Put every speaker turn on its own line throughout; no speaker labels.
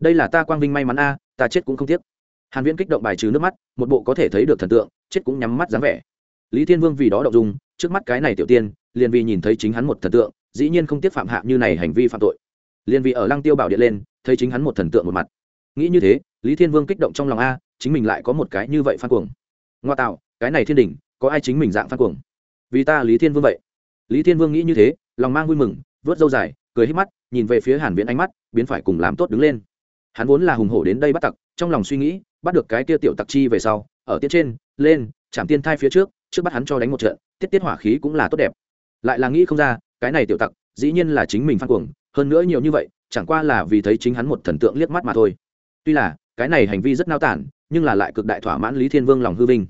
đây là ta quang vinh may mắn a, ta chết cũng không tiếc. Hàn viễn kích động bài trừ nước mắt, một bộ có thể thấy được thần tượng, chết cũng nhắm mắt dáng vẻ. Lý thiên vương vì đó động dung, trước mắt cái này tiểu tiên, liền vì nhìn thấy chính hắn một thần tượng, dĩ nhiên không tiếc phạm hạ như này hành vi phạm tội. Liền vì ở lăng tiêu bảo điện lên, thấy chính hắn một thần tượng một mặt. Nghĩ như thế, lý thiên vương kích động trong lòng a, chính mình lại có một cái như vậy phan cuồng. Ngoa tạo, cái này thiên đỉnh, có ai chính mình dạng phan cuồng? Vì ta lý thiên vương vậy. Lý thiên vương nghĩ như thế, lòng mang vui mừng, vớt dâu dài, cười hết mắt, nhìn về phía hàn viễn ánh mắt, biến phải cùng làm tốt đứng lên hắn vốn là hùng hổ đến đây bắt tặc, trong lòng suy nghĩ, bắt được cái kia tiểu tặc chi về sau, ở tiết trên, lên, chạm tiên thai phía trước trước bắt hắn cho đánh một trận, tiết tiết hỏa khí cũng là tốt đẹp. Lại là nghĩ không ra, cái này tiểu tặc, dĩ nhiên là chính mình phan cuồng, hơn nữa nhiều như vậy, chẳng qua là vì thấy chính hắn một thần tượng liếc mắt mà thôi. Tuy là, cái này hành vi rất nao tản, nhưng là lại cực đại thỏa mãn lý thiên vương lòng hư vinh.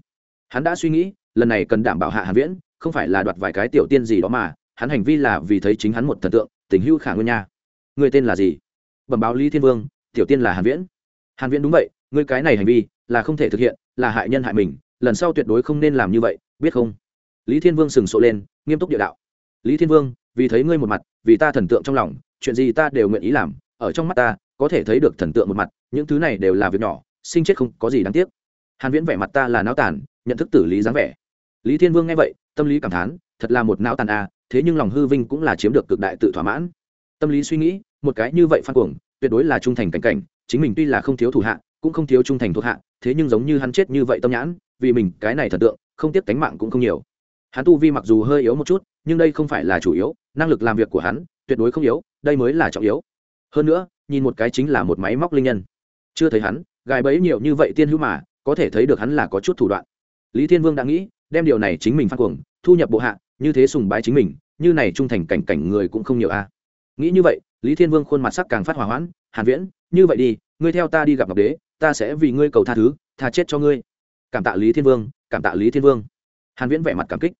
Hắn đã suy nghĩ, lần này cần đảm bảo hạ hàn viễn, không phải là đoạt vài cái tiểu tiên gì đó mà, hắn hành vi là vì thấy chính hắn một thần tượng, tình hưu khả nguyên nha. Người tên là gì? Bẩm báo lý thiên vương tiểu tiên là hàn viễn. Hàn viễn đúng vậy ngươi cái này hành vi là không thể thực hiện là hại nhân hại mình lần sau tuyệt đối không nên làm như vậy biết không? Lý thiên vương sừng sộ lên nghiêm túc địa đạo. Lý thiên vương vì thấy ngươi một mặt vì ta thần tượng trong lòng chuyện gì ta đều nguyện ý làm ở trong mắt ta có thể thấy được thần tượng một mặt những thứ này đều là việc nhỏ sinh chết không có gì đáng tiếc. Hàn viễn vẻ mặt ta là não tàn nhận thức tử lý dáng vẻ. Lý thiên vương nghe vậy tâm lý cảm thán thật là một não tàn a à, thế nhưng lòng hư vinh cũng là chiếm được cực đại tự thỏa mãn. Tâm lý suy nghĩ một cái như vậy phan cuồng tuyệt đối là trung thành cảnh cảnh, chính mình tuy là không thiếu thủ hạ, cũng không thiếu trung thành thuộc hạ, thế nhưng giống như hắn chết như vậy tâm nhãn, vì mình cái này thần tượng, không tiếp cánh mạng cũng không nhiều. Hắn tu vi mặc dù hơi yếu một chút, nhưng đây không phải là chủ yếu, năng lực làm việc của hắn, tuyệt đối không yếu, đây mới là trọng yếu. Hơn nữa, nhìn một cái chính là một máy móc linh nhân. Chưa thấy hắn, gài bẫy nhiều như vậy tiên hữu mà, có thể thấy được hắn là có chút thủ đoạn. Lý thiên vương đã nghĩ, đem điều này chính mình phát cuồng, thu nhập bộ hạ, như thế sùng bái chính mình, như này trung thành cảnh cảnh người cũng không nhiều a. Nghĩ như vậy lý thiên vương khuôn mặt sắc càng phát hỏa hoãn, hàn viễn, như vậy đi, ngươi theo ta đi gặp ngọc đế, ta sẽ vì ngươi cầu tha thứ, tha chết cho ngươi. Cảm tạ lý thiên vương, cảm tạ lý thiên vương. Hàn viễn vẻ mặt cảm kích.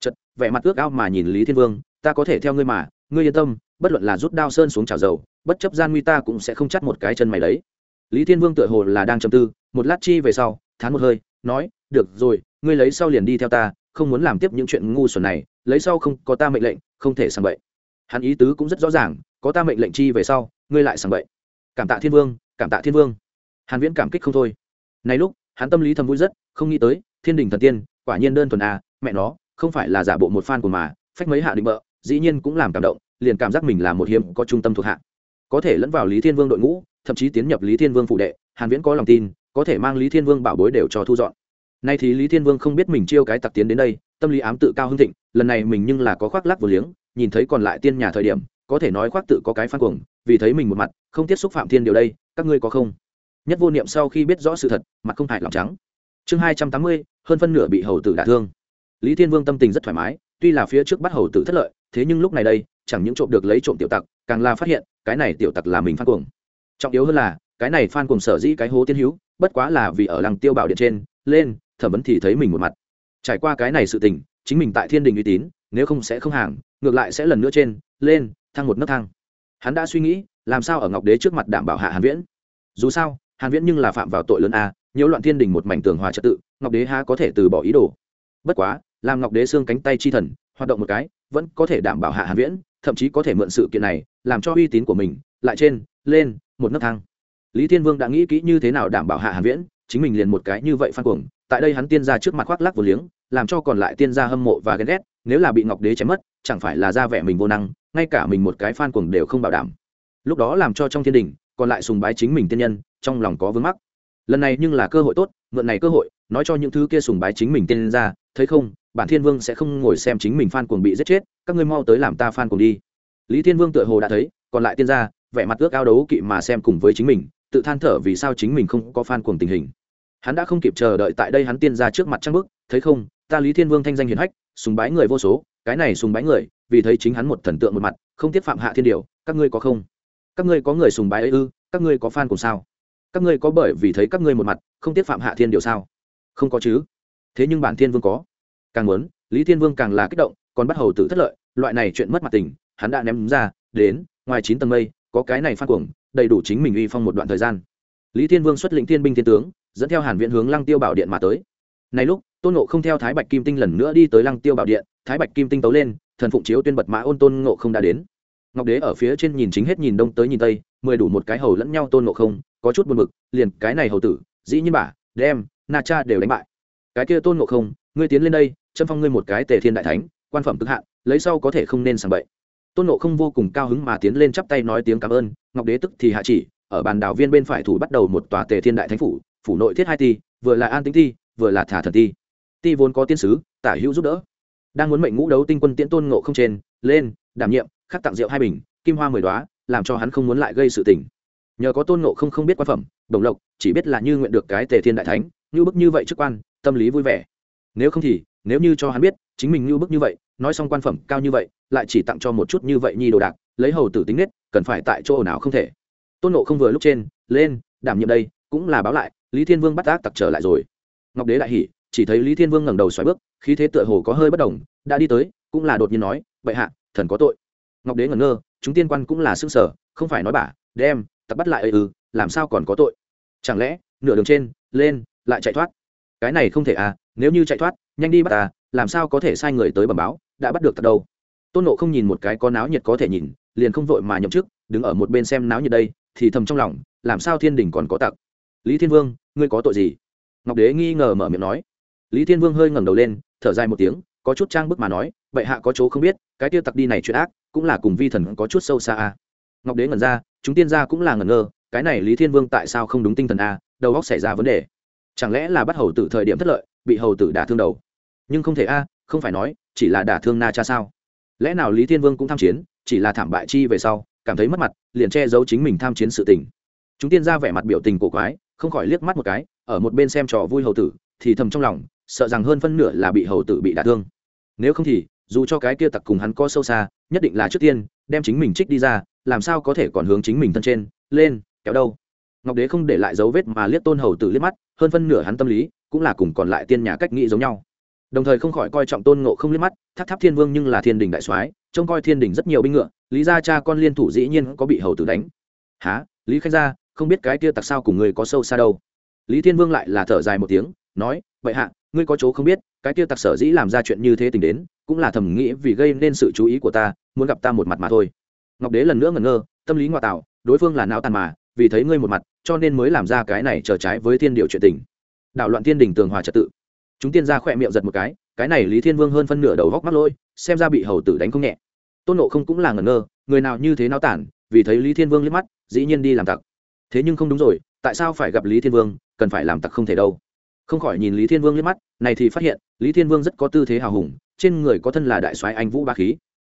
Chật vẻ mặt ước ao mà nhìn lý thiên vương, ta có thể theo ngươi mà, ngươi yên tâm, bất luận là rút đao sơn xuống chảo dầu, bất chấp gian nguy ta cũng sẽ không chắt một cái chân mày đấy. Lý thiên vương tựa hồ là đang trầm tư, một lát chi về sau, thán một hơi, nói, được rồi, ngươi lấy sau liền đi theo ta, không muốn làm tiếp những chuyện ngu xuẩn này, lấy sau không có ta mệnh lệnh, không thể sang bậy hắn ý tứ cũng rất rõ ràng, có ta mệnh lệnh chi về sau, ngươi lại sang bậy. Cảm tạ thiên vương, cảm tạ thiên vương. Hàn viễn cảm kích không thôi. Này lúc, hắn tâm lý thầm vui rất, không nghĩ tới, thiên đình thần tiên, quả nhiên đơn thuần à mẹ nó, không phải là giả bộ một fan của mà, phách mấy hạ định bợ, dĩ nhiên cũng làm cảm động, liền cảm giác mình là một hiếm có trung tâm thuộc hạ. Có thể lẫn vào lý thiên vương đội ngũ, thậm chí tiến nhập lý thiên vương phụ đệ, hàn viễn có lòng tin, có thể mang lý thiên vương bảo bối đều cho thu dọn. Nay thì lý thiên vương không biết mình chiêu cái tặc tiến đến đây, tâm lý ám tự cao hưng thịnh, lần này mình nhưng là có khoác lác vừa liếng nhìn thấy còn lại tiên nhà thời điểm, có thể nói khoác tự có cái phan cuồng, vì thấy mình một mặt, không tiếp xúc phạm thiên điều đây, các ngươi có không? Nhất vô niệm sau khi biết rõ sự thật, mặt không hại lòng trắng. Chương hai trăm tám mươi, hơn phân nửa bị hầu tử đả thương. Lý thiên vương tâm tình rất thoải mái, tuy là phía trước bắt hầu tử thất lợi, thế nhưng lúc này đây, chẳng những trộm được lấy trộm tiểu tặc, càng là phát hiện, cái này tiểu tặc là mình phan cuồng. Trọng yếu hơn là, cái này phan cuồng sở dĩ cái hố tiên hữu, bất quá là vì ở lăng tiêu bảo điện trên, lên, thẩm vấn thì thấy mình một mặt. Trải qua cái này sự tình, chính mình tại thiên đình uy tín, nếu không sẽ không hàng ngược lại sẽ lần nữa trên, lên, thăng một nấc thang. Hắn đã suy nghĩ, làm sao ở ngọc đế trước mặt đảm bảo hạ hàn viễn? Dù sao, hàn viễn nhưng là phạm vào tội lớn a nhiễu loạn thiên đình một mảnh tường hòa trật tự, ngọc đế há có thể từ bỏ ý đồ. Bất quá, làm ngọc đế xương cánh tay chi thần, hoạt động một cái, vẫn có thể đảm bảo hạ hàn viễn, thậm chí có thể mượn sự kiện này, làm cho uy tín của mình, lại trên, lên, một nấc thang. Lý thiên vương đã nghĩ kỹ như thế nào đảm bảo hạ hàn viễn, chính mình liền một cái như vậy phan cuồng, tại đây hắn tiên gia trước mặt khoác lác vô liếng, làm cho còn lại tiên gia hâm mộ và ghen ghét nếu là bị ngọc đế chém mất, chẳng phải là ra vẻ mình vô năng, ngay cả mình một cái phan cuồng đều không bảo đảm. Lúc đó làm cho trong thiên đình, còn lại sùng bái chính mình tiên nhân, trong lòng có vướng mắc. Lần này nhưng là cơ hội tốt, mượn này cơ hội, nói cho những thứ kia sùng bái chính mình tiên ra, thấy không, bản thiên vương sẽ không ngồi xem chính mình phan cuồng bị giết chết, các ngươi mau tới làm ta phan cuồng đi. Lý thiên vương tựa hồ đã thấy, còn lại tiên gia, vẻ mặt ước ao đấu kỵ mà xem cùng với chính mình, tự than thở vì sao chính mình không có phan cuồng tình hình. Hắn đã không kịp chờ đợi tại đây hắn tiên ra trước mặt trang bức thấy không, ta lý thiên vương thanh danh hiền hách sùng bái người vô số, cái này sùng bái người, vì thấy chính hắn một thần tượng một mặt, không tiếp phạm hạ thiên điều, các ngươi có không? Các ngươi có người sùng bái ấy ư? Các ngươi có fan cùng sao? Các ngươi có bởi vì thấy các ngươi một mặt, không tiếp phạm hạ thiên điều sao? Không có chứ. Thế nhưng bản thiên vương có. Càng muốn, lý thiên vương càng là kích động, còn bắt hầu tử thất lợi, loại này chuyện mất mặt tình, hắn đã ném ra, đến, ngoài chín tầng mây, có cái này phát cuồng, đầy đủ chính mình uy phong một đoạn thời gian. Lý thiên vương xuất lĩnh thiên binh thiên tướng, dẫn theo hàn viện hướng lăng tiêu bảo điện mà tới. Nay lúc tôn ngộ không theo thái bạch kim tinh lần nữa đi tới lăng tiêu bảo điện, thái bạch kim tinh tấu lên, thần phụng chiếu tuyên bật mã ôn tôn ngộ không đã đến. Ngọc đế ở phía trên nhìn chính hết nhìn đông tới nhìn tây, mười đủ một cái hầu lẫn nhau tôn ngộ không, có chút buồn bực, liền cái này hầu tử, dĩ nhiên bả đem, na cha đều đánh bại. Cái kia tôn ngộ không, ngươi tiến lên đây, châm phong ngươi một cái tề thiên đại thánh, quan phẩm cực hạn, lấy sau có thể không nên sàng bậy. Tôn ngộ không vô cùng cao hứng mà tiến lên chắp tay nói tiếng cảm ơn, ngọc đế tức thì hạ chỉ, ở bàn đảo viên bên phải thủ bắt đầu một tòa tề thiên đại thánh phủ phủ nội thiết hai ti, vừa là an tính ti, vừa là thả thần ti ti vốn có tiên sứ, tả hữu giúp đỡ. Đang muốn mệnh ngũ đấu tinh quân tiễn tôn ngộ không trên, lên, đảm nhiệm, khắc tặng rượu hai bình, kim hoa mười đoá làm cho hắn không muốn lại gây sự tình. Nhờ có tôn ngộ không không biết quan phẩm, đồng lộc, chỉ biết là như nguyện được cái tề thiên đại thánh, như bức như vậy chức quan, tâm lý vui vẻ. Nếu không thì, nếu như cho hắn biết, chính mình như bức như vậy, nói xong quan phẩm cao như vậy, lại chỉ tặng cho một chút như vậy nhi đồ đạc, lấy hầu tử tính nết, cần phải tại chỗ nào không thể. Tôn nộ không vừa lúc trên, lên, đảm nhiệm đây, cũng là báo lại, lý thiên vương bắt ác tặc trở lại rồi. Ngọc đế đại hỉ chỉ thấy lý thiên vương ngẩng đầu xoáy bước, khí thế tựa hồ có hơi bất đồng, đã đi tới, cũng là đột nhiên nói, bệ hạ, thần có tội. Ngọc đế ngẩn ngơ, chúng tiên quan cũng là xương sở không phải nói bả, đem tặc bắt lại ư ừ làm sao còn có tội? Chẳng lẽ, nửa đường trên, lên, lại chạy thoát? Cái này không thể à nếu như chạy thoát, nhanh đi bắt à làm sao có thể sai người tới bẩm báo, đã bắt được thật đâu? Tôn nộ không nhìn một cái có náo nhiệt có thể nhìn, liền không vội mà nhậm chức, đứng ở một bên xem náo nhiệt đây, thì thầm trong lòng, làm sao thiên đình còn có tặc? Lý thiên vương, ngươi có tội gì? Ngọc đế nghi ngờ mở miệng nói lý thiên vương hơi ngẩng đầu lên, thở dài một tiếng, có chút trang bức mà nói vậy hạ có chỗ không biết, cái tiêu tặc đi này chuyện ác, cũng là cùng vi thần có chút sâu xa a. Ngọc đế ngẩn ra, chúng tiên gia cũng là ngẩn ngơ, cái này lý thiên vương tại sao không đúng tinh thần a, đầu óc xảy ra vấn đề. Chẳng lẽ là bắt hầu tử thời điểm thất lợi, bị hầu tử đả thương đầu? Nhưng không thể a, không phải nói, chỉ là đả thương na cha sao? Lẽ nào lý thiên vương cũng tham chiến, chỉ là thảm bại chi về sau, cảm thấy mất mặt, liền che giấu chính mình tham chiến sự tình. Chúng tiên ra vẻ mặt biểu tình cổ quái không khỏi liếc mắt một cái, ở một bên xem trò vui hầu tử, thì thầm trong lòng, sợ rằng hơn phân nửa là bị hầu tử bị đả thương. Nếu không thì, dù cho cái kia tặc cùng hắn có sâu xa, nhất định là trước tiên, đem chính mình trích đi ra, làm sao có thể còn hướng chính mình thân trên, lên, kéo đâu. Ngọc đế không để lại dấu vết mà liếc tôn hầu tử liếc mắt, hơn phân nửa hắn tâm lý, cũng là cùng còn lại tiên nhà cách nghĩ giống nhau. Đồng thời không khỏi coi trọng tôn ngộ không liếc mắt, tháp tháp thiên vương nhưng là thiên đình đại soái, trông coi thiên đình rất nhiều binh ngựa, lý gia cha con liên thủ dĩ nhiên có bị hầu tử đánh. Há lý khanh gia không biết cái kia tặc sao cùng người có sâu xa đâu. Lý thiên vương lại là thở dài một tiếng, nói vậy hạ, ngươi có chỗ không biết, cái kia tặc sở dĩ làm ra chuyện như thế tình đến, cũng là thầm nghĩ vì gây nên sự chú ý của ta, muốn gặp ta một mặt mà thôi. Ngọc đế lần nữa ngẩn ngơ, tâm lý ngoại tạo, đối phương là não tàn mà, vì thấy ngươi một mặt, cho nên mới làm ra cái này trở trái với thiên điều chuyện tình. Đạo loạn thiên đình tường hòa trật tự. Chúng tiên ra khỏe miệng giật một cái cái này lý thiên vương hơn phân nửa đầu góc mắc lôi, xem ra bị hầu tử đánh không nhẹ. Tôn nộ không cũng là ngẩn ngơ, người nào như thế nao tản vì thấy lý thiên vương liếc mắt, dĩ nhiên đi làm tặc thế nhưng không đúng rồi, tại sao phải gặp lý thiên vương, cần phải làm tặc không thể đâu? Không khỏi nhìn lý thiên vương liếc mắt, này thì phát hiện, lý thiên vương rất có tư thế hào hùng, trên người có thân là đại soái anh vũ ba khí.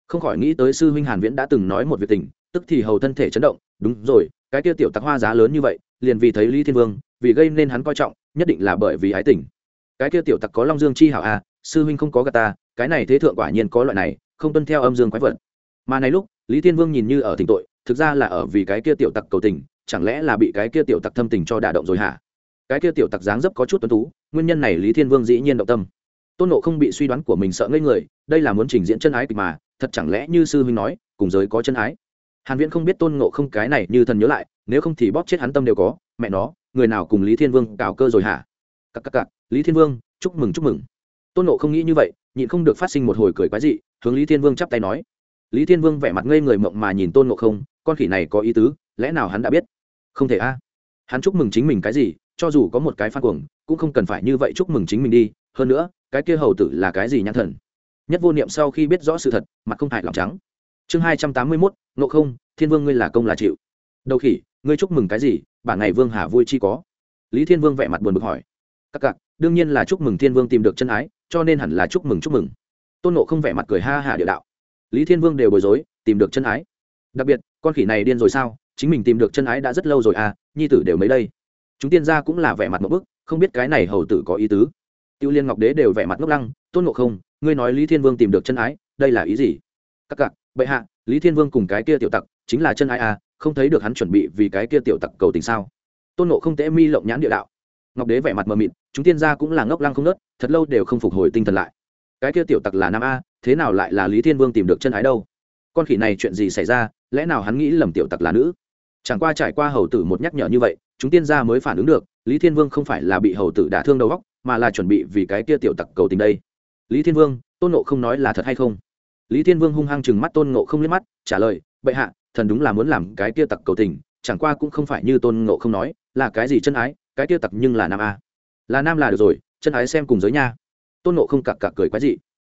Không khỏi nghĩ tới sư huynh hàn viễn đã từng nói một việc tình, tức thì hầu thân thể chấn động, đúng rồi, cái kia tiểu tặc hoa giá lớn như vậy, liền vì thấy lý thiên vương, vì gây nên hắn coi trọng, nhất định là bởi vì ái tình. Cái kia tiểu tặc có long dương chi hảo a sư huynh không có gà ta, cái này thế thượng quả nhiên có loại này, không tuân theo âm dương quái vật. Mà này lúc, lý thiên vương nhìn như ở tình tội, thực ra là ở vì cái kia tiểu tặc cầu tình chẳng lẽ là bị cái kia tiểu tặc thâm tình cho đả động rồi hả? Cái kia tiểu tặc dáng dấp có chút tuấn tú, nguyên nhân này lý thiên vương dĩ nhiên động tâm. Tôn nộ không bị suy đoán của mình sợ ngây người, đây là muốn trình diễn chân ái kịch mà, thật chẳng lẽ như sư huynh nói, cùng giới có chân ái? Hàn viễn không biết tôn ngộ không cái này như thần nhớ lại, nếu không thì bóp chết hắn tâm đều có, mẹ nó, người nào cùng lý thiên vương cào cơ rồi hả? Cặc cặc cặc, lý thiên vương, chúc mừng chúc mừng. Tôn ngộ không nghĩ như vậy, nhịn không được phát sinh một hồi cười quái dị, hướng lý thiên vương chắp tay nói. Lý thiên vương vẻ mặt ngây người mộng mà nhìn tôn ngộ không, con khỉ này có ý tứ, lẽ nào hắn đã biết? Không thể a. Hắn chúc mừng chính mình cái gì, cho dù có một cái phan cuồng, cũng không cần phải như vậy chúc mừng chính mình đi. Hơn nữa, cái kia hầu tử là cái gì nhãn thần? Nhất vô niệm sau khi biết rõ sự thật, mặt không hại lòng trắng. Chương hai trăm tám mươi mốt, ngộ không, thiên vương ngươi là công là chịu. Đầu khỉ, ngươi chúc mừng cái gì? Bản ngày vương hà vui chi có. Lý thiên vương vẻ mặt buồn bực hỏi. Các cặc đương nhiên là chúc mừng thiên vương tìm được chân ái, cho nên hẳn là chúc mừng chúc mừng. Tôn nộ không vẻ mặt cười ha hả địa đạo. Lý thiên vương đều bối rối, tìm được chân ái. Đặc biệt, con khỉ này điên rồi sao? Chính mình tìm được chân ái đã rất lâu rồi à nhi tử đều mấy đây. Chúng tiên gia cũng là vẻ mặt một bức, không biết cái này hầu tử có ý tứ. Tiêu liên ngọc đế đều vẻ mặt ngốc lăng, tôn ngộ không, ngươi nói lý thiên vương tìm được chân ái, đây là ý gì? Các cặc, bệ hạ, lý thiên vương cùng cái kia tiểu tặc chính là chân ái à không thấy được hắn chuẩn bị vì cái kia tiểu tặc cầu tình sao? Tôn ngộ không tễ mi lộng nhãn địa đạo. Ngọc đế vẻ mặt mờ mịt, chúng tiên gia cũng là ngốc lăng không nớt, thật lâu đều không phục hồi tinh thần lại. Cái kia tiểu tặc là nam a, thế nào lại là lý thiên vương tìm được chân ái đâu? Con khỉ này chuyện gì xảy ra, lẽ nào hắn nghĩ lầm tiểu tặc là nữ? Chẳng qua trải qua hầu tử một nhắc nhở như vậy, chúng tiên gia mới phản ứng được, lý thiên vương không phải là bị hầu tử đả thương đầu góc mà là chuẩn bị vì cái kia tiểu tặc cầu tình đây. Lý thiên vương, tôn nộ không nói là thật hay không? Lý thiên vương hung hăng chừng mắt tôn nộ không liếc mắt, trả lời, bệ hạ, thần đúng là muốn làm cái kia tặc cầu tình, chẳng qua cũng không phải như tôn ngộ không nói, là cái gì chân ái, cái kia tặc nhưng là nam a. Là nam là được rồi, chân ái xem cùng giới nha. Tôn ngộ không cặc cặc cười quái dị.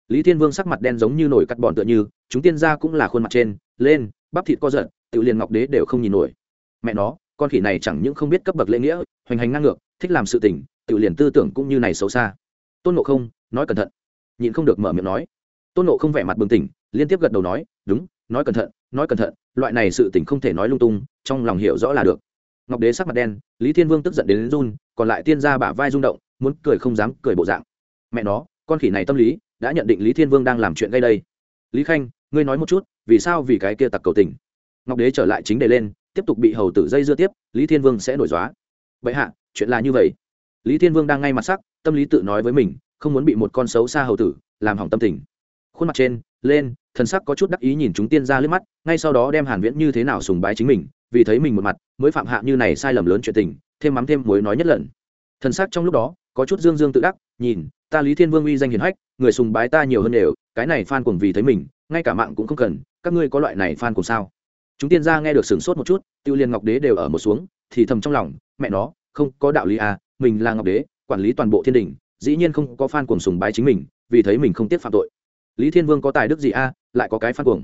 Lý thiên vương sắc mặt đen giống như nổi cắt bọn tựa như, chúng tiên gia cũng là khuôn mặt trên, lên, bắp thịt co giật tự liền ngọc đế đều không nhìn nổi mẹ nó con khỉ này chẳng những không biết cấp bậc lễ nghĩa hoành hành ngang ngược thích làm sự tình tự liền tư tưởng cũng như này xấu xa. Tôn ngộ không nói cẩn thận. Nhịn không được mở miệng nói. Tôn ngộ không vẻ mặt bừng tỉnh liên tiếp gật đầu nói đúng nói cẩn thận nói cẩn thận loại này sự tình không thể nói lung tung trong lòng hiểu rõ là được. Ngọc đế sắc mặt đen lý thiên vương tức giận đến, run còn lại tiên gia bả vai rung động muốn cười không dám cười bộ dạng. Mẹ nó con khỉ này tâm lý đã nhận định lý thiên vương đang làm chuyện gây đây. Lý khanh ngươi nói một chút vì sao vì cái kia tặc cầu tình? Ngọc đế trở lại chính đề lên tiếp tục bị hầu tử dây dưa tiếp, lý thiên vương sẽ nổi dóa. Vậy hạ, chuyện là như vậy. Lý thiên vương đang ngay mặt sắc, tâm lý tự nói với mình, không muốn bị một con xấu xa hầu tử làm hỏng tâm tình. Khuôn mặt trên, lên, thần sắc có chút đắc ý nhìn chúng tiên ra lướt mắt, ngay sau đó đem hàn viễn như thế nào sùng bái chính mình, vì thấy mình một mặt, mới phạm hạ như này sai lầm lớn chuyện tình, thêm mắm thêm muối nói nhất lần. Thần sắc trong lúc đó, có chút dương dương tự đắc, nhìn, ta lý thiên vương uy danh hiển hách, người sùng bái ta nhiều hơn đều, cái này phan cuồng vì thấy mình, ngay cả mạng cũng không cần, các ngươi có loại này phan cuồng sao? Chúng tiên gia nghe được sửng sốt một chút, tiêu liên ngọc đế đều ở một xuống, thì thầm trong lòng, mẹ nó, không có đạo lý à mình là ngọc đế, quản lý toàn bộ thiên đình, dĩ nhiên không có phan cuồng sùng bái chính mình, vì thấy mình không tiếp phạm tội. Lý thiên vương có tài đức gì a lại có cái phan cuồng.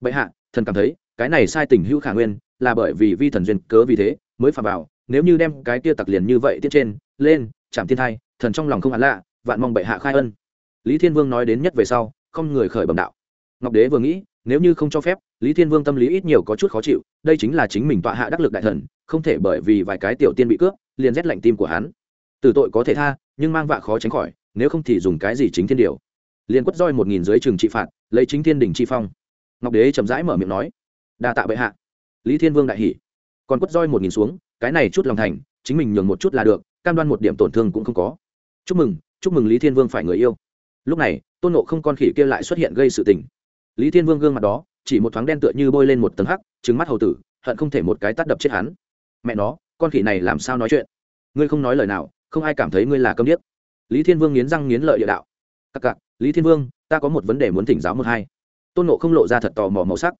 Bệ hạ, thần cảm thấy, cái này sai tình hữu khả nguyên, là bởi vì vi thần duyên cớ vì thế, mới phạm vào, nếu như đem cái kia tặc liền như vậy tiết trên, lên, chạm thiên thai, thần trong lòng không hẳn lạ, vạn mong bệ hạ khai ân. Lý thiên vương nói đến nhất về sau, không người khởi bẩm đạo. Ngọc đế vừa nghĩ nếu như không cho phép, lý thiên vương tâm lý ít nhiều có chút khó chịu, đây chính là chính mình tọa hạ đắc lực đại thần, không thể bởi vì vài cái tiểu tiên bị cướp, liền rét lạnh tim của hắn. Tử tội có thể tha, nhưng mang vạ khó tránh khỏi, nếu không thì dùng cái gì chính thiên điều. Liền quất roi một nghìn dưới trường trị phạt, lấy chính thiên đình chi phong. Ngọc đế chậm rãi mở miệng nói, đa tạ bệ hạ. Lý thiên vương đại hỷ còn quất roi một nghìn xuống, cái này chút lòng thành, chính mình nhường một chút là được, cam đoan một điểm tổn thương cũng không có. Chúc mừng chúc mừng lý thiên vương phải người yêu. Lúc này, tôn nộ không con khỉ kia lại xuất hiện gây sự tình lý thiên vương gương mặt đó, chỉ một thoáng đen tựa như bôi lên một tầng hắc trứng mắt hầu tử, hận không thể một cái tắt đập chết hắn. Mẹ nó, con khỉ này làm sao nói chuyện? Ngươi không nói lời nào, không ai cảm thấy ngươi là câm điếc. Lý thiên vương nghiến răng nghiến lợi địa đạo. Cặc cặc lý thiên vương, ta có một vấn đề muốn thỉnh giáo một hai. Tôn nộ không lộ ra thật tò mò màu sắc.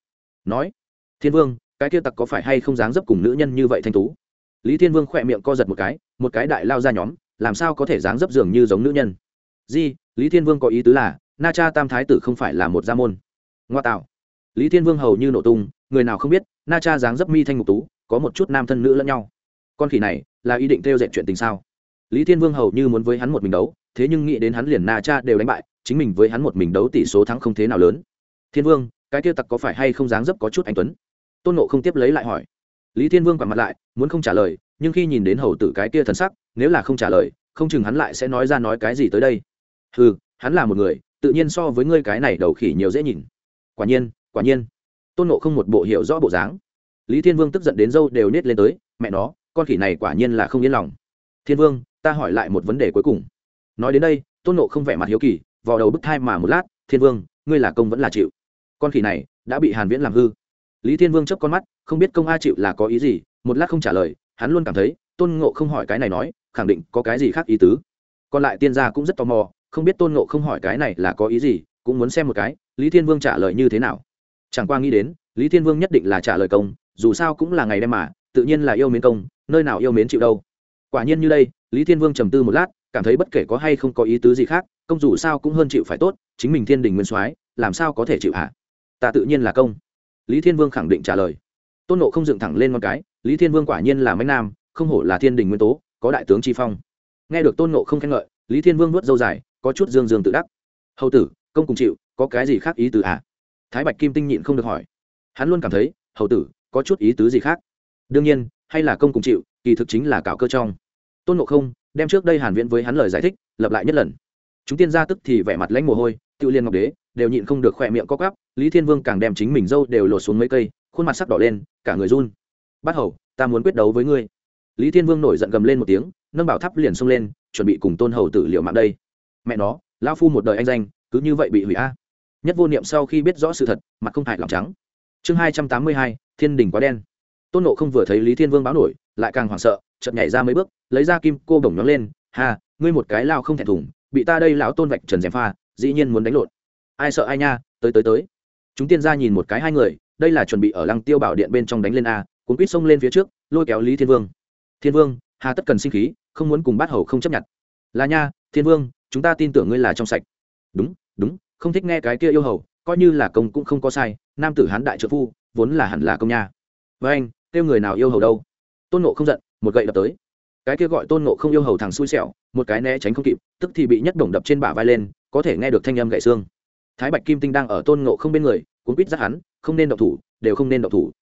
Nói, thiên vương, cái kia tặc có phải hay không dáng dấp cùng nữ nhân như vậy thanh tú? Lý thiên vương khỏe miệng co giật một cái một cái đại lao ra nhóm, làm sao có thể dáng dấp dường như giống nữ nhân? Di, lý thiên vương có ý tứ là, na cha tam thái tử không phải là một gia môn ngoa tạo. Lý thiên vương hầu như nổ tung, người nào không biết, na cha dáng dấp mi thanh ngục tú, có một chút nam thân nữ lẫn nhau. Con khỉ này, là ý định theo dệt chuyện tình sao? Lý thiên vương hầu như muốn với hắn một mình đấu, thế nhưng nghĩ đến hắn liền na cha đều đánh bại, chính mình với hắn một mình đấu tỷ số thắng không thế nào lớn. Thiên vương, cái kia tặc có phải hay không dáng dấp có chút anh tuấn? Tôn nộ không tiếp lấy lại hỏi. Lý thiên vương quả mặt lại, muốn không trả lời, nhưng khi nhìn đến hầu tử cái kia thần sắc, nếu là không trả lời, không chừng hắn lại sẽ nói ra nói cái gì tới đây. Ừ hắn là một người, tự nhiên so với ngươi cái này đầu khỉ nhiều dễ nhìn quả nhiên quả nhiên. Tôn nộ không một bộ hiệu rõ bộ dáng. Lý thiên vương tức giận đến dâu đều nết lên tới, mẹ nó, con khỉ này quả nhiên là không yên lòng. Thiên vương, ta hỏi lại một vấn đề cuối cùng. Nói đến đây, tôn nộ không vẻ mặt hiếu kỳ, vò đầu bức thai mà một lát, thiên vương, ngươi là công vẫn là chịu? Con khỉ này đã bị hàn viễn làm hư. Lý thiên vương chớp con mắt, không biết công a chịu là có ý gì, một lát không trả lời, hắn luôn cảm thấy, tôn ngộ không hỏi cái này nói, khẳng định có cái gì khác ý tứ. Còn lại tiên gia cũng rất tò mò, không biết tôn ngộ không hỏi cái này là có ý gì cũng muốn xem một cái, lý thiên vương trả lời như thế nào? Chẳng qua nghĩ đến, lý thiên vương nhất định là trả lời công, dù sao cũng là ngày đêm mà, tự nhiên là yêu mến công, nơi nào yêu mến chịu đâu. Quả nhiên như đây, lý thiên vương trầm tư một lát, cảm thấy bất kể có hay không có ý tứ gì khác, công dù sao cũng hơn chịu phải tốt, chính mình thiên đình nguyên soái, làm sao có thể chịu hả? Ta tự nhiên là công. Lý thiên vương khẳng định trả lời. Tôn nộ không dựng thẳng lên con cái, lý thiên vương quả nhiên là mấy nam, không hổ là thiên đình nguyên tố, có đại tướng tri phong. Nghe được tôn nộ không khen ngợi, lý thiên vương nuốt dâu dài, có chút dương dương tự đắc. Hầu tử công cùng chịu, có cái gì khác ý tứ à? Thái bạch kim tinh nhịn không được hỏi. Hắn luôn cảm thấy, hầu tử, có chút ý tứ gì khác? Đương nhiên, hay là công cùng chịu, kỳ thực chính là cạo cơ trong. Tôn ngộ không, đem trước đây hàn viễn với hắn lời giải thích lập lại nhất lần. Chúng tiên gia tức thì vẻ mặt lãnh mồ hôi tự liên ngọc đế, đều nhịn không được khỏe miệng co quắp, lý thiên vương càng đem chính mình dâu đều lột xuống mấy cây, khuôn mặt sắc đỏ lên, cả người run. Bắt hầu, ta muốn quyết đấu với ngươi. Lý thiên vương nổi giận gầm lên một tiếng, nâng bảo tháp liền xông lên, chuẩn bị cùng tôn hầu tử liệu mạng đây. Mẹ nó, lão phu một đời anh danh cứ như vậy bị hủy a. Nhất vô niệm sau khi biết rõ sự thật, mặt không hại lòng trắng. Chương hai trăm tám mươi hai, thiên đình quá đen. Tôn nộ không vừa thấy lý thiên vương báo nổi, lại càng hoảng sợ chậm nhảy ra mấy bước, lấy ra kim cô bổng nhóm lên hà ngươi một cái lao không thẹn thùng, bị ta đây lão tôn vạch trần dèm pha, dĩ nhiên muốn đánh lộn. Ai sợ ai nha, tới tới tới. Chúng tiên gia nhìn một cái hai người, đây là chuẩn bị ở lăng tiêu bảo điện bên trong đánh lên a, cuốn quýt xông lên phía trước, lôi kéo lý thiên vương. Thiên vương, hà tất cần sinh khí, không muốn cùng bát hầu không chấp nhận. Là nha, thiên vương, chúng ta tin tưởng ngươi là trong sạch. Đúng đúng, không thích nghe cái kia yêu hầu, coi như là công cũng không có sai, nam tử hán đại trợ phu, vốn là hẳn là công nha. Với anh, kêu người nào yêu hầu đâu? Tôn nộ không giận, một gậy đập tới. Cái kia gọi tôn nộ không yêu hầu thằng xui xẻo, một cái né tránh không kịp, tức thì bị nhất đồng đập trên bả vai lên, có thể nghe được thanh âm gậy xương. Thái bạch kim tinh đang ở tôn nộ không bên người, cuốn quýt giác hắn, không nên động thủ, đều không nên động thủ.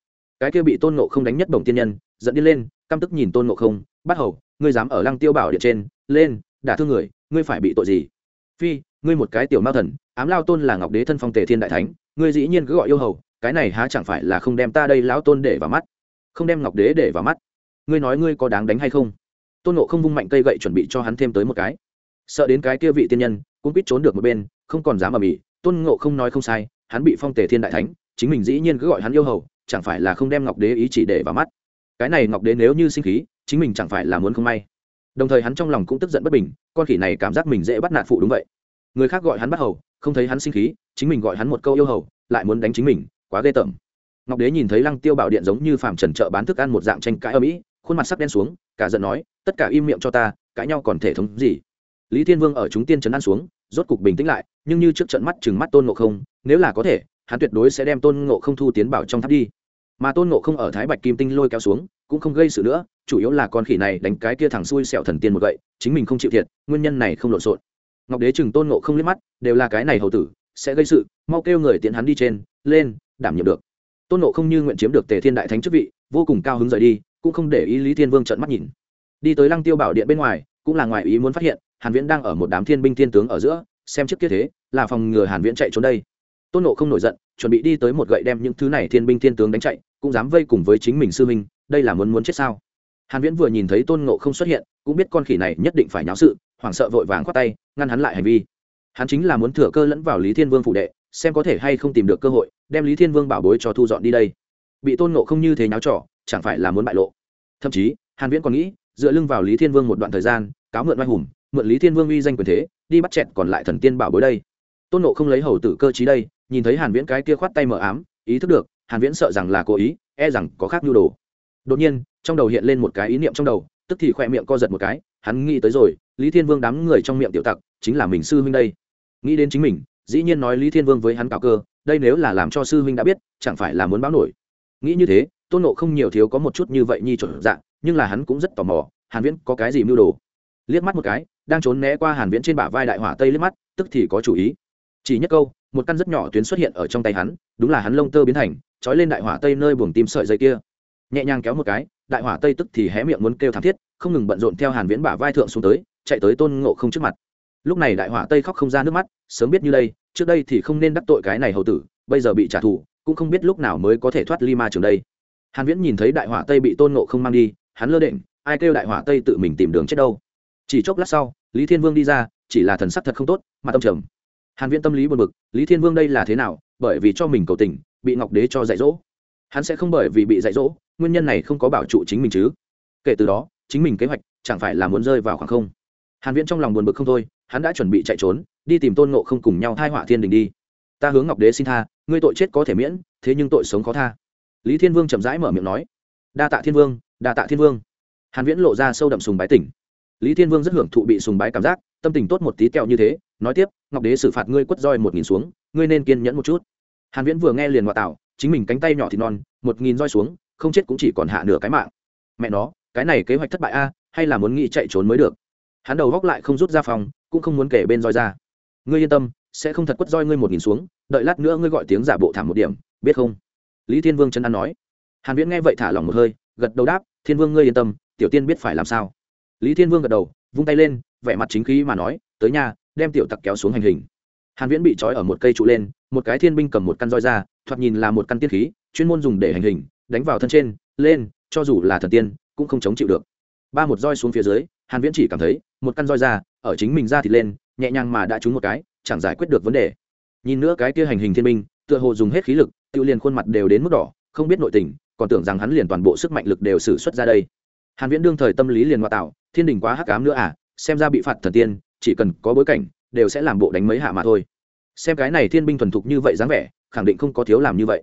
Cái kia bị tôn nộ không đánh nhất đồng tiên nhân dẫn đi lên, căm tức nhìn tôn nộ không, bắt hầu, ngươi dám ở lăng tiêu bảo điện trên, lên, đả thương người, ngươi phải bị tội gì? Phi ngươi một cái tiểu ma thần, ám lao tôn là ngọc đế thân phong tề thiên đại thánh, ngươi dĩ nhiên cứ gọi yêu hầu, cái này há chẳng phải là không đem ta đây lão tôn để vào mắt? Không đem ngọc đế để vào mắt? Ngươi nói ngươi có đáng đánh hay không? Tôn nộ không vung mạnh cây gậy chuẩn bị cho hắn thêm tới một cái. Sợ đến cái kia vị tiên nhân cũng biết trốn được một bên, không còn dám ở mỹ tôn ngộ không nói không sai, hắn bị phong tề thiên đại thánh, chính mình dĩ nhiên cứ gọi hắn yêu hầu, chẳng phải là không đem ngọc đế ý chỉ để vào mắt? Cái này ngọc đế nếu như sinh khí, chính mình chẳng phải là muốn không may. Đồng thời hắn trong lòng cũng tức giận bất bình, con khỉ này cảm giác mình dễ bắt nạt phụ đúng vậy người khác gọi hắn bắt hầu, không thấy hắn sinh khí, chính mình gọi hắn một câu yêu hầu, lại muốn đánh chính mình, quá ghê tởm. Ngọc đế nhìn thấy lăng tiêu bảo điện giống như phàm trần chợ bán thức ăn một dạng tranh cãi ở mỹ, khuôn mặt sắc đen xuống, cả giận nói, tất cả im miệng cho ta, cãi nhau còn thể thống gì? Lý thiên vương ở chúng tiên trấn ăn xuống, rốt cục bình tĩnh lại, nhưng như trước trận mắt chừng mắt tôn ngộ không, nếu là có thể, hắn tuyệt đối sẽ đem tôn ngộ không thu tiến bảo trong tháp đi. Mà tôn ngộ không ở thái bạch kim tinh lôi kéo xuống, cũng không gây sự nữa, chủ yếu là con khỉ này đánh cái kia thẳng xuôi sẹo thần tiên một gậy, chính mình không chịu thiệt, nguyên nhân này không lộn xộn ngọc đế chừng tôn ngộ không liếc mắt, đều là cái này hầu tử, sẽ gây sự, mau kêu người tiện hắn đi trên, lên, đảm nhiệm được. Tôn ngộ không như nguyện chiếm được tề thiên đại thánh chức vị, vô cùng cao hứng rời đi, cũng không để ý lý thiên vương trợn mắt nhìn. Đi tới lăng tiêu bảo điện bên ngoài, cũng là ngoài ý muốn phát hiện, hàn viễn đang ở một đám thiên binh thiên tướng ở giữa, xem trước kia thế, là phòng ngừa hàn viễn chạy trốn đây. Tôn nộ không nổi giận, chuẩn bị đi tới một gậy đem những thứ này thiên binh thiên tướng đánh chạy, cũng dám vây cùng với chính mình sư minh đây là muốn muốn chết sao? Hàn viễn vừa nhìn thấy tôn nộ không xuất hiện, cũng biết con khỉ này nhất định phải nháo sự hoảng sợ vội vàng khoát tay, ngăn hắn lại hành vi. Hắn chính là muốn thừa cơ lẫn vào lý thiên vương phụ đệ, xem có thể hay không tìm được cơ hội, đem lý thiên vương bảo bối cho thu dọn đi đây. Bị tôn nộ không như thế nháo trò, chẳng phải là muốn bại lộ. Thậm chí, hàn viễn còn nghĩ, dựa lưng vào lý thiên vương một đoạn thời gian, cáo mượn oai hùng, mượn lý thiên vương uy danh quyền thế, đi bắt chẹt còn lại thần tiên bảo bối đây. Tôn nộ không lấy hầu tử cơ trí đây, nhìn thấy hàn viễn cái kia khoát tay mở ám, ý thức được, hàn viễn sợ rằng là cố ý e rằng có khác nhu đồ. Đột nhiên, trong đầu hiện lên một cái ý niệm trong đầu, tức thì khoe miệng co giật một cái, hắn nghĩ tới rồi lý thiên vương đám người trong miệng tiểu tặc, chính là mình sư huynh đây. Nghĩ đến chính mình, dĩ nhiên nói lý thiên vương với hắn cào cơ, đây nếu là làm cho sư huynh đã biết, chẳng phải là muốn báo nổi. Nghĩ như thế, tôn nộ không nhiều thiếu có một chút như vậy nhi chuẩn dạng, nhưng là hắn cũng rất tò mò, hàn viễn có cái gì mưu đồ? Liếc mắt một cái, đang trốn né qua hàn viễn trên bả vai đại hỏa tây liếc mắt, tức thì có chủ ý. Chỉ nhất câu, một căn rất nhỏ tuyến xuất hiện ở trong tay hắn, đúng là hắn lông tơ biến thành, trói lên đại hỏa tây nơi buồng tim sợi dây kia. Nhẹ nhàng kéo một cái, đại hỏa tây tức thì hé miệng muốn kêu thảm thiết, không ngừng bận rộn theo hàn viễn bả vai thượng xuống tới chạy tới tôn ngộ không trước mặt. Lúc này đại hỏa tây khóc không ra nước mắt, sớm biết như đây, trước đây thì không nên đắc tội cái này hầu tử, bây giờ bị trả thù, cũng không biết lúc nào mới có thể thoát ly ma trường đây. Hàn viễn nhìn thấy đại hỏa tây bị tôn ngộ không mang đi, hắn lơ định ai kêu đại hỏa tây tự mình tìm đường chết đâu? Chỉ chốc lát sau, lý thiên vương đi ra, chỉ là thần sắc thật không tốt mà tâm trầm. Hàn viễn tâm lý buồn bực, lý thiên vương đây là thế nào, bởi vì cho mình cầu tình, bị ngọc đế cho dạy dỗ. Hắn sẽ không bởi vì bị dạy dỗ, nguyên nhân này không có bảo trụ chính mình chứ. Kể từ đó, chính mình kế hoạch chẳng phải là muốn rơi vào khoảng không hàn viễn trong lòng buồn bực không thôi, hắn đã chuẩn bị chạy trốn, đi tìm tôn ngộ không cùng nhau thai họa thiên đình đi. Ta hướng ngọc đế xin tha, ngươi tội chết có thể miễn, thế nhưng tội sống khó tha. Lý thiên vương chậm rãi mở miệng nói. Đa tạ thiên vương, đa tạ thiên vương. Hàn viễn lộ ra sâu đậm sùng bái tỉnh. Lý thiên vương rất hưởng thụ bị sùng bái cảm giác, tâm tình tốt một tí kẹo như thế, nói tiếp, ngọc đế xử phạt ngươi quất roi một nghìn xuống, ngươi nên kiên nhẫn một chút. Hàn viễn vừa nghe liền ngoại tạo, chính mình cánh tay nhỏ thì non, một nghìn roi xuống, không chết cũng chỉ còn hạ nửa cái mạng. Mẹ nó, cái này kế hoạch thất bại a, hay là muốn nghĩ chạy trốn mới được hắn đầu góc lại không rút ra phòng, cũng không muốn kể bên roi ra. Ngươi yên tâm, sẽ không thật quất roi ngươi một nghìn xuống, đợi lát nữa ngươi gọi tiếng giả bộ thảm một điểm, biết không? Lý thiên vương chân ăn nói. Hàn viễn nghe vậy thả lỏng một hơi, gật đầu đáp, thiên vương ngươi yên tâm, tiểu tiên biết phải làm sao. Lý thiên vương gật đầu, vung tay lên, vẻ mặt chính khí mà nói, tới nhà, đem tiểu tặc kéo xuống hành hình. Hàn viễn bị trói ở một cây trụ lên, một cái thiên binh cầm một căn roi ra, thoạt nhìn là một căn tiên khí, chuyên môn dùng để hành hình, đánh vào thân trên, lên, cho dù là thần tiên, cũng không chống chịu được. Ba một roi xuống phía dưới hàn viễn chỉ cảm thấy một căn roi ra ở chính mình ra thì lên nhẹ nhàng mà đã trúng một cái chẳng giải quyết được vấn đề. Nhìn nữa cái kia hành hình thiên Minh, tựa hồ dùng hết khí lực tự liền khuôn mặt đều đến mức đỏ không biết nội tình còn tưởng rằng hắn liền toàn bộ sức mạnh lực đều sử xuất ra đây. Hàn viễn đương thời tâm lý liền ngoại tạo thiên đình quá hắc ám nữa à xem ra bị phạt thần tiên chỉ cần có bối cảnh đều sẽ làm bộ đánh mấy hạ mà thôi. Xem cái này thiên binh thuần thục như vậy dáng vẻ khẳng định không có thiếu làm như vậy.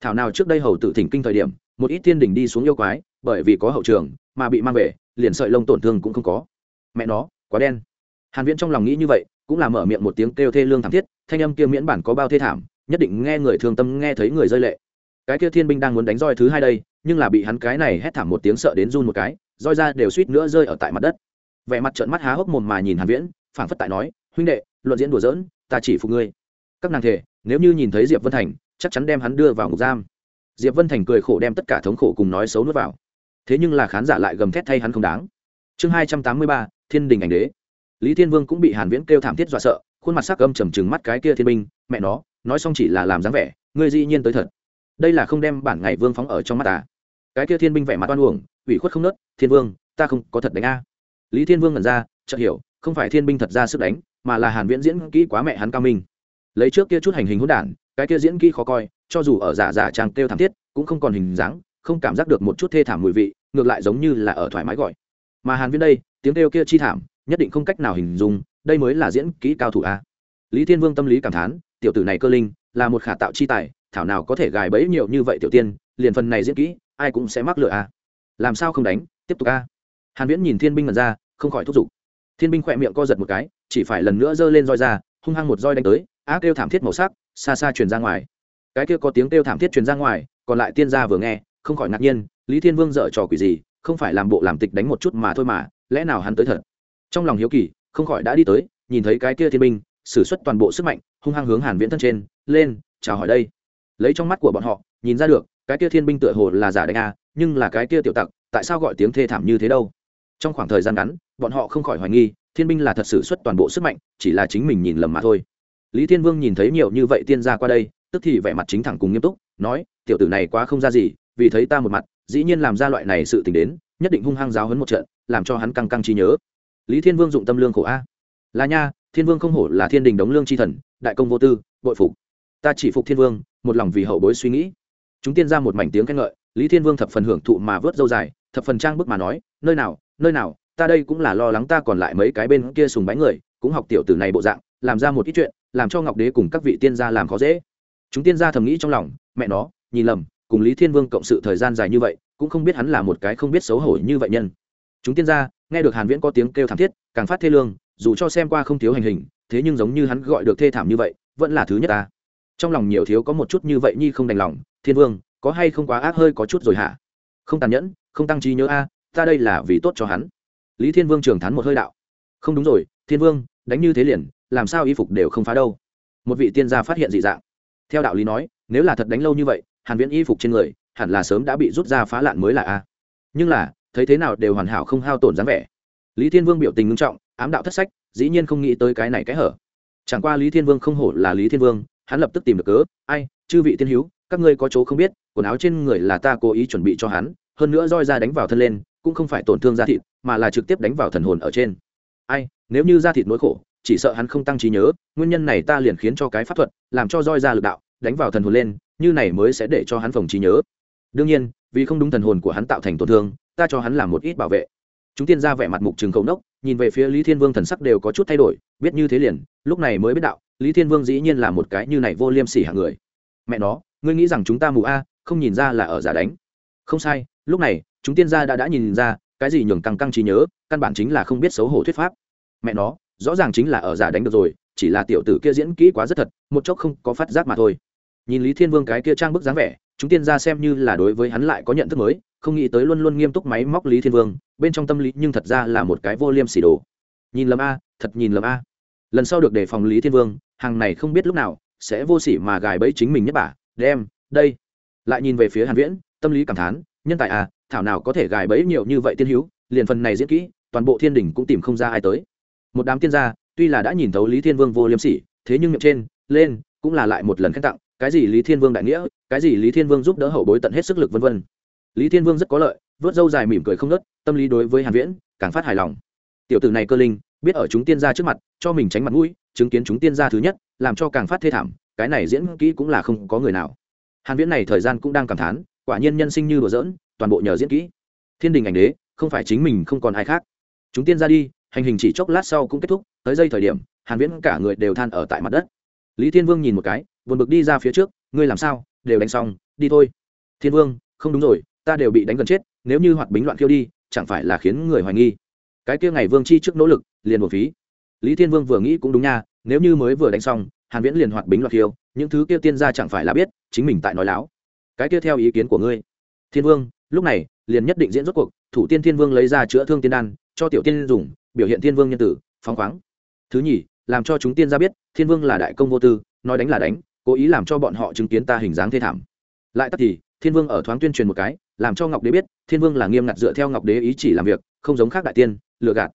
Thảo nào trước đây hầu tử thỉnh kinh thời điểm một ít Thiên Đình đi xuống yêu quái bởi vì có hậu trường mà bị mang về liền sợi lông tổn thương cũng không có. Mẹ nó, quá đen. Hàn viễn trong lòng nghĩ như vậy, cũng là mở miệng một tiếng kêu thê lương thảm thiết, thanh âm kia miễn bản có bao thê thảm, nhất định nghe người thương tâm, nghe thấy người rơi lệ. Cái kia thiên binh đang muốn đánh roi thứ hai đây, nhưng là bị hắn cái này hét thảm một tiếng sợ đến run một cái, roi ra đều suýt nữa rơi ở tại mặt đất. Vẻ mặt trợn mắt há hốc mồm mà nhìn hàn viễn, phảng phất tại nói, huynh đệ, luận diễn đùa giỡn, ta chỉ phục ngươi. Các nàng thể nếu như nhìn thấy diệp vân thành, chắc chắn đem hắn đưa vào ngục giam. Diệp vân thành cười khổ đem tất cả thống khổ cùng nói xấu nuốt vào thế nhưng là khán giả lại gầm thét thay hắn không đáng. Chương hai trăm tám mươi ba, thiên đình ảnh đế. Lý thiên vương cũng bị hàn viễn kêu thảm thiết dọa sợ, khuôn mặt sắc âm trầm trừng mắt cái kia thiên binh, mẹ nó, nói xong chỉ là làm dáng vẻ, ngươi dĩ nhiên tới thật. Đây là không đem bản ngày vương phóng ở trong mắt ta. Cái kia thiên binh vẻ mặt oan uổng, ủy khuất không nớt, thiên vương, ta không có thật đánh a. Lý thiên vương ngẩn ra, chợt hiểu, không phải thiên binh thật ra sức đánh, mà là hàn viễn diễn kỹ quá mẹ hắn cao minh. Lấy trước kia chút hành hình hỗn đản, cái kia diễn kỹ khó coi, cho dù ở giả giả trang kêu thảm thiết, cũng không còn hình dáng không cảm giác được một chút thê thảm mùi vị, ngược lại giống như là ở thoải mái gọi. Mà hàn viễn đây, tiếng kêu kia chi thảm, nhất định không cách nào hình dung, đây mới là diễn kỹ cao thủ a. Lý thiên vương tâm lý cảm thán, tiểu tử này cơ linh, là một khả tạo chi tài, thảo nào có thể gài bẫy nhiều như vậy tiểu tiên, liền phần này diễn kỹ, ai cũng sẽ mắc lựa a. Làm sao không đánh, tiếp tục a. Hàn viễn nhìn thiên binh mật ra, không khỏi thúc giục. Thiên binh khỏe miệng co giật một cái, chỉ phải lần nữa giơ lên roi ra, hung hăng một roi đánh tới, á kêu thảm thiết màu sắc, xa xa truyền ra ngoài. Cái kia có tiếng kêu thảm thiết truyền ra ngoài, còn lại tiên gia vừa nghe không khỏi ngạc nhiên, lý thiên vương dở trò quỷ gì, không phải làm bộ làm tịch đánh một chút mà thôi mà, lẽ nào hắn tới thật? Trong lòng hiếu kỳ, không khỏi đã đi tới, nhìn thấy cái kia thiên binh, sử xuất toàn bộ sức mạnh, hung hăng hướng hàn viễn thân trên, lên, chào hỏi đây. Lấy trong mắt của bọn họ, nhìn ra được, cái kia thiên binh tựa hồ là giả đánh a, nhưng là cái kia tiểu tặc, tại sao gọi tiếng thê thảm như thế đâu? Trong khoảng thời gian ngắn, bọn họ không khỏi hoài nghi, thiên binh là thật sự xuất toàn bộ sức mạnh, chỉ là chính mình nhìn lầm mà thôi. Lý thiên vương nhìn thấy nhiều như vậy tiên gia qua đây, tức thì vẻ mặt chính thẳng cùng nghiêm túc, nói, tiểu tử này quá không ra gì vì thấy ta một mặt, dĩ nhiên làm ra loại này sự tình đến, nhất định hung hăng giáo hấn một trận, làm cho hắn căng căng trí nhớ. Lý thiên vương dụng tâm lương khổ a. Là nha, thiên vương không hổ là thiên đình đống lương tri thần, đại công vô tư, bội phục. Ta chỉ phục thiên vương, một lòng vì hậu bối suy nghĩ. Chúng tiên ra một mảnh tiếng khen ngợi, lý thiên vương thập phần hưởng thụ mà vớt dâu dài, thập phần trang bức mà nói, nơi nào nơi nào, ta đây cũng là lo lắng ta còn lại mấy cái bên kia sùng bái người, cũng học tiểu tử này bộ dạng, làm ra một ít chuyện, làm cho ngọc đế cùng các vị tiên gia làm khó dễ. Chúng tiên gia thầm nghĩ trong lòng, mẹ nó, nhìn lầm cùng lý thiên vương cộng sự thời gian dài như vậy, cũng không biết hắn là một cái không biết xấu hổ như vậy nhân. Chúng tiên gia, nghe được hàn viễn có tiếng kêu thảm thiết, càng phát thê lương, dù cho xem qua không thiếu hành hình, thế nhưng giống như hắn gọi được thê thảm như vậy, vẫn là thứ nhất ta. Trong lòng nhiều thiếu có một chút như vậy nhi không đành lòng, thiên vương, có hay không quá ác hơi có chút rồi hả? Không tàn nhẫn, không tăng trí nhớ a, ta đây là vì tốt cho hắn. Lý thiên vương trường thắn một hơi đạo. Không đúng rồi, thiên vương, đánh như thế liền, làm sao y phục đều không phá đâu. Một vị tiên gia phát hiện dị dạng. Theo đạo lý nói, nếu là thật đánh lâu như vậy hàn viễn y phục trên người, hẳn là sớm đã bị rút ra phá lạn mới là a. Nhưng là, thấy thế nào đều hoàn hảo không hao tổn dáng vẻ. Lý thiên vương biểu tình nghiêm trọng, ám đạo thất sách, dĩ nhiên không nghĩ tới cái này cái hở. Chẳng qua lý thiên vương không hổ là lý thiên vương, hắn lập tức tìm được cớ, ai, chư vị tiên hữu, các ngươi có chỗ không biết, quần áo trên người là ta cố ý chuẩn bị cho hắn, hơn nữa roi ra đánh vào thân lên, cũng không phải tổn thương da thịt, mà là trực tiếp đánh vào thần hồn ở trên. Ai, nếu như da thịt nỗi khổ, chỉ sợ hắn không tăng trí nhớ, nguyên nhân này ta liền khiến cho cái pháp thuật, làm cho roi ra lực đạo, đánh vào thần hồn lên như này mới sẽ để cho hắn phòng trí nhớ. Đương nhiên, vì không đúng thần hồn của hắn tạo thành tổn thương, ta cho hắn làm một ít bảo vệ. Chúng tiên ra vẻ mặt mục trừng cầu nốc, nhìn về phía lý thiên vương thần sắc đều có chút thay đổi, biết như thế liền, lúc này mới biết đạo, lý thiên vương dĩ nhiên là một cái như này vô liêm sỉ hạng người. Mẹ nó, ngươi nghĩ rằng chúng ta mù a, không nhìn ra là ở giả đánh. Không sai, lúc này, chúng tiên gia đã đã nhìn ra, cái gì nhường căng căng trí nhớ, căn bản chính là không biết xấu hổ thuyết pháp. Mẹ nó, rõ ràng chính là ở giả đánh được rồi, chỉ là tiểu tử kia diễn kỹ quá rất thật, một chốc không có phát giác mà thôi nhìn lý thiên vương cái kia trang bức dáng vẻ, chúng tiên gia xem như là đối với hắn lại có nhận thức mới, không nghĩ tới luôn luôn nghiêm túc máy móc lý thiên vương, bên trong tâm lý nhưng thật ra là một cái vô liêm sỉ đồ. Nhìn lầm a, thật nhìn lầm a. Lần sau được đề phòng lý thiên vương, hàng này không biết lúc nào sẽ vô sỉ mà gài bẫy chính mình nhất bà, đem, đây. Lại nhìn về phía hàn viễn, tâm lý cảm thán, nhân tài à thảo nào có thể gài bẫy nhiều như vậy tiên hữu liền phần này diễn kỹ, toàn bộ thiên đình cũng tìm không ra ai tới. Một đám tiên gia, tuy là đã nhìn thấu lý thiên vương vô liêm sỉ, thế nhưng miệng trên, lên, cũng là lại một lần khen tặng cái gì lý thiên vương đại nghĩa, cái gì lý thiên vương giúp đỡ hậu bối tận hết sức lực vân vân. Lý thiên vương rất có lợi, vớt dâu dài mỉm cười không nớt tâm lý đối với hàn viễn càng phát hài lòng. Tiểu tử này cơ linh, biết ở chúng tiên gia trước mặt, cho mình tránh mặt mũi, chứng kiến chúng tiên gia thứ nhất, làm cho càng phát thê thảm, cái này diễn kỹ cũng là không có người nào. Hàn viễn này thời gian cũng đang cảm thán, quả nhiên nhân sinh như đùa giỡn, toàn bộ nhờ diễn kỹ. Thiên đình ảnh đế, không phải chính mình không còn ai khác. Chúng tiên ra đi, hành hình chỉ chốc lát sau cũng kết thúc, tới giây thời điểm, hàn viễn cả người đều than ở tại mặt đất. Lý thiên vương nhìn một cái buồn bực đi ra phía trước, ngươi làm sao? Đều đánh xong, đi thôi. Thiên vương, không đúng rồi, ta đều bị đánh gần chết, nếu như hoạt bính loạn khiêu đi, chẳng phải là khiến người hoài nghi. Cái kia ngày vương chi trước nỗ lực, liền một phí. Lý thiên vương vừa nghĩ cũng đúng nha, nếu như mới vừa đánh xong, hàn viễn liền hoạt bính loạn khiêu, những thứ kia tiên gia chẳng phải là biết, chính mình tại nói láo. Cái kia theo ý kiến của ngươi. Thiên vương, lúc này, liền nhất định diễn rốt cuộc, thủ tiên thiên vương lấy ra chữa thương tiên đan, cho tiểu tiên dùng, biểu hiện thiên vương nhân tử, phóng khoáng. Thứ nhì, làm cho chúng tiên gia biết, thiên vương là đại công vô tư, nói đánh là đánh cố ý làm cho bọn họ chứng kiến ta hình dáng thê thảm. Lại tắt thì, thiên vương ở thoáng tuyên truyền một cái, làm cho ngọc đế biết, thiên vương là nghiêm ngặt dựa theo ngọc đế ý chỉ làm việc, không giống khác đại tiên lựa gạt.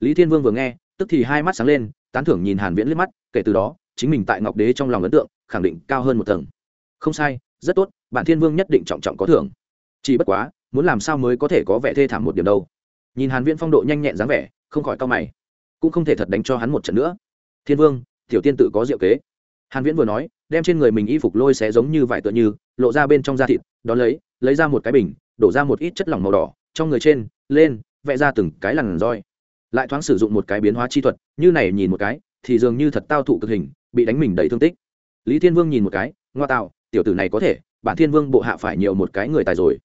Lý thiên vương vừa nghe, tức thì hai mắt sáng lên, tán thưởng nhìn hàn viễn liếc mắt, kể từ đó, chính mình tại ngọc đế trong lòng ấn tượng, khẳng định cao hơn một tầng. Không sai, rất tốt, bản thiên vương nhất định trọng trọng có thưởng. Chỉ bất quá, muốn làm sao mới có thể có vẻ thê thảm một điểm đâu. Nhìn hàn viễn phong độ nhanh nhẹn dáng vẻ, không khỏi cao mày. Cũng không thể thật đánh cho hắn một trận nữa. Thiên vương, tiểu tiên tự có diệu kế. Hàn viễn vừa nói đem trên người mình y phục lôi xé giống như vải tựa như, lộ ra bên trong da thịt, đón lấy lấy ra một cái bình, đổ ra một ít chất lỏng màu đỏ, trong người trên, lên, vẽ ra từng cái lằn roi. Lại thoáng sử dụng một cái biến hóa chi thuật, như này nhìn một cái, thì dường như thật tao thụ cực hình, bị đánh mình đầy thương tích. Lý thiên vương nhìn một cái, ngoa tạo, tiểu tử này có thể, bản thiên vương bộ hạ phải nhiều một cái người tài rồi.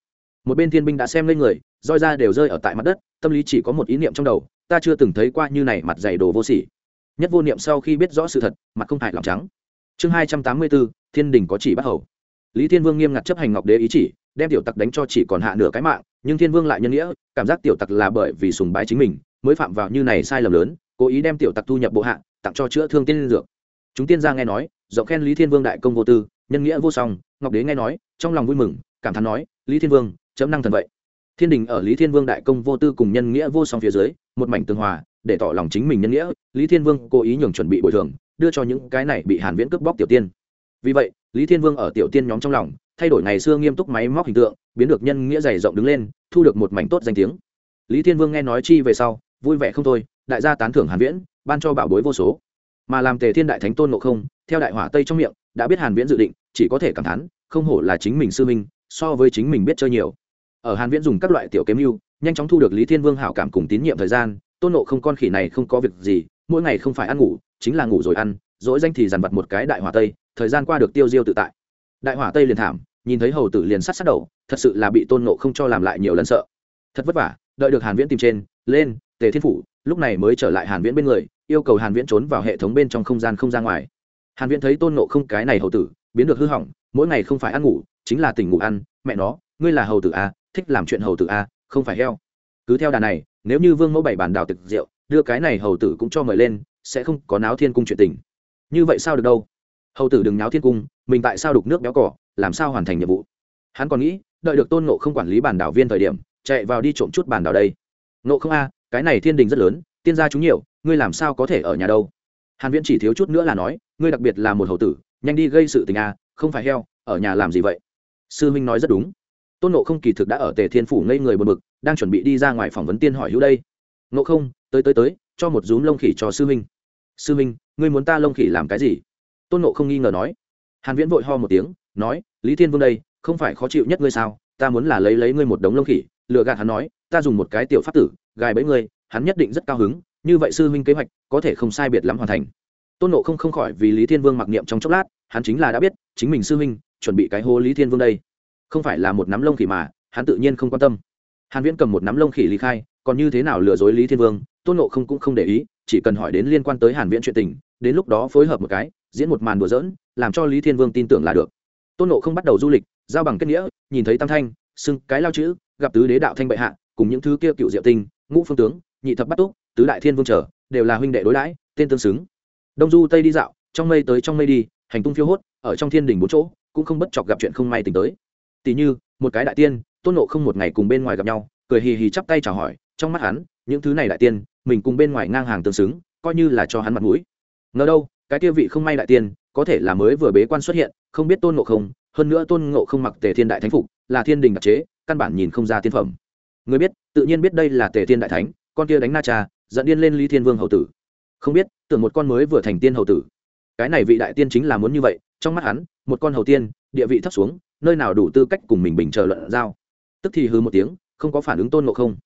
Một bên thiên binh đã xem lên người, roi ra đều rơi ở tại mặt đất, tâm lý chỉ có một ý niệm trong đầu, ta chưa từng thấy qua như này mặt dày đồ vô sỉ. Nhất vô niệm sau khi biết rõ sự thật, mặt không hại lòng trắng chương hai trăm tám mươi bốn thiên đình có chỉ bắt hầu. Lý thiên vương nghiêm ngặt chấp hành ngọc đế ý chỉ, đem tiểu tặc đánh cho chỉ còn hạ nửa cái mạng, nhưng thiên vương lại nhân nghĩa, cảm giác tiểu tặc là bởi vì sùng bái chính mình, mới phạm vào như này sai lầm lớn, cố ý đem tiểu tặc thu nhập bộ hạ, tặng cho chữa thương tiên dược. Chúng tiên gia nghe nói, giọng khen lý thiên vương đại công vô tư, nhân nghĩa vô song, ngọc đế nghe nói, trong lòng vui mừng, cảm thán nói, lý thiên vương, chấm năng thần vậy. Thiên đình ở lý thiên vương đại công vô tư cùng nhân nghĩa vô song phía dưới, một mảnh tương hòa, để tỏ lòng chính mình nhân nghĩa, lý thiên vương cố ý nhường chuẩn bị bồi thường đưa cho những cái này bị hàn viễn cướp bóc tiểu tiên. Vì vậy, lý thiên vương ở tiểu tiên nhóm trong lòng, thay đổi ngày xưa nghiêm túc máy móc hình tượng, biến được nhân nghĩa dày rộng đứng lên, thu được một mảnh tốt danh tiếng. Lý thiên vương nghe nói chi về sau, vui vẻ không thôi, đại gia tán thưởng hàn viễn, ban cho bảo bối vô số. Mà làm tề thiên đại thánh tôn ngộ không, theo đại hỏa tây trong miệng, đã biết hàn viễn dự định, chỉ có thể cảm thán, không hổ là chính mình sư minh so với chính mình biết chơi nhiều. Ở hàn viễn dùng các loại tiểu kiếm lưu nhanh chóng thu được lý thiên vương hảo cảm cùng tín nhiệm thời gian, tôn nộ không con khỉ này không có việc gì, mỗi ngày không phải ăn ngủ chính là ngủ rồi ăn, dỗi danh thì dằn vặt một cái đại hỏa tây, thời gian qua được tiêu diêu tự tại. Đại hỏa tây liền thảm, nhìn thấy hầu tử liền sắt sát đầu, thật sự là bị tôn nộ không cho làm lại nhiều lần sợ. Thật vất vả, đợi được hàn viễn tìm trên, lên, tề thiên phủ, lúc này mới trở lại hàn viễn bên người, yêu cầu hàn viễn trốn vào hệ thống bên trong không gian không ra ngoài. Hàn viễn thấy tôn nộ không cái này hầu tử, biến được hư hỏng, mỗi ngày không phải ăn ngủ, chính là tỉnh ngủ ăn, mẹ nó, ngươi là hầu tử a thích làm chuyện hầu tử a không phải heo. Cứ theo đà này, nếu như vương mẫu bảy bản đào tịch rượu, đưa cái này hầu tử cũng cho mời lên sẽ không có náo thiên cung chuyện tình. Như vậy sao được đâu? Hầu tử đừng náo thiên cung, mình tại sao đục nước béo cỏ, làm sao hoàn thành nhiệm vụ? Hắn còn nghĩ, đợi được tôn nộ không quản lý bản đảo viên thời điểm, chạy vào đi trộm chút bản đảo đây. Nộ không a, cái này thiên đình rất lớn, tiên gia chúng nhiều, ngươi làm sao có thể ở nhà đâu? Hàn viễn chỉ thiếu chút nữa là nói, ngươi đặc biệt là một hầu tử, nhanh đi gây sự tình a, không phải heo, ở nhà làm gì vậy? Sư minh nói rất đúng. Tôn nộ không kỳ thực đã ở tề thiên phủ ngây người bờ bực, đang chuẩn bị đi ra ngoài phỏng vấn tiên hỏi hữu đây. Nộ không, tới tới tới, cho một rúm lông khỉ cho sư minh sư minh, ngươi muốn ta lông khỉ làm cái gì? Tôn nộ không nghi ngờ nói. Hàn viễn vội ho một tiếng, nói, lý thiên vương đây, không phải khó chịu nhất ngươi sao? Ta muốn là lấy lấy ngươi một đống lông khỉ. Lừa gạt hắn nói, ta dùng một cái tiểu pháp tử, gài bẫy ngươi, hắn nhất định rất cao hứng. Như vậy sư huynh kế hoạch, có thể không sai biệt lắm hoàn thành. Tôn nộ không không khỏi vì lý thiên vương mặc niệm trong chốc lát, hắn chính là đã biết, chính mình sư huynh chuẩn bị cái hô lý thiên vương đây. Không phải là một nắm lông khỉ mà, hắn tự nhiên không quan tâm. Hàn viễn cầm một nắm lông khỉ ly khai, còn như thế nào lừa dối lý thiên vương, tôn nộ không cũng không để ý chỉ cần hỏi đến liên quan tới hàn viễn chuyện tình, đến lúc đó phối hợp một cái, diễn một màn đùa giỡn, làm cho lý thiên vương tin tưởng là được. Tôn nộ không bắt đầu du lịch, giao bằng kết nghĩa, nhìn thấy tam thanh, xưng cái lao chữ, gặp tứ đế đạo thanh bệ hạ, cùng những thứ kia cựu diệu tinh, ngũ phương tướng, nhị thập bắt túc, tứ đại thiên vương trở, đều là huynh đệ đối đãi, tên tương xứng. Đông du tây đi dạo, trong mây tới trong mây đi, hành tung phiêu hốt, ở trong thiên đình bốn chỗ, cũng không bất chọc gặp chuyện không may tình tới. Tỷ như, một cái đại tiên, tôn nộ không một ngày cùng bên ngoài gặp nhau, cười hì hì chắp tay chào hỏi, trong mắt hắn những thứ này đại tiên, mình cùng bên ngoài ngang hàng tương xứng, coi như là cho hắn mặt mũi. Ngờ đâu, cái kia vị không may đại tiên, có thể là mới vừa bế quan xuất hiện, không biết tôn ngộ không, hơn nữa tôn ngộ không mặc tề thiên đại thánh phục, là thiên đình đặc chế, căn bản nhìn không ra tiên phẩm. Người biết, tự nhiên biết đây là tề thiên đại thánh, con kia đánh na cha, dẫn điên lên lý thiên vương hậu tử. Không biết, tưởng một con mới vừa thành tiên hậu tử. Cái này vị đại tiên chính là muốn như vậy, trong mắt hắn, một con hầu tiên, địa vị thấp xuống, nơi nào đủ tư cách cùng mình bình chờ luận giao. Tức thì hư một tiếng, không có phản ứng tôn ngộ không.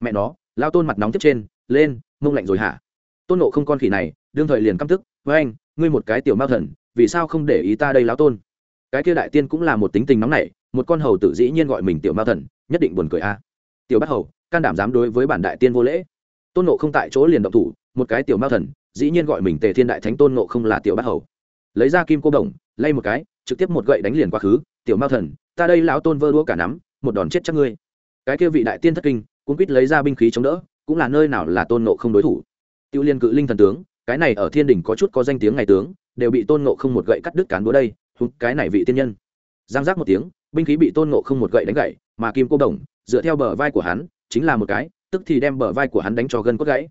Mẹ nó lao tôn mặt nóng tiếp trên, lên, mông lạnh rồi hả? Tôn nộ không con khỉ này, đương thời liền căm tức, với anh, ngươi một cái tiểu mao thần, vì sao không để ý ta đây lão tôn? Cái kia đại tiên cũng là một tính tình nóng nảy, một con hầu tử dĩ nhiên gọi mình tiểu mao thần, nhất định buồn cười a. Tiểu bắt hầu, can đảm dám đối với bản đại tiên vô lễ. Tôn nộ không tại chỗ liền động thủ, một cái tiểu mao thần, dĩ nhiên gọi mình tề thiên đại thánh, tôn nộ không là tiểu bắt hầu. Lấy ra kim cô đồng, lay một cái, trực tiếp một gậy đánh liền quá khứ, tiểu mao thần, ta đây lão tôn vơ đua cả nắm, một đòn chết chắc ngươi. Cái kia vị đại tiên thất kinh cũng quýt lấy ra binh khí chống đỡ cũng là nơi nào là tôn nộ không đối thủ. Tiêu liên cự linh thần tướng cái này ở thiên đình có chút có danh tiếng ngày tướng đều bị tôn nộ không một gậy cắt đứt cán búa đây húng cái này vị tiên nhân. Giang giác một tiếng binh khí bị tôn nộ không một gậy đánh gậy mà kim cô đồng dựa theo bờ vai của hắn chính là một cái tức thì đem bờ vai của hắn đánh cho gân cốt gãy.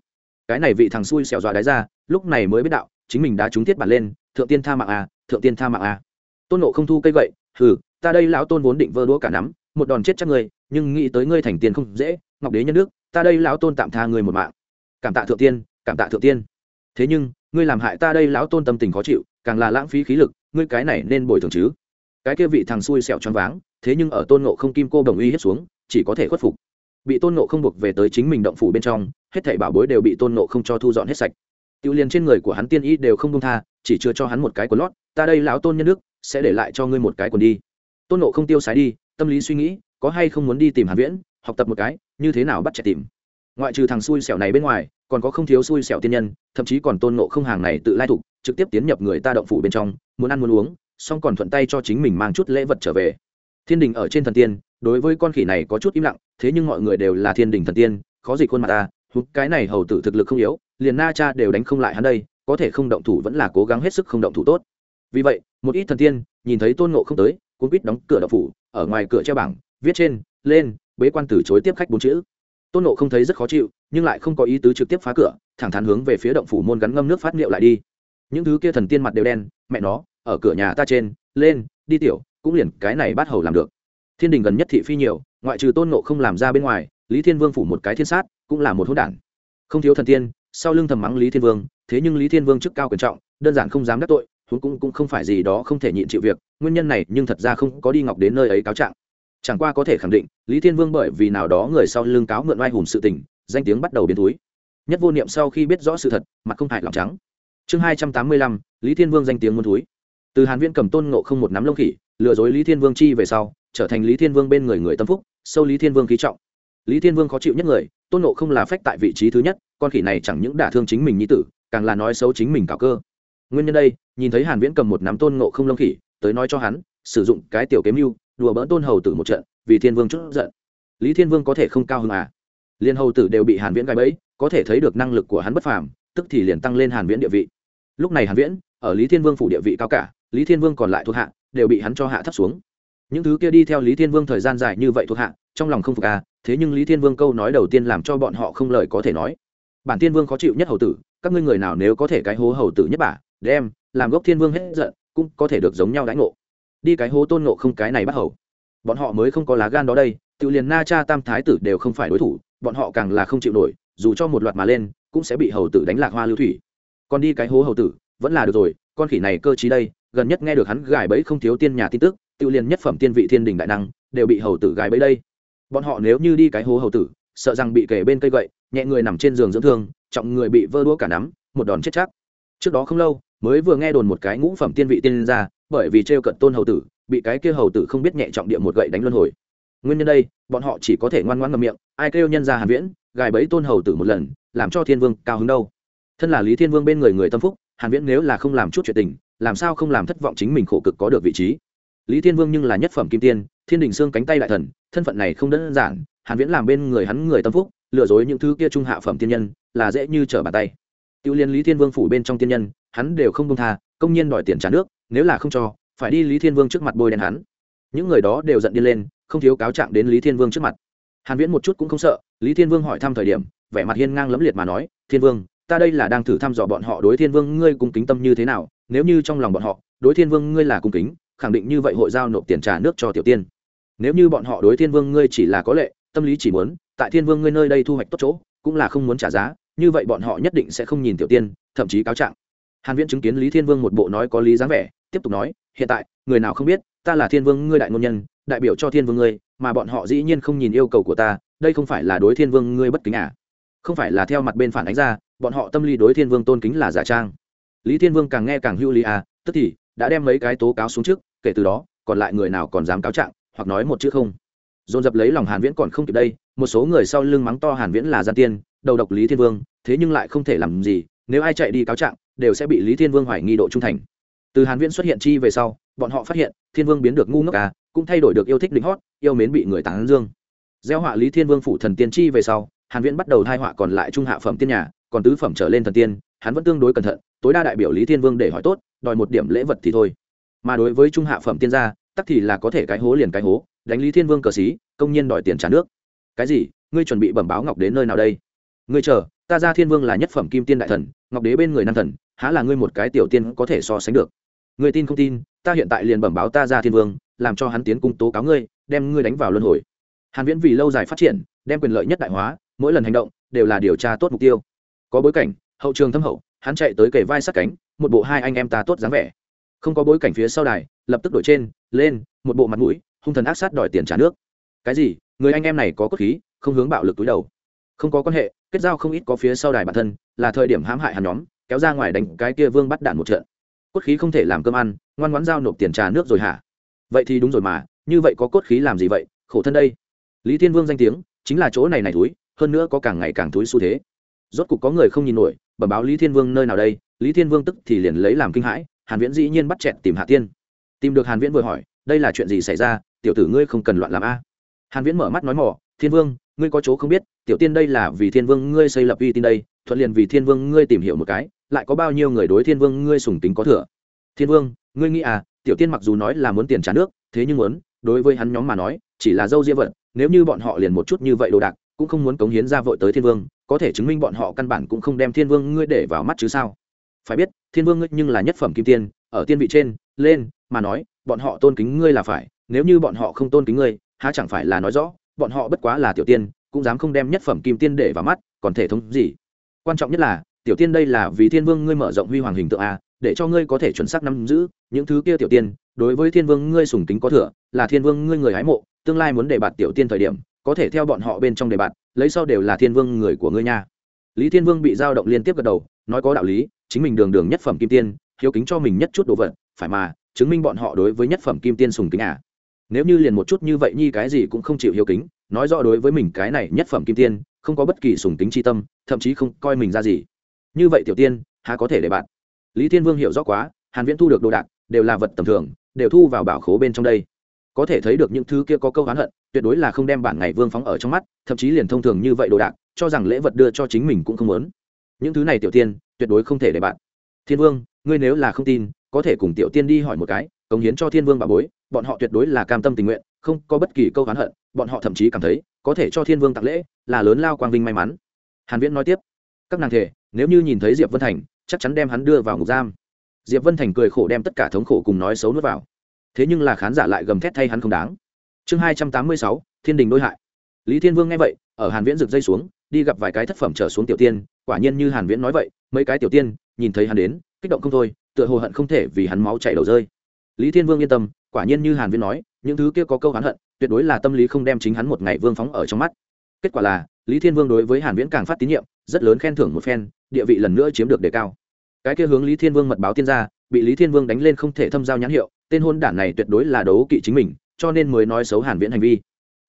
Cái này vị thằng xui xẻo dọa đáy ra lúc này mới biết đạo chính mình đã trúng thiết bản lên thượng tiên tha mạng à, thượng tiên tha mạng à. tôn nộ không thu cây gậy hừ ta đây lão tôn vốn định vơ đũa cả nắm một đòn chết chắc ngươi nhưng nghĩ tới ngươi thành tiền không dễ ngọc đế nhân đức, ta đây lão tôn tạm tha người một mạng. Cảm tạ thượng tiên cảm tạ thượng tiên. Thế nhưng ngươi làm hại ta đây lão tôn tâm tình khó chịu càng là lãng phí khí lực ngươi cái này nên bồi thường chứ? Cái kia vị thằng xui xẻo choáng váng thế nhưng ở tôn ngộ không kim cô đồng uy hết xuống chỉ có thể khuất phục. Bị tôn ngộ không buộc về tới chính mình động phủ bên trong hết thảy bảo bối đều bị tôn ngộ không cho thu dọn hết sạch. Tiêu liền trên người của hắn tiên y đều không đông tha chỉ chưa cho hắn một cái quần lót ta đây lão tôn nhân đức sẽ để lại cho ngươi một cái quần đi. Tôn ngộ không tiêu sái đi tâm lý suy nghĩ có hay không muốn đi tìm hàn viễn học tập một cái, như thế nào bắt trẻ tìm. Ngoại trừ thằng xui xẻo này bên ngoài, còn có không thiếu xui xẻo tiên nhân, thậm chí còn tôn nộ không hàng này tự lai thục, trực tiếp tiến nhập người ta động phủ bên trong, muốn ăn muốn uống, xong còn thuận tay cho chính mình mang chút lễ vật trở về. Thiên đình ở trên thần tiên, đối với con khỉ này có chút im lặng, thế nhưng mọi người đều là thiên đình thần tiên, khó gì khuôn mặt ta hút cái này hầu tử thực lực không yếu, liền na cha đều đánh không lại hắn đây, có thể không động thủ vẫn là cố gắng hết sức không động thủ tốt. Vì vậy, một ít thần tiên, nhìn thấy tôn ngộ không tới, cuốn quýt đóng cửa động phủ, ở ngoài cửa treo bảng, viết trên, lên bế quan từ chối tiếp khách bốn chữ. Tôn ngộ không thấy rất khó chịu, nhưng lại không có ý tứ trực tiếp phá cửa, thẳng thắn hướng về phía động phủ môn gắn ngâm nước phát liệu lại đi. Những thứ kia thần tiên mặt đều đen, mẹ nó, ở cửa nhà ta trên, lên, đi tiểu, cũng liền cái này bắt hầu làm được. Thiên đình gần nhất thị phi nhiều, ngoại trừ tôn nộ không làm ra bên ngoài, lý thiên vương phủ một cái thiên sát, cũng là một hỗn đản. Không thiếu thần tiên, sau lưng thầm mắng lý thiên vương, thế nhưng lý thiên vương chức cao quyền trọng, đơn giản không dám đắc tội, huống cũng cũng không phải gì đó không thể nhịn chịu việc, nguyên nhân này nhưng thật ra không có đi ngọc đến nơi ấy cáo trạng chẳng qua có thể khẳng định, lý thiên vương bởi vì nào đó người sau lưng cáo mượn oai hùng sự tình, danh tiếng bắt đầu biến túi. Nhất vô niệm sau khi biết rõ sự thật, mặt không hại lòng trắng. Chương hai trăm tám mươi lăm, lý thiên vương danh tiếng muôn túi. Từ hàn viễn cầm tôn ngộ không một nắm lông khỉ, lừa dối lý thiên vương chi về sau, trở thành lý thiên vương bên người người tâm phúc, sâu lý thiên vương khí trọng. Lý thiên vương khó chịu nhất người, tôn ngộ không là phách tại vị trí thứ nhất, con khỉ này chẳng những đả thương chính mình như tử, càng là nói xấu chính mình cào cơ. Nguyên nhân đây, nhìn thấy hàn viễn cầm một nắm tôn ngộ không lông khỉ, tới nói cho hắn, sử dụng cái tiểu kiếm mưu đùa bỡn tôn hầu tử một trận, vì thiên vương chút giận. Lý thiên vương có thể không cao hơn à? Liên hầu tử đều bị hàn viễn gai bẫy, có thể thấy được năng lực của hắn bất phàm, tức thì liền tăng lên hàn viễn địa vị. Lúc này hàn viễn, ở lý thiên vương phủ địa vị cao cả, lý thiên vương còn lại thuộc hạ, đều bị hắn cho hạ thấp xuống. Những thứ kia đi theo lý thiên vương thời gian dài như vậy thuộc hạ, trong lòng không phục à thế nhưng lý thiên vương câu nói đầu tiên làm cho bọn họ không lời có thể nói. Bản thiên vương khó chịu nhất hầu tử, các ngươi người nào nếu có thể cái hố hầu tử nhất bà, đem, làm gốc thiên vương hết giận, cũng có thể được giống nhau đánh ngộ đi cái hố tôn ngộ không cái này bắt hầu. Bọn họ mới không có lá gan đó đây tự liền na cha tam thái tử đều không phải đối thủ, bọn họ càng là không chịu nổi, dù cho một loạt mà lên, cũng sẽ bị hầu tử đánh lạc hoa lưu thủy. Còn đi cái hố hầu tử, vẫn là được rồi, con khỉ này cơ trí đây, gần nhất nghe được hắn gài bẫy không thiếu tiên nhà tin tức tự liền nhất phẩm tiên vị thiên đình đại năng, đều bị hầu tử gài bẫy đây. Bọn họ nếu như đi cái hố hầu tử, sợ rằng bị kể bên cây gậy, nhẹ người nằm trên giường dưỡng thương, trọng người bị vơ đũa cả nắm, một đòn chết chắc. Trước đó không lâu, mới vừa nghe đồn một cái ngũ phẩm tiên vị tiên ra bởi vì trêu cận tôn hầu tử, bị cái kia hầu tử không biết nhẹ trọng địa một gậy đánh luân hồi. Nguyên nhân đây, bọn họ chỉ có thể ngoan ngoãn ngậm miệng, ai kêu nhân ra hàn viễn, gài bẫy tôn hầu tử một lần, làm cho thiên vương cao hứng đâu. Thân là lý thiên vương bên người người tâm phúc, hàn viễn nếu là không làm chút chuyện tình, làm sao không làm thất vọng chính mình khổ cực có được vị trí? Lý thiên vương nhưng là nhất phẩm kim tiên, thiên đình xương cánh tay đại thần, thân phận này không đơn giản, hàn viễn làm bên người hắn người tâm phúc, lừa dối những thứ kia trung hạ phẩm tiên nhân, là dễ như trở bàn tay. Tiêu liên lý thiên vương phủ bên trong tiên nhân, hắn đều không công tha, công nhiên đòi tiền trả nước nếu là không cho, phải đi lý thiên vương trước mặt bôi đen hắn. Những người đó đều giận đi lên, không thiếu cáo trạng đến lý thiên vương trước mặt. Hàn viễn một chút cũng không sợ, lý thiên vương hỏi thăm thời điểm, vẻ mặt hiên ngang lẫm liệt mà nói, thiên vương, ta đây là đang thử thăm dò bọn họ đối thiên vương ngươi cung kính tâm như thế nào, nếu như trong lòng bọn họ, đối thiên vương ngươi là cung kính, khẳng định như vậy hội giao nộp tiền trả nước cho tiểu tiên. Nếu như bọn họ đối thiên vương ngươi chỉ là có lệ, tâm lý chỉ muốn, tại thiên vương ngươi nơi đây thu hoạch tốt chỗ, cũng là không muốn trả giá, như vậy bọn họ nhất định sẽ không nhìn tiểu tiên, thậm chí cáo trạng hàn viễn chứng kiến lý thiên vương một bộ nói có lý dáng vẻ, tiếp tục nói, hiện tại, người nào không biết, ta là thiên vương, ngươi đại ngôn nhân, đại biểu cho thiên vương ngươi, mà bọn họ dĩ nhiên không nhìn yêu cầu của ta, đây không phải là đối thiên vương ngươi bất kính à? Không phải là theo mặt bên phản ánh ra, bọn họ tâm lý đối thiên vương tôn kính là giả trang. Lý thiên vương càng nghe càng hữu lý à tức thì, đã đem mấy cái tố cáo xuống trước, kể từ đó, còn lại người nào còn dám cáo trạng, hoặc nói một chữ không. Dồn dập lấy lòng hàn viễn còn không kịp đây, một số người sau lưng mắng to hàn viễn là gian tiên, đầu độc lý thiên vương, thế nhưng lại không thể làm gì, nếu ai chạy đi cáo trạng đều sẽ bị lý thiên vương hoài nghi độ trung thành. Từ hàn viễn xuất hiện chi về sau, bọn họ phát hiện, thiên vương biến được ngu ngốc à cũng thay đổi được yêu thích đỉnh hót, yêu mến bị người tán dương. Gieo họa lý thiên vương phủ thần tiên chi về sau, hàn viễn bắt đầu thai họa còn lại trung hạ phẩm tiên nhà, còn tứ phẩm trở lên thần tiên, hắn vẫn tương đối cẩn thận, tối đa đại biểu lý thiên vương để hỏi tốt, đòi một điểm lễ vật thì thôi. Mà đối với trung hạ phẩm tiên gia, tắc thì là có thể cái hố liền cái hố, đánh lý thiên vương cờ xí, công nhân đòi tiền trả nước. Cái gì? Ngươi chuẩn bị bẩm báo ngọc đến nơi nào đây? Ngươi chờ, ta ra thiên vương là nhất phẩm kim tiên đại thần, ngọc đế bên người nam thần há là ngươi một cái tiểu tiên có thể so sánh được. Ngươi tin không tin, ta hiện tại liền bẩm báo ta ra thiên vương, làm cho hắn tiến cung tố cáo ngươi, đem ngươi đánh vào luân hồi. Hàn viễn vì lâu dài phát triển, đem quyền lợi nhất đại hóa, mỗi lần hành động đều là điều tra tốt mục tiêu. Có bối cảnh, hậu trường thâm hậu, hắn chạy tới kề vai sát cánh, một bộ hai anh em ta tốt dáng vẻ. Không có bối cảnh phía sau đài, lập tức đổi trên, lên, một bộ mặt mũi, hung thần ác sát đòi tiền trả nước. Cái gì? Người anh em này có cốt khí, không hướng bạo lực túi đầu. Không có quan hệ, kết giao không ít có phía sau đài bản thân, là thời điểm hãm hại hắn nhóm kéo ra ngoài đánh cái kia vương bắt đạn một trận. Cốt khí không thể làm cơm ăn, ngoan ngoãn giao nộp tiền trà nước rồi hả? Vậy thì đúng rồi mà, như vậy có cốt khí làm gì vậy? Khổ thân đây. Lý thiên vương danh tiếng, chính là chỗ này này túi hơn nữa có càng ngày càng thúi xu thế. Rốt cục có người không nhìn nổi, bẩm báo lý thiên vương nơi nào đây? Lý thiên vương tức thì liền lấy làm kinh hãi, hàn viễn dĩ nhiên bắt chẹn tìm hạ tiên. Tìm được hàn viễn vừa hỏi, đây là chuyện gì xảy ra? Tiểu tử ngươi không cần loạn làm a. Hàn viễn mở mắt nói mỏ thiên vương, ngươi có chỗ không biết, tiểu tiên đây là vì thiên vương ngươi xây lập uy tin đây, thuận liền vì thiên vương ngươi tìm hiểu một cái lại có bao nhiêu người đối thiên vương ngươi sùng tính có thừa? Thiên vương, ngươi nghĩ à tiểu tiên mặc dù nói là muốn tiền trả nước, thế nhưng muốn, đối với hắn nhóm mà nói, chỉ là dâu diê vật, nếu như bọn họ liền một chút như vậy đồ đạc, cũng không muốn cống hiến ra vội tới thiên vương, có thể chứng minh bọn họ căn bản cũng không đem thiên vương ngươi để vào mắt chứ sao? Phải biết, thiên vương ngươi nhưng là nhất phẩm kim tiên, ở tiên vị trên, lên, mà nói, bọn họ tôn kính ngươi là phải, nếu như bọn họ không tôn kính ngươi, há chẳng phải là nói rõ, bọn họ bất quá là tiểu tiên, cũng dám không đem nhất phẩm kim tiên để vào mắt, còn thể thống gì? Quan trọng nhất là tiểu tiên đây là vì thiên vương ngươi mở rộng huy hoàng hình tượng a để cho ngươi có thể chuẩn xác nắm giữ những thứ kia tiểu tiên, đối với thiên vương ngươi sùng kính có thừa, là thiên vương ngươi người hái mộ, tương lai muốn đề bạt tiểu tiên thời điểm, có thể theo bọn họ bên trong đề bạt, lấy sau đều là thiên vương người của ngươi nha. Lý thiên vương bị giao động liên tiếp gật đầu, nói có đạo lý, chính mình đường đường nhất phẩm kim tiên, hiếu kính cho mình nhất chút đồ vật, phải mà, chứng minh bọn họ đối với nhất phẩm kim tiên sùng kính à. Nếu như liền một chút như vậy nhi cái gì cũng không chịu hiếu kính, nói rõ đối với mình cái này nhất phẩm kim tiên, không có bất kỳ sùng tính c h i tâm, thậm chí không coi mình ra gì như vậy tiểu tiên, há có thể để bạn? Lý thiên vương hiểu rõ quá, hàn viễn thu được đồ đạc, đều là vật tầm thường, đều thu vào bảo khố bên trong đây. Có thể thấy được những thứ kia có câu hán hận, tuyệt đối là không đem bản ngày vương phóng ở trong mắt, thậm chí liền thông thường như vậy đồ đạc, cho rằng lễ vật đưa cho chính mình cũng không muốn. Những thứ này tiểu tiên, tuyệt đối không thể để bạn. Thiên vương, ngươi nếu là không tin, có thể cùng tiểu tiên đi hỏi một cái, cống hiến cho thiên vương bà bối, bọn họ tuyệt đối là cam tâm tình nguyện, không có bất kỳ câu hán hận, bọn họ thậm chí cảm thấy, có thể cho thiên vương tặng lễ, là lớn lao quang vinh may mắn. Hàn viễn nói tiếp, các nàng thể nếu như nhìn thấy diệp vân thành, chắc chắn đem hắn đưa vào ngục giam. Diệp vân thành cười khổ đem tất cả thống khổ cùng nói xấu nuốt vào. Thế nhưng là khán giả lại gầm thét thay hắn không đáng. Chương hai trăm tám mươi sáu, thiên đình đôi hại. Lý thiên vương nghe vậy, ở hàn viễn rực dây xuống, đi gặp vài cái thất phẩm trở xuống tiểu tiên, quả nhiên như hàn viễn nói vậy, mấy cái tiểu tiên, nhìn thấy hắn đến, kích động không thôi, tựa hồ hận không thể vì hắn máu chảy đầu rơi. Lý thiên vương yên tâm, quả nhiên như hàn viễn nói, những thứ kia có câu hắn hận, tuyệt đối là tâm lý không đem chính hắn một ngày vương phóng ở trong mắt. Kết quả là, lý thiên vương đối với hàn viễn càng phát tín nhiệm, rất lớn khen thưởng một phen địa vị lần nữa chiếm được đề cao. Cái kia hướng lý thiên vương mật báo tiên gia, bị lý thiên vương đánh lên không thể thâm giao nhãn hiệu, tên hôn đản này tuyệt đối là đấu kỵ chính mình, cho nên mới nói xấu hàn viễn hành vi.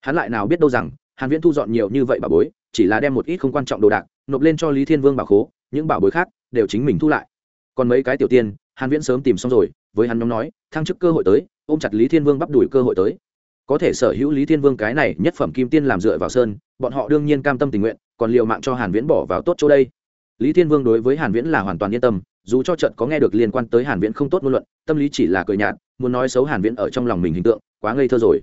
Hắn lại nào biết đâu rằng, hàn viễn thu dọn nhiều như vậy bảo bối, chỉ là đem một ít không quan trọng đồ đạc, nộp lên cho lý thiên vương bảo khố, những bảo bối khác đều chính mình thu lại. Còn mấy cái tiểu tiên, hàn viễn sớm tìm xong rồi, với hắn nhóm nói, thăng chức cơ hội tới, ôm chặt lý thiên vương bắp đuổi cơ hội tới. Có thể sở hữu lý thiên vương cái này nhất phẩm kim tiên làm dựa vào sơn, bọn họ đương nhiên cam tâm tình nguyện, còn liều mạng cho hàn viễn bỏ vào tốt chỗ đây lý thiên vương đối với hàn viễn là hoàn toàn yên tâm, dù cho trận có nghe được liên quan tới hàn viễn không tốt ngôn luận, tâm lý chỉ là cười nhạt, muốn nói xấu hàn viễn ở trong lòng mình hình tượng, quá ngây thơ rồi.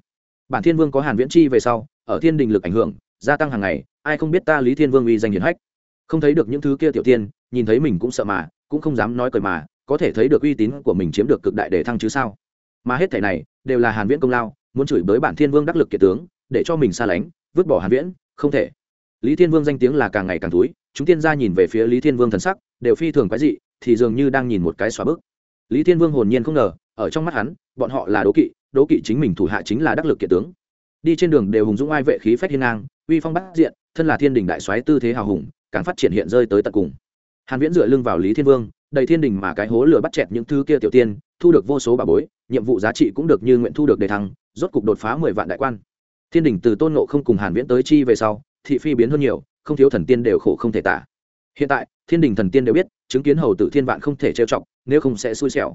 Bản thiên vương có hàn viễn chi về sau, ở thiên đình lực ảnh hưởng, gia tăng hàng ngày, ai không biết ta lý thiên vương uy danh hiển hách. Không thấy được những thứ kia tiểu tiên, nhìn thấy mình cũng sợ mà, cũng không dám nói cười mà, có thể thấy được uy tín của mình chiếm được cực đại để thăng chứ sao. Mà hết thảy này, đều là hàn viễn công lao, muốn chửi bới bản thiên vương đắc lực kiệt tướng, để cho mình xa lánh, vứt bỏ hàn viễn, không thể. Lý thiên vương danh tiếng là càng ngày càng túi chúng tiên gia nhìn về phía lý thiên vương thần sắc, đều phi thường quái dị, thì dường như đang nhìn một cái xóa bức. Lý thiên vương hồn nhiên không ngờ, ở trong mắt hắn, bọn họ là đố kỵ đố kỵ chính mình thủ hạ chính là đắc lực kiệt tướng. Đi trên đường đều hùng dũng ai vệ khí phách hiên ngang, uy phong bát diện, thân là thiên đình đại soái tư thế hào hùng, càng phát triển hiện rơi tới tận cùng. Hàn viễn dựa lưng vào lý thiên vương, đầy thiên đình mà cái hố lửa bắt chẹt những thứ kia tiểu tiên, thu được vô số bà bối, nhiệm vụ giá trị cũng được như nguyện thu được đề thăng, rốt cục đột phá mười vạn đại quan. Thiên đình từ tôn ngộ không cùng hàn viễn tới chi về sau, thị phi biến hơn nhiều không thiếu thần tiên đều khổ không thể tả. Hiện tại, thiên đình thần tiên đều biết, chứng kiến hầu tử thiên vạn không thể trêu chọc, nếu không sẽ xui xẻo.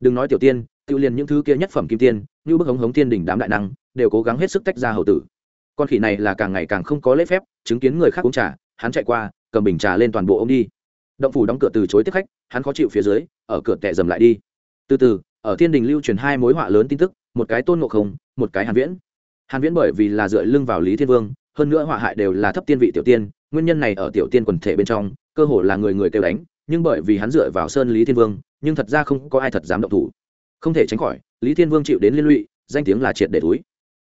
Đừng nói tiểu tiên tự liền những thứ kia nhất phẩm kim tiên, như bức hống hống thiên đình đám đại năng, đều cố gắng hết sức tách ra hầu tử. Con khỉ này là càng ngày càng không có lễ phép, chứng kiến người khác uống trà, hắn chạy qua, cầm bình trà lên toàn bộ ông đi. Động phủ đóng cửa từ chối tiếp khách, hắn khó chịu phía dưới, ở cửa tệ dầm lại đi. Từ từ, ở thiên đình lưu truyền hai mối họa lớn tin tức, một cái tôn ngộ không, một cái hàn viễn. Hàn viễn bởi vì là dựa lưng vào lý thiên vương hơn nữa họa hại đều là thấp tiên vị tiểu tiên, nguyên nhân này ở tiểu tiên quần thể bên trong, cơ hồ là người người kêu đánh, nhưng bởi vì hắn dựa vào sơn lý thiên vương, nhưng thật ra không có ai thật dám động thủ. Không thể tránh khỏi, lý thiên vương chịu đến liên lụy, danh tiếng là triệt để túi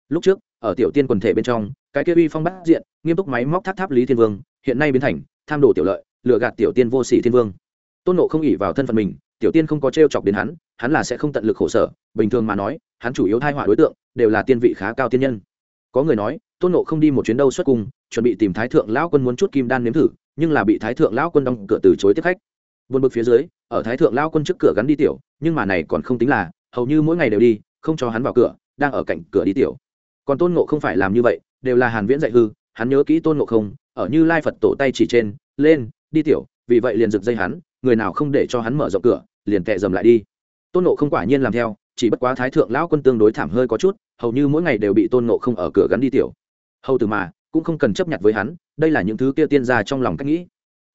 lúc trước, ở tiểu tiên quần thể bên trong, cái kia uy phong bát diện, nghiêm túc máy móc tháp tháp lý thiên vương, hiện nay biến thành tham đồ tiểu lợi, lừa gạt tiểu tiên vô sĩ thiên vương. Tôn nộ không ỉ vào thân phận mình, tiểu tiên không có t r e o chọc đến hắn hắn là sẽ không tận lực khổ sở, bình thường mà nói, hắn chủ yếu thai họa đối tượng, đều là tiên vị khá cao tiên nhân. Có người nói tôn nộ không đi một chuyến đâu xuất cung, chuẩn bị tìm thái thượng lão quân muốn chút kim đan nếm thử, nhưng là bị thái thượng lão quân đóng cửa từ chối tiếp khách. Vượt bực phía dưới, ở thái thượng lão quân trước cửa gắn đi tiểu, nhưng mà này còn không tính là, hầu như mỗi ngày đều đi, không cho hắn vào cửa, đang ở cạnh cửa đi tiểu. Còn tôn ngộ không phải làm như vậy, đều là hàn viễn dạy hư, hắn nhớ kỹ tôn ngộ không, ở như lai phật tổ tay chỉ trên, lên, đi tiểu, vì vậy liền giật dây hắn, người nào không để cho hắn mở rộng cửa, liền kệ dầm lại đi. Tôn ngộ không quả nhiên làm theo, chỉ bất quá thái thượng lão quân tương đối thảm hơi có chút, hầu như mỗi ngày đều bị tôn ngộ không ở cửa gắn đi tiểu hầu tử mà, cũng không cần chấp nhận với hắn, đây là những thứ kia tiên gia trong lòng cách nghĩ.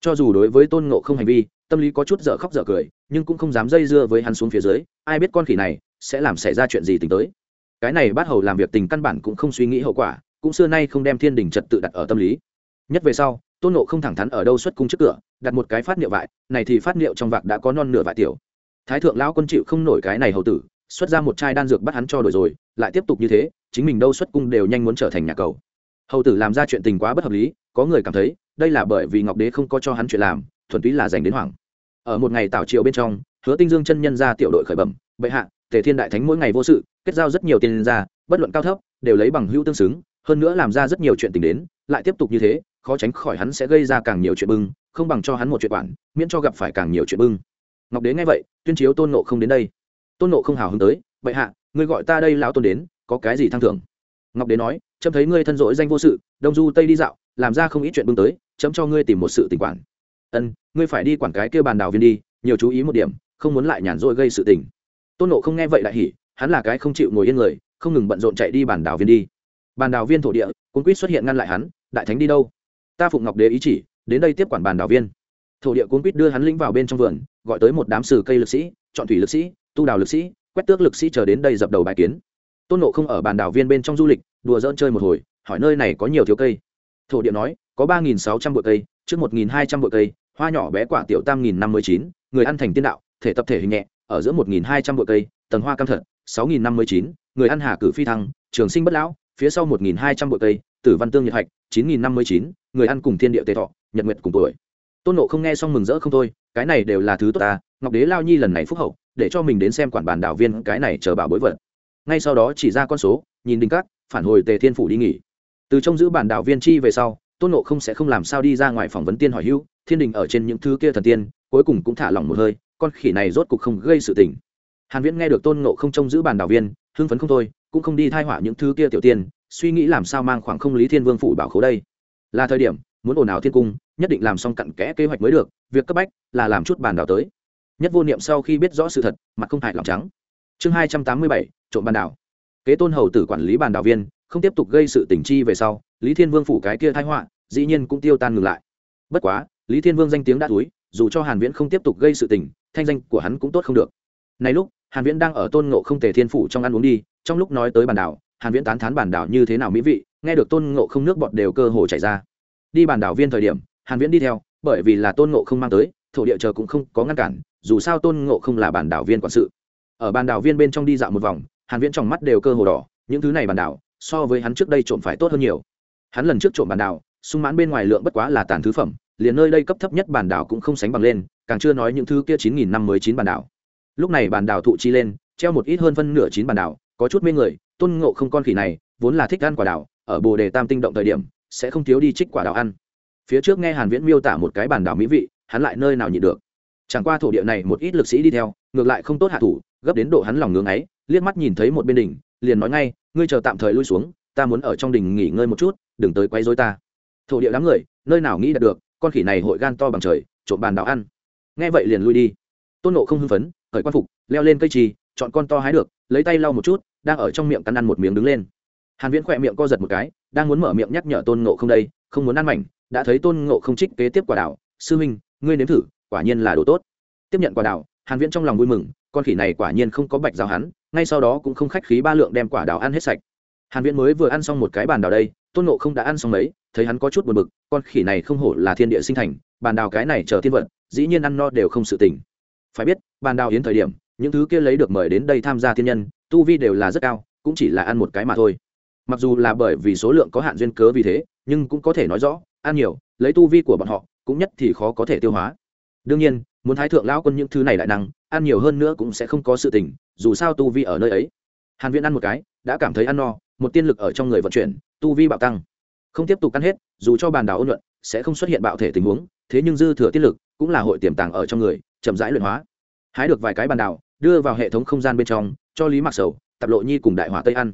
Cho dù đối với tôn ngộ không hành vi, tâm lý có chút dở khóc dở cười, nhưng cũng không dám dây dưa với hắn xuống phía dưới, ai biết con khỉ này sẽ làm xảy ra chuyện gì tính tới. Cái này bắt hầu làm việc tình căn bản cũng không suy nghĩ hậu quả, cũng xưa nay không đem thiên đình trật tự đặt ở tâm lý. Nhất về sau, tôn nộ không thẳng thắn ở đâu xuất cung trước cửa, đặt một cái phát niệu vại, này thì phát niệu trong vạc đã có non nửa vại tiểu. Thái thượng lão quân chịu không nổi cái này hầu tử, xuất ra một chai đan dược bắt hắn cho đổi rồi, lại tiếp tục như thế, chính mình đâu xuất cung đều nhanh muốn trở thành nhà cầu hầu tử làm ra chuyện tình quá bất hợp lý, có người cảm thấy, đây là bởi vì ngọc đế không có cho hắn chuyện làm, thuần túy là dành đến hoàng ở một ngày tảo triều bên trong, hứa tinh dương chân nhân ra tiểu đội khởi bẩm, bệ hạ, tề thiên đại thánh mỗi ngày vô sự, kết giao rất nhiều tiền ra, bất luận cao thấp, đều lấy bằng hữu tương xứng, hơn nữa làm ra rất nhiều chuyện tình đến, lại tiếp tục như thế, khó tránh khỏi hắn sẽ gây ra càng nhiều chuyện bưng, không bằng cho hắn một chuyện quản, miễn cho gặp phải càng nhiều chuyện bưng. Ngọc đế nghe vậy, tuyên chiếu tôn nộ không đến đây. Tôn nộ không hào hứng tới, bệ hạ, ngươi gọi ta đây lão tôn đến, có cái gì thăng thưởng? Ngọc đế nói trâm thấy ngươi thân rỗi danh vô sự, đông du tây đi dạo, làm ra không ít chuyện bưng tới, chấm cho ngươi tìm một sự tình quản. Ân, ngươi phải đi quản cái kêu bàn đào viên đi, nhiều chú ý một điểm, không muốn lại nhàn rỗi gây sự tình. Tôn nộ không nghe vậy lại hỉ, hắn là cái không chịu ngồi yên người, không ngừng bận rộn chạy đi bàn đào viên đi. Bàn đào viên thổ địa cung quýt xuất hiện ngăn lại hắn, đại thánh đi đâu? Ta phụng ngọc đế ý chỉ, đến đây tiếp quản bàn đào viên. Thổ địa cung quýt đưa hắn lĩnh vào bên trong vườn, gọi tới một đám sử cây lực sĩ, chọn thủy lực sĩ, tu đào lực sĩ, quét tước lực sĩ chờ đến đây dập đầu bài kiến tôn nộ không ở bàn đảo viên bên trong du lịch, đùa dỡn chơi một hồi, hỏi nơi này có nhiều thiếu cây. Thổ địa nói, có ba nghìn sáu trăm bụi cây, trước một nghìn hai trăm bụi cây, hoa nhỏ bé quả tiểu tam nghìn năm mươi chín, người ăn thành tiên đạo, thể tập thể hình nhẹ, ở giữa một nghìn hai trăm bụi cây, tầng hoa cam thật, sáu nghìn năm mươi chín, người ăn hà cử phi thăng, trường sinh bất lão, phía sau một nghìn hai trăm bụi cây, tử văn tương nhật hạch, chín nghìn năm mươi chín, người ăn cùng thiên địa tề thọ, nhật nguyệt cùng tuổi. Tôn nộ không nghe xong mừng rỡ không thôi, cái này đều là thứ tốt ta, ngọc đế lao nhi lần này phúc hậu, để cho mình đến xem quản bàn đảo viên cái này chờ bảo bối vật ngay sau đó chỉ ra con số, nhìn đinh cát phản hồi tề thiên phủ đi nghỉ. Từ trong giữ bản đảo viên chi về sau, tôn nộ không sẽ không làm sao đi ra ngoài phỏng vấn tiên hỏi hữu, thiên đình ở trên những thứ kia thần tiên, cuối cùng cũng thả lỏng một hơi, con khỉ này rốt cục không gây sự tình. Hàn viễn nghe được tôn ngộ không trông giữ bản đảo viên, hưng phấn không thôi, cũng không đi thai hỏa những thứ kia tiểu tiên, suy nghĩ làm sao mang khoảng không lý thiên vương phủ bảo khố đây. Là thời điểm, muốn ồn ào thiên cung, nhất định làm xong cặn kẽ kế hoạch mới được, việc cấp bách là làm chút bàn đảo tới. Nhất vô niệm sau khi biết rõ sự thật, mặt không hại lòng trắng. Chương hai trăm tám mươi bảy trộm bàn đảo. Kế tôn hầu tử quản lý bàn đảo viên, không tiếp tục gây sự tình chi về sau, lý thiên vương phủ cái kia thái họa, dĩ nhiên cũng tiêu tan ngừng lại. Bất quá, lý thiên vương danh tiếng đã túi, dù cho hàn viễn không tiếp tục gây sự tình, thanh danh của hắn cũng tốt không được. Này lúc, hàn viễn đang ở tôn ngộ không tề thiên phủ trong ăn uống đi, trong lúc nói tới bàn đảo, hàn viễn tán thán bàn đảo như thế nào mỹ vị, nghe được tôn ngộ không nước bọt đều cơ hồ chảy ra. Đi bàn đảo viên thời điểm, hàn viễn đi theo, bởi vì là tôn ngộ không mang tới, thổ địa chờ cũng không có ngăn cản, dù sao tôn ngộ không là bàn đảo viên quản sự. Ở bàn đảo viên bên trong đi dạo một vòng hàn viễn trong mắt đều cơ hồ đỏ, những thứ này bản đảo, so với hắn trước đây trộm phải tốt hơn nhiều. Hắn lần trước trộm bản đảo, sung mãn bên ngoài lượng bất quá là tàn thứ phẩm, liền nơi đây cấp thấp nhất bản đảo cũng không sánh bằng lên, càng chưa nói những thứ kia chín nghìn năm mới chín bản đảo. Lúc này bản đảo thụ chi lên, treo một ít hơn phân nửa chín bản đảo, có chút mê người, tôn ngộ không con khỉ này, vốn là thích ăn quả đảo, ở bồ đề tam tinh động thời điểm, sẽ không thiếu đi trích quả đảo ăn. Phía trước nghe hàn viễn miêu tả một cái bản đảo mỹ vị, hắn lại nơi nào nhịn được. Chẳng qua thổ địa này một ít lực sĩ đi theo, ngược lại không tốt hạ thủ, gấp đến độ hắn lòng ngưỡng ấy liếc mắt nhìn thấy một bên đỉnh, liền nói ngay, ngươi chờ tạm thời lui xuống, ta muốn ở trong đỉnh nghỉ ngơi một chút, đừng tới quấy rối ta. Thổ địa đám người, nơi nào nghĩ đạt được, con khỉ này hội gan to bằng trời, trộm bàn đào ăn. Nghe vậy liền lui đi. Tôn nộ không hưng phấn khởi quan phục, leo lên cây trì, chọn con to hái được, lấy tay lau một chút, đang ở trong miệng cắn ăn một miếng đứng lên. Hàn viễn khỏe miệng co giật một cái, đang muốn mở miệng nhắc nhở tôn ngộ không đây, không muốn ăn mảnh, đã thấy tôn ngộ không trích kế tiếp quả đảo. Sư minh ngươi nếm thử, quả nhiên là đồ tốt. Tiếp nhận quả đảo, hàn viễn trong lòng vui mừng, con khỉ này quả nhiên không có bạch giáo hắn ngay sau đó cũng không khách khí ba lượng đem quả đào ăn hết sạch. Hàn viễn mới vừa ăn xong một cái bàn đào đây, tôn ngộ không đã ăn xong mấy, thấy hắn có chút buồn bực, con khỉ này không hổ là thiên địa sinh thành, bàn đào cái này chờ thiên vật dĩ nhiên ăn no đều không sự tỉnh. phải biết, bàn đào yến thời điểm, những thứ kia lấy được mời đến đây tham gia thiên nhân, tu vi đều là rất cao, cũng chỉ là ăn một cái mà thôi. Mặc dù là bởi vì số lượng có hạn duyên cớ vì thế, nhưng cũng có thể nói rõ, ăn nhiều, lấy tu vi của bọn họ, cũng nhất thì khó có thể tiêu hóa. Đương nhiên, muốn thái thượng lão quân những thứ này đại năng, ăn nhiều hơn nữa cũng sẽ không có sự tình dù sao tu vi ở nơi ấy. Hàn viễn ăn một cái, đã cảm thấy ăn no, một tiên lực ở trong người vận chuyển, tu vi bạo tăng. Không tiếp tục ăn hết, dù cho bàn đảo ôn nhuận, sẽ không xuất hiện bạo thể tình huống, thế nhưng dư thừa tiên lực cũng là hội tiềm tàng ở trong người, chậm rãi luyện hóa. Hái được vài cái bàn đảo, đưa vào hệ thống không gian bên trong, cho lý mạc sầu, tạp lộ nhi cùng đại hỏa tây ăn.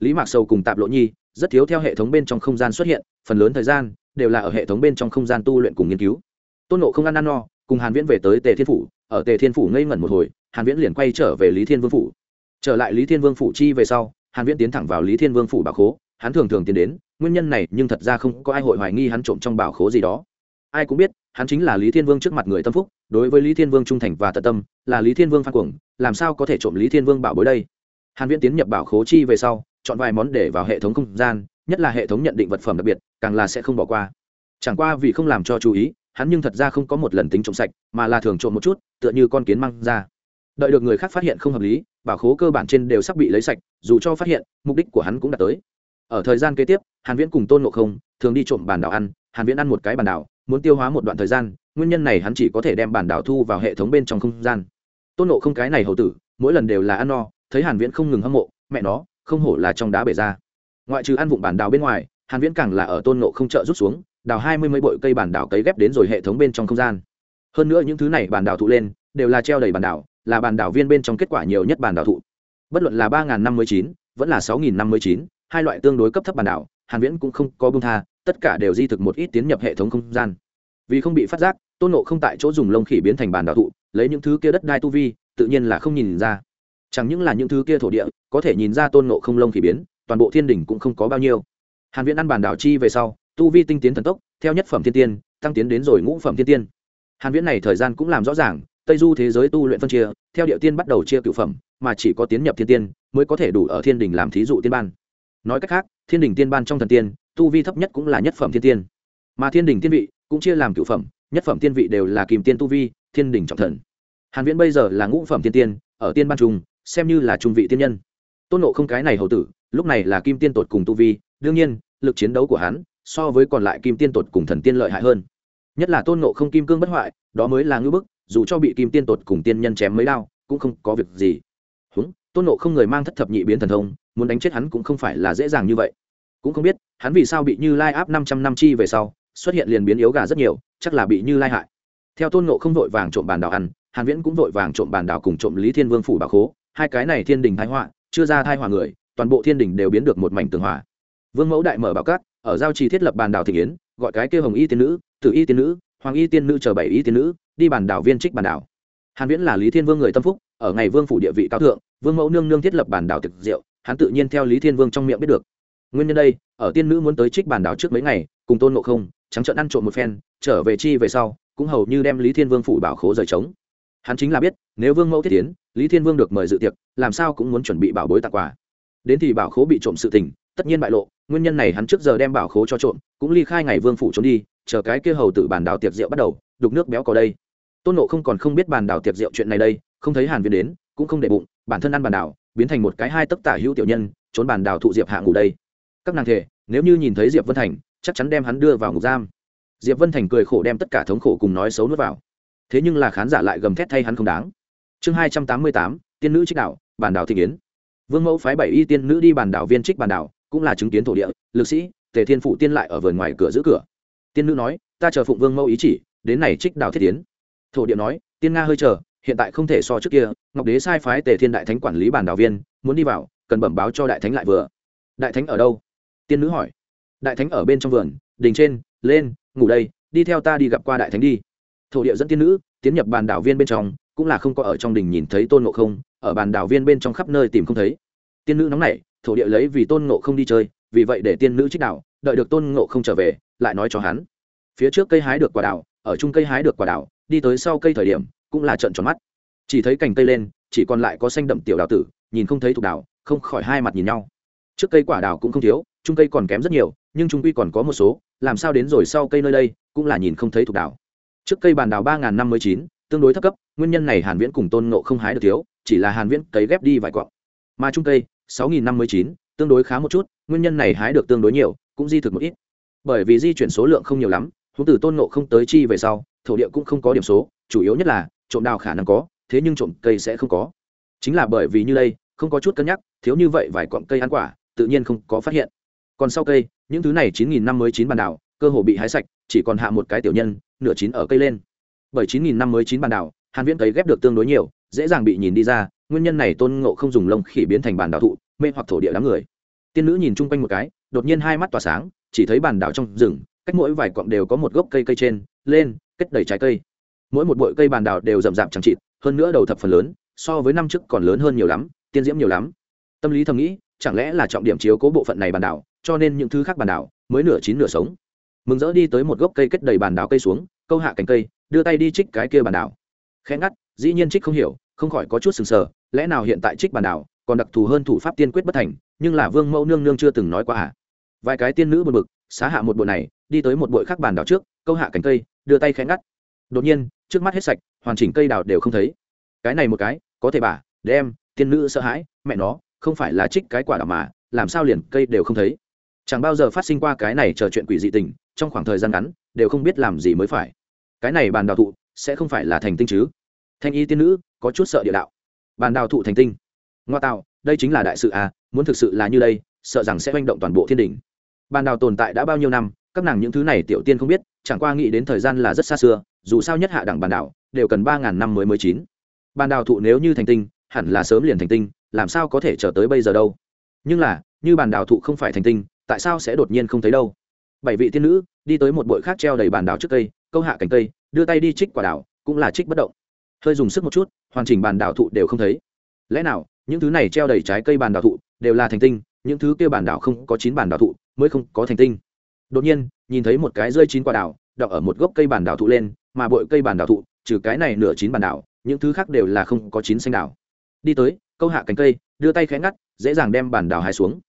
Lý mạc sầu cùng tạp lộ nhi rất thiếu theo hệ thống bên trong không gian xuất hiện, phần lớn thời gian đều là ở hệ thống bên trong không gian tu luyện cùng nghiên cứu. Tôn nộ không ăn ăn no, cùng hàn viễn về tới tề thiên phủ, ở tề thiên phủ ngây ngẩn một hồi hàn viễn liền quay trở về lý thiên vương phủ. Trở lại lý thiên vương phủ chi về sau, hàn viễn tiến thẳng vào lý thiên vương phủ bảo khố. Hắn thường thường tiến đến, nguyên nhân này nhưng thật ra không có ai hội hoài nghi hắn trộm trong bảo khố gì đó. Ai cũng biết, hắn chính là lý thiên vương trước mặt người tâm phúc, đối với lý thiên vương trung thành và tận tâm, là lý thiên vương phan cuồng, làm sao có thể trộm lý thiên vương bảo bối đây? Hàn viễn tiến nhập bảo khố chi về sau, chọn vài món để vào hệ thống không gian, nhất là hệ thống nhận định vật phẩm đặc biệt, càng là sẽ không bỏ qua. Chẳng qua vì không làm cho chú ý, hắn nhưng thật ra không có một lần tính trộm sạch, mà là thường trộm một chút, tựa như con kiến mang ra đợi được người khác phát hiện không hợp lý, bảo khố cơ bản trên đều sắp bị lấy sạch, dù cho phát hiện, mục đích của hắn cũng đã tới. Ở thời gian kế tiếp, hàn viễn cùng tôn ngộ không thường đi trộm bản đảo ăn, hàn viễn ăn một cái bản đảo, muốn tiêu hóa một đoạn thời gian, nguyên nhân này hắn chỉ có thể đem bản đảo thu vào hệ thống bên trong không gian. Tôn ngộ không cái này hầu tử, mỗi lần đều là ăn no, thấy hàn viễn không ngừng hâm mộ, mẹ nó, không hổ là trong đá bể ra. Ngoại trừ ăn vụng bản đảo bên ngoài, hàn viễn càng là ở tôn ngộ không trợ rút xuống, đào hai mươi mấy bội cây bản đảo cấy ghép đến rồi hệ thống bên trong không gian. Hơn nữa những thứ này bản đảo thụ lên, đều là treo đầy bản đảo là bàn đảo viên bên trong kết quả nhiều nhất bàn đảo thụ. Bất luận là ba năm mươi chín, vẫn là sáu năm mươi chín, hai loại tương đối cấp thấp bàn đảo, hàn viễn cũng không có buông tha, tất cả đều di thực một ít tiến nhập hệ thống không gian. Vì không bị phát giác, tôn nộ không tại chỗ dùng lông khỉ biến thành bàn đảo thụ, lấy những thứ kia đất đai tu vi, tự nhiên là không nhìn ra. Chẳng những là những thứ kia thổ địa, có thể nhìn ra tôn nộ không lông khỉ biến, toàn bộ thiên đỉnh cũng không có bao nhiêu. Hàn viễn ăn bàn đảo chi về sau, tu vi tinh tiến thần tốc, theo nhất phẩm thiên tiên, tăng tiến đến rồi ngũ phẩm thiên tiên. Hàn viễn này thời gian cũng làm rõ ràng tây du thế giới tu luyện phân chia, theo địa tiên bắt đầu chia cựu phẩm, mà chỉ có tiến nhập thiên tiên, mới có thể đủ ở thiên đình làm thí dụ tiên ban. Nói cách khác, thiên đình tiên ban trong thần tiên, tu vi thấp nhất cũng là nhất phẩm thiên tiên. Mà thiên đình tiên vị cũng chia làm cựu phẩm, nhất phẩm tiên vị đều là kìm tiên tu vi, thiên đình trọng thần. Hàn viễn bây giờ là ngũ phẩm thiên tiên, ở tiên ban trung xem như là trung vị tiên nhân. Tôn nộ không cái này hầu tử, lúc này là kim tiên tột cùng tu vi, đương nhiên, lực chiến đấu của hắn so với còn lại kim tiên tột cùng thần tiên lợi hại hơn. Nhất là tôn nộ không kim cương bất hoại, đó mới là ngưỡng bức dù cho bị kim tiên tột cùng tiên nhân chém mấy đao, cũng không có việc gì. Húng, tôn nộ không người mang thất thập nhị biến thần thông, muốn đánh chết hắn cũng không phải là dễ dàng như vậy. Cũng không biết, hắn vì sao bị như lai áp năm trăm năm chi về sau, xuất hiện liền biến yếu gà rất nhiều, chắc là bị như lai hại. Theo tôn nộ không vội vàng trộm bàn đào ăn, hàn viễn cũng vội vàng trộm bàn đào cùng trộm lý thiên vương phủ bà khố. Hai cái này thiên đình thái họa, chưa ra thai họa người, toàn bộ thiên đình đều biến được một mảnh tường hòa. Vương mẫu đại mở bảo cát ở giao trì thiết lập bàn đảo thị yến, gọi cái kêu hồng y tiên nữ, tử y tiên nữ, hoàng y tiên nữ chờ bảy y tiên nữ đi bàn đảo viên trích bàn đảo. Hàn viễn là lý thiên vương người tâm phúc, ở ngày vương phủ địa vị cao thượng, vương mẫu nương nương thiết lập bàn đảo thực diệu, hắn tự nhiên theo lý thiên vương trong miệng biết được. Nguyên nhân đây, ở tiên nữ muốn tới trích bàn đảo trước mấy ngày, cùng tôn ngộ không, trắng trợn ăn trộm một phen, trở về chi về sau, cũng hầu như đem lý thiên vương phủ bảo khố rời trống. Hắn chính là biết, nếu vương mẫu thiết tiến, lý thiên vương được mời dự tiệc, làm sao cũng muốn chuẩn bị bảo bối tặng quà. Đến thì bảo khố bị trộm sự tình, tất nhiên bại lộ, nguyên nhân này hắn trước giờ đem bảo khố cho trộm, cũng ly khai ngày vương phủ trốn đi, chờ cái kia hầu tử bàn đảo tiệc rượu bắt đầu, đục nước béo có đây tôn nộ không còn không biết bàn đảo tiệc rượu chuyện này đây không thấy hàn viên đến cũng không để bụng bản thân ăn bàn đảo, biến thành một cái hai tấc tả hữu tiểu nhân trốn bàn đảo thụ diệp hạ ngủ đây. Các nàng thể nếu như nhìn thấy diệp vân thành chắc chắn đem hắn đưa vào ngục giam. Diệp vân thành cười khổ đem tất cả thống khổ cùng nói xấu nuốt vào. Thế nhưng là khán giả lại gầm thét thay hắn không đáng. Chương hai trăm tám mươi tám tiên nữ trích đạo bản đảo thị kiến vương mẫu phái bảy y tiên nữ đi bàn đảo viên trích bàn đảo cũng là chứng kiến thổ địa lực sĩ tề thiên phụ tiên lại ở vườn ngoài cửa giữ cửa. Tiên nữ nói ta chờ phụng vương mẫu ý chỉ đến này trích đảo thiết tiến thổ địa nói, tiên nga hơi chờ, hiện tại không thể so trước kia, ngọc đế sai phái tề thiên đại thánh quản lý bản đào viên, muốn đi vào, cần bẩm báo cho đại thánh lại vừa. Đại thánh ở đâu? Tiên nữ hỏi. Đại thánh ở bên trong vườn, đình trên, lên, ngủ đây, đi theo ta đi gặp qua đại thánh đi. Thổ địa dẫn tiên nữ, tiến nhập bàn đảo viên bên trong, cũng là không có ở trong đình nhìn thấy tôn ngộ không, ở bàn đảo viên bên trong khắp nơi tìm không thấy. Tiên nữ nóng nảy, thổ địa lấy vì tôn ngộ không đi chơi, vì vậy để tiên nữ trích đảo đợi được tôn ngộ không trở về, lại nói cho hắn. Phía trước cây hái được quả đảo, ở chung cây hái được quả đảo đi tới sau cây thời điểm cũng là trận tròn mắt. Chỉ thấy cành cây lên chỉ còn lại có xanh đậm tiểu đào tử nhìn không thấy thuộc đào, không khỏi hai mặt nhìn nhau. Trước cây quả đào cũng không thiếu trung cây còn kém rất nhiều nhưng trung quy còn có một số làm sao đến rồi sau cây nơi đây cũng là nhìn không thấy thuộc đào. trước cây bàn đào ba ngàn năm mươi chín tương đối thấp cấp nguyên nhân này hàn viễn cùng tôn ngộ không hái được thiếu chỉ là hàn viễn cấy ghép đi vài quặng. Mà trung cây sáu nghìn năm mươi chín tương đối khá một chút nguyên nhân này hái được tương đối nhiều cũng di thực một ít. Bởi vì di chuyển số lượng không nhiều lắm huống từ tôn ngộ không tới chi về sau thổ địa cũng không có điểm số, chủ yếu nhất là, trộm đào khả năng có, thế nhưng trộm cây sẽ không có. Chính là bởi vì như đây, không có chút cân nhắc, thiếu như vậy vài cọng cây ăn quả, tự nhiên không có phát hiện. Còn sau cây, những thứ này chín nghìn năm mới chín bàn đảo, cơ hồ bị hái sạch, chỉ còn hạ một cái tiểu nhân, nửa chín ở cây lên. Bởi chín nghìn năm mới chín bàn đảo, hàn viễn cấy ghép được tương đối nhiều, dễ dàng bị nhìn đi ra, nguyên nhân này tôn ngộ không dùng lông khỉ biến thành bàn đảo thụ, mê hoặc thổ địa đám người. Tiên nữ nhìn chung quanh một cái, đột nhiên hai mắt tỏa sáng, chỉ thấy bàn đảo trong rừng, cách mỗi vài cọng đều có một gốc cây cây trên, lên kết đầy trái cây. Mỗi một bụi cây bàn đào đều rậm rạp chẳng chịt, hơn nữa đầu thập phần lớn, so với năm trước còn lớn hơn nhiều lắm, tiên diễm nhiều lắm. Tâm lý thầm nghĩ, chẳng lẽ là trọng điểm chiếu cố bộ phận này bàn đảo cho nên những thứ khác bàn đảo mới nửa chín nửa sống. Mừng rỡ đi tới một gốc cây kết đầy bàn đảo cây xuống, câu hạ cánh cây, đưa tay đi trích cái kia bàn đảo khẽ ngắt, dĩ nhiên trích không hiểu, không khỏi có chút sừng sờ, lẽ nào hiện tại trích bàn đảo còn đặc thù hơn thủ pháp tiên quyết bất thành, nhưng là vương mẫu nương nương chưa từng nói qua à? Vài cái tiên nữ buồn bực, xá hạ một bộ này, đi tới một bụi khác bàn đảo trước, câu hạ cánh cây đưa tay khẽ ngắt. Đột nhiên, trước mắt hết sạch, hoàn chỉnh cây đào đều không thấy. Cái này một cái, có thể bà, đem, tiên nữ sợ hãi, mẹ nó, không phải là trích cái quả đào mà, làm sao liền cây đều không thấy. Chẳng bao giờ phát sinh qua cái này chờ chuyện quỷ dị tình, trong khoảng thời gian ngắn, đều không biết làm gì mới phải. Cái này bàn đào thụ, sẽ không phải là thành tinh chứ? Thanh y tiên nữ, có chút sợ địa đạo. Bàn đào thụ thành tinh. Ngoa tạo, đây chính là đại sự à muốn thực sự là như đây, sợ rằng sẽ manh động toàn bộ thiên đình bàn đào tồn tại đã bao nhiêu năm, các nàng những thứ này tiểu tiên không biết chẳng qua nghĩ đến thời gian là rất xa xưa dù sao nhất hạ đẳng bàn đảo đều cần ba ngàn năm mới mới chín. Bàn đảo thụ nếu như thành tinh hẳn là sớm liền thành tinh làm sao có thể chờ tới bây giờ đâu? Nhưng là như bàn đảo thụ không phải thành tinh tại sao sẽ đột nhiên không thấy đâu? Bảy vị tiên nữ đi tới một bụi khác treo đầy bàn đảo trước cây câu hạ cành cây đưa tay đi trích quả đảo, cũng là trích bất động. Hơi dùng sức một chút hoàn chỉnh bàn đảo thụ đều không thấy. Lẽ nào những thứ này treo đầy trái cây bàn đảo thụ đều là thành tinh những thứ kia bàn đảo không có chín bàn đảo thụ mới không có thành tinh? Đột nhiên, nhìn thấy một cái rơi chín quả đào, đọc ở một gốc cây bản đào thụ lên, mà bội cây bản đào thụ, trừ cái này nửa chín bản đào, những thứ khác đều là không có chín xanh đào. Đi tới, câu hạ cành cây, đưa tay khẽ ngắt, dễ dàng đem bản đào hai xuống.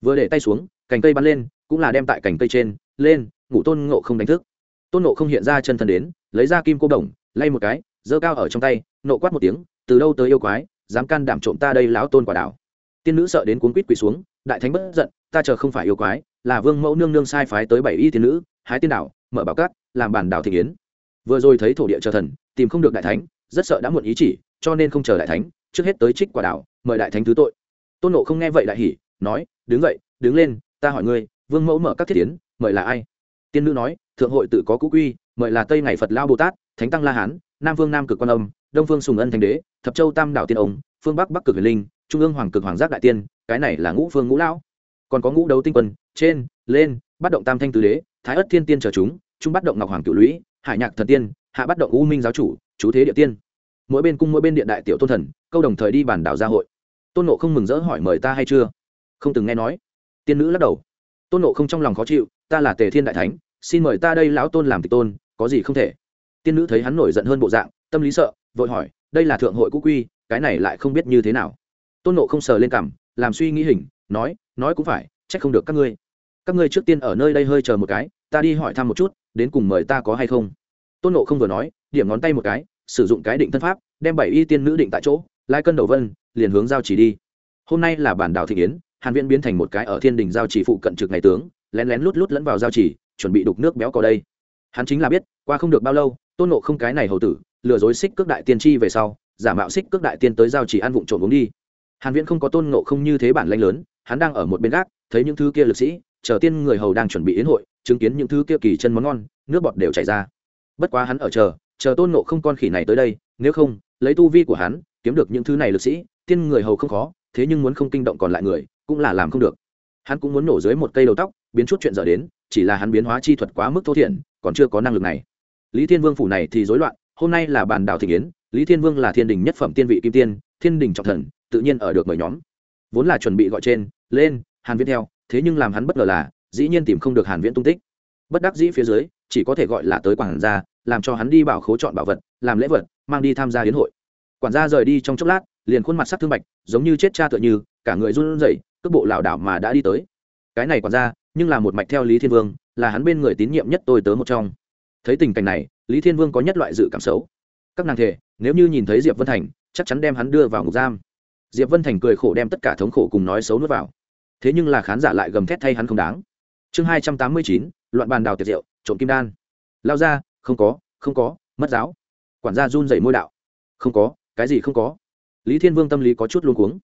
Vừa để tay xuống, cành cây bắn lên, cũng là đem tại cành cây trên, lên ngủ tôn ngộ không đánh thức. Tôn ngộ không hiện ra chân thân đến, lấy ra kim cô đồng, lay một cái, giơ cao ở trong tay, nộ quát một tiếng, từ đâu tới yêu quái, dám can đảm trộm ta đây lão tôn quả đảo tiên nữ sợ đến cuốn quýt quỳ xuống, đại thánh bất giận, ta chờ không phải yêu quái là vương mẫu nương nương sai phái tới bảy y tiên nữ, hái tiên đảo, mở bảo cát, làm bản đảo thị kiến vừa rồi thấy thổ địa chờ thần, tìm không được đại thánh, rất sợ đã muộn ý chỉ, cho nên không chờ đại thánh, trước hết tới trích quả đảo, mời đại thánh thứ tội. Tôn nộ không nghe vậy đại hỉ, nói, đứng vậy đứng lên, ta hỏi ngươi, vương mẫu mở các thiết tiến mời là ai? Tiên nữ nói, thượng hội tự có cũ quy, mời là tây ngày phật lao bồ tát, thánh tăng la hán, nam vương nam cực quan âm, đông phương sùng ân thành đế, thập châu tam đảo tiên ông, phương bắc bắc cực huyền linh, trung ương hoàng cực hoàng giác đại tiên, cái này là ngũ phương ngũ lão còn có ngũ đấu tinh quân, trên, lên, bắt động tam thanh tứ đế, thái ất thiên tiên chờ chúng chúng bắt động ngọc hoàng cửu lũy, hải nhạc thần tiên, hạ bắt động u minh giáo chủ, chú thế địa tiên. Mỗi bên cung mỗi bên điện đại tiểu tôn thần, câu đồng thời đi bản đảo gia hội. Tôn nộ không mừng rỡ hỏi mời ta hay chưa? Không từng nghe nói. Tiên nữ lắc đầu. Tôn nộ không trong lòng khó chịu, ta là tề thiên đại thánh, xin mời ta đây lão tôn làm tịch tôn, có gì không thể? Tiên nữ thấy hắn nổi giận hơn bộ dạng, tâm lý sợ, vội hỏi, đây là thượng hội cũ quy, cái này lại không biết như thế nào. Tôn nộ không sờ lên cảm làm suy nghĩ hình nói nói cũng phải, trách không được các ngươi. Các ngươi trước tiên ở nơi đây hơi chờ một cái, ta đi hỏi thăm một chút, đến cùng mời ta có hay không? Tôn nộ không vừa nói, điểm ngón tay một cái, sử dụng cái định thân pháp, đem bảy y tiên nữ định tại chỗ, lai cân đầu vân, liền hướng giao chỉ đi. Hôm nay là bản đảo thị yến, hàn viễn biến thành một cái ở thiên đình giao chỉ phụ cận trực ngày tướng, lén lén lút lút lẫn vào giao chỉ, chuẩn bị đục nước béo cò đây. Hắn chính là biết, qua không được bao lâu, tôn nộ không cái này hầu tử, lừa dối xích cước đại tiên tri về sau, giả mạo xích cước đại tiên tới giao chỉ ăn vụng trộm uống đi. Hàn viễn không có tôn nộ không như thế bản lãnh lớn hắn đang ở một bên gác, thấy những thứ kia lực sĩ, chờ tiên người hầu đang chuẩn bị yến hội, chứng kiến những thứ kia kỳ chân món ngon, nước bọt đều chảy ra. Bất quá hắn ở chờ chờ tôn nộ không con khỉ này tới đây, nếu không, lấy tu vi của hắn, kiếm được những thứ này lực sĩ, tiên người hầu không khó, thế nhưng muốn không kinh động còn lại người, cũng là làm không được. Hắn cũng muốn nổ dưới một cây đầu tóc, biến chút chuyện dở đến, chỉ là hắn biến hóa chi thuật quá mức thô thiển, còn chưa có năng lực này. Lý thiên vương phủ này thì rối loạn, hôm nay là bàn đảo thị kiến lý thiên vương là thiên đình nhất phẩm tiên vị kim tiên, thiên đình trọng thần, tự nhiên ở được mời nhóm vốn là chuẩn bị gọi trên, lên, hàn viễn theo, thế nhưng làm hắn bất ngờ là, dĩ nhiên tìm không được hàn viễn tung tích. Bất đắc dĩ phía dưới, chỉ có thể gọi là tới quản gia, làm cho hắn đi bảo khố chọn bảo vật, làm lễ vật, mang đi tham gia hiến hội. Quản gia rời đi trong chốc lát, liền khuôn mặt sắc thương bạch, giống như chết cha tựa như, cả người run rẩy, cước bộ lảo đảo mà đã đi tới. Cái này quản gia, nhưng là một mạch theo lý thiên vương, là hắn bên người tín nhiệm nhất tôi tớ một trong. Thấy tình cảnh này, lý thiên vương có nhất loại dự cảm xấu. Các nàng thể, nếu như nhìn thấy diệp vân thành, chắc chắn đem hắn đưa vào ngục giam diệp vân thành cười khổ đem tất cả thống khổ cùng nói xấu nuốt vào. Thế nhưng là khán giả lại gầm thét thay hắn không đáng. Chương hai trăm tám mươi chín, loạn bàn đào tiệt rượu trộm kim đan. Lao ra, không có không có, mất giáo. Quản gia run rẩy môi đạo. Không có, cái gì không có? Lý thiên vương tâm lý có chút luôn cuống.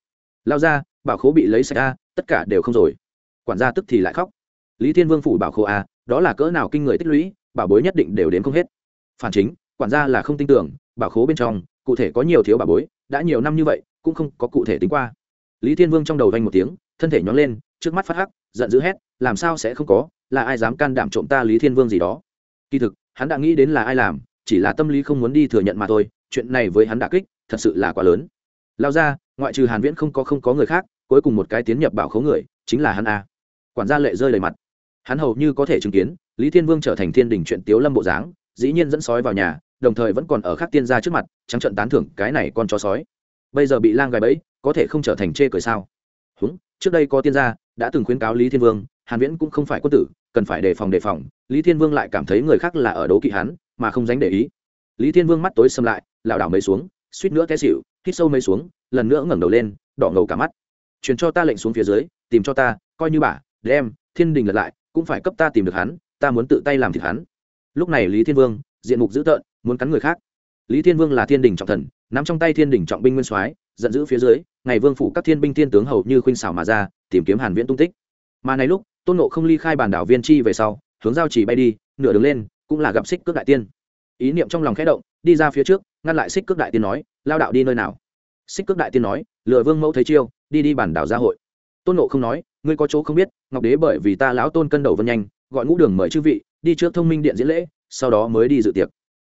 Lao ra, bảo khố bị lấy sạch a, tất cả đều không rồi. Quản gia tức thì lại khóc. Lý thiên vương phủ bảo khố a, đó là cỡ nào kinh người tích lũy, bảo bối nhất định đều đến không hết. Phản chính, quản gia là không tin tưởng, bảo khố bên trong, cụ thể có nhiều thiếu bảo bối, đã nhiều năm như vậy cũng không có cụ thể tính qua. Lý thiên vương trong đầu vanh một tiếng, thân thể nhón lên, trước mắt phát hắc, giận dữ hét, làm sao sẽ không có, là ai dám can đảm trộm ta lý thiên vương gì đó? Kỳ thực, hắn đã nghĩ đến là ai làm, chỉ là tâm lý không muốn đi thừa nhận mà thôi, chuyện này với hắn đã kích, thật sự là quá lớn. Lao ra, ngoại trừ hàn viễn không có không có người khác, cuối cùng một cái tiến nhập bảo khấu người, chính là hắn a. Quản gia lệ rơi đầy mặt. Hắn hầu như có thể chứng kiến, lý thiên vương trở thành thiên đình chuyện tiếu lâm bộ dáng, dĩ nhiên dẫn sói vào nhà, đồng thời vẫn còn ở khắc tiên gia trước mặt, trắng trận tán thưởng cái này con chó sói bây giờ bị lang gài bẫy, có thể không trở thành chê cười sao? Húng, trước đây có tiên gia, đã từng khuyến cáo lý thiên vương, hàn viễn cũng không phải quân tử, cần phải đề phòng đề phòng, lý thiên vương lại cảm thấy người khác là ở đấu kỵ hắn, mà không dánh để ý. Lý thiên vương mắt tối xâm lại, lảo đảo mấy xuống, suýt nữa té xỉu, hít sâu mấy xuống, lần nữa ngẩng đầu lên, đỏ ngầu cả mắt. Truyền cho ta lệnh xuống phía dưới, tìm cho ta, coi như bà, đem, thiên đình lật lại, cũng phải cấp ta tìm được hắn, ta muốn tự tay làm thịt hắn. Lúc này lý thiên vương, diện mục dữ tợn, muốn cắn người khác. Lý thiên vương là thiên đình trọng thần nắm trong tay thiên đỉnh trọng binh nguyên soái, giận dữ phía dưới, ngày vương phủ các thiên binh thiên tướng hầu như khuynh xảo mà ra, tìm kiếm hàn viễn tung tích. Mà này lúc, tôn nộ không ly khai bản đảo viên chi về sau, hướng giao chỉ bay đi, nửa đường lên, cũng là gặp xích cước đại tiên. Ý niệm trong lòng khẽ động, đi ra phía trước, ngăn lại xích cước đại tiên nói, lao đạo đi nơi nào? Xích cước đại tiên nói lựa vương mẫu thấy chiêu, đi đi bản đảo gia hội. Tôn nộ không nói, ngươi có chỗ không biết, ngọc đế bởi vì ta lão tôn cân đầu vân nhanh, gọi ngũ đường mời chư vị, đi trước thông minh điện diễn lễ, sau đó mới đi dự tiệc.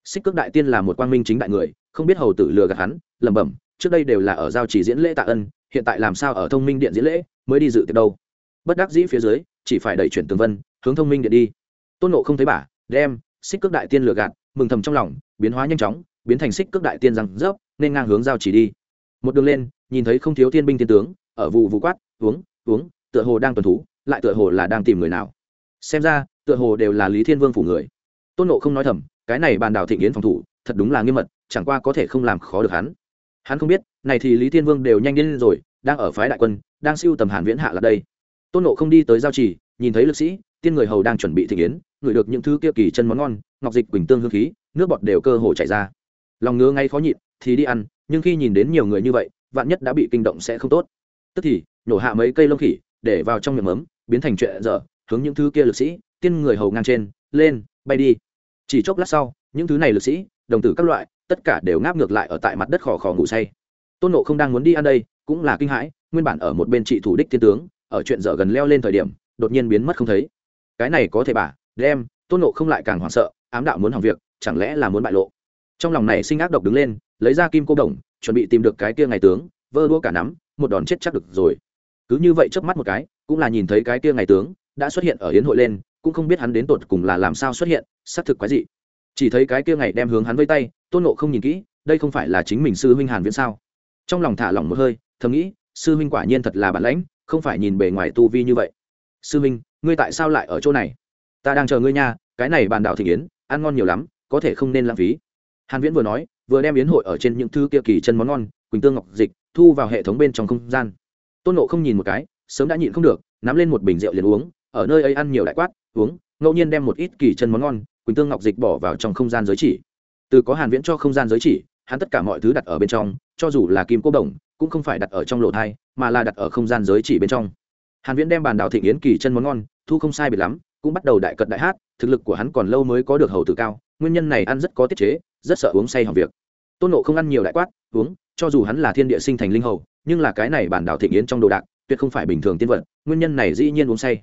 Xích cước đại tiên là một quang minh chính đại người không biết hầu tử lừa gạt hắn, lẩm bẩm, trước đây đều là ở giao chỉ diễn lễ tạ ân, hiện tại làm sao ở thông minh điện diễn lễ, mới đi dự tiệc đâu. Bất đắc dĩ phía dưới, chỉ phải đẩy chuyển tường vân, hướng thông minh điện đi. Tôn nộ không thấy bà, đem xích cước đại tiên lừa gạt, mừng thầm trong lòng, biến hóa nhanh chóng, biến thành xích cước đại tiên răng rớp, nên ngang hướng giao chỉ đi. Một đường lên, nhìn thấy không thiếu thiên binh thiên tướng, ở vụ vụ quát, uống uống, tựa hồ đang tuần thú, lại tựa hồ là đang tìm người nào. Xem ra, tựa hồ đều là lý thiên vương phủ người. Tôn nộ không nói thầm, cái này bàn đảo thịnh yến phòng thủ, thật đúng là nghiêm mật chẳng qua có thể không làm khó được hắn. Hắn không biết này thì lý thiên vương đều nhanh lên rồi đang ở phái đại quân đang siêu tầm hàn viễn hạ là đây. Tôn nộ không đi tới giao trì nhìn thấy lực sĩ tiên người hầu đang chuẩn bị thịnh yến ngửi được những thứ kia kỳ chân món ngon ngọc dịch quỳnh tương hương khí nước bọt đều cơ hồ chảy ra. Lòng ngứa ngay khó nhịn thì đi ăn nhưng khi nhìn đến nhiều người như vậy vạn nhất đã bị kinh động sẽ không tốt. Tức thì nhổ hạ mấy cây lông khỉ để vào trong miệng mớm, biến thành chuyện dở hướng những thứ kia lực sĩ tiên người hầu ngang trên lên bay đi. Chỉ chốc lát sau những thứ này lực sĩ đồng tử các loại tất cả đều ngáp ngược lại ở tại mặt đất khò khò ngủ say. Tôn nộ không đang muốn đi ăn đây, cũng là kinh hãi, nguyên bản ở một bên trị thủ đích thiên tướng, ở chuyện dở gần leo lên thời điểm, đột nhiên biến mất không thấy. Cái này có thể bà, đem, tôn nộ không lại càng hoảng sợ, ám đạo muốn hỏng việc, chẳng lẽ là muốn bại lộ? Trong lòng này sinh ác độc đứng lên, lấy ra kim cô đồng, chuẩn bị tìm được cái kia ngày tướng, vơ đua cả nắm, một đòn chết chắc được rồi. Cứ như vậy trước mắt một cái, cũng là nhìn thấy cái kia ngày tướng, đã xuất hiện ở hiến hội lên, cũng không biết hắn đến tột cùng là làm sao xuất hiện, xác thực quái dị chỉ thấy cái kia ngày đem hướng hắn vây tay, tôn nộ không nhìn kỹ, đây không phải là chính mình sư huynh hàn viễn sao? Trong lòng thả lỏng một hơi, thầm nghĩ, sư huynh quả nhiên thật là bản lãnh, không phải nhìn bề ngoài tu vi như vậy. Sư huynh, ngươi tại sao lại ở chỗ này? Ta đang chờ ngươi nha, cái này bàn đảo thị yến, ăn ngon nhiều lắm, có thể không nên lãng phí. Hàn viễn vừa nói, vừa đem yến hội ở trên những thứ kia kỳ chân món ngon, quỳnh tương ngọc dịch, thu vào hệ thống bên trong không gian. Tôn nộ không nhìn một cái, sớm đã nhịn không được, nắm lên một bình rượu liền uống, ở nơi ấy ăn nhiều đại quát, uống, ngẫu nhiên đem một ít kỳ chân món ngon quỳnh tương ngọc dịch bỏ vào trong không gian giới chỉ từ có hàn viễn cho không gian giới chỉ hắn tất cả mọi thứ đặt ở bên trong cho dù là kim cô đồng cũng không phải đặt ở trong lộ thai mà là đặt ở không gian giới chỉ bên trong hàn viễn đem bàn đào thịnh yến kỳ chân món ngon thu không sai biệt lắm cũng bắt đầu đại cật đại hát thực lực của hắn còn lâu mới có được hầu tử cao nguyên nhân này ăn rất có tiết chế rất sợ uống say hỏng việc tôn nộ không ăn nhiều đại quát uống cho dù hắn là thiên địa sinh thành linh hầu nhưng là cái này bản đảo thịnh yến trong đồ đạc tuyệt không phải bình thường tiên vật nguyên nhân này dĩ nhiên uống say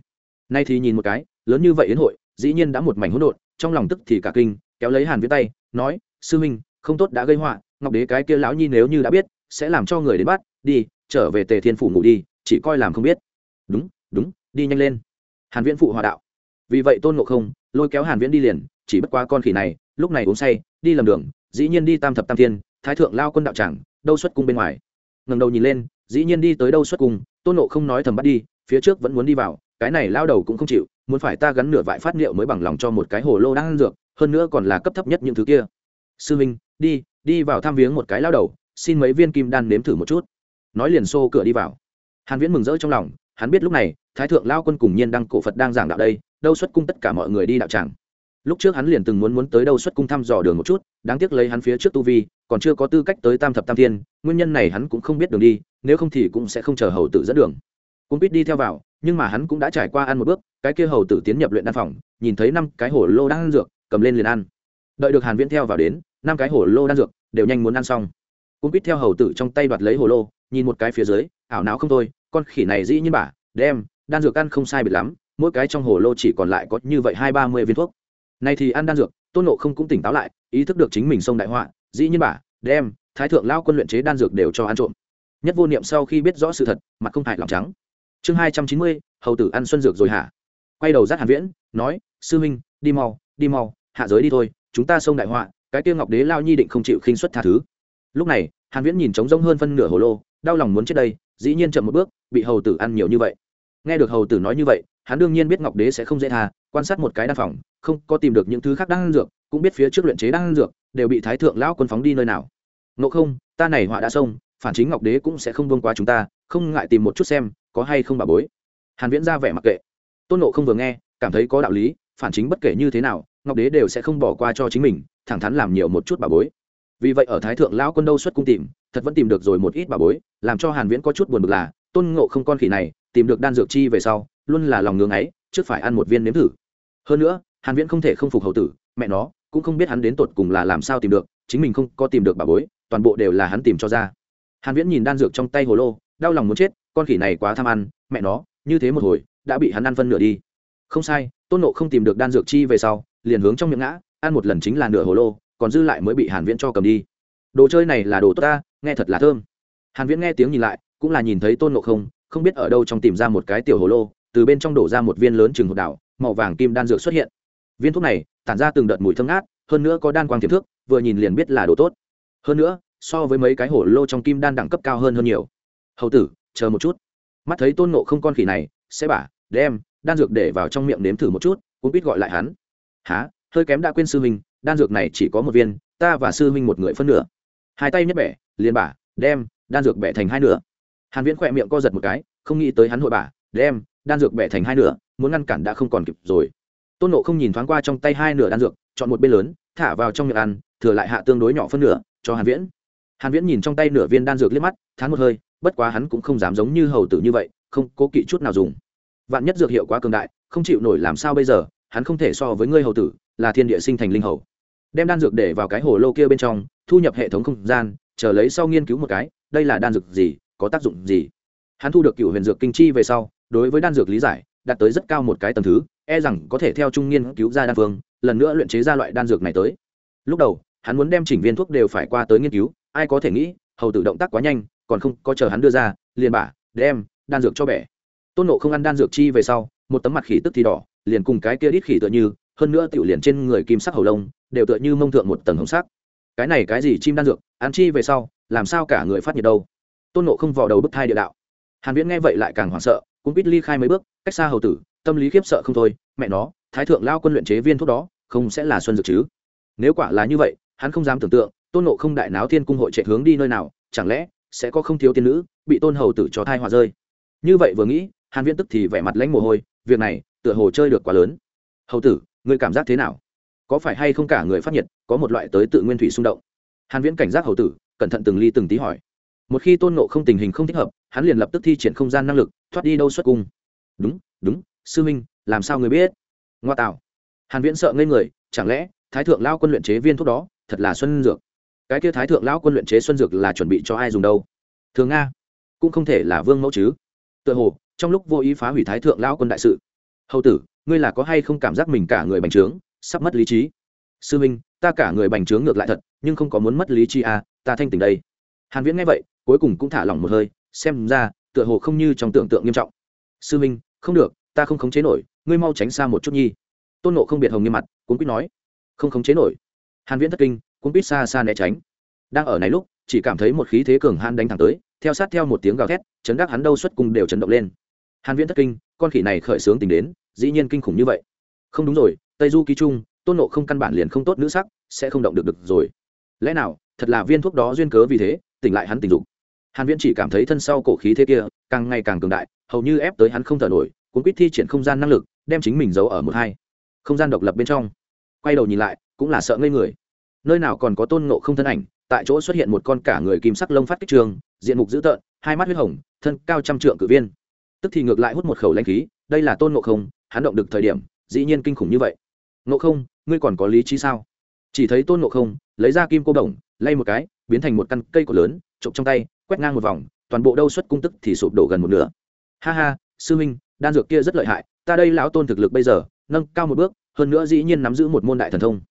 nay thì nhìn một cái lớn như vậy yến hội dĩ nhiên đã một mảnh hỗn độn trong lòng tức thì cả kinh, kéo lấy hàn viễn tay, nói, sư minh không tốt đã gây họa, ngọc đế cái kia lão nhi nếu như đã biết, sẽ làm cho người đến bắt, đi, trở về tề thiên phủ ngủ đi, chỉ coi làm không biết. Đúng đúng, đi nhanh lên. Hàn viễn phụ hòa đạo. Vì vậy tôn ngộ không lôi kéo hàn viễn đi liền, chỉ bất quá con khỉ này, lúc này uống say, đi lầm đường, dĩ nhiên đi tam thập tam thiên, thái thượng lao quân đạo tràng, đâu xuất cung bên ngoài. Ngẩng đầu nhìn lên, dĩ nhiên đi tới đâu xuất cung, tôn ngộ không nói thầm bắt đi, phía trước vẫn muốn đi vào, cái này lao đầu cũng không chịu muốn phải ta gắn nửa vại phát liệu mới bằng lòng cho một cái hồ lô đang ăn dược, hơn nữa còn là cấp thấp nhất những thứ kia. Sư minh, đi đi vào thăm viếng một cái lao đầu, xin mấy viên kim đan nếm thử một chút. Nói liền xô cửa đi vào. Hàn viễn mừng rỡ trong lòng, hắn biết lúc này, thái thượng lao quân cùng nhiên đăng cổ phật đang giảng đạo đây, đâu xuất cung tất cả mọi người đi đạo tràng. Lúc trước hắn liền từng muốn muốn tới đâu xuất cung thăm dò đường một chút, đáng tiếc lấy hắn phía trước tu vi, còn chưa có tư cách tới tam thập tam thiên, nguyên nhân này hắn cũng không biết đường đi, nếu không thì cũng sẽ không chờ hầu tử dẫn đường. Cũng biết đi theo vào nhưng mà hắn cũng đã trải qua ăn một bước, cái kia hầu tử tiến nhập luyện đan phòng, nhìn thấy năm cái hổ lô đang ăn dược, cầm lên liền ăn. Đợi được hàn viễn theo vào đến, năm cái hổ lô đan dược đều nhanh muốn ăn xong. Cũng biết theo hầu tử trong tay đoạt lấy hổ lô, nhìn một cái phía dưới, ảo não không thôi, con khỉ này dĩ nhiên bả đem, đan dược ăn không sai biệt lắm, mỗi cái trong hồ lô chỉ còn lại có như vậy hai ba mươi viên thuốc. Nay thì ăn đan dược, tôn nộ không cũng tỉnh táo lại, ý thức được chính mình sông đại họa, dĩ nhiên bả đem, thái thượng lao quân luyện chế đan dược đều cho ăn trộm. Nhất vô niệm sau khi biết rõ sự thật, mặt không hại lòng trắng chương hai trăm chín mươi, hầu tử ăn xuân dược rồi hả? Quay đầu giác hàn viễn, nói, sư minh đi mau đi mau, hạ giới đi thôi, chúng ta xông đại họa, cái tiêu ngọc đế lao nhi định không chịu khinh xuất tha thứ. Lúc này, hàn viễn nhìn trống rỗng hơn phân nửa hồ lô, đau lòng muốn chết đây, dĩ nhiên chậm một bước, bị hầu tử ăn nhiều như vậy. Nghe được hầu tử nói như vậy, hắn đương nhiên biết ngọc đế sẽ không dễ tha, quan sát một cái đan phòng, không có tìm được những thứ khác đang dược, cũng biết phía trước luyện chế đang dược, đều bị thái thượng lão quân phóng đi nơi nào. Ngộ không, ta này họa đã xông phản chính ngọc đế cũng sẽ không buông qua chúng ta, không ngại tìm một chút xem có hay không bà bối? Hàn viễn ra vẻ mặc kệ. Tôn nộ không vừa nghe, cảm thấy có đạo lý, phản chính bất kể như thế nào, ngọc đế đều sẽ không bỏ qua cho chính mình, thẳng thắn làm nhiều một chút bà bối. Vì vậy ở thái thượng lão quân đâu xuất cung tìm, thật vẫn tìm được rồi một ít bà bối, làm cho hàn viễn có chút buồn bực là, tôn ngộ không con khỉ này, tìm được đan dược chi về sau, luôn là lòng ngưỡng ấy, trước phải ăn một viên nếm thử. Hơn nữa, hàn viễn không thể không phục hầu tử, mẹ nó, cũng không biết hắn đến tột cùng là làm sao tìm được, chính mình không có tìm được bà bối, toàn bộ đều là hắn tìm cho ra. Hàn viễn nhìn đan dược trong tay hồ lô, đau lòng muốn chết con khỉ này quá tham ăn, mẹ nó, như thế một hồi, đã bị hắn ăn phân nửa đi. Không sai, tôn nộ không tìm được đan dược chi về sau, liền hướng trong miệng ngã, ăn một lần chính là nửa hồ lô, còn dư lại mới bị hàn viễn cho cầm đi. Đồ chơi này là đồ tốt ta, nghe thật là thơm. Hàn viễn nghe tiếng nhìn lại, cũng là nhìn thấy tôn nộ không không biết ở đâu trong tìm ra một cái tiểu hồ lô, từ bên trong đổ ra một viên lớn chừng hột đảo, màu vàng kim đan dược xuất hiện. Viên thuốc này, tản ra từng đợt mùi thơm ngát, hơn nữa có đan quang tiềm thước vừa nhìn liền biết là đồ tốt. Hơn nữa, so với mấy cái hổ lô trong kim đan đẳng cấp cao hơn hơn nhiều. Hầu tử chờ một chút. Mắt thấy tôn nộ không con khỉ này, sẽ bả, đem đan dược để vào trong miệng nếm thử một chút cũng biết gọi lại hắn. Há hơi kém đã quên sư huynh, đan dược này chỉ có một viên, ta và sư huynh một người phân nửa. Hai tay nhất bẻ, liền bả, đem đan dược bẻ thành hai nửa. Hàn viễn khỏe miệng co giật một cái, không nghĩ tới hắn hội bả, đem đan dược bẻ thành hai nửa, muốn ngăn cản đã không còn kịp rồi. Tôn nộ không nhìn thoáng qua trong tay hai nửa đan dược, chọn một bên lớn, thả vào trong miệng ăn, thừa lại hạ tương đối nhỏ phân nửa, cho hàn viễn. Hàn viễn nhìn trong tay nửa viên đan dược liếc mắt, thán một hơi bất quá hắn cũng không dám giống như hầu tử như vậy, không cố kỵ chút nào dùng. Vạn nhất dược hiệu quá cường đại, không chịu nổi làm sao bây giờ, hắn không thể so với ngươi hầu tử, là thiên địa sinh thành linh hầu. Đem đan dược để vào cái hồ lô kia bên trong, thu nhập hệ thống không gian, chờ lấy sau nghiên cứu một cái, đây là đan dược gì, có tác dụng gì? Hắn thu được cựu huyền dược kinh chi về sau, đối với đan dược lý giải, đạt tới rất cao một cái tầng thứ e rằng có thể theo trung nghiên cứu ra đan phương, lần nữa luyện chế ra loại đan dược này tới. Lúc đầu, hắn muốn đem chỉnh viên thuốc đều phải qua tới nghiên cứu, ai có thể nghĩ, hầu tử động tác quá nhanh còn không có chờ hắn đưa ra, liền bả, đem, đan dược cho bẻ. Tôn nộ không ăn đan dược chi về sau, một tấm mặt khỉ tức thì đỏ, liền cùng cái kia đít khỉ tựa như, hơn nữa tiểu liền trên người kim sắc hầu lông, đều tựa như mông thượng một tầng hồng sắc. Cái này cái gì chim đan dược, ăn chi về sau, làm sao cả người phát nhiệt đâu? Tôn nộ không vò đầu bức thai địa đạo. Hàn viễn nghe vậy lại càng hoảng sợ, cũng biết ly khai mấy bước, cách xa hầu tử, tâm lý khiếp sợ không thôi, mẹ nó, thái thượng lao quân luyện chế viên thuốc đó, không sẽ là xuân dược chứ? Nếu quả là như vậy, hắn không dám tưởng tượng, tôn nộ không đại náo thiên cung hội chạy hướng đi nơi nào, chẳng lẽ sẽ có không thiếu tiên nữ, bị tôn hầu tử cho thai hòa rơi. Như vậy vừa nghĩ, hàn viễn tức thì vẻ mặt lãnh mồ hôi, việc này, tựa hồ chơi được quá lớn. Hầu tử, ngươi cảm giác thế nào? Có phải hay không cả người phát nhiệt, có một loại tới tự nguyên thủy xung động? Hàn viễn cảnh giác hầu tử, cẩn thận từng ly từng tí hỏi. Một khi tôn nộ không tình hình không thích hợp, hắn liền lập tức thi triển không gian năng lực, thoát đi đâu xuất cung. Đúng đúng, sư minh làm sao người biết? Ngoa tạo. Hàn viễn sợ ngây người, chẳng lẽ thái thượng lao quân luyện chế viên thuốc đó, thật là xuân dược? Cái kia thái thượng lão quân luyện chế xuân dược là chuẩn bị cho ai dùng đâu? Thường nga, cũng không thể là vương mẫu chứ. Tựa hồ, trong lúc vô ý phá hủy thái thượng lão quân đại sự. Hầu tử, ngươi là có hay không cảm giác mình cả người bành trướng, sắp mất lý trí? Sư minh, ta cả người bành trướng ngược lại thật, nhưng không có muốn mất lý trí à ta thanh tỉnh đây. Hàn viễn nghe vậy, cuối cùng cũng thả lỏng một hơi, xem ra, tựa hồ không như trong tưởng tượng nghiêm trọng. Sư minh, không được, ta không khống chế nổi, ngươi mau tránh xa một chút nhi. Tôn nộ không biệt hồng nghiêm mặt, cuốn quýt nói, không khống chế nổi. Hàn viễn thất kinh cuốn biết xa xa né tránh. Đang ở này lúc, chỉ cảm thấy một khí thế cường han đánh thẳng tới, theo sát theo một tiếng gào thét, chấn đắc hắn đâu xuất cung đều chấn động lên. Hàn viễn thất kinh, con khỉ này khởi sướng tình đến, dĩ nhiên kinh khủng như vậy. Không đúng rồi, tây du ký trung, tôn nộ không căn bản liền không tốt nữ sắc, sẽ không động được được rồi. Lẽ nào, thật là viên thuốc đó duyên cớ vì thế, tỉnh lại hắn tình dục. Hàn viễn chỉ cảm thấy thân sau cổ khí thế kia, càng ngày càng cường đại, hầu như ép tới hắn không thở nổi, cuốn quýt thi triển không gian năng lực, đem chính mình giấu ở một hai không gian độc lập bên trong. Quay đầu nhìn lại, cũng là sợ ngây người nơi nào còn có tôn ngộ không thân ảnh, tại chỗ xuất hiện một con cả người kim sắc lông phát kích trường, diện mục dữ tợn, hai mắt huyết hồng, thân cao trăm trượng cử viên. Tức thì ngược lại hút một khẩu lãnh khí, đây là tôn ngộ không, hắn động được thời điểm, dĩ nhiên kinh khủng như vậy. Ngộ không, ngươi còn có lý trí sao? Chỉ thấy tôn ngộ không, lấy ra kim cô đồng, lay một cái, biến thành một căn cây cổ lớn trộm trong tay, quét ngang một vòng, toàn bộ đâu xuất cung tức thì sụp đổ gần một nửa. Ha ha, sư huynh, đan dược kia rất lợi hại, ta đây lão tôn thực lực bây giờ, nâng cao một bước, hơn nữa dĩ nhiên nắm giữ một môn đại thần thông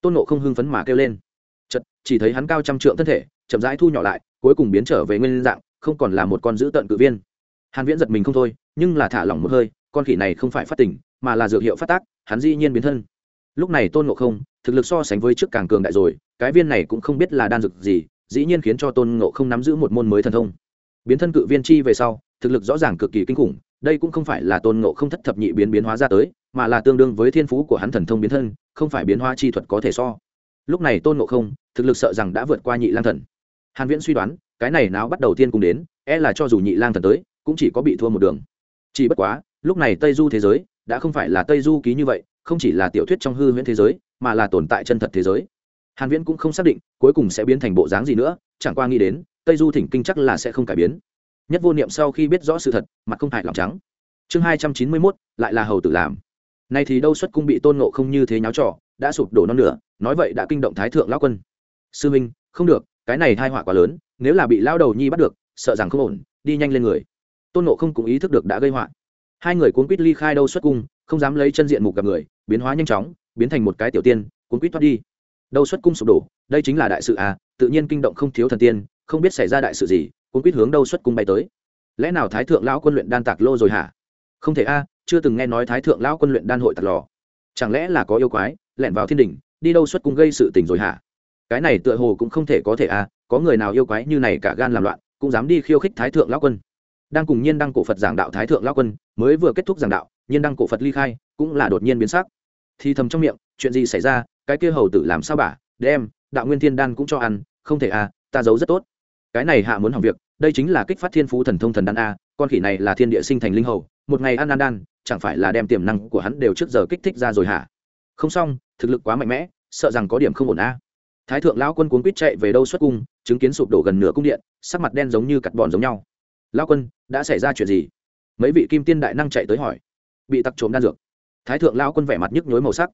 tôn nộ không hưng phấn mà kêu lên. Chật chỉ thấy hắn cao trăm trượng thân thể, chậm rãi thu nhỏ lại, cuối cùng biến trở về nguyên dạng, không còn là một con dữ tận cự viên. Hàn viễn giật mình không thôi, nhưng là thả lỏng một hơi, con khỉ này không phải phát tỉnh mà là dược hiệu phát tác, hắn dĩ nhiên biến thân. Lúc này tôn ngộ không, thực lực so sánh với trước càng cường đại rồi, cái viên này cũng không biết là đan dược gì, dĩ nhiên khiến cho tôn ngộ không nắm giữ một môn mới thần thông. Biến thân cự viên chi về sau, thực lực rõ ràng cực kỳ kinh khủng, đây cũng không phải là tôn ngộ không thất thập nhị biến biến hóa ra tới mà là tương đương với thiên phú của hắn thần thông biến thân không phải biến hóa chi thuật có thể so. Lúc này tôn ngộ không thực lực sợ rằng đã vượt qua nhị lang thần. Hàn viễn suy đoán cái này nào bắt đầu tiên cùng đến e là cho dù nhị lang thần tới cũng chỉ có bị thua một đường. Chỉ bất quá lúc này tây du thế giới đã không phải là tây du ký như vậy không chỉ là tiểu thuyết trong hư huyễn thế giới mà là tồn tại chân thật thế giới. Hàn viễn cũng không xác định cuối cùng sẽ biến thành bộ dáng gì nữa chẳng qua nghĩ đến tây du thỉnh kinh chắc là sẽ không cải biến. Nhất vô niệm sau khi biết rõ sự thật mặt không hại lòng trắng. Chương 291, lại là hầu tử làm nay thì đâu xuất cung bị tôn ngộ không như thế nháo trò, đã sụp đổ non nửa, nói vậy đã kinh động thái thượng lão quân. Sư minh, không được, cái này tai họa quá lớn, nếu là bị lao đầu nhi bắt được, sợ rằng không ổn, đi nhanh lên người. Tôn ngộ không cũng ý thức được đã gây họa. Hai người cuốn quýt ly khai đâu xuất cung, không dám lấy chân diện mục gặp người, biến hóa nhanh chóng, biến thành một cái tiểu tiên, cuốn quýt thoát đi. Đâu xuất cung sụp đổ, đây chính là đại sự à tự nhiên kinh động không thiếu thần tiên, không biết xảy ra đại sự gì, cuốn quýt hướng đâu xuất cung bay tới. Lẽ nào thái thượng lão quân luyện đan tạc lô rồi hả? Không thể a chưa từng nghe nói thái thượng lão quân luyện đan hội tạt lò chẳng lẽ là có yêu quái, lẻn vào thiên đình đi đâu xuất cung gây sự tình rồi hả cái này tựa hồ cũng không thể có thể à? có người nào yêu quái như này cả gan làm loạn, cũng dám đi khiêu khích thái thượng lão quân đang cùng nhiên đăng cổ phật giảng đạo thái thượng lão quân, mới vừa kết thúc giảng đạo, nhiên đăng cổ phật ly khai, cũng là đột nhiên biến sắc thì thầm trong miệng, chuyện gì xảy ra, cái kia hầu tử làm sao bả đem, đạo nguyên thiên đan cũng cho ăn, không thể à? ta giấu rất tốt cái này hạ muốn hỏng việc, đây chính là kích phát thiên phú thần thông thần đan a, con khỉ này là thiên địa sinh thành linh hầu một ngày ăn ăn đan, chẳng phải là đem tiềm năng của hắn đều trước giờ kích thích ra rồi hả? Không xong, thực lực quá mạnh mẽ, sợ rằng có điểm không ổn a. Thái thượng lão quân cuốn quýt chạy về đâu xuất cung, chứng kiến sụp đổ gần nửa cung điện, sắc mặt đen giống như cặt bòn giống nhau. Lão quân, đã xảy ra chuyện gì? Mấy vị kim tiên đại năng chạy tới hỏi. Bị tặc trộm đan dược. Thái thượng lão quân vẻ mặt nhức nhối màu sắc.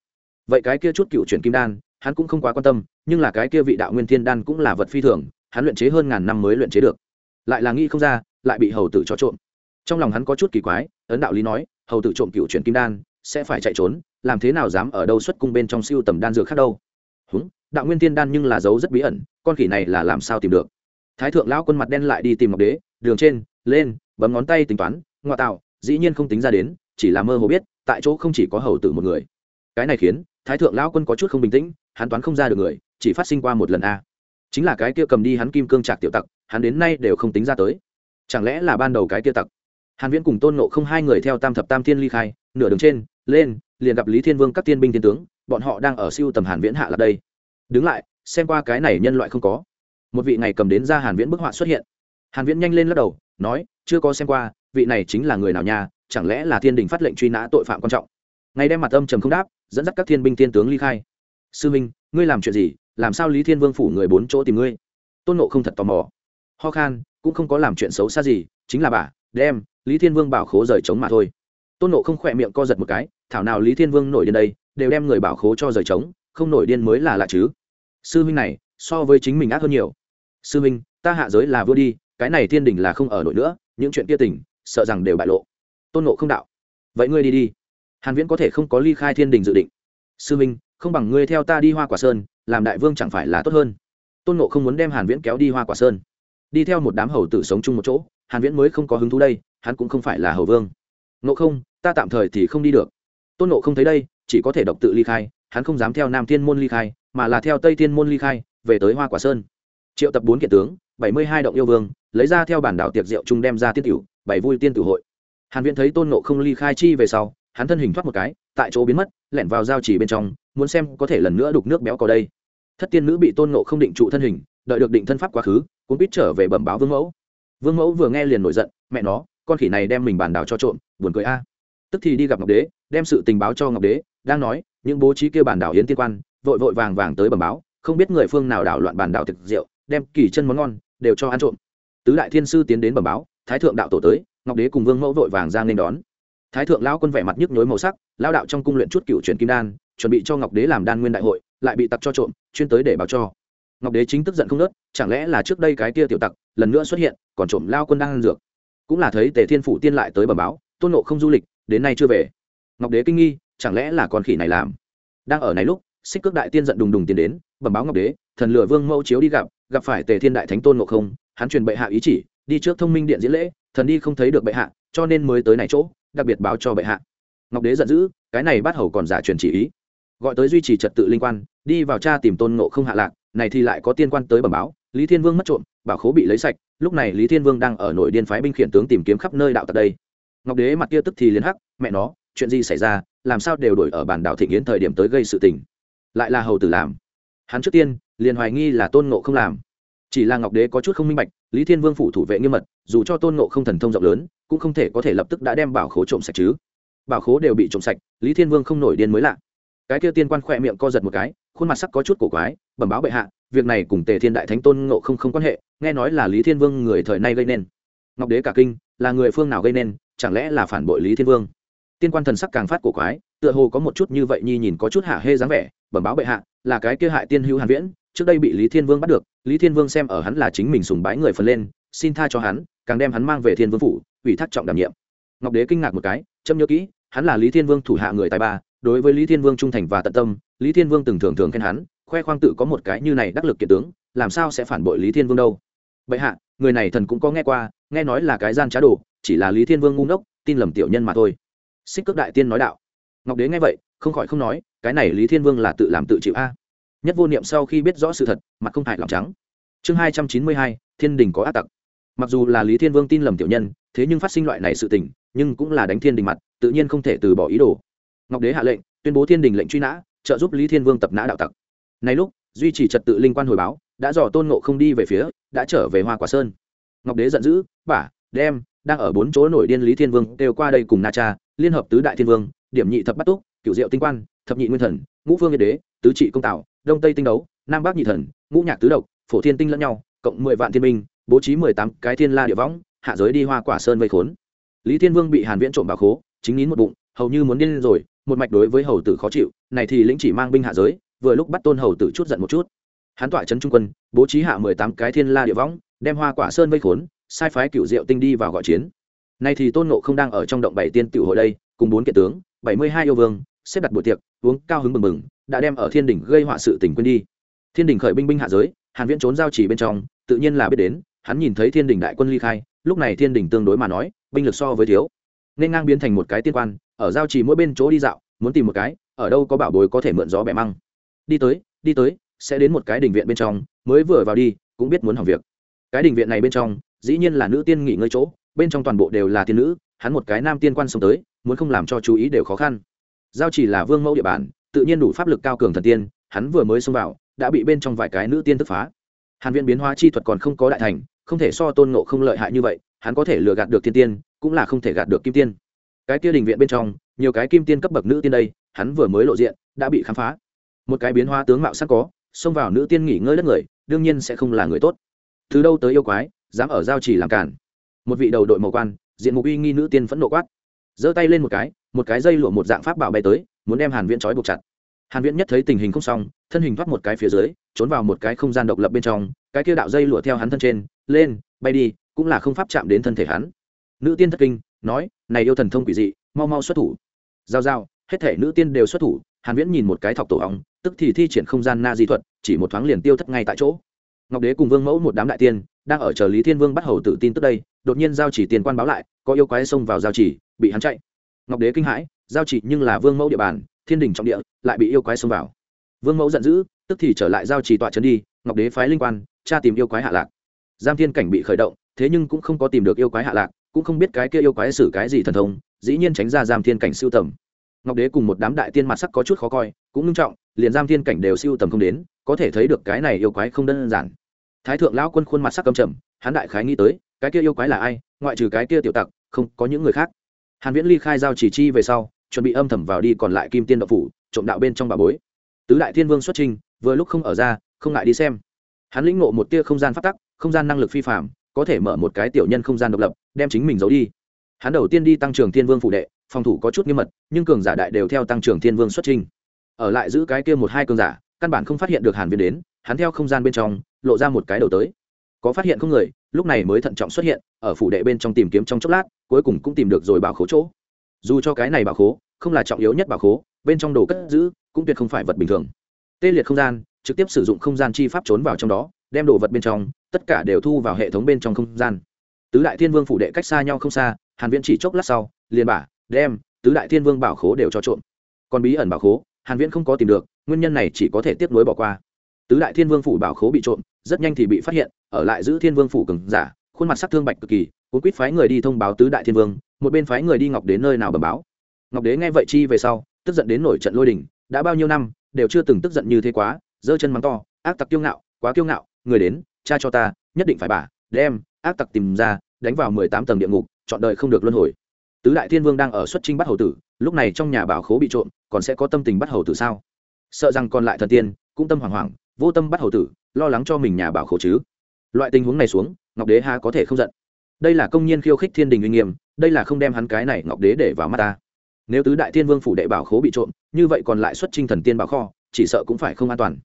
Vậy cái kia chút cựu chuyển kim đan, hắn cũng không quá quan tâm, nhưng là cái kia vị đạo nguyên thiên đan cũng là vật phi thường, hắn luyện chế hơn ngàn năm mới luyện chế được. Lại là nghĩ không ra, lại bị hầu tử cho trộm. Trong lòng hắn có chút kỳ quái ấn đạo lý nói, hầu tử trộm cựu chuyển kim đan, sẽ phải chạy trốn, làm thế nào dám ở đâu xuất cung bên trong siêu tầm đan dược khác đâu? Húng, đạo nguyên tiên đan nhưng là dấu rất bí ẩn, con khỉ này là làm sao tìm được? Thái thượng lão quân mặt đen lại đi tìm ngọc đế, đường trên, lên, bấm ngón tay tính toán ngoại tạo, dĩ nhiên không tính ra đến, chỉ là mơ hồ biết, tại chỗ không chỉ có hầu tử một người. Cái này khiến, thái thượng lão quân có chút không bình tĩnh, hắn toán không ra được người, chỉ phát sinh qua một lần a. Chính là cái kia cầm đi hắn kim cương trạc tiểu tặc, hắn đến nay đều không tính ra tới. Chẳng lẽ là ban đầu cái kia tặc? Hàn viễn cùng tôn nộ không hai người theo tam thập tam thiên ly khai, nửa đường trên, lên, liền gặp lý thiên vương các tiên binh thiên tướng, bọn họ đang ở siêu tầm hàn viễn hạ là đây. Đứng lại, xem qua cái này nhân loại không có. Một vị này cầm đến ra hàn viễn bức họa xuất hiện. Hàn viễn nhanh lên lắc đầu, nói, chưa có xem qua, vị này chính là người nào nhà chẳng lẽ là thiên đình phát lệnh truy nã tội phạm quan trọng? Ngay đem mặt âm trầm không đáp, dẫn dắt các thiên binh thiên tướng ly khai. Sư minh, ngươi làm chuyện gì? Làm sao lý thiên vương phủ người bốn chỗ tìm ngươi? Tôn nộ không thật tò mò. Ho khan, cũng không có làm chuyện xấu xa gì, chính là bà, đem lý thiên vương bảo khố rời trống mà thôi. Tôn nộ không khỏe miệng co giật một cái, thảo nào lý thiên vương nổi điên đây, đều đem người bảo khố cho rời trống, không nổi điên mới là lạ chứ. Sư huynh này, so với chính mình ác hơn nhiều. Sư minh ta hạ giới là vua đi, cái này thiên đình là không ở nổi nữa, những chuyện kia tỉnh, sợ rằng đều bại lộ. Tôn nộ không đạo. Vậy ngươi đi đi. Hàn viễn có thể không có ly khai thiên đình dự định. Sư minh không bằng ngươi theo ta đi hoa quả sơn, làm đại vương chẳng phải là tốt hơn. Tôn nộ không muốn đem hàn viễn kéo đi hoa quả sơn. Đi theo một đám hầu tử sống chung một chỗ, hàn viễn mới không có hứng thú đây hắn cũng không phải là hầu vương. Nộ không, ta tạm thời thì không đi được. Tôn nộ không thấy đây, chỉ có thể độc tự ly khai, hắn không dám theo nam thiên môn ly khai, mà là theo tây thiên môn ly khai, về tới hoa quả sơn. Triệu tập bốn kiện tướng, bảy mươi hai động yêu vương, lấy ra theo bản đảo tiệc rượu chung đem ra tiên tiểu bảy vui tiên tử hội. Hàn viễn thấy tôn nộ không ly khai chi về sau, hắn thân hình thoát một cái, tại chỗ biến mất, lẻn vào giao chỉ bên trong, muốn xem có thể lần nữa đục nước béo có đây. Thất tiên nữ bị tôn nộ không định trụ thân hình, đợi được định thân pháp quá khứ cũng biết trở về bẩm báo vương mẫu. Vương mẫu vừa nghe liền nổi giận, mẹ nó con khỉ này đem mình bản đảo cho trộm, buồn cười a. Tức thì đi gặp ngọc đế, đem sự tình báo cho ngọc đế, đang nói, những bố trí kia bản đảo yến tiên quan, vội vội vàng vàng tới bẩm báo, không biết người phương nào đảo loạn bản đảo thực rượu, đem kỳ chân món ngon đều cho ăn trộm. Tứ đại thiên sư tiến đến bẩm báo, thái thượng đạo tổ tới, ngọc đế cùng vương mẫu vội vàng ra nên đón. Thái thượng lao quân vẻ mặt nhức nhối màu sắc lao đạo trong cung luyện chút cựu truyền kim đan, chuẩn bị cho ngọc đế làm đan nguyên đại hội, lại bị tặc cho trộm, chuyên tới để báo cho. Ngọc đế chính tức giận không nớt, chẳng lẽ là trước đây cái kia tiểu tặc, lần nữa xuất hiện, còn trộm lao quân đang ăn dược? Cũng là thấy tề thiên phủ tiên lại tới bẩm báo, tôn nộ không du lịch, đến nay chưa về. Ngọc đế kinh nghi, chẳng lẽ là con khỉ này làm? Đang ở này lúc, xích cước đại tiên giận đùng đùng tiến đến, bẩm báo ngọc đế, thần lửa vương mẫu chiếu đi gặp gặp phải tề thiên đại thánh tôn ngộ không, hắn truyền bệ hạ ý chỉ, đi trước thông minh điện diễn lễ, thần đi không thấy được bệ hạ, cho nên mới tới này chỗ, đặc biệt báo cho bệ hạ. Ngọc đế giận dữ, cái này bắt hầu còn giả truyền chỉ ý. Gọi tới duy trì trật tự linh quan, đi vào cha tìm tôn ngộ không hạ lạc, này thì lại có tiên quan tới bẩm báo, lý thiên vương mất trộm, bảo khố bị lấy sạch lúc này lý thiên vương đang ở nội điên phái binh khiển tướng tìm kiếm khắp nơi đạo tật đây. Ngọc đế mặt kia tức thì liền hắc, mẹ nó, chuyện gì xảy ra, làm sao đều đổi ở bản đảo thịnh yến thời điểm tới gây sự tình. Lại là hầu tử làm. Hắn trước tiên, liền hoài nghi là tôn ngộ không làm. Chỉ là ngọc đế có chút không minh bạch, lý thiên vương phủ thủ vệ nghiêm mật, dù cho tôn ngộ không thần thông rộng lớn, cũng không thể có thể lập tức đã đem bảo khố trộm sạch chứ. Bảo khố đều bị trộm sạch, lý thiên vương không nổi điên mới lạ. Cái kia tiên quan khỏe miệng co giật một cái khuôn mặt sắc có chút cổ quái, bẩm báo bệ hạ, việc này cùng tề thiên đại thánh tôn ngộ không không quan hệ, nghe nói là lý thiên vương người thời nay gây nên. Ngọc đế cả kinh, là người phương nào gây nên, chẳng lẽ là phản bội lý thiên vương? Tiên quan thần sắc càng phát cổ quái, tựa hồ có một chút như vậy nhi nhìn có chút hạ hê dáng vẻ, bẩm báo bệ hạ, là cái kia hại tiên hữu hàn viễn, trước đây bị lý thiên vương bắt được, lý thiên vương xem ở hắn là chính mình sùng bái người phần lên, xin tha cho hắn, càng đem hắn mang về thiên vương phủ, ủy thác trọng đảm nhiệm. Ngọc đế kinh ngạc một cái, châm nhớ kỹ, hắn là lý thiên vương thủ hạ người tài ba, đối với lý thiên vương trung thành và tận tâm lý thiên vương từng thường thường khen hắn, khoe khoang tự có một cái như này đắc lực kiệt tướng, làm sao sẽ phản bội lý thiên vương đâu? Bệ hạ, người này thần cũng có nghe qua, nghe nói là cái gian trá đồ, chỉ là lý thiên vương ngu ngốc, tin lầm tiểu nhân mà thôi. Xích cước đại tiên nói đạo. Ngọc đế nghe vậy, không khỏi không nói, cái này lý thiên vương là tự làm tự chịu a. Nhất vô niệm sau khi biết rõ sự thật, mặt không hại lòng trắng. Chương hai trăm chín mươi hai, thiên đình có ác tặc. Mặc dù là lý thiên vương tin lầm tiểu nhân, thế nhưng phát sinh loại này sự tình, nhưng cũng là đánh thiên đình mặt, tự nhiên không thể từ bỏ ý đồ. Ngọc đế hạ lệnh, tuyên bố thiên đình lệnh truy nã trợ giúp lý thiên vương tập nã đạo tặc. Nay lúc, duy trì trật tự linh quan hồi báo, đã dò tôn ngộ không đi về phía, đã trở về hoa quả sơn. Ngọc đế giận dữ bả đem, đang ở bốn chỗ nổi điên lý thiên vương đều qua đây cùng na cha, liên hợp tứ đại thiên vương, điểm nhị thập bắt túc cựu diệu tinh quan, thập nhị nguyên thần, ngũ phương yên đế, tứ trị công tạo, đông tây tinh đấu, nam bắc nhị thần, ngũ nhạc tứ độc, phổ thiên tinh lẫn nhau, cộng mười vạn thiên minh bố trí mười tám cái thiên la địa võng, hạ giới đi hoa quả sơn vây khốn. Lý thiên vương bị hàn viễn trộm bảo khố, chính nín một bụng, hầu như muốn điên rồi một mạch đối với hầu tử khó chịu, này thì lĩnh chỉ mang binh hạ giới, vừa lúc bắt tôn hầu tử chút giận một chút. Hắn tỏa trấn trung quân, bố trí hạ mười tám cái thiên la địa võng, đem hoa quả sơn vây khốn, sai phái cựu diệu tinh đi vào gọi chiến. Nay thì tôn nộ không đang ở trong động bảy tiên tiểu hội đây, cùng bốn kiện tướng, bảy mươi hai yêu vương, xếp đặt buổi tiệc, uống cao hứng mừng mừng đã đem ở thiên đỉnh gây họa sự tình quên đi. Thiên đỉnh khởi binh binh hạ giới, hàn viễn trốn giao chỉ bên trong, tự nhiên là biết đến, hắn nhìn thấy thiên đỉnh đại quân ly khai, lúc này thiên đỉnh tương đối mà nói, binh lực so với thiếu. Nên ngang biến thành một cái tiên quan ở giao chỉ mỗi bên chỗ đi dạo, muốn tìm một cái, ở đâu có bảo bối có thể mượn gió bẻ măng. Đi tới đi tới, sẽ đến một cái đình viện bên trong, mới vừa vào đi, cũng biết muốn hỏng việc. Cái đình viện này bên trong, dĩ nhiên là nữ tiên nghỉ ngơi chỗ, bên trong toàn bộ đều là tiên nữ, hắn một cái nam tiên quan sống tới, muốn không làm cho chú ý đều khó khăn. Giao chỉ là vương mẫu địa bàn, tự nhiên đủ pháp lực cao cường thần tiên, hắn vừa mới xông vào, đã bị bên trong vài cái nữ tiên tức phá. Hàn viện biến hóa chi thuật còn không có đại thành, không thể so tôn ngộ không lợi hại như vậy, hắn có thể lừa gạt được thiên tiên, cũng là không thể gạt được kim tiên cái kia đình viện bên trong, nhiều cái kim tiên cấp bậc nữ tiên đây, hắn vừa mới lộ diện, đã bị khám phá. Một cái biến hóa tướng mạo sắc có, xông vào nữ tiên nghỉ ngơi đất người, đương nhiên sẽ không là người tốt. Từ đâu tới yêu quái, dám ở giao trì làm cản. Một vị đầu đội màu quan, diện mục uy nghi nữ tiên phẫn nộ quát. Giơ tay lên một cái một cái dây lụa một dạng pháp bảo bay tới, muốn đem hàn viễn trói buộc chặt. Hàn viễn nhất thấy tình hình không xong, thân hình thoát một cái phía dưới, trốn vào một cái không gian độc lập bên trong, cái kia đạo dây lụa theo hắn thân trên, lên, bay đi, cũng là không pháp chạm đến thân thể hắn. Nữ tiên thất kinh, nói này yêu thần thông quỷ dị, mau mau xuất thủ. Giao giao, hết thể nữ tiên đều xuất thủ, hàn viễn nhìn một cái thọc tổ ong, tức thì thi triển không gian na di thuật, chỉ một thoáng liền tiêu thất ngay tại chỗ. Ngọc đế cùng vương mẫu một đám đại tiên, đang ở chờ lý thiên vương bắt hầu tự tin tức đây, đột nhiên giao chỉ tiền quan báo lại, có yêu quái xông vào giao chỉ, bị hắn chạy. Ngọc đế kinh hãi, giao chỉ nhưng là vương mẫu địa bàn, thiên đình trọng địa, lại bị yêu quái xông vào. Vương mẫu giận dữ, tức thì trở lại giao chỉ tọa trấn đi, ngọc đế phái linh quan, tra tìm yêu quái hạ lạc. Giam thiên cảnh bị khởi động, thế nhưng cũng không có tìm được yêu quái hạ lạc cũng không biết cái kia yêu quái xử cái gì thần thông, dĩ nhiên tránh ra giam thiên cảnh siêu tầm. Ngọc đế cùng một đám đại tiên mặt sắc có chút khó coi, cũng nghiêm trọng, liền giam thiên cảnh đều siêu tầm không đến, có thể thấy được cái này yêu quái không đơn giản. Thái thượng lão quân khuôn mặt sắc cầm trầm, hắn đại khái nghĩ tới, cái kia yêu quái là ai, ngoại trừ cái kia tiểu tặc, không có những người khác. Hàn viễn ly khai giao chỉ chi về sau, chuẩn bị âm thầm vào đi còn lại kim tiên đạo phủ, trộm đạo bên trong bà bối. Tứ đại thiên vương xuất trình, vừa lúc không ở ra, không ngại đi xem. Hắn lĩnh ngộ một tia không gian phát tắc, không gian năng lực phi phạm có thể mở một cái tiểu nhân không gian độc lập, đem chính mình giấu đi. Hắn đầu tiên đi tăng trưởng thiên vương phụ đệ, phòng thủ có chút nghiêm mật, nhưng cường giả đại đều theo tăng trưởng thiên vương xuất trình ở lại giữ cái kia một hai cường giả, căn bản không phát hiện được hàn viên đến, hắn theo không gian bên trong, lộ ra một cái đầu tới. Có phát hiện không người, lúc này mới thận trọng xuất hiện, ở phủ đệ bên trong tìm kiếm trong chốc lát, cuối cùng cũng tìm được rồi bảo khố chỗ. Dù cho cái này bảo khố, không là trọng yếu nhất bảo khố, bên trong đồ cất giữ, cũng tuyệt không phải vật bình thường. Tê liệt không gian, trực tiếp sử dụng không gian chi pháp trốn vào trong đó, đem đồ vật bên trong tất cả đều thu vào hệ thống bên trong không gian. Tứ đại thiên vương phủ đệ cách xa nhau không xa, hàn viễn chỉ chốc lát sau, liền bả đem, tứ đại thiên vương bảo khố đều cho trộm. Còn bí ẩn bảo khố, hàn viễn không có tìm được, nguyên nhân này chỉ có thể tiếp nối bỏ qua. Tứ đại thiên vương phủ bảo khố bị trộm, rất nhanh thì bị phát hiện, ở lại giữ thiên vương phủ cường giả, khuôn mặt sắc thương bạch cực kỳ, cuốn quýt phái người đi thông báo tứ đại thiên vương, một bên phái người đi ngọc đến nơi nào bẩm báo. Ngọc đế nghe vậy chi về sau, tức giận đến nổi trận lôi đình, đã bao nhiêu năm, đều chưa từng tức giận như thế quá, giơ chân mắng to, ác tặc kiêu ngạo, quá kiêu ngạo, người đến cha cho ta, nhất định phải bà, đem, ác tặc tìm ra, đánh vào mười tám tầng địa ngục, chọn đời không được luân hồi. Tứ đại thiên vương đang ở xuất trinh bắt hầu tử, lúc này trong nhà bảo khố bị trộm, còn sẽ có tâm tình bắt hầu tử sao? Sợ rằng còn lại thần tiên, cũng tâm hoảng hoảng, vô tâm bắt hầu tử, lo lắng cho mình nhà bảo khổ chứ. Loại tình huống này xuống, ngọc đế ha có thể không giận. Đây là công nhiên khiêu khích thiên đình uy nghiêm, đây là không đem hắn cái này ngọc đế để vào mắt ta. Nếu tứ đại thiên vương phủ đệ bảo khố bị trộm, như vậy còn lại xuất trinh thần tiên bảo kho, chỉ sợ cũng phải không an toàn.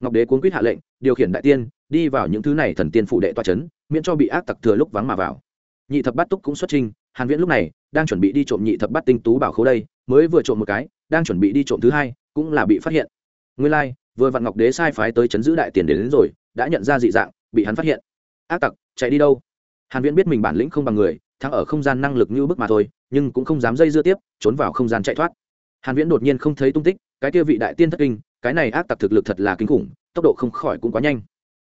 Ngọc đế cuốn quýt hạ lệnh, điều khiển đại tiên đi vào những thứ này thần tiên phủ đệ toa chấn miễn cho bị ác tặc thừa lúc vắng mà vào. Nhị thập bát túc cũng xuất trình hàn viễn lúc này đang chuẩn bị đi trộm nhị thập bát tinh tú bảo khố đây mới vừa trộm một cái đang chuẩn bị đi trộm thứ hai cũng là bị phát hiện. Nguyên lai、like, vừa vặn ngọc đế sai phái tới chấn giữ đại tiền đến, đến rồi đã nhận ra dị dạng bị hắn phát hiện. Ác tặc chạy đi đâu? Hàn viễn biết mình bản lĩnh không bằng người thắng ở không gian năng lực như bức mà thôi nhưng cũng không dám dây dưa tiếp trốn vào không gian chạy thoát. Hàn viễn đột nhiên không thấy tung tích cái kia vị đại tiên thất kinh cái này ác tặc thực lực thật là kinh khủng tốc độ không khỏi cũng quá nhanh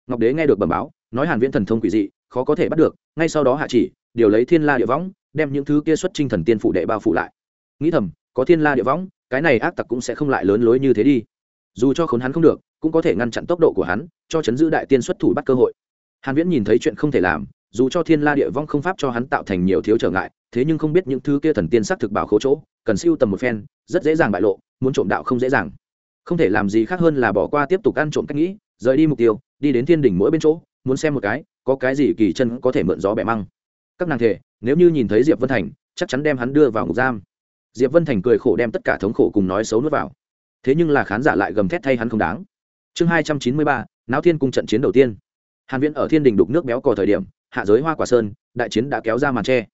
ngọc đế nghe được bẩm báo, nói hàn viễn thần thông quỷ dị, khó có thể bắt được, ngay sau đó hạ chỉ, điều lấy thiên la địa võng, đem những thứ kia xuất trinh thần tiên phụ đệ bao phủ lại. Nghĩ thầm, có thiên la địa võng, cái này ác tặc cũng sẽ không lại lớn lối như thế đi. Dù cho khốn hắn không được, cũng có thể ngăn chặn tốc độ của hắn, cho chấn giữ đại tiên xuất thủ bắt cơ hội. Hàn viễn nhìn thấy chuyện không thể làm, dù cho thiên la địa vong không pháp cho hắn tạo thành nhiều thiếu trở ngại, thế nhưng không biết những thứ kia thần tiên sắc thực bảo khố chỗ, cần siêu tầm một phen, rất dễ dàng bại lộ, muốn trộm đạo không dễ dàng. Không thể làm gì khác hơn là bỏ qua tiếp tục ăn trộm cách nghĩ, rời đi mục tiêu đi đến thiên đỉnh mỗi bên chỗ, muốn xem một cái, có cái gì kỳ chân có thể mượn gió bẻ măng. Các nàng thể nếu như nhìn thấy diệp vân thành, chắc chắn đem hắn đưa vào ngục giam. Diệp vân thành cười khổ đem tất cả thống khổ cùng nói xấu nuốt vào. Thế nhưng là khán giả lại gầm thét thay hắn không đáng. Chương hai trăm chín mươi ba, náo thiên cung trận chiến đầu tiên. Hàn viễn ở thiên đình đục nước béo cò thời điểm, hạ giới hoa quả sơn, đại chiến đã kéo ra màn tre.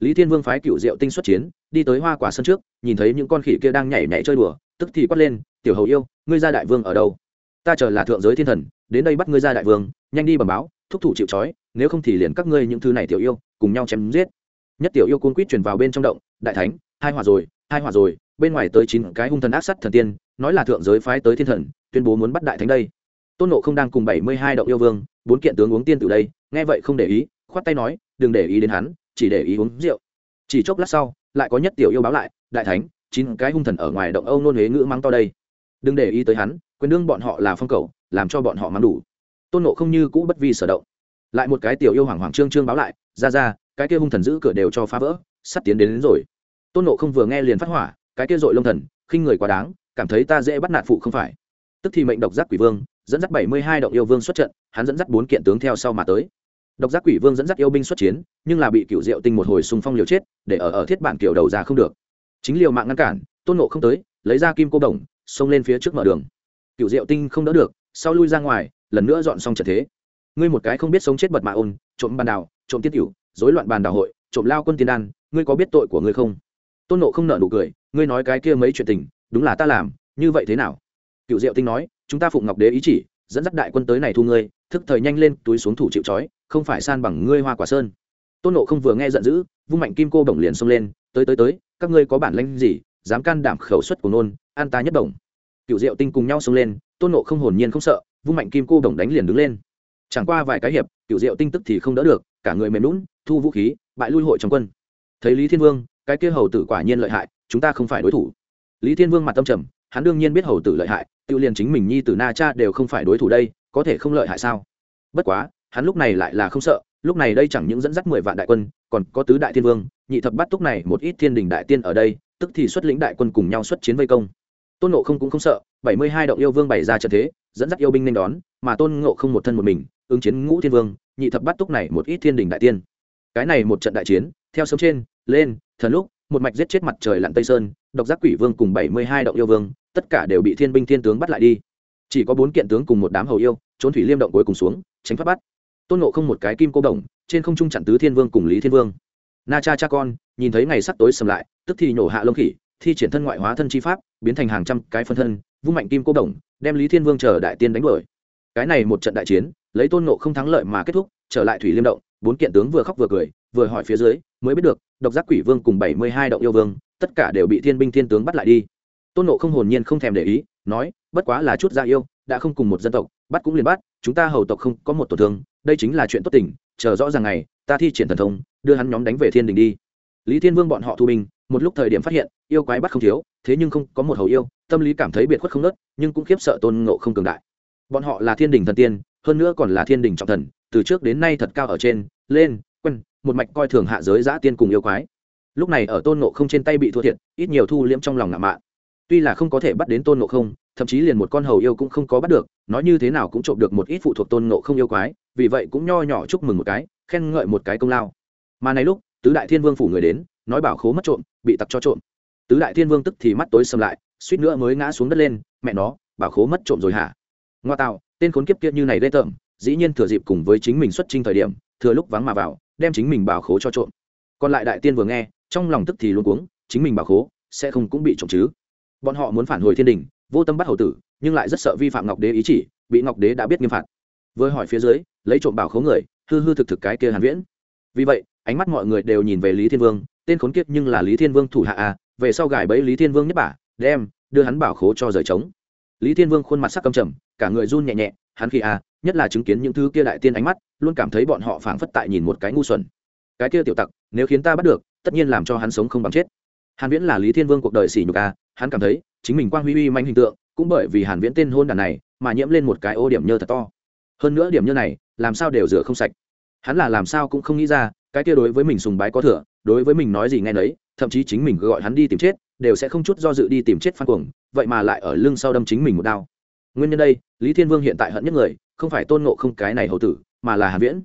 Lý thiên vương phái cựu diệu tinh xuất chiến, đi tới hoa quả sơn trước, nhìn thấy những con khỉ kia đang nhảy nhảy chơi đùa, tức thì quát lên, tiểu hầu yêu, ngươi ra đại vương ở đâu? Ta chờ là thượng giới thiên thần đến đây bắt ngươi ra đại vương, nhanh đi bẩm báo, thúc thủ chịu trói, nếu không thì liền các ngươi những thứ này tiểu yêu, cùng nhau chém giết. Nhất tiểu yêu cuốn quýt truyền vào bên trong động, đại thánh, hai hỏa rồi, hai hỏa rồi, bên ngoài tới chín cái hung thần ác sắt thần tiên, nói là thượng giới phái tới thiên thần, tuyên bố muốn bắt đại thánh đây. Tôn nộ không đang cùng bảy mươi hai động yêu vương, bốn kiện tướng uống tiên từ đây, nghe vậy không để ý, khoát tay nói, đừng để ý đến hắn, chỉ để ý uống rượu. Chỉ chốc lát sau, lại có nhất tiểu yêu báo lại, đại thánh, chín cái hung thần ở ngoài động âu nôn huế ngữ mắng to đây. Đừng để ý tới hắn, quyền đương bọn họ là phong cầu làm cho bọn họ mắng đủ. Tôn nộ không như cũ bất vi sở động. Lại một cái tiểu yêu hoàng hoàng trương trương báo lại ra ra cái kia hung thần giữ cửa đều cho phá vỡ sắp tiến đến, đến rồi. Tôn nộ không vừa nghe liền phát hỏa cái kia dội lông thần khinh người quá đáng cảm thấy ta dễ bắt nạt phụ không phải. Tức thì mệnh độc giác quỷ vương dẫn dắt bảy mươi hai động yêu vương xuất trận hắn dẫn dắt bốn kiện tướng theo sau mà tới. Độc giác quỷ vương dẫn dắt yêu binh xuất chiến nhưng là bị cựu diệu tinh một hồi xung phong liều chết để ở ở thiết bản kiểu đầu ra không được. Chính liều mạng ngăn cản tôn nộ không tới lấy ra kim cô đồng xông lên phía trước mở đường. Cựu diệu tinh không đỡ được sau lui ra ngoài, lần nữa dọn xong trận thế. Ngươi một cái không biết sống chết bật mạ ôn, trộm bàn đào trộm tiết cửu dối loạn bàn đào hội, trộm lao quân tiên đan, ngươi có biết tội của ngươi không? Tôn nộ không nợ nụ cười, ngươi nói cái kia mấy chuyện tình, đúng là ta làm, như vậy thế nào? Cựu diệu tinh nói, chúng ta phụng ngọc đế ý chỉ, dẫn dắt đại quân tới này thu ngươi, thức thời nhanh lên, túi xuống thủ chịu trói, không phải san bằng ngươi hoa quả sơn. Tôn nộ không vừa nghe giận dữ, vung mạnh kim cô bổng liền xông lên, tới tới tới, các ngươi có bản lanh gì, dám can đảm khẩu suất của nôn, an ta nhất bổng. Cựu diệu tinh cùng nhau xông lên tôn nộ không hồn nhiên không sợ, vung mạnh kim cô đồng đánh liền đứng lên. Chẳng qua vài cái hiệp cựu diệu tinh tức thì không đỡ được, cả người mềm lún thu vũ khí, bại lui hội trong quân. Thấy lý thiên vương, cái kia hầu tử quả nhiên lợi hại, chúng ta không phải đối thủ. Lý thiên vương mặt tâm trầm, hắn đương nhiên biết hầu tử lợi hại, tự liền chính mình nhi tử na cha đều không phải đối thủ đây, có thể không lợi hại sao? Bất quá, hắn lúc này lại là không sợ, lúc này đây chẳng những dẫn dắt mười vạn đại quân, còn có tứ đại thiên vương, nhị thập bắt túc này một ít thiên đình đại tiên ở đây, tức thì xuất lĩnh đại quân cùng nhau xuất chiến vây công. Tôn nộ không cũng không sợ bảy mươi hai động yêu vương bày ra trận thế, dẫn dắt yêu binh nên đón, mà tôn ngộ không một thân một mình, ứng chiến ngũ thiên vương, nhị thập bắt túc này một ít thiên đình đại tiên. Cái này một trận đại chiến, theo sớm trên, lên, thần lúc, một mạch giết chết mặt trời lặn tây sơn, độc giác quỷ vương cùng bảy mươi hai động yêu vương, tất cả đều bị thiên binh thiên tướng bắt lại đi. Chỉ có bốn kiện tướng cùng một đám hầu yêu, trốn thủy liêm động cuối cùng xuống, tránh thoát bắt. Tôn nộ không một cái kim cô đồng, trên không trung chặn tứ thiên vương cùng lý thiên vương. Na cha cha con, nhìn thấy ngày sắp tối sầm lại, tức thì nổ hạ lông khỉ, thi triển thân ngoại hóa thân chi pháp, biến thành hàng trăm cái phân thân vung mạnh kim cô đồng, đem lý thiên vương chờ đại tiên đánh đuổi. Cái này một trận đại chiến, lấy tôn nộ không thắng lợi mà kết thúc, trở lại thủy liêm động, bốn kiện tướng vừa khóc vừa cười, vừa hỏi phía dưới, mới biết được, độc giác quỷ vương cùng bảy mươi hai động yêu vương, tất cả đều bị thiên binh thiên tướng bắt lại đi. Tôn nộ không hồn nhiên không thèm để ý, nói, bất quá là chút gia yêu, đã không cùng một dân tộc, bắt cũng liền bắt, chúng ta hầu tộc không có một tổn thương, đây chính là chuyện tốt tình, chờ rõ ràng ngày, ta thi triển thần thông, đưa hắn nhóm đánh về thiên đình đi lý thiên vương bọn họ thu binh, một lúc thời điểm phát hiện, yêu quái bắt không thiếu, thế nhưng không có một hầu yêu, tâm lý cảm thấy biệt khuất không nớt, nhưng cũng khiếp sợ tôn ngộ không cường đại. Bọn họ là thiên đình thần tiên, hơn nữa còn là thiên đình trọng thần, từ trước đến nay thật cao ở trên, lên quen một mạch coi thường hạ giới giã tiên cùng yêu quái. Lúc này ở tôn ngộ không trên tay bị thua thiệt, ít nhiều thu liễm trong lòng ngạo mạn. Tuy là không có thể bắt đến tôn ngộ không, thậm chí liền một con hầu yêu cũng không có bắt được, nói như thế nào cũng trộm được một ít phụ thuộc tôn ngộ không yêu quái, vì vậy cũng nho nhỏ chúc mừng một cái, khen ngợi một cái công lao. Mà này lúc tứ đại thiên vương phủ người đến, nói bảo khố mất trộm, bị tặc cho trộm. Tứ đại thiên vương tức thì mắt tối xâm lại, suýt nữa mới ngã xuống đất lên, mẹ nó, bảo khố mất trộm rồi hả? Ngoa tạo, tên khốn kiếp kia như này ghê tởm, dĩ nhiên thừa dịp cùng với chính mình xuất trình thời điểm, thừa lúc vắng mà vào, đem chính mình bảo khố cho trộm. Còn lại đại tiên vừa nghe, trong lòng tức thì luôn cuống, chính mình bảo khố, sẽ không cũng bị trộm chứ. Bọn họ muốn phản hồi thiên đình, vô tâm bắt hầu tử, nhưng lại rất sợ vi phạm ngọc đế ý chỉ, bị ngọc đế đã biết nghiêm phạt. Với hỏi phía dưới, lấy trộm bảo khố người, hư hư thực thực cái kia hàn viễn vì vậy, ánh mắt mọi người đều nhìn về lý thiên vương, tên khốn kiếp nhưng là lý thiên vương thủ hạ à về sau gài bẫy lý thiên vương nhất bả đem, đưa hắn bảo khố cho rời trống. Lý thiên vương khuôn mặt sắc căm trầm, cả người run nhẹ nhẹ, hắn khi à nhất là chứng kiến những thứ kia đại tiên ánh mắt, luôn cảm thấy bọn họ phảng phất tại nhìn một cái ngu xuẩn. Cái kia tiểu tặc, nếu khiến ta bắt được, tất nhiên làm cho hắn sống không bằng chết. Hàn viễn là lý thiên vương cuộc đời xỉ nhục à hắn cảm thấy, chính mình quang huy uy manh hình tượng, cũng bởi vì hàn viễn tên hôn đàn này, mà nhiễm lên một cái ô điểm nhơ thật to. Hơn nữa điểm nhơ này, làm sao đều rửa không sạch hắn là làm sao cũng không nghĩ ra, cái kia đối với mình sùng bái có thừa, đối với mình nói gì nghe nấy, thậm chí chính mình gọi hắn đi tìm chết, đều sẽ không chút do dự đi tìm chết phan cuồng, vậy mà lại ở lưng sau đâm chính mình một đao. Nguyên nhân đây, lý thiên vương hiện tại hận nhất người, không phải tôn ngộ không cái này hầu tử, mà là hàn viễn.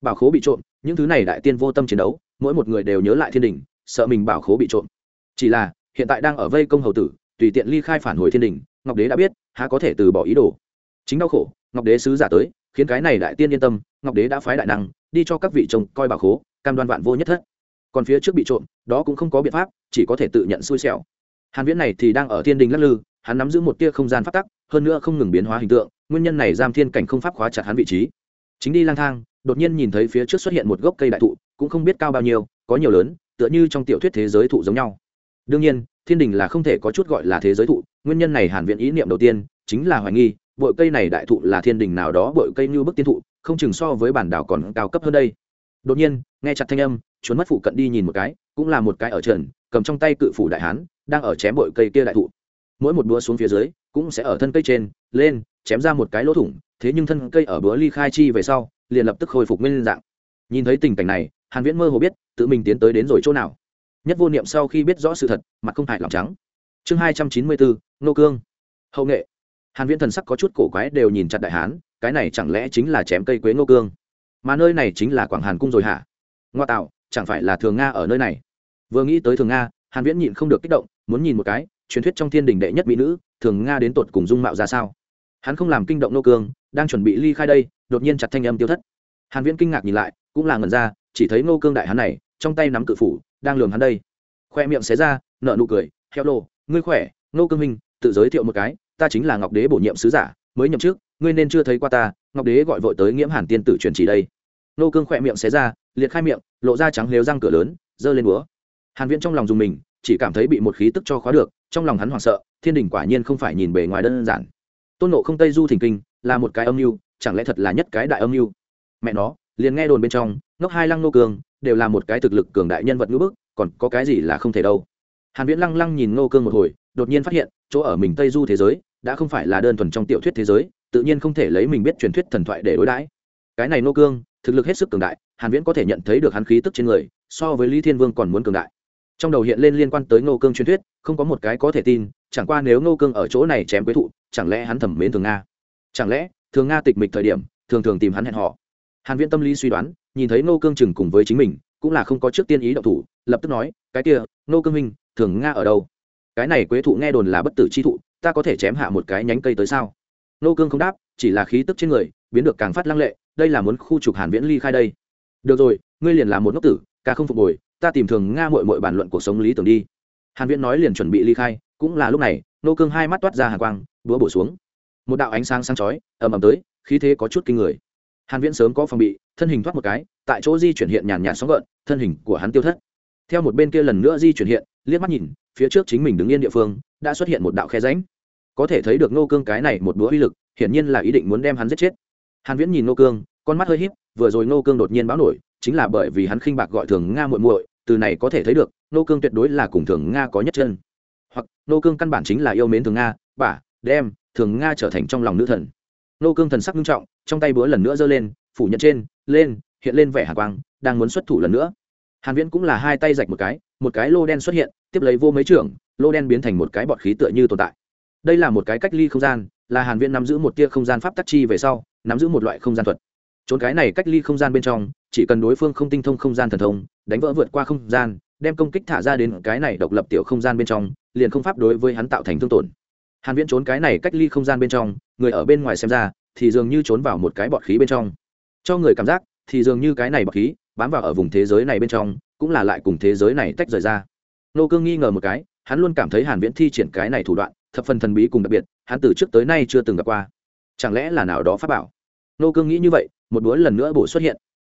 Bảo khố bị trộm, những thứ này đại tiên vô tâm chiến đấu, mỗi một người đều nhớ lại thiên đình, sợ mình bảo khố bị trộm. Chỉ là, hiện tại đang ở vây công hầu tử, tùy tiện ly khai phản hồi thiên đình, ngọc đế đã biết, há có thể từ bỏ ý đồ. Chính đau khổ, ngọc đế sứ giả tới, khiến cái này đại tiên yên tâm, ngọc đế đã phái đại năng đi cho các vị chồng coi bảo khố, cam đoan vạn vô nhất thất. Còn phía trước bị trộm, đó cũng không có biện pháp, chỉ có thể tự nhận xui xẻo. Hàn viễn này thì đang ở thiên đình lắc lư, hắn nắm giữ một tia không gian phát tắc, hơn nữa không ngừng biến hóa hình tượng, nguyên nhân này giam thiên cảnh không pháp khóa chặt hắn vị trí. Chính đi lang thang, đột nhiên nhìn thấy phía trước xuất hiện một gốc cây đại thụ, cũng không biết cao bao nhiêu, có nhiều lớn, tựa như trong tiểu thuyết thế giới thụ giống nhau. Đương nhiên, thiên đình là không thể có chút gọi là thế giới thụ, nguyên nhân này hàn viện ý niệm đầu tiên, chính là hoài nghi bội cây này đại thụ là thiên đình nào đó bội cây như bức tiên thụ không chừng so với bản đảo còn cao cấp hơn đây. Đột nhiên, nghe chặt thanh âm trốn mất phụ cận đi nhìn một cái, cũng là một cái ở trần, cầm trong tay cự phủ đại hán, đang ở chém bội cây kia đại thụ. Mỗi một búa xuống phía dưới, cũng sẽ ở thân cây trên, lên, chém ra một cái lỗ thủng, thế nhưng thân cây ở búa ly khai chi về sau, liền lập tức khôi phục nguyên dạng. Nhìn thấy tình cảnh này, hàn viễn mơ hồ biết, tự mình tiến tới đến rồi chỗ nào. Nhất vô niệm sau khi biết rõ sự thật, mặt không hại lòng trắng. Chương hai trăm chín mươi bốn, nô cương. Hậu nghệ. Hàn viễn thần sắc có chút cổ quái đều nhìn chặt đại hán cái này chẳng lẽ chính là chém cây quế Ngô cương? Mà nơi này chính là quảng hàn cung rồi hả? Ngoa tạo, chẳng phải là thường nga ở nơi này? Vừa nghĩ tới thường nga, hàn viễn nhịn không được kích động, muốn nhìn một cái, truyền thuyết trong thiên đình đệ nhất mỹ nữ, thường nga đến tột cùng dung mạo ra sao? Hắn không làm kinh động nô cương, đang chuẩn bị ly khai đây, đột nhiên chặt thanh âm tiêu thất. Hàn viễn kinh ngạc nhìn lại, cũng là ngẩn ra, chỉ thấy nô cương đại hắn này, trong tay nắm cự phủ, đang lường hắn đây. Khoe miệng xé ra nợ nụ cười theo lô ngươi khỏe? Nô cương minh tự giới thiệu một cái, ta chính là ngọc đế bổ nhiệm sứ giả, mới nhậm chức ngươi nên chưa thấy qua ta, ngọc đế gọi vội tới nghiễm hàn tiên tử truyền chỉ đây. Nô cương khỏe miệng xé ra, liệt khai miệng, lộ ra trắng lếu răng cửa lớn, giơ lên búa. Hàn viễn trong lòng dùng mình, chỉ cảm thấy bị một khí tức cho khóa được, trong lòng hắn hoảng sợ, thiên đình quả nhiên không phải nhìn bề ngoài đơn giản. Tôn nộ không tây du thỉnh kinh, là một cái âm mưu, chẳng lẽ thật là nhất cái đại âm mưu? Mẹ nó, liền nghe đồn bên trong, ngốc hai lăng nô cường đều là một cái thực lực cường đại nhân vật ngữ bức, còn có cái gì là không thể đâu. Hàn viễn lăng lăng nhìn nô cương một hồi, đột nhiên phát hiện, chỗ ở mình tây du thế giới, đã không phải là đơn thuần trong tiểu thuyết thế giới tự nhiên không thể lấy mình biết truyền thuyết thần thoại để đối đãi. Cái này nô cương, thực lực hết sức cường đại, hàn viễn có thể nhận thấy được hắn khí tức trên người, so với lý thiên vương còn muốn cường đại. Trong đầu hiện lên liên quan tới nô cương truyền thuyết, không có một cái có thể tin, chẳng qua nếu nô cương ở chỗ này chém quế thụ, chẳng lẽ hắn thẩm mến thường nga? Chẳng lẽ, thường nga tịch mịch thời điểm, thường thường tìm hắn hẹn họ hàn viễn tâm lý suy đoán, nhìn thấy nô cương chừng cùng với chính mình, cũng là không có trước tiên ý động thủ, lập tức nói, cái kia, nô cương minh thường nga ở đâu? Cái này quế thụ nghe đồn là bất tử chi thụ, ta có thể chém hạ một cái nhánh cây tới sao? Nô cương không đáp, chỉ là khí tức trên người, biến được càng phát lăng lệ, đây là muốn khu trục hàn viễn ly khai đây. Được rồi, ngươi liền là một ngốc tử, ca không phục hồi, ta tìm thường nga muội muội bàn luận cuộc sống lý tưởng đi. Hàn viễn nói liền chuẩn bị ly khai, cũng là lúc này, nô cương hai mắt toát ra hàn quang, búa bổ xuống. Một đạo ánh sáng sáng chói, ầm ầm tới, khí thế có chút kinh người. Hàn viễn sớm có phòng bị, thân hình thoát một cái, tại chỗ di chuyển hiện nhàn nhạt sóng gợn, thân hình của hắn tiêu thất. Theo một bên kia lần nữa di chuyển hiện, liếc mắt nhìn, phía trước chính mình đứng yên địa phương, đã xuất hiện một đạo khe rãnh có thể thấy được nô cương cái này một búa uy lực, hiển nhiên là ý định muốn đem hắn giết chết. Hàn viễn nhìn nô cương, con mắt hơi híp, vừa rồi nô cương đột nhiên báo nổi, chính là bởi vì hắn khinh bạc gọi thường nga muội muội, từ này có thể thấy được nô cương tuyệt đối là cùng thường nga có nhất chân. Hoặc nô cương căn bản chính là yêu mến thường nga bả đem, thường nga trở thành trong lòng nữ thần. Nô cương thần sắc nghiêm trọng, trong tay búa lần nữa giơ lên, phủ nhận trên, lên, hiện lên vẻ hàn quang, đang muốn xuất thủ lần nữa. Hàn viễn cũng là hai tay rạch một cái một cái lô đen xuất hiện, tiếp lấy vô mấy trưởng, lô đen biến thành một cái bọt khí tựa như tồn tại đây là một cái cách ly không gian, là hàn viễn nắm giữ một tia không gian pháp tắc chi về sau, nắm giữ một loại không gian thuật. Trốn cái này cách ly không gian bên trong, chỉ cần đối phương không tinh thông không gian thần thông, đánh vỡ vượt qua không gian, đem công kích thả ra đến cái này độc lập tiểu không gian bên trong, liền không pháp đối với hắn tạo thành thương tổn. Hàn viễn trốn cái này cách ly không gian bên trong, người ở bên ngoài xem ra, thì dường như trốn vào một cái bọt khí bên trong. Cho người cảm giác, thì dường như cái này bọt khí, bám vào ở vùng thế giới này bên trong, cũng là lại cùng thế giới này tách rời ra. Nô cương nghi ngờ một cái, hắn luôn cảm thấy hàn viễn thi triển cái này thủ đoạn thập phần thần bí cùng đặc biệt, hắn từ trước tới nay chưa từng gặp qua. Chẳng lẽ là nào đó pháp bảo? Nô cương nghĩ như vậy, một đũa lần nữa bổ xuất hiện.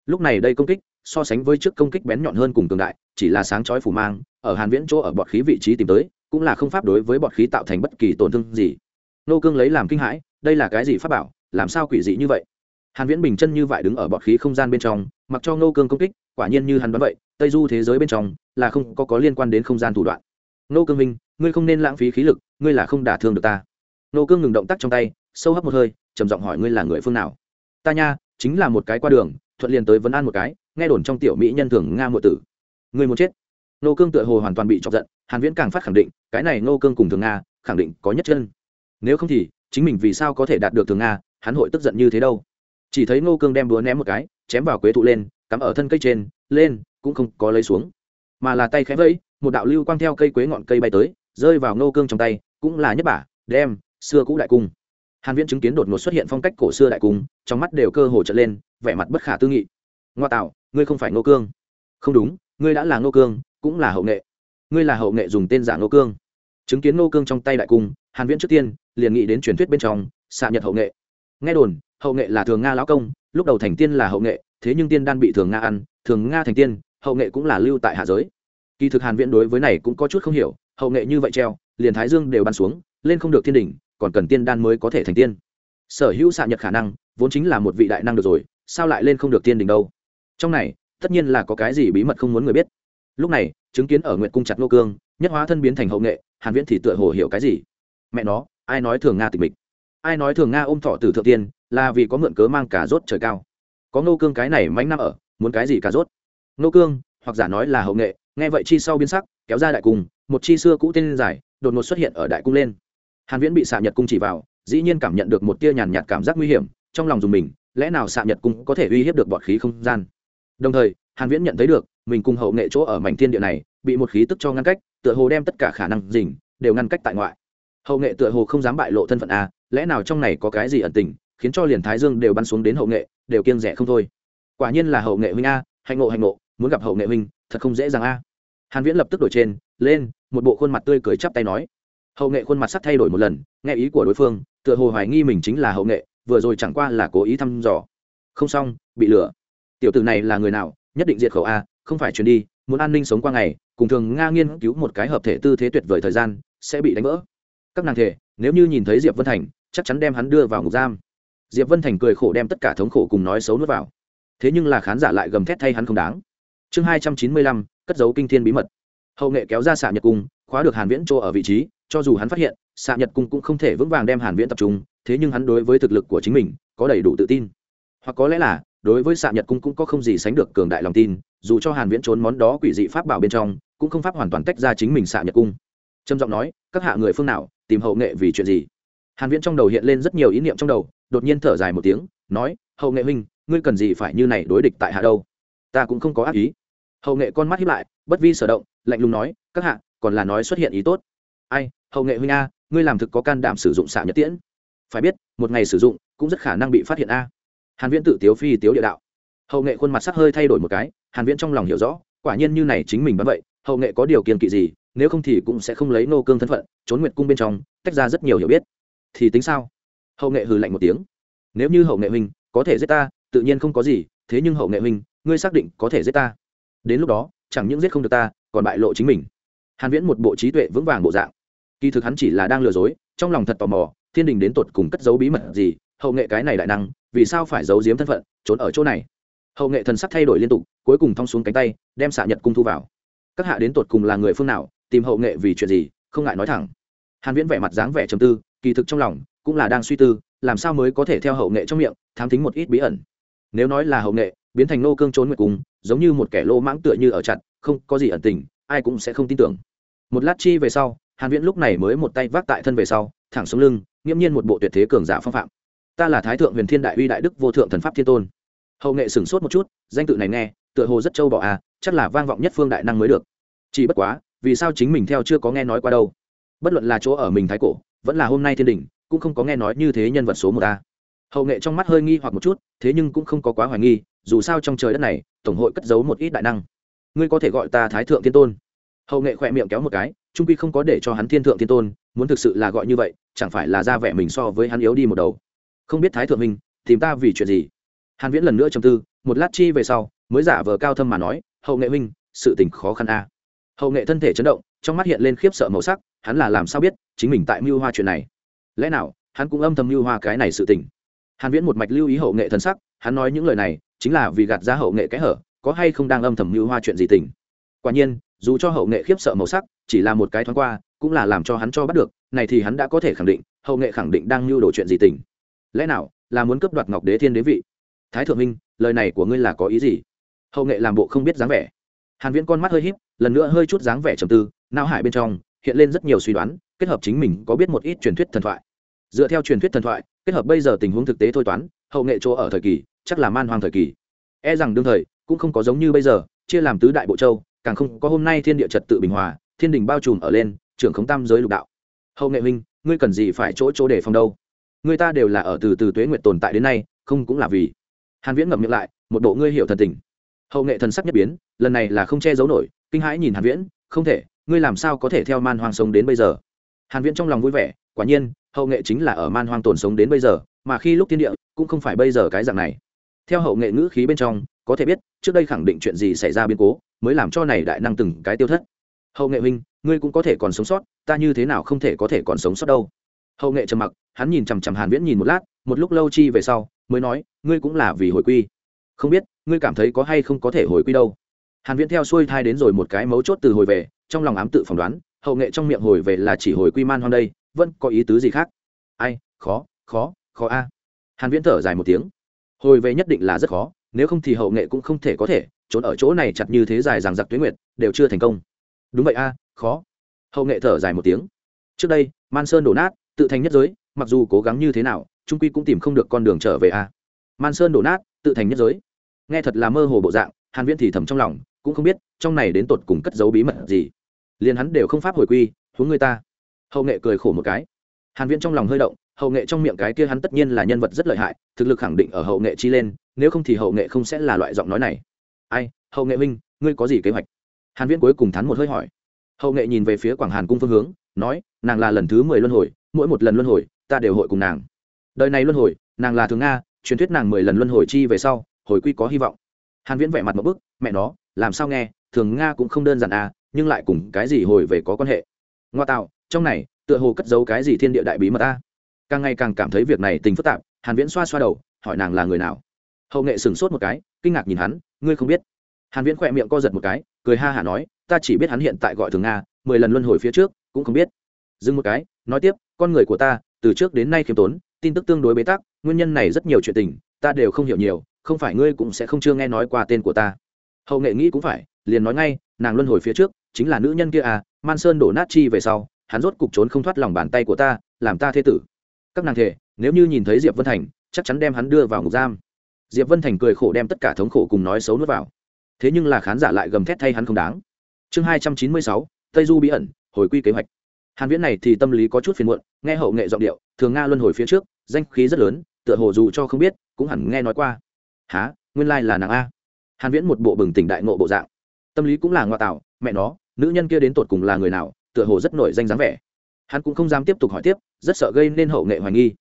Lúc này đây công kích, so sánh với trước công kích bén nhọn hơn cùng cường đại, chỉ là sáng chói phủ mang, ở hàn viễn chỗ ở bọt khí vị trí tìm tới, cũng là không pháp đối với bọt khí tạo thành bất kỳ tổn thương gì. Nô cương lấy làm kinh hãi, đây là cái gì pháp bảo? Làm sao quỷ dị như vậy? Hàn viễn bình chân như vậy đứng ở bọt khí không gian bên trong, mặc cho nô cương công kích, quả nhiên như hắn đoán vậy, tây du thế giới bên trong là không có có liên quan đến không gian thủ đoạn. Nô cương minh, ngươi không nên lãng phí khí lực ngươi là không đả thương được ta. Nô cương ngừng động tác trong tay, sâu hấp một hơi, trầm giọng hỏi ngươi là người phương nào? Ta nha, chính là một cái qua đường, thuận liền tới vấn an một cái, nghe đồn trong tiểu mỹ nhân thường nga muội tử. Người muốn chết? Nô cương tựa hồ hoàn toàn bị chọc giận, hàn viễn càng phát khẳng định, cái này nô cương cùng thường nga, khẳng định có nhất chân. Nếu không thì, chính mình vì sao có thể đạt được thường nga, hắn hội tức giận như thế đâu? Chỉ thấy nô cương đem búa ném một cái, chém vào quế thụ lên, cắm ở thân cây trên, lên, cũng không có lấy xuống. Mà là tay khẽ vẫy, một đạo lưu quang theo cây quế ngọn cây bay tới, rơi vào nô cương trong tay cũng là nhất bả đem, xưa cũ đại cung. Hàn viễn chứng kiến đột ngột xuất hiện phong cách cổ xưa đại cung, trong mắt đều cơ hồ trợn lên, vẻ mặt bất khả tư nghị. Ngoa tạo, ngươi không phải nô cương. Không đúng, ngươi đã là nô cương, cũng là hậu nghệ. Ngươi là hậu nghệ dùng tên giả nô cương. Chứng kiến nô cương trong tay đại cung, hàn viễn trước tiên, liền nghĩ đến truyền thuyết bên trong, xạ nhật hậu nghệ. Nghe đồn, hậu nghệ là thường nga lão công, lúc đầu thành tiên là hậu nghệ, thế nhưng tiên đan bị thường nga ăn, thường nga thành tiên, hậu nghệ cũng là lưu tại hạ giới. Kỳ thực hàn viễn đối với này cũng có chút không hiểu, hậu nghệ như vậy treo liền thái dương đều ban xuống, lên không được thiên đỉnh, còn cần tiên đan mới có thể thành tiên. Sở hữu xạ nhật khả năng, vốn chính là một vị đại năng được rồi, sao lại lên không được tiên đỉnh đâu? Trong này, tất nhiên là có cái gì bí mật không muốn người biết. Lúc này, chứng kiến ở nguyện cung chặt nô cương, nhất hóa thân biến thành hậu nghệ, hàn viễn thì tựa hồ hiểu cái gì? Mẹ nó, ai nói thường nga tịch mịch? Ai nói thường nga ôm thọ tử thượng tiên, là vì có mượn cớ mang cả rốt trời cao. Có nô cương cái này mánh năm ở, muốn cái gì cả rốt? Nô cương, hoặc giả nói là hậu nghệ, nghe vậy chi sau biến sắc, kéo ra đại cung, một chi xưa cũ tên dài đột ngột xuất hiện ở đại cung lên. Hàn viễn bị xạ nhật cung chỉ vào, dĩ nhiên cảm nhận được một tia nhàn nhạt cảm giác nguy hiểm, trong lòng dùng mình, lẽ nào xạ nhật cung có thể uy hiếp được bọt khí không gian? Đồng thời, hàn viễn nhận thấy được, mình cùng hậu nghệ chỗ ở mảnh thiên địa này, bị một khí tức cho ngăn cách, tựa hồ đem tất cả khả năng dình đều ngăn cách tại ngoại. Hậu nghệ tựa hồ không dám bại lộ thân phận a, lẽ nào trong này có cái gì ẩn tình, khiến cho liền thái dương đều bắn xuống đến hậu nghệ, đều kiêng rẻ không thôi. Quả nhiên là hậu nghệ huynh a, hạnh ngộ hạnh ngộ, muốn gặp hậu nghệ huynh, thật không dễ dàng a. Hàn viễn lập tức đổi trên lên, một bộ khuôn mặt tươi cười chắp tay nói. Hậu nghệ khuôn mặt sắc thay đổi một lần, nghe ý của đối phương, tựa hồ hoài nghi mình chính là hậu nghệ, vừa rồi chẳng qua là cố ý thăm dò. Không xong, bị lừa. Tiểu tử này là người nào, nhất định diệt khẩu a, không phải chuyển đi, muốn an ninh sống qua ngày, cùng thường nga nghiên cứu một cái hợp thể tư thế tuyệt vời thời gian, sẽ bị đánh vỡ. Các nàng thể, nếu như nhìn thấy diệp vân thành, chắc chắn đem hắn đưa vào ngục giam. Diệp vân thành cười khổ đem tất cả thống khổ cùng nói xấu nuốt vào. Thế nhưng là khán giả lại gầm thét thay hắn không đáng. Chương hai trăm chín mươi lăm, cất dấu kinh thiên bí mật hậu nghệ kéo ra xạ nhật cung, khóa được hàn viễn chỗ ở vị trí, cho dù hắn phát hiện, xạ nhật cung cũng không thể vững vàng đem hàn viễn tập trung, thế nhưng hắn đối với thực lực của chính mình, có đầy đủ tự tin. Hoặc có lẽ là, đối với xạ nhật cung cũng có không gì sánh được cường đại lòng tin, dù cho hàn viễn trốn món đó quỷ dị pháp bảo bên trong, cũng không pháp hoàn toàn tách ra chính mình xạ nhật cung. Trầm giọng nói, các hạ người phương nào, tìm hậu nghệ vì chuyện gì? Hàn viễn trong đầu hiện lên rất nhiều ý niệm trong đầu, đột nhiên thở dài một tiếng, nói, hậu nghệ huynh, ngươi cần gì phải như này đối địch tại hạ đâu? Ta cũng không có ác ý. Hậu nghệ con mắt hiếp lại, bất vi sở động lạnh lùng nói, các hạ, còn là nói xuất hiện ý tốt. Ai, hậu nghệ huynh a, ngươi làm thực có can đảm sử dụng xạ nhật tiễn. Phải biết, một ngày sử dụng cũng rất khả năng bị phát hiện a. Hàn viễn tự tiếu phi tiếu địa đạo. Hậu nghệ khuôn mặt sắc hơi thay đổi một cái, hàn viễn trong lòng hiểu rõ, quả nhiên như này chính mình vẫn vậy, hậu nghệ có điều kiện kỵ gì, nếu không thì cũng sẽ không lấy nô cương thân phận, trốn nguyệt cung bên trong, tách ra rất nhiều hiểu biết. Thì tính sao? Hậu nghệ hừ lạnh một tiếng. Nếu như hậu nghệ huynh có thể giết ta, tự nhiên không có gì, thế nhưng hậu nghệ huynh, ngươi xác định có thể giết ta. Đến lúc đó, chẳng những giết không được ta còn bại lộ chính mình. Hàn viễn một bộ trí tuệ vững vàng bộ dạng. Kỳ thực hắn chỉ là đang lừa dối, trong lòng thật tò mò, thiên đình đến tột cùng cất giấu bí mật gì, hậu nghệ cái này đại năng, vì sao phải giấu giếm thân phận, trốn ở chỗ này? Hậu nghệ thần sắc thay đổi liên tục, cuối cùng thong xuống cánh tay, đem xạ nhật cung thu vào. Các hạ đến tột cùng là người phương nào, tìm hậu nghệ vì chuyện gì, không ngại nói thẳng. Hàn viễn vẻ mặt dáng vẻ trầm tư, kỳ thực trong lòng cũng là đang suy tư, làm sao mới có thể theo hậu nghệ trong miệng, thám thính một ít bí ẩn. Nếu nói là hậu nghệ, biến thành nô cương trốn nguyệt cung, giống như một kẻ lô mãng tựa như ở chặt không có gì ẩn tình, ai cũng sẽ không tin tưởng. Một lát chi về sau, hàn viễn lúc này mới một tay vác tại thân về sau, thẳng xuống lưng, nghiễm nhiên một bộ tuyệt thế cường giả phong phạm. Ta là thái thượng huyền thiên đại uy đại đức vô thượng thần pháp thiên tôn. Hậu nghệ sửng sốt một chút, danh tự này nghe, tựa hồ rất châu bò à chắc là vang vọng nhất phương đại năng mới được. Chỉ bất quá, vì sao chính mình theo chưa có nghe nói qua đâu? Bất luận là chỗ ở mình thái cổ, vẫn là hôm nay thiên đình cũng không có nghe nói như thế nhân vật số một a. Hậu nghệ trong mắt hơi nghi hoặc một chút, thế nhưng cũng không có quá hoài nghi, dù sao trong trời đất này, tổng hội cất giấu một ít đại năng ngươi có thể gọi ta thái thượng thiên tôn. Hậu nghệ khỏe miệng kéo một cái trung quy không có để cho hắn thiên thượng thiên tôn muốn thực sự là gọi như vậy chẳng phải là ra vẻ mình so với hắn yếu đi một đầu. Không biết thái thượng minh tìm ta vì chuyện gì? Hàn viễn lần nữa trầm tư một lát chi về sau mới giả vờ cao thâm mà nói hậu nghệ Minh, sự tình khó khăn a. Hậu nghệ thân thể chấn động trong mắt hiện lên khiếp sợ màu sắc hắn là làm sao biết chính mình tại mưu hoa chuyện này? Lẽ nào hắn cũng âm thầm mưu hoa cái này sự tình? Hàn viễn một mạch lưu ý hậu nghệ thân sắc hắn nói những lời này chính là vì gạt ra hậu nghệ cái hở có hay không đang âm thầm mưu hoa chuyện gì tình. Quả nhiên, dù cho hậu nghệ khiếp sợ màu sắc, chỉ là một cái thoáng qua, cũng là làm cho hắn cho bắt được, này thì hắn đã có thể khẳng định, hậu nghệ khẳng định đang mưu đồ chuyện gì tình. Lẽ nào, là muốn cướp đoạt ngọc đế thiên đế vị? Thái thượng minh, lời này của ngươi là có ý gì? Hậu nghệ làm bộ không biết dáng vẻ. Hàn viễn con mắt hơi híp, lần nữa hơi chút dáng vẻ trầm tư, não hải bên trong, hiện lên rất nhiều suy đoán, kết hợp chính mình có biết một ít truyền thuyết thần thoại. Dựa theo truyền thuyết thần thoại, kết hợp bây giờ tình huống thực tế thôi toán, hậu nghệ chỗ ở thời kỳ, chắc là man hoang thời kỳ. E rằng đương thời cũng không có giống như bây giờ, chia làm tứ đại bộ châu, càng không có hôm nay thiên địa trật tự bình hòa, thiên đình bao trùm ở lên, trưởng khống tam giới lục đạo. Hậu nghệ huynh, ngươi cần gì phải chỗ chỗ để phòng đâu? Người ta đều là ở từ từ tuế nguyện tồn tại đến nay, không cũng là vì. Hàn viễn ngậm miệng lại, một bộ ngươi hiểu thần tình. Hậu nghệ thần sắc nhất biến, lần này là không che giấu nổi, kinh hãi nhìn hàn viễn, không thể, ngươi làm sao có thể theo man hoang sống đến bây giờ? Hàn viễn trong lòng vui vẻ, quả nhiên, hậu nghệ chính là ở man hoang tồn sống đến bây giờ, mà khi lúc thiên địa, cũng không phải bây giờ cái dạng này. Theo hậu nghệ ngữ khí bên trong có thể biết, trước đây khẳng định chuyện gì xảy ra biến cố, mới làm cho này đại năng từng cái tiêu thất. Hậu nghệ huynh, ngươi cũng có thể còn sống sót, ta như thế nào không thể có thể còn sống sót đâu? Hậu nghệ trầm mặc, hắn nhìn chằm chằm hàn viễn nhìn một lát, một lúc lâu chi về sau, mới nói, ngươi cũng là vì hồi quy. Không biết, ngươi cảm thấy có hay không có thể hồi quy đâu? Hàn viễn theo xuôi thai đến rồi một cái mấu chốt từ hồi về, trong lòng ám tự phỏng đoán, hậu nghệ trong miệng hồi về là chỉ hồi quy man hoang đây, vẫn có ý tứ gì khác? Ai, khó khó khó a. Hàn viễn thở dài một tiếng. Hồi về nhất định là rất khó nếu không thì hậu nghệ cũng không thể có thể, trốn ở chỗ này chặt như thế dài rằng giặc tuyến nguyệt, đều chưa thành công. Đúng vậy a, khó. Hậu nghệ thở dài một tiếng. Trước đây, man sơn đổ nát, tự thành nhất giới, mặc dù cố gắng như thế nào trung quy cũng tìm không được con đường trở về a. Man sơn đổ nát, tự thành nhất giới. Nghe thật là mơ hồ bộ dạng, hàn viễn thì thầm trong lòng, cũng không biết trong này đến tột cùng cất giấu bí mật gì. Liền hắn đều không pháp hồi quy, huống người ta. Hậu nghệ cười khổ một cái. Hàn viễn trong lòng hơi động, hậu nghệ trong miệng cái kia hắn tất nhiên là nhân vật rất lợi hại, thực lực khẳng định ở hậu nghệ chi lên nếu không thì hậu nghệ không sẽ là loại giọng nói này. Ai, hậu nghệ minh ngươi có gì kế hoạch? Hàn viễn cuối cùng thắn một hơi hỏi. Hậu nghệ nhìn về phía quảng hàn cung phương hướng, nói, nàng là lần thứ mười luân hồi, mỗi một lần luân hồi, ta đều hội cùng nàng. Đời này luân hồi, nàng là thường nga, truyền thuyết nàng mười lần luân hồi chi về sau, hồi quy có hy vọng. Hàn viễn vẻ mặt một bức, mẹ nó, làm sao nghe, thường nga cũng không đơn giản à nhưng lại cùng cái gì hồi về có quan hệ. Ngoa tạo, trong này, tựa hồ cất giấu cái gì thiên địa đại bí mật ta. Càng ngày càng cảm thấy việc này tình phức tạp, hàn viễn xoa xoa đầu, hỏi nàng là người nào hậu nghệ sửng sốt một cái, kinh ngạc nhìn hắn, ngươi không biết? Hàn viễn khỏe miệng co giật một cái, cười ha hả nói, ta chỉ biết hắn hiện tại gọi thường nga, mười lần luân hồi phía trước, cũng không biết. Dừng một cái, nói tiếp, con người của ta, từ trước đến nay khiêm tốn, tin tức tương đối bế tắc, nguyên nhân này rất nhiều chuyện tình, ta đều không hiểu nhiều, không phải ngươi cũng sẽ không chưa nghe nói qua tên của ta. Hậu nghệ nghĩ cũng phải, liền nói ngay, nàng luân hồi phía trước, chính là nữ nhân kia à man sơn đổ nát chi về sau, hắn rốt cục trốn không thoát lòng bàn tay của ta, làm ta thế tử. Các nàng thể nếu như nhìn thấy diệp vân thành, chắc chắn đem hắn đưa vào ngục giam diệp vân thành cười khổ đem tất cả thống khổ cùng nói xấu nuốt vào. Thế nhưng là khán giả lại gầm thét thay hắn không đáng. Chương hai trăm chín mươi sáu, tây du bí ẩn, hồi quy kế hoạch. Hàn viễn này thì tâm lý có chút phiền muộn, nghe hậu nghệ giọng điệu, thường nga luân hồi phía trước, danh khí rất lớn, tựa hồ dù cho không biết, cũng hẳn nghe nói qua. Há nguyên lai là nàng a? Hàn viễn một bộ bừng tỉnh đại ngộ bộ dạng. Tâm lý cũng là ngoa tạo, mẹ nó, nữ nhân kia đến tột cùng là người nào, tựa hồ rất nổi danh dáng vẻ. Hắn cũng không dám tiếp tục hỏi tiếp, rất sợ gây nên hậu nghệ hoài nghi.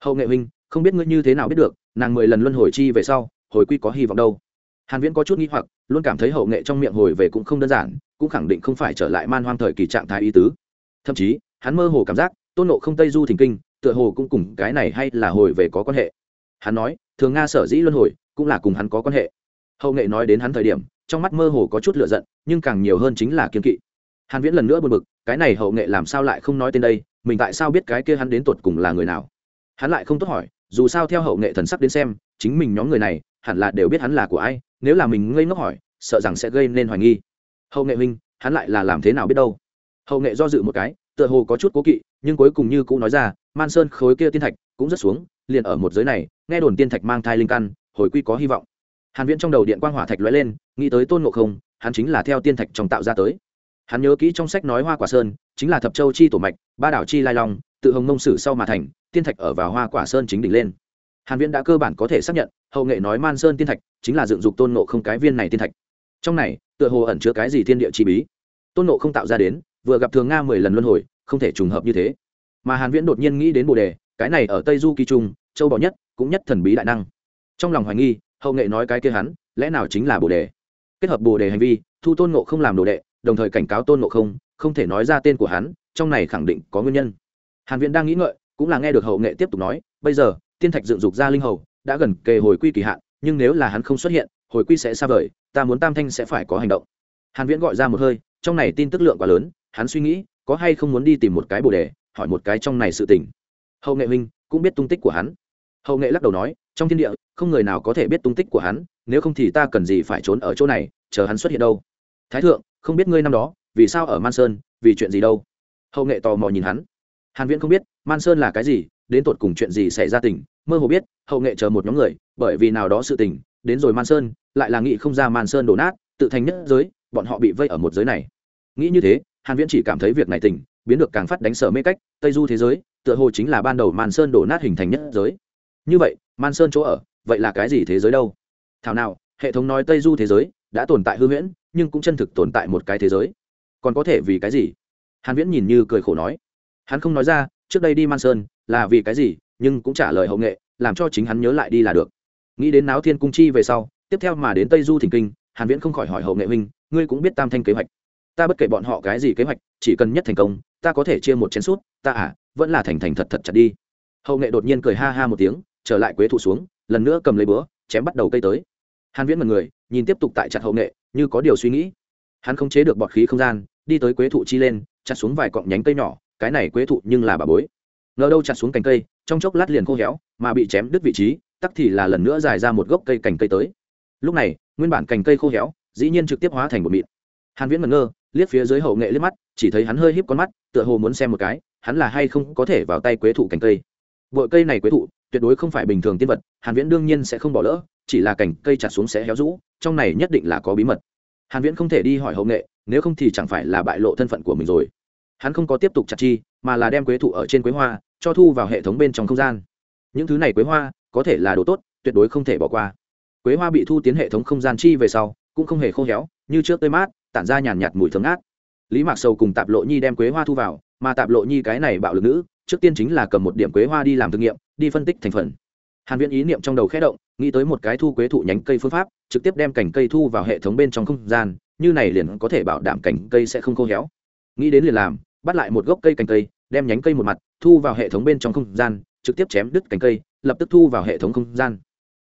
Hậu nghệ huynh, không biết ngươi như thế nào biết được nàng mười lần luân hồi chi về sau, hồi quy có hy vọng đâu. Hàn viễn có chút nghi hoặc, luôn cảm thấy hậu nghệ trong miệng hồi về cũng không đơn giản, cũng khẳng định không phải trở lại man hoang thời kỳ trạng thái ý tứ. Thậm chí, hắn mơ hồ cảm giác, tôn nộ không tây du thỉnh kinh, tựa hồ cũng cùng cái này hay là hồi về có quan hệ. Hắn nói, thường nga sở dĩ luân hồi, cũng là cùng hắn có quan hệ. Hậu nghệ nói đến hắn thời điểm, trong mắt mơ hồ có chút lựa giận, nhưng càng nhiều hơn chính là kiên kỵ. Hàn viễn lần nữa buồn bực, cái này hậu nghệ làm sao lại không nói tên đây, mình tại sao biết cái kia hắn đến tuột cùng là người nào? Hắn lại không tốt hỏi dù sao theo hậu nghệ thần sắc đến xem, chính mình nhóm người này, hẳn là đều biết hắn là của ai, nếu là mình ngây ngốc hỏi, sợ rằng sẽ gây nên hoài nghi. Hậu nghệ minh hắn lại là làm thế nào biết đâu? Hậu nghệ do dự một cái, tựa hồ có chút cố kỵ, nhưng cuối cùng như cũng nói ra, man sơn khối kia tiên thạch cũng rất xuống, liền ở một giới này, nghe đồn tiên thạch mang thai linh căn, hồi quy có hy vọng. Hàn viễn trong đầu điện quang hỏa thạch lóe lên, nghĩ tới tôn ngộ không, hắn chính là theo tiên thạch trong tạo ra tới. Hắn nhớ kỹ trong sách nói hoa quả sơn, chính là thập châu chi tổ mạch, ba đảo chi lai long tự hồng mông sử sau mà thành, tiên thạch ở vào hoa quả sơn chính đỉnh lên. Hàn viễn đã cơ bản có thể xác nhận, hậu nghệ nói man sơn tiên thạch chính là dựng dục tôn ngộ không cái viên này tiên thạch. Trong này, tựa hồ ẩn chứa cái gì thiên địa chi bí. Tôn ngộ không tạo ra đến, vừa gặp thường nga mười lần luân hồi, không thể trùng hợp như thế. Mà hàn viễn đột nhiên nghĩ đến bồ đề, cái này ở tây du kỳ trung, châu bò nhất, cũng nhất thần bí đại năng. Trong lòng hoài nghi, hậu nghệ nói cái kia hắn, lẽ nào chính là bồ đề? Kết hợp bồ đề hành vi, thu tôn ngộ không làm đồ đệ, đồng thời cảnh cáo tôn ngộ không không thể nói ra tên của hắn, trong này khẳng định có nguyên nhân hàn viễn đang nghĩ ngợi, cũng là nghe được hậu nghệ tiếp tục nói, bây giờ, tiên thạch dựng dục ra linh hầu, đã gần kề hồi quy kỳ hạn, nhưng nếu là hắn không xuất hiện, hồi quy sẽ xa vời, ta muốn tam thanh sẽ phải có hành động. Hàn viễn gọi ra một hơi, trong này tin tức lượng quá lớn, hắn suy nghĩ, có hay không muốn đi tìm một cái bồ đề, hỏi một cái trong này sự tình. Hậu nghệ huynh, cũng biết tung tích của hắn. Hậu nghệ lắc đầu nói, trong thiên địa, không người nào có thể biết tung tích của hắn, nếu không thì ta cần gì phải trốn ở chỗ này, chờ hắn xuất hiện đâu. Thái thượng, không biết ngươi năm đó, vì sao ở man sơn, vì chuyện gì đâu? Hậu nghệ tò mò nhìn hắn hàn viễn không biết, man sơn là cái gì, đến tột cùng chuyện gì xảy ra tình, mơ hồ biết, hậu nghệ chờ một nhóm người, bởi vì nào đó sự tình, đến rồi man sơn, lại là nghĩ không ra man sơn đổ nát, tự thành nhất giới, bọn họ bị vây ở một giới này. Nghĩ như thế, hàn viễn chỉ cảm thấy việc này tình, biến được càng phát đánh sở mê cách, tây du thế giới, tựa hồ chính là ban đầu man sơn đổ nát hình thành nhất giới. Như vậy, man sơn chỗ ở, vậy là cái gì thế giới đâu? Thảo nào, hệ thống nói tây du thế giới đã tồn tại hư huyễn, nhưng cũng chân thực tồn tại một cái thế giới. Còn có thể vì cái gì? Hàn viễn nhìn như cười khổ nói hắn không nói ra, trước đây đi man sơn là vì cái gì, nhưng cũng trả lời hậu nghệ, làm cho chính hắn nhớ lại đi là được. Nghĩ đến náo thiên cung chi về sau, tiếp theo mà đến tây du thỉnh kinh, hàn viễn không khỏi hỏi hậu nghệ huynh, ngươi cũng biết tam thanh kế hoạch. Ta bất kể bọn họ cái gì kế hoạch, chỉ cần nhất thành công, ta có thể chia một chén suốt ta à vẫn là thành thành thật thật chặt đi. Hậu nghệ đột nhiên cười ha ha một tiếng, trở lại quế thụ xuống, lần nữa cầm lấy búa, chém bắt đầu cây tới. Hàn viễn mật người, nhìn tiếp tục tại chặt hậu nghệ, như có điều suy nghĩ. Hắn không chế được bọt khí không gian, đi tới quế thụ chi lên, chặt xuống vài cọng nhánh cây nhỏ cái này quế thụ nhưng là bà bối. Ngờ đâu chặt xuống cành cây, trong chốc lát liền khô héo, mà bị chém đứt vị trí, tắc thì là lần nữa dài ra một gốc cây cành cây tới. Lúc này, nguyên bản cành cây khô héo, dĩ nhiên trực tiếp hóa thành một mịn. Hàn viễn ngẩn ngơ, liếc phía dưới hậu nghệ liếc mắt, chỉ thấy hắn hơi híp con mắt, tựa hồ muốn xem một cái, hắn là hay không có thể vào tay quế thụ cành cây. Bội cây này quế thụ, tuyệt đối không phải bình thường tiên vật, hàn viễn đương nhiên sẽ không bỏ lỡ, chỉ là cành cây chặt xuống sẽ héo rũ, trong này nhất định là có bí mật. Hàn viễn không thể đi hỏi hậu nghệ, nếu không thì chẳng phải là bại lộ thân phận của mình rồi hắn không có tiếp tục chặt chi, mà là đem quế thụ ở trên quế hoa, cho thu vào hệ thống bên trong không gian. Những thứ này quế hoa, có thể là đồ tốt, tuyệt đối không thể bỏ qua. Quế hoa bị thu tiến hệ thống không gian chi về sau, cũng không hề khô héo, như trước tươi mát, tản ra nhàn nhạt mùi thơm ngát. Lý mạc sầu cùng tạp lộ nhi đem quế hoa thu vào, mà tạp lộ nhi cái này bạo lực nữ, trước tiên chính là cầm một điểm quế hoa đi làm thực nghiệm, đi phân tích thành phần. Hàn viễn ý niệm trong đầu khẽ động, nghĩ tới một cái thu quế thụ nhánh cây phương pháp, trực tiếp đem cành cây thu vào hệ thống bên trong không gian, như này liền có thể bảo đảm cành cây sẽ không khô héo nghĩ đến liền làm, bắt lại một gốc cây cành cây, đem nhánh cây một mặt, thu vào hệ thống bên trong không gian, trực tiếp chém đứt cành cây, lập tức thu vào hệ thống không gian.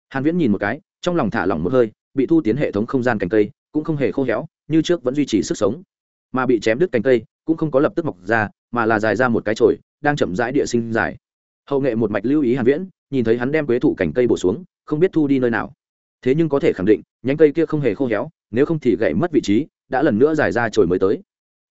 Hàn viễn nhìn một cái, trong lòng thả lỏng một hơi, bị thu tiến hệ thống không gian cành cây, cũng không hề khô héo, như trước vẫn duy trì sức sống. Mà bị chém đứt cành cây, cũng không có lập tức mọc ra, mà là dài ra một cái chồi đang chậm rãi địa sinh dài. Hậu nghệ một mạch lưu ý hàn viễn, nhìn thấy hắn đem quế thụ cành cây bổ xuống, không biết thu đi nơi nào. Thế nhưng có thể khẳng định, nhánh cây kia không hề khô héo, nếu không thì gãy mất vị trí, đã lần nữa dài ra chồi mới tới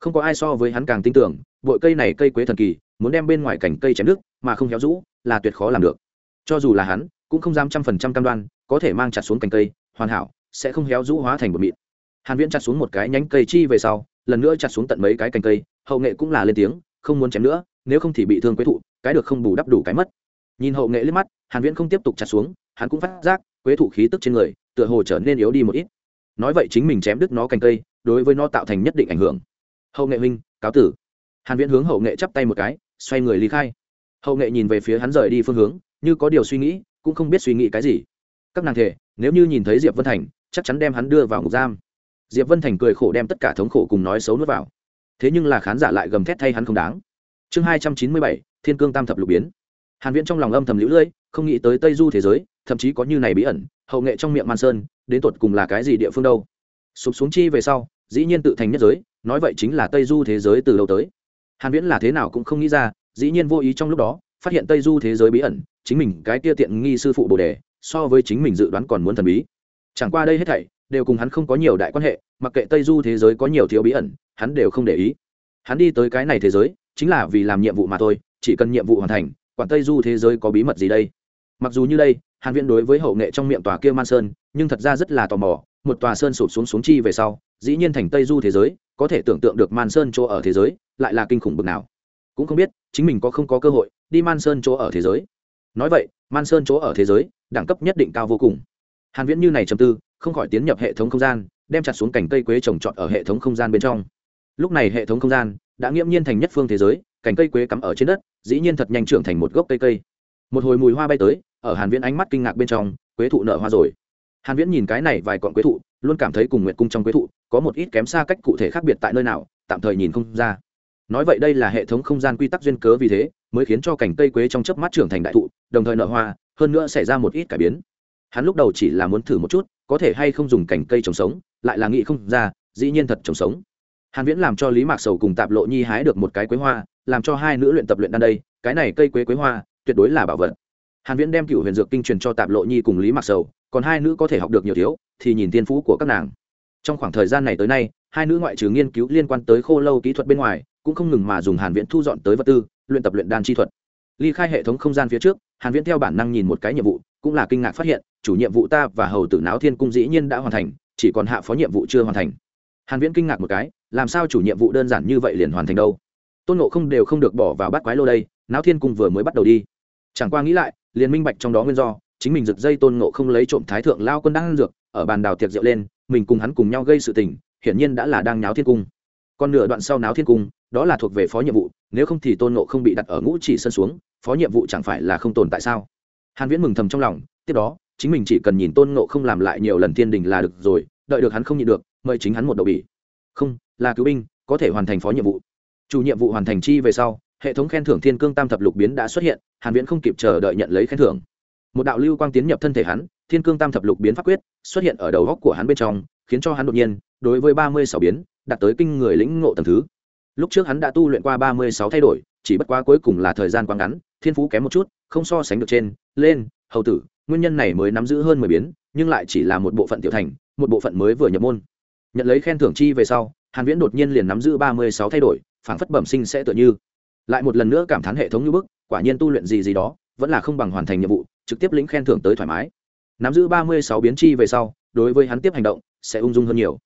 không có ai so với hắn càng tin tưởng, bội cây này cây quế thần kỳ, muốn đem bên ngoài cành cây chém đứt mà không héo rũ, là tuyệt khó làm được. Cho dù là hắn, cũng không dám trăm phần trăm cam đoan, có thể mang chặt xuống cành cây, hoàn hảo, sẽ không héo rũ hóa thành bột mịn. Hàn viễn chặt xuống một cái nhánh cây chi về sau, lần nữa chặt xuống tận mấy cái cành cây, hậu nghệ cũng là lên tiếng, không muốn chém nữa, nếu không thì bị thương quế thụ, cái được không bù đắp đủ cái mất. Nhìn hậu nghệ lên mắt, hàn viễn không tiếp tục chặt xuống, hắn cũng phát giác, quế thụ khí tức trên người, tựa hồ trở nên yếu đi một ít. Nói vậy chính mình chém đứt nó cành cây, đối với nó tạo thành nhất định ảnh hưởng hậu nghệ huynh, cáo tử. Hàn viễn hướng hậu nghệ chắp tay một cái, xoay người ly khai. Hậu nghệ nhìn về phía hắn rời đi phương hướng, như có điều suy nghĩ, cũng không biết suy nghĩ cái gì. Các nàng thể, nếu như nhìn thấy diệp vân thành, chắc chắn đem hắn đưa vào ngục giam. Diệp vân thành cười khổ đem tất cả thống khổ cùng nói xấu nuốt vào. Thế nhưng là khán giả lại gầm thét thay hắn không đáng. Chương hai trăm chín mươi bảy, thiên cương tam thập lục biến. Hàn viễn trong lòng âm thầm lũ lưỡi không nghĩ tới tây du thế giới, thậm chí có như này bí ẩn, hậu nghệ trong miệng man sơn, đến tột cùng là cái gì địa phương đâu. Sụp xuống chi về sau dĩ nhiên tự thành nhất giới, nói vậy chính là tây du thế giới từ lâu tới. Hàn viễn là thế nào cũng không nghĩ ra, dĩ nhiên vô ý trong lúc đó, phát hiện tây du thế giới bí ẩn, chính mình cái kia tiện nghi sư phụ bồ đề, so với chính mình dự đoán còn muốn thần bí. Chẳng qua đây hết thảy, đều cùng hắn không có nhiều đại quan hệ, mặc kệ tây du thế giới có nhiều thiếu bí ẩn, hắn đều không để ý. Hắn đi tới cái này thế giới, chính là vì làm nhiệm vụ mà thôi, chỉ cần nhiệm vụ hoàn thành, quản tây du thế giới có bí mật gì đây? Mặc dù như đây, hàn viễn đối với hậu nghệ trong miệng tòa kia man sơn, nhưng thật ra rất là tò mò, một tòa sơn sụp xuống xuống chi về sau dĩ nhiên thành tây du thế giới, có thể tưởng tượng được man sơn chỗ ở thế giới, lại là kinh khủng bực nào. Cũng không biết, chính mình có không có cơ hội đi man sơn chỗ ở thế giới. Nói vậy, man sơn chỗ ở thế giới, đẳng cấp nhất định cao vô cùng. Hàn viễn như này trầm tư, không khỏi tiến nhập hệ thống không gian, đem chặt xuống cành cây quế trồng trọt ở hệ thống không gian bên trong. Lúc này hệ thống không gian đã nghiễm nhiên thành nhất phương thế giới, cành cây quế cắm ở trên đất, dĩ nhiên thật nhanh trưởng thành một gốc cây cây. Một hồi mùi hoa bay tới, ở hàn viễn ánh mắt kinh ngạc bên trong, quế thụ nở hoa rồi. Hàn viễn nhìn cái này vài cọng quế thụ luôn cảm thấy cùng nguyệt cung trong quế thụ có một ít kém xa cách cụ thể khác biệt tại nơi nào, tạm thời nhìn không ra. Nói vậy đây là hệ thống không gian quy tắc duyên cớ vì thế, mới khiến cho cảnh cây quế trong chớp mắt trưởng thành đại thụ, đồng thời nở hoa, hơn nữa xảy ra một ít cải biến. Hắn lúc đầu chỉ là muốn thử một chút, có thể hay không dùng cảnh cây trồng sống, lại là nghĩ không ra, dĩ nhiên thật trồng sống. Hàn viễn làm cho lý mạc sầu cùng tạp lộ nhi hái được một cái quế hoa, làm cho hai nữ luyện tập luyện đan đây, cái này cây quế quế hoa, tuyệt đối là bảo vật hàn viễn đem cựu huyền dược kinh truyền cho tạp lộ nhi cùng lý Mặc sầu, còn hai nữ có thể học được nhiều thiếu, thì nhìn tiên phú của các nàng. Trong khoảng thời gian này tới nay, hai nữ ngoại trừ nghiên cứu liên quan tới khô lâu kỹ thuật bên ngoài, cũng không ngừng mà dùng hàn viễn thu dọn tới vật tư, luyện tập luyện đan chi thuật. Ly khai hệ thống không gian phía trước, hàn viễn theo bản năng nhìn một cái nhiệm vụ, cũng là kinh ngạc phát hiện, chủ nhiệm vụ ta và hầu tử náo thiên cung dĩ nhiên đã hoàn thành, chỉ còn hạ phó nhiệm vụ chưa hoàn thành. Hàn viễn kinh ngạc một cái, làm sao chủ nhiệm vụ đơn giản như vậy liền hoàn thành đâu? Tôn ngộ không đều không được bỏ vào bát quái lô đây, náo thiên cung vừa mới bắt đầu đi. Chẳng qua nghĩ lại liền minh bạch trong đó nguyên do, chính mình giật dây tôn ngộ không lấy trộm thái thượng lao quân đang ăn dược, ở bàn đào tiệc rượu lên, mình cùng hắn cùng nhau gây sự tình, hiển nhiên đã là đang náo thiên cung. Còn nửa đoạn sau náo thiên cung, đó là thuộc về phó nhiệm vụ, nếu không thì tôn ngộ không bị đặt ở ngũ chỉ sân xuống, phó nhiệm vụ chẳng phải là không tồn tại sao? Hàn viễn mừng thầm trong lòng, tiếp đó, chính mình chỉ cần nhìn tôn ngộ không làm lại nhiều lần thiên đình là được rồi, đợi được hắn không nhịn được, mời chính hắn một đầu bỉ không, là cứu binh, có thể hoàn thành phó nhiệm vụ. Chủ nhiệm vụ hoàn thành chi về sau hệ thống khen thưởng thiên cương tam thập lục biến đã xuất hiện, hàn viễn không kịp chờ đợi nhận lấy khen thưởng. Một đạo lưu quang tiến nhập thân thể hắn, thiên cương tam thập lục biến pháp quyết xuất hiện ở đầu góc của hắn bên trong, khiến cho hắn đột nhiên, đối với ba mươi sáu biến, đạt tới kinh người lĩnh ngộ tầng thứ. Lúc trước hắn đã tu luyện qua ba mươi sáu thay đổi, chỉ bất quá cuối cùng là thời gian quá ngắn, thiên phú kém một chút, không so sánh được trên, lên, hầu tử, nguyên nhân này mới nắm giữ hơn mười biến, nhưng lại chỉ là một bộ phận tiểu thành, một bộ phận mới vừa nhập môn. Nhận lấy khen thưởng chi về sau, hàn viễn đột nhiên liền nắm giữ ba mươi sáu thay đổi, phảng phất bẩm sinh sẽ tựa như lại một lần nữa cảm thán hệ thống như bức, quả nhiên tu luyện gì gì đó, vẫn là không bằng hoàn thành nhiệm vụ, trực tiếp lĩnh khen thưởng tới thoải mái. Nắm giữ ba mươi sáu biến chi về sau, đối với hắn tiếp hành động, sẽ ung dung hơn nhiều.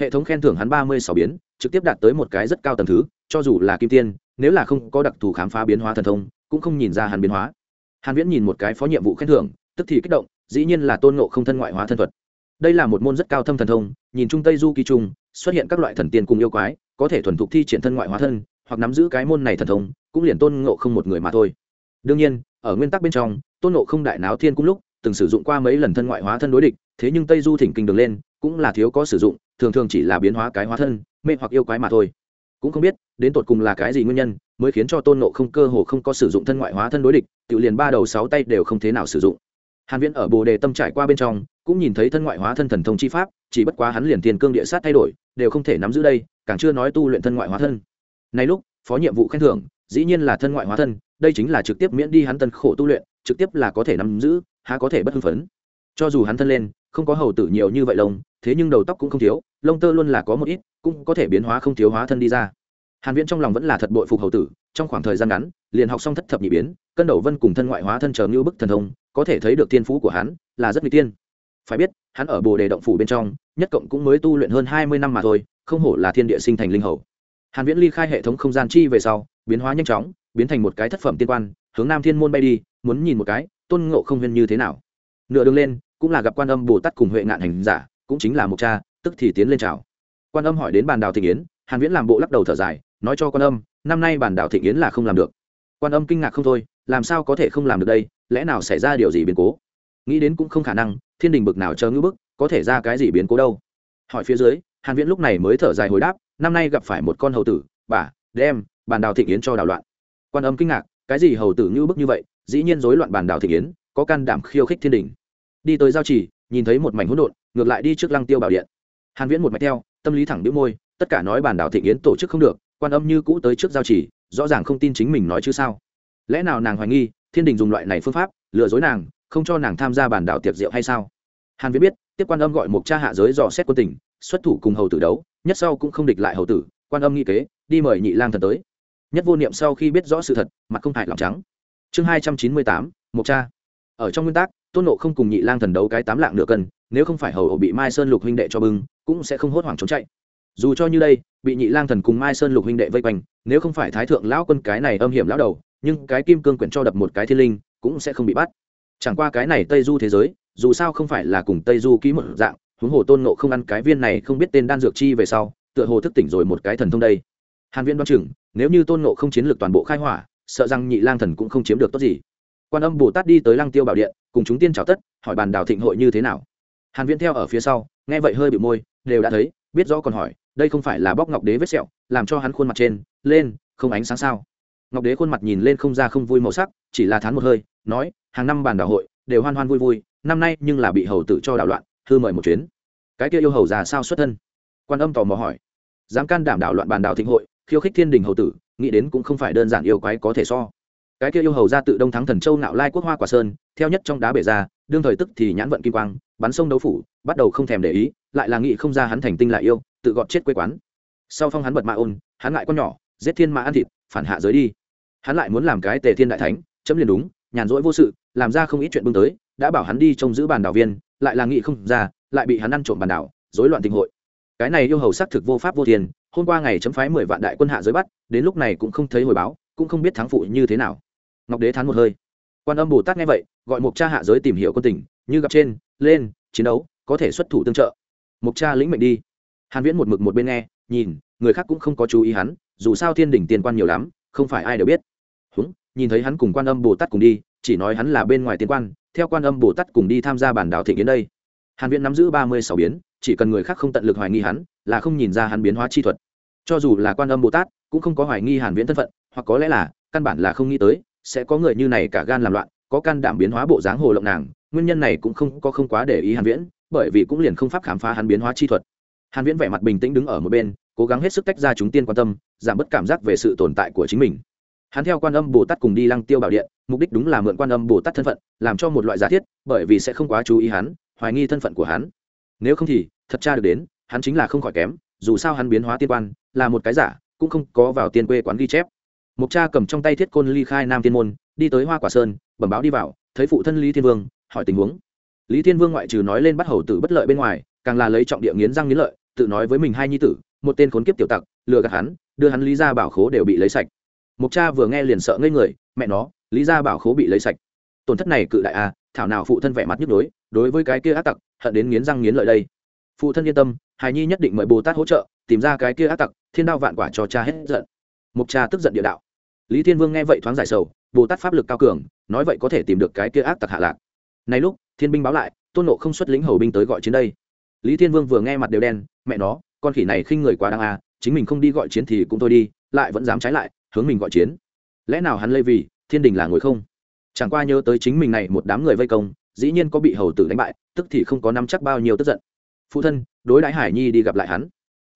Hệ thống khen thưởng hắn ba mươi sáu biến, trực tiếp đạt tới một cái rất cao tầng thứ, cho dù là kim tiên, nếu là không có đặc thù khám phá biến hóa thần thông, cũng không nhìn ra hắn biến hóa. Hàn viễn nhìn một cái phó nhiệm vụ khen thưởng, tức thì kích động, dĩ nhiên là tôn ngộ không thân ngoại hóa thân thuật. Đây là một môn rất cao thâm thần thông, nhìn trung tây du kỳ trung, xuất hiện các loại thần tiên cùng yêu quái, có thể thuần thục thi triển thân ngoại hóa thân hoặc nắm giữ cái môn này thần thông, cũng liền tôn ngộ không một người mà thôi. Đương nhiên, ở nguyên tắc bên trong, tôn ngộ không đại náo thiên cung lúc, từng sử dụng qua mấy lần thân ngoại hóa thân đối địch, thế nhưng tây du thỉnh kinh đường lên, cũng là thiếu có sử dụng, thường thường chỉ là biến hóa cái hóa thân, mê hoặc yêu quái mà thôi. Cũng không biết, đến tột cùng là cái gì nguyên nhân, mới khiến cho tôn nộ không cơ hồ không có sử dụng thân ngoại hóa thân đối địch, tự liền ba đầu sáu tay đều không thế nào sử dụng. Hàn viễn ở bồ đề tâm trải qua bên trong, cũng nhìn thấy thân ngoại hóa thân thần thông chi pháp, chỉ bất quá hắn liền tiền cương địa sát thay đổi, đều không thể nắm giữ đây, càng chưa nói tu luyện thân ngoại hóa thân nay lúc, phó nhiệm vụ khen thưởng, dĩ nhiên là thân ngoại hóa thân, đây chính là trực tiếp miễn đi hắn tân khổ tu luyện, trực tiếp là có thể nắm giữ, há có thể bất hưng phấn. Cho dù hắn thân lên, không có hầu tử nhiều như vậy lông, thế nhưng đầu tóc cũng không thiếu, lông tơ luôn là có một ít, cũng có thể biến hóa không thiếu hóa thân đi ra. Hàn viễn trong lòng vẫn là thật bội phục hầu tử, trong khoảng thời gian ngắn, liền học xong thất thập nhị biến, cân đầu vân cùng thân ngoại hóa thân chờ như bức thần thông, có thể thấy được tiên phú của hắn, là rất nguy tiên. Phải biết, hắn ở bồ đề động phủ bên trong, nhất cộng cũng mới tu luyện hơn 20 năm mà thôi, không hổ là thiên địa sinh thành linh hầu hàn viễn ly khai hệ thống không gian chi về sau, biến hóa nhanh chóng, biến thành một cái thất phẩm tiên quan, hướng nam thiên môn bay đi, muốn nhìn một cái, tôn ngộ không huyên như thế nào. Nửa đường lên, cũng là gặp quan âm bồ tát cùng huệ ngạn hành giả, cũng chính là một cha, tức thì tiến lên chào. Quan âm hỏi đến bàn đào thị yến, hàn viễn làm bộ lắc đầu thở dài, nói cho quan âm, năm nay bản đảo thịnh yến là không làm được. Quan âm kinh ngạc không thôi, làm sao có thể không làm được đây? Lẽ nào xảy ra điều gì biến cố? Nghĩ đến cũng không khả năng, thiên đình bực nào chờ ngữ bức, có thể ra cái gì biến cố đâu. Hỏi phía dưới, hàn viễn lúc này mới thở dài hồi đáp năm nay gặp phải một con hầu tử, bà, đem, bàn đảo thị yến cho đảo loạn. Quan âm kinh ngạc, cái gì hầu tử như bức như vậy, dĩ nhiên rối loạn bàn đảo thị yến, có can đảm khiêu khích thiên đình. Đi tới giao chỉ nhìn thấy một mảnh hỗn độn, ngược lại đi trước lăng tiêu bảo điện. Hàn viễn một mạch theo, tâm lý thẳng đĩu môi, tất cả nói bàn đảo thịnh yến tổ chức không được, quan âm như cũ tới trước giao chỉ rõ ràng không tin chính mình nói chứ sao. Lẽ nào nàng hoài nghi, thiên đình dùng loại này phương pháp, lừa dối nàng, không cho nàng tham gia bản đảo tiệc rượu hay sao? Hàn viễn biết, tiếp quan âm gọi một cha hạ giới dò xét quân tình, xuất thủ cùng hầu tử đấu nhất sau cũng không địch lại hầu tử, quan âm nghi kế, đi mời nhị lang thần tới. Nhất vô niệm sau khi biết rõ sự thật, mặt không hại lòng trắng. Chương hai trăm chín mươi tám một cha. Ở trong nguyên tắc, tôn nộ không cùng nhị lang thần đấu cái tám lạng nửa cân, nếu không phải hầu ổ bị mai sơn lục huynh đệ cho bưng, cũng sẽ không hốt hoảng trốn chạy. Dù cho như đây, bị nhị lang thần cùng mai sơn lục huynh đệ vây quanh, nếu không phải thái thượng lão quân cái này âm hiểm lão đầu, nhưng cái kim cương quyển cho đập một cái thiên linh, cũng sẽ không bị bắt. Chẳng qua cái này tây du thế giới, dù sao không phải là cùng tây du ký một dạng huống hồ tôn nộ không ăn cái viên này không biết tên đan dược chi về sau, tựa hồ thức tỉnh rồi một cái thần thông đây. Hàn viên đoan chừng, nếu như tôn nộ không chiến lược toàn bộ khai hỏa, sợ rằng nhị lang thần cũng không chiếm được tốt gì. Quan âm bồ tát đi tới lăng tiêu bảo điện, cùng chúng tiên chào tất, hỏi bàn đào thịnh hội như thế nào. Hàn viễn theo ở phía sau, nghe vậy hơi bị môi, đều đã thấy, biết rõ còn hỏi, đây không phải là bóc ngọc đế vết sẹo, làm cho hắn khuôn mặt trên, lên, không ánh sáng sao? Ngọc đế khuôn mặt nhìn lên không ra không vui màu sắc, chỉ là thán một hơi, nói, hàng năm bàn đảo hội, đều hoan hoan vui vui, năm nay nhưng là bị hầu tử cho đảo loạn thư mời một chuyến cái kia yêu hầu già sao xuất thân? Quan âm tò mò hỏi. Dám can đảm đảo loạn bàn đảo thịnh hội, khiêu khích thiên đình hầu tử, nghĩ đến cũng không phải đơn giản yêu quái có thể so. Cái kia yêu hầu ra tự đông thắng thần châu nạo lai quốc hoa quả sơn, theo nhất trong đá bể ra, đương thời tức thì nhãn vận kim quang, bắn sông đấu phủ, bắt đầu không thèm để ý, lại là nghị không ra hắn thành tinh lại yêu, tự gọt chết quê quán. Sau phong hắn bật mạ ôn, hắn ngại con nhỏ, giết thiên mã ăn thịt, phản hạ giới đi. Hắn lại muốn làm cái tề thiên đại thánh, chấm liền đúng, nhàn rỗi vô sự, làm ra không ít chuyện bưng tới, đã bảo hắn đi trông giữ bàn đảo viên, lại là nghị không ra lại bị hắn ăn trộm bàn đảo, rối loạn tình hội. Cái này yêu hầu xác thực vô pháp vô tiền hôm qua ngày chấm phái mười vạn đại quân hạ giới bắt, đến lúc này cũng không thấy hồi báo, cũng không biết thắng phụ như thế nào. Ngọc đế thán một hơi. Quan âm bồ tát nghe vậy, gọi mục cha hạ giới tìm hiểu quân tình, như gặp trên, lên, chiến đấu, có thể xuất thủ tương trợ. Mục cha lĩnh mệnh đi. Hàn viễn một mực một bên nghe, nhìn, người khác cũng không có chú ý hắn, dù sao thiên đỉnh tiền quan nhiều lắm, không phải ai đều biết. Húng, nhìn thấy hắn cùng quan âm bồ tát cùng đi, chỉ nói hắn là bên ngoài tiền quan, theo quan âm bồ tát cùng đi tham gia bản đảo thịnh đến đây hàn viễn nắm giữ ba mươi sáu biến, chỉ cần người khác không tận lực hoài nghi hắn, là không nhìn ra hắn biến hóa chi thuật. Cho dù là quan âm bồ tát, cũng không có hoài nghi hàn viễn thân phận, hoặc có lẽ là, căn bản là không nghĩ tới, sẽ có người như này cả gan làm loạn, có can đảm biến hóa bộ dáng hồ lộng nàng, nguyên nhân này cũng không, có không quá để ý hàn viễn, bởi vì cũng liền không pháp khám phá hắn biến hóa chi thuật. Hàn viễn vẻ mặt bình tĩnh đứng ở một bên, cố gắng hết sức tách ra chúng tiên quan tâm, giảm bớt cảm giác về sự tồn tại của chính mình. Hắn theo quan âm bồ tát cùng đi lăng tiêu bảo điện, mục đích đúng là mượn quan âm bồ tát thân phận, làm cho một loại giả thiết, bởi vì sẽ không quá chú ý hắn hoài nghi thân phận của hắn. Nếu không thì, thật cha được đến, hắn chính là không khỏi kém, dù sao hắn biến hóa tiên quan, là một cái giả, cũng không có vào tiên quê quán ghi chép. Mục cha cầm trong tay thiết côn ly khai nam tiên môn, đi tới hoa quả sơn, bẩm báo đi vào, thấy phụ thân lý thiên vương, hỏi tình huống. Lý thiên vương ngoại trừ nói lên bắt hầu tử bất lợi bên ngoài, càng là lấy trọng địa nghiến răng nghiến lợi, tự nói với mình hai nhi tử, một tên khốn kiếp tiểu tặc, lừa gạt hắn, đưa hắn lý ra bảo khố đều bị lấy sạch. Mục cha vừa nghe liền sợ ngây người, mẹ nó, lý gia bảo khố bị lấy sạch. Tổn thất này cự đại a thảo nào phụ thân vẻ mặt nhức đối đối với cái kia ác tặc, hận đến nghiến răng nghiến lợi đây. Phụ thân yên tâm, hài nhi nhất định mời bồ tát hỗ trợ, tìm ra cái kia ác tặc, thiên đao vạn quả cho cha hết giận. Mục cha tức giận địa đạo. Lý thiên vương nghe vậy thoáng giải sầu, bồ tát pháp lực cao cường, nói vậy có thể tìm được cái kia ác tặc hạ lạc. Này lúc, thiên binh báo lại, tôn nộ không xuất lĩnh hầu binh tới gọi chiến đây. Lý thiên vương vừa nghe mặt đều đen, mẹ nó, con khỉ này khinh người quá đáng à chính mình không đi gọi chiến thì cũng thôi đi, lại vẫn dám trái lại, hướng mình gọi chiến. Lẽ nào hắn lây vì, thiên đình là ngồi không? Chẳng qua nhớ tới chính mình này một đám người vây công, dĩ nhiên có bị hầu tử đánh bại, tức thì không có nắm chắc bao nhiêu tức giận. Phụ thân, đối đãi hải nhi đi gặp lại hắn.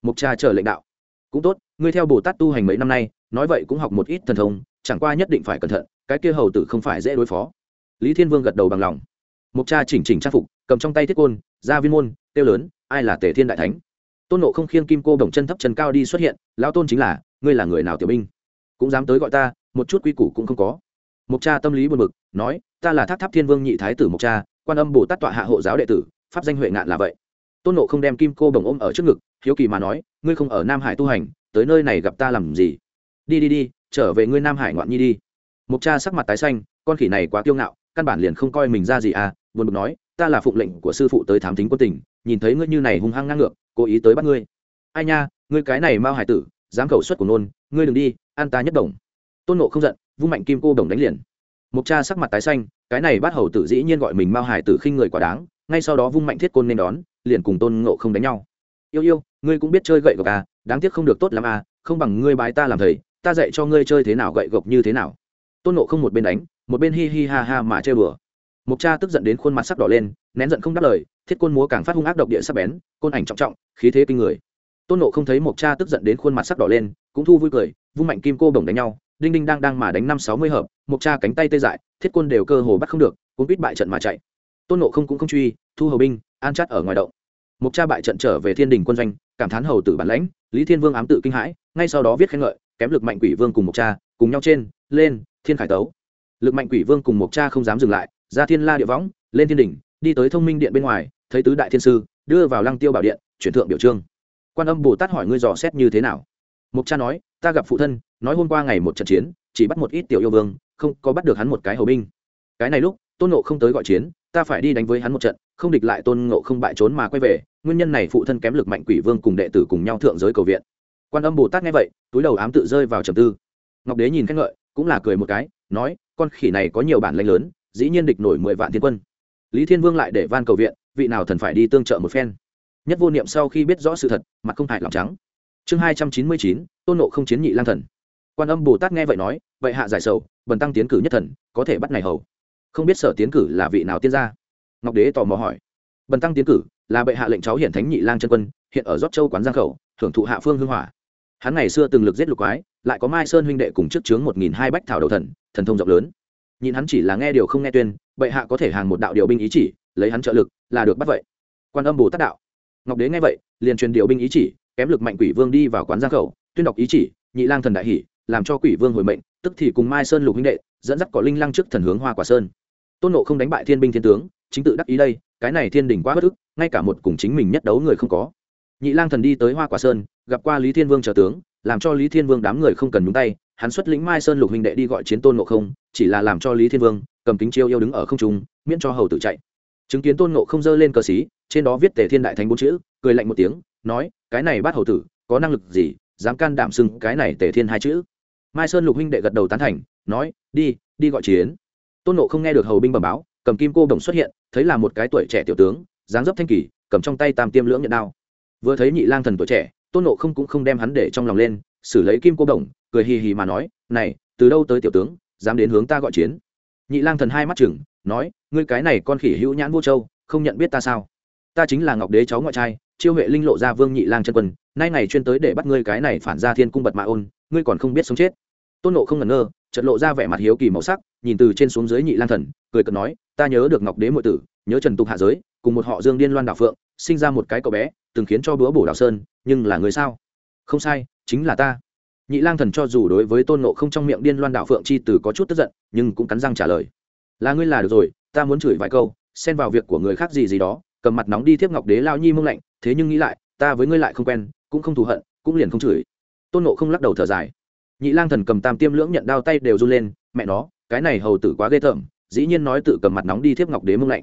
Mục cha chờ lệnh đạo. Cũng tốt, ngươi theo bồ tát tu hành mấy năm nay, nói vậy cũng học một ít thần thông, chẳng qua nhất định phải cẩn thận, cái kia hầu tử không phải dễ đối phó. Lý thiên vương gật đầu bằng lòng. Mục cha chỉnh chỉnh trang phục, cầm trong tay thiết côn, ra viên môn tiêu lớn, ai là tề thiên đại thánh? Tôn nộ không khiêng kim cô bồng chân thấp chân cao đi xuất hiện, lão tôn chính là, ngươi là người nào tiểu binh? Cũng dám tới gọi ta, một chút quy củ cũng không có mục cha tâm lý buồn bực, nói, ta là tháp tháp thiên vương nhị thái tử mục cha, quan âm bồ tát tọa hạ hộ giáo đệ tử, pháp danh huệ ngạn là vậy. Tôn nộ không đem kim cô bồng ôm ở trước ngực, hiếu kỳ mà nói, ngươi không ở nam hải tu hành, tới nơi này gặp ta làm gì? Đi đi đi, trở về ngươi nam hải ngoạn nhi đi. Mục cha sắc mặt tái xanh, con khỉ này quá kiêu ngạo, căn bản liền không coi mình ra gì à buồn bực nói, ta là phụng lệnh của sư phụ tới thám tính quân tình, nhìn thấy ngươi như này hung hăng ngang ngược, cố ý tới bắt ngươi. Ai nha, ngươi cái này mau hải tử, dám khẩu suất của nôn, ngươi đừng đi an ta nhất đồng. Tôn nộ không giận vung mạnh kim cô đồng đánh liền. Mục cha sắc mặt tái xanh, cái này bắt hầu tử dĩ nhiên gọi mình mau hải tử khinh người quả đáng, ngay sau đó vung mạnh thiết côn nên đón, liền cùng tôn ngộ không đánh nhau. Yêu yêu, ngươi cũng biết chơi gậy gộc à đáng tiếc không được tốt lắm à không bằng ngươi bái ta làm thầy, ta dạy cho ngươi chơi thế nào gậy gộc như thế nào. Tôn nộ không một bên đánh, một bên hi hi ha ha mà chơi bừa mục cha tức giận đến khuôn mặt sắc đỏ lên, nén giận không đáp lời, thiết côn múa càng phát hung ác độc địa sắc bén, côn ảnh trọng trọng, khí thế kinh người. Tôn nộ không thấy mục cha tức giận đến khuôn mặt sắc đỏ lên, cũng thu vui cười, vung mạnh kim cô đồng đánh nhau đinh đinh đang đang mà đánh năm sáu mươi hợp mục cha cánh tay tê dại thiết Quân đều cơ hồ bắt không được cũng biết bại trận mà chạy. Tôn nộ không cũng không truy thu hầu binh an chắt ở ngoài động. Mục cha bại trận trở về thiên đình quân doanh cảm thán hầu tử bản lãnh lý thiên vương ám tự kinh hãi ngay sau đó viết khen ngợi kém lực mạnh quỷ vương cùng mục cha cùng nhau trên lên thiên khải tấu. Lực mạnh quỷ vương cùng mục cha không dám dừng lại ra thiên la địa võng lên thiên Đình, đi tới thông minh điện bên ngoài thấy tứ đại thiên sư đưa vào lăng tiêu bảo điện chuyển thượng biểu trương. Quan âm bồ tát hỏi ngươi dò xét như thế nào? Mục cha nói, ta gặp phụ thân, nói hôm qua ngày một trận chiến, chỉ bắt một ít tiểu yêu vương, không có bắt được hắn một cái hầu binh. Cái này lúc, tôn nộ không tới gọi chiến, ta phải đi đánh với hắn một trận, không địch lại tôn ngộ không bại trốn mà quay về, nguyên nhân này phụ thân kém lực mạnh quỷ vương cùng đệ tử cùng nhau thượng giới cầu viện. Quan âm bồ tát nghe vậy, túi đầu ám tự rơi vào trầm tư. Ngọc đế nhìn khen ngợi, cũng là cười một cái, nói, con khỉ này có nhiều bản lãnh lớn, dĩ nhiên địch nổi mười vạn thiên quân. Lý thiên vương lại để van cầu viện, vị nào thần phải đi tương trợ một phen. Nhất vô niệm sau khi biết rõ sự thật, mặt không hại lòng trắng chương hai trăm chín mươi chín, tôn nộ không chiến nhị lang thần. Quan âm bồ tát nghe vậy nói, vậy hạ giải sầu, bần tăng tiến cử nhất thần, có thể bắt này hầu. Không biết sở tiến cử là vị nào tiên gia? Ngọc đế tò mò hỏi. Bần tăng tiến cử là bệ hạ lệnh cháu hiển thánh nhị lang chân quân, hiện ở rót châu quán giang khẩu, thưởng thụ hạ phương hưng hỏa. Hắn ngày xưa từng lực giết lục quái, lại có mai sơn huynh đệ cùng trước chướng một nghìn hai bách thảo đầu thần thần thông rộng lớn. Nhìn hắn chỉ là nghe điều không nghe tuyên, bệ hạ có thể hàng một đạo điều binh ý chỉ, lấy hắn trợ lực là được bắt vậy. Quan âm bồ tát đạo. Ngọc đế nghe vậy, liền truyền điều binh ý chỉ kém lực mạnh quỷ vương đi vào quán giang khẩu, tuyên đọc ý chỉ, nhị lang thần đại hỷ, làm cho quỷ vương hồi mệnh, tức thì cùng mai sơn lục huynh đệ, dẫn dắt cỏ linh lăng trước thần hướng hoa quả sơn. Tôn nộ không đánh bại thiên binh thiên tướng, chính tự đắc ý đây, cái này thiên đình quá bất ức, ngay cả một cùng chính mình nhất đấu người không có. Nhị lang thần đi tới hoa quả sơn, gặp qua lý thiên vương trở tướng, làm cho lý thiên vương đám người không cần nhúng tay, hắn xuất lĩnh mai sơn lục huynh đệ đi gọi chiến tôn nộ không, chỉ là làm cho lý thiên vương cầm kính chiêu yêu đứng ở không trung, miễn cho hầu tử chạy. Chứng kiến tôn nộ không dơ lên cờ xí, trên đó viết tề thiên đại thánh bốn chữ, cười lạnh một tiếng nói, cái này bắt hầu tử, có năng lực gì, dám can đảm xưng cái này tề thiên hai chữ? Mai sơn lục huynh đệ gật đầu tán thành, nói, đi đi gọi chiến. Tôn nộ không nghe được hầu binh bẩm báo, cầm kim cô đồng xuất hiện, thấy là một cái tuổi trẻ tiểu tướng, dáng dấp thanh kỳ, cầm trong tay tam tiêm lưỡng nhận đao. Vừa thấy nhị lang thần tuổi trẻ, tôn nộ không cũng không đem hắn để trong lòng lên, xử lấy kim cô đồng, cười hì hì mà nói, này, từ đâu tới tiểu tướng, dám đến hướng ta gọi chiến? Nhị lang thần hai mắt chừng, nói, ngươi cái này con khỉ hữu nhãn vô châu, không nhận biết ta sao? Ta chính là ngọc đế cháu ngoại trai chiêu huệ linh lộ ra vương nhị lang chân quân, nay ngày chuyên tới để bắt ngươi cái này phản ra thiên cung bật mạ ôn, ngươi còn không biết sống chết. Tôn nộ không ngẩn ngơ, chợt lộ ra vẻ mặt hiếu kỳ màu sắc, nhìn từ trên xuống dưới nhị lang thần, cười cợt nói, ta nhớ được ngọc đế muội tử, nhớ trần tục hạ giới, cùng một họ dương điên loan đạo phượng, sinh ra một cái cậu bé, từng khiến cho bữa bổ Đạo sơn, nhưng là người sao? Không sai, chính là ta. Nhị lang thần cho dù đối với tôn nộ không trong miệng điên loan đạo phượng chi từ có chút tức giận, nhưng cũng cắn răng trả lời, là ngươi là được rồi, ta muốn chửi vài câu, xen vào việc của người khác gì gì đó cầm mặt nóng đi tiếp ngọc đế lao nhi mông lạnh, thế nhưng nghĩ lại, ta với ngươi lại không quen, cũng không thù hận, cũng liền không chửi. Tôn nộ không lắc đầu thở dài. Nhị lang thần cầm tam tiêm lưỡng nhận đao tay đều run lên, mẹ nó, cái này hầu tử quá ghê tởm, dĩ nhiên nói tự cầm mặt nóng đi thiếp ngọc đế mông lạnh.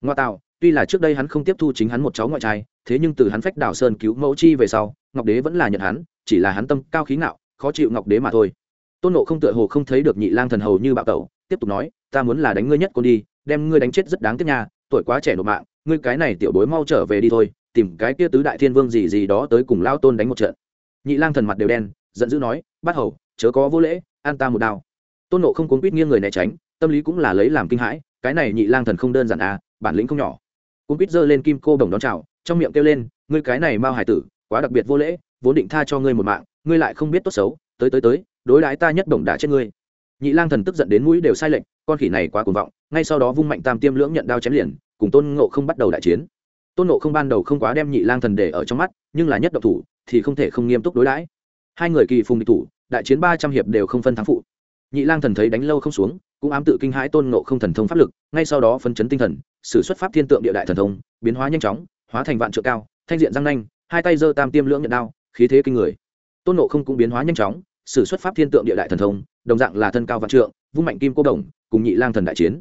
Ngoa tạo, tuy là trước đây hắn không tiếp thu chính hắn một cháu ngoại trai, thế nhưng từ hắn phách đảo sơn cứu mẫu chi về sau, ngọc đế vẫn là nhận hắn, chỉ là hắn tâm cao khí ngạo, khó chịu ngọc đế mà thôi. Tôn nộ không tựa hồ không thấy được nhị lang thần hầu như bạo tẩu, tiếp tục nói, ta muốn là đánh ngươi nhất con đi, đem ngươi đánh chết rất đáng tiếc nha, tuổi quá trẻ nộp mạng ngươi cái này tiểu bối mau trở về đi thôi, tìm cái kia tứ đại thiên vương gì gì đó tới cùng lao tôn đánh một trận. Nhị lang thần mặt đều đen, giận dữ nói bắt hầu, chớ có vô lễ, an ta một đao. Tôn nộ không cuốn quýt nghiêng người né tránh, tâm lý cũng là lấy làm kinh hãi, cái này nhị lang thần không đơn giản à bản lĩnh không nhỏ. Cuốn quýt giơ lên kim cô đồng đón chào, trong miệng kêu lên, ngươi cái này mau hải tử, quá đặc biệt vô lễ, vốn định tha cho ngươi một mạng, ngươi lại không biết tốt xấu, tới tới tới, đối đãi ta nhất đồng đã chết ngươi. Nhị lang thần tức giận đến mũi đều sai lệnh con khỉ này quá cuồng vọng, ngay sau đó vung mạnh tam tiêm lưỡng nhận đao chém liền cùng tôn ngộ không bắt đầu đại chiến. Tôn ngộ không ban đầu không quá đem nhị lang thần để ở trong mắt, nhưng là nhất độc thủ thì không thể không nghiêm túc đối đãi. Hai người kỳ phùng địch thủ, đại chiến ba trăm hiệp đều không phân thắng phụ. Nhị lang thần thấy đánh lâu không xuống, cũng ám tự kinh hãi tôn ngộ không thần thông pháp lực, ngay sau đó phân chấn tinh thần, sử xuất pháp thiên tượng địa đại thần thông, biến hóa nhanh chóng, hóa thành vạn trượng cao, thanh diện răng nanh, hai tay giơ tam tiêm lưỡng nhận đao, khí thế kinh người. Tôn ngộ không cũng biến hóa nhanh chóng, sử xuất pháp thiên tượng địa đại thần thông, đồng dạng là thân cao vạn trượng, vung mạnh kim cô đồng, cùng nhị lang thần đại chiến.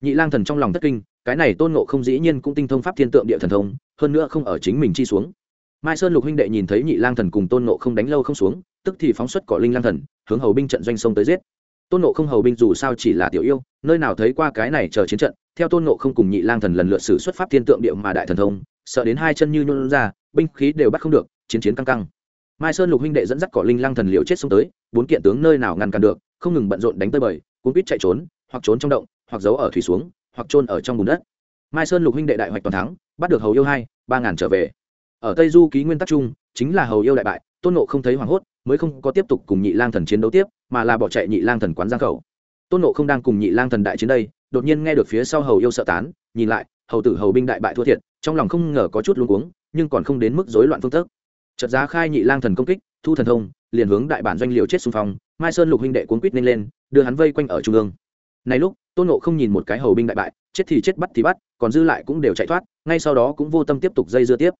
Nhị lang thần trong lòng thất kinh cái này tôn ngộ không dĩ nhiên cũng tinh thông pháp thiên tượng địa thần thông, hơn nữa không ở chính mình chi xuống. Mai sơn lục huynh đệ nhìn thấy nhị lang thần cùng tôn ngộ không đánh lâu không xuống, tức thì phóng xuất cỏ linh lang thần, hướng hầu binh trận doanh sông tới giết. Tôn ngộ không hầu binh dù sao chỉ là tiểu yêu, nơi nào thấy qua cái này chờ chiến trận, theo tôn ngộ không cùng nhị lang thần lần lượt sử xuất pháp thiên tượng địa mà đại thần thông, sợ đến hai chân như nhôn ra, binh khí đều bắt không được, chiến chiến căng căng. Mai sơn lục huynh đệ dẫn dắt cỏ linh lang thần liều chết xông tới, bốn kiện tướng nơi nào ngăn cản được, không ngừng bận rộn đánh tới bời, cuốn quýt chạy trốn, hoặc trốn trong động, hoặc giấu ở thủy xuống hoặc trôn ở trong bùn đất. Mai sơn lục huynh đệ đại hoạch toàn thắng, bắt được hầu yêu hai, ba ngàn trở về. Ở tây du ký nguyên tắc chung, chính là hầu yêu đại bại, tôn nộ không thấy hoảng hốt, mới không có tiếp tục cùng nhị lang thần chiến đấu tiếp, mà là bỏ chạy nhị lang thần quán giang khẩu. Tôn nộ không đang cùng nhị lang thần đại chiến đây, đột nhiên nghe được phía sau hầu yêu sợ tán, nhìn lại, hầu tử hầu binh đại bại thua thiệt, trong lòng không ngờ có chút luống cuống, nhưng còn không đến mức rối loạn phương thức. Chợt giá khai nhị lang thần công kích, thu thần thông, liền hướng đại bản doanh liều chết xung phong, mai sơn lục huynh đệ cuốn quýt lên lên, đưa hắn vây quanh ở trung ương. Này lúc tôn nộ không nhìn một cái hầu binh đại bại, chết thì chết bắt thì bắt, còn dư lại cũng đều chạy thoát, ngay sau đó cũng vô tâm tiếp tục dây dưa tiếp.